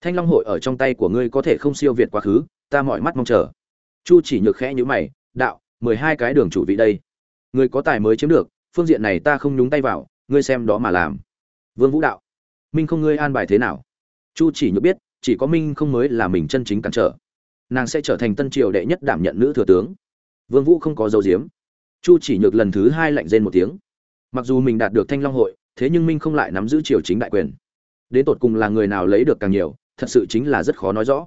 Thanh long hội ở trong tay của ngươi có thể không siêu việt quá khứ, ta mọi mắt mong chờ. Chu chỉ nhược khẽ như mày, đạo mười hai cái đường chủ vị đây. Người có tài mới chiếm được, phương diện này ta không nhúng tay vào, ngươi xem đó mà làm. Vương vũ đạo. Minh không ngươi an bài thế nào? Chu chỉ nhược biết, chỉ có minh không mới là mình chân chính cản trở. Nàng sẽ trở thành tân triều đệ nhất đảm nhận nữ thừa tướng. Vương vũ không có dấu diếm chu chỉ nhược lần thứ hai lạnh rên một tiếng. Mặc dù mình đạt được thanh long hội, thế nhưng minh không lại nắm giữ triều chính đại quyền. Đến tột cùng là người nào lấy được càng nhiều, thật sự chính là rất khó nói rõ.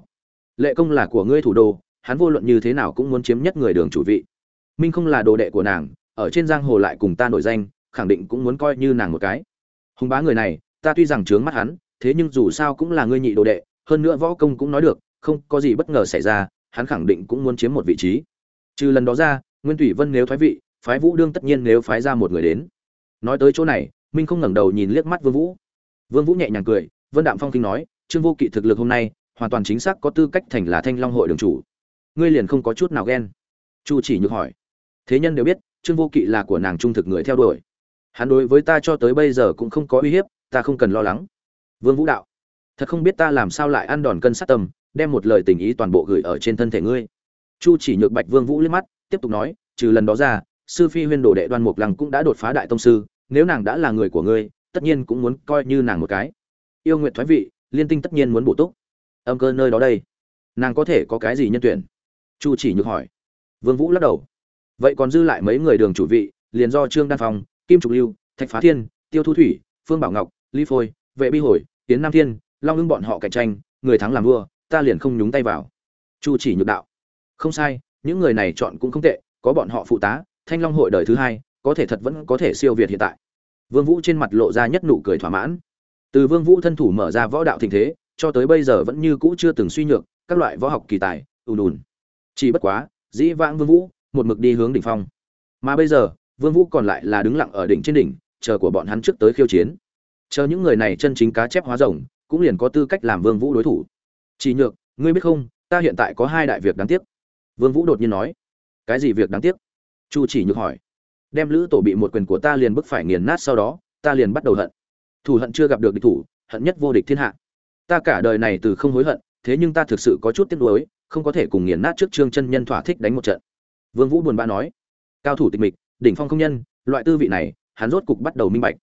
Lệ công là của ngươi thủ đô, hắn vô luận như thế nào cũng muốn chiếm nhất người đường chủ vị minh không là đồ đệ của nàng, ở trên giang hồ lại cùng ta nổi danh, khẳng định cũng muốn coi như nàng một cái. Hùng bá người này, ta tuy rằng trướng mắt hắn, thế nhưng dù sao cũng là ngươi nhị đồ đệ, hơn nữa võ công cũng nói được, không có gì bất ngờ xảy ra, hắn khẳng định cũng muốn chiếm một vị trí. Trừ lần đó ra, nguyên thủy vân nếu thoái vị, phái vũ đương tất nhiên nếu phái ra một người đến. Nói tới chỗ này, minh không ngẩng đầu nhìn liếc mắt vương vũ. Vương vũ nhẹ nhàng cười, vân đạm phong kinh nói, trương vô kỵ thực lực hôm nay, hoàn toàn chính xác có tư cách thành là thanh long hội đường chủ. Ngươi liền không có chút nào ghen. Chu chỉ nhược hỏi thế nhân đều biết, trương vô kỵ là của nàng trung thực người theo đuổi. Hắn đối với ta cho tới bây giờ cũng không có uy hiếp, ta không cần lo lắng. Vương vũ đạo, thật không biết ta làm sao lại ăn đòn cân sát tâm, đem một lời tình ý toàn bộ gửi ở trên thân thể ngươi. Chu chỉ nhược bạch vương vũ liếc mắt, tiếp tục nói, trừ lần đó ra, sư phi huyên đồ đệ đoan mục lăng cũng đã đột phá đại tông sư, nếu nàng đã là người của ngươi, tất nhiên cũng muốn coi như nàng một cái. Yêu nguyện thoái vị, liên tinh tất nhiên muốn bổ túc. Âm cơ nơi đó đây, nàng có thể có cái gì nhân tuyển? Chu chỉ nhược hỏi. Vương vũ lắc đầu vậy còn dư lại mấy người đường chủ vị, liền do trương đan phong, kim trục lưu, thạch phá thiên, tiêu thu thủy, phương bảo ngọc ly phôi, vệ bi hồi, tiến nam thiên, long ưng bọn họ cạnh tranh, người thắng làm vua, ta liền không nhúng tay vào. Chu chỉ nhược đạo. Không sai, những người này chọn cũng không tệ, có bọn họ phụ tá, thanh long hội đời thứ hai, có thể thật vẫn có thể siêu việt hiện tại. Vương vũ trên mặt lộ ra nhất nụ cười thỏa mãn. Từ vương vũ thân thủ mở ra võ đạo thịnh thế, cho tới bây giờ vẫn như cũ chưa từng suy nhược, các loại võ học kỳ tài, ùn ùn. Chỉ bất quá, dĩ vãng vương vũ một mực đi hướng đỉnh phong. Mà bây giờ, vương vũ còn lại là đứng lặng ở đỉnh trên đỉnh, chờ của bọn hắn trước tới khiêu chiến. Chờ những người này chân chính cá chép hóa rồng, cũng liền có tư cách làm vương vũ đối thủ. Chỉ nhược, ngươi biết không, ta hiện tại có hai đại việc đáng tiếc. Vương vũ đột nhiên nói, cái gì việc đáng tiếc? Chu chỉ nhược hỏi. Đem lữ tổ bị một quyền của ta liền bức phải nghiền nát sau đó, ta liền bắt đầu hận. Thủ hận chưa gặp được địch thủ, hận nhất vô địch thiên hạ. Ta cả đời này từ không hối hận, thế nhưng ta thực sự có chút tiếc nuối, không có thể cùng nghiền nát trước trương chân nhân thỏa thích đánh một trận vương vũ buồn bã nói, cao thủ tịch mịch, đỉnh phong không nhân, loại tư vị này, hắn rốt cục bắt đầu minh bạch.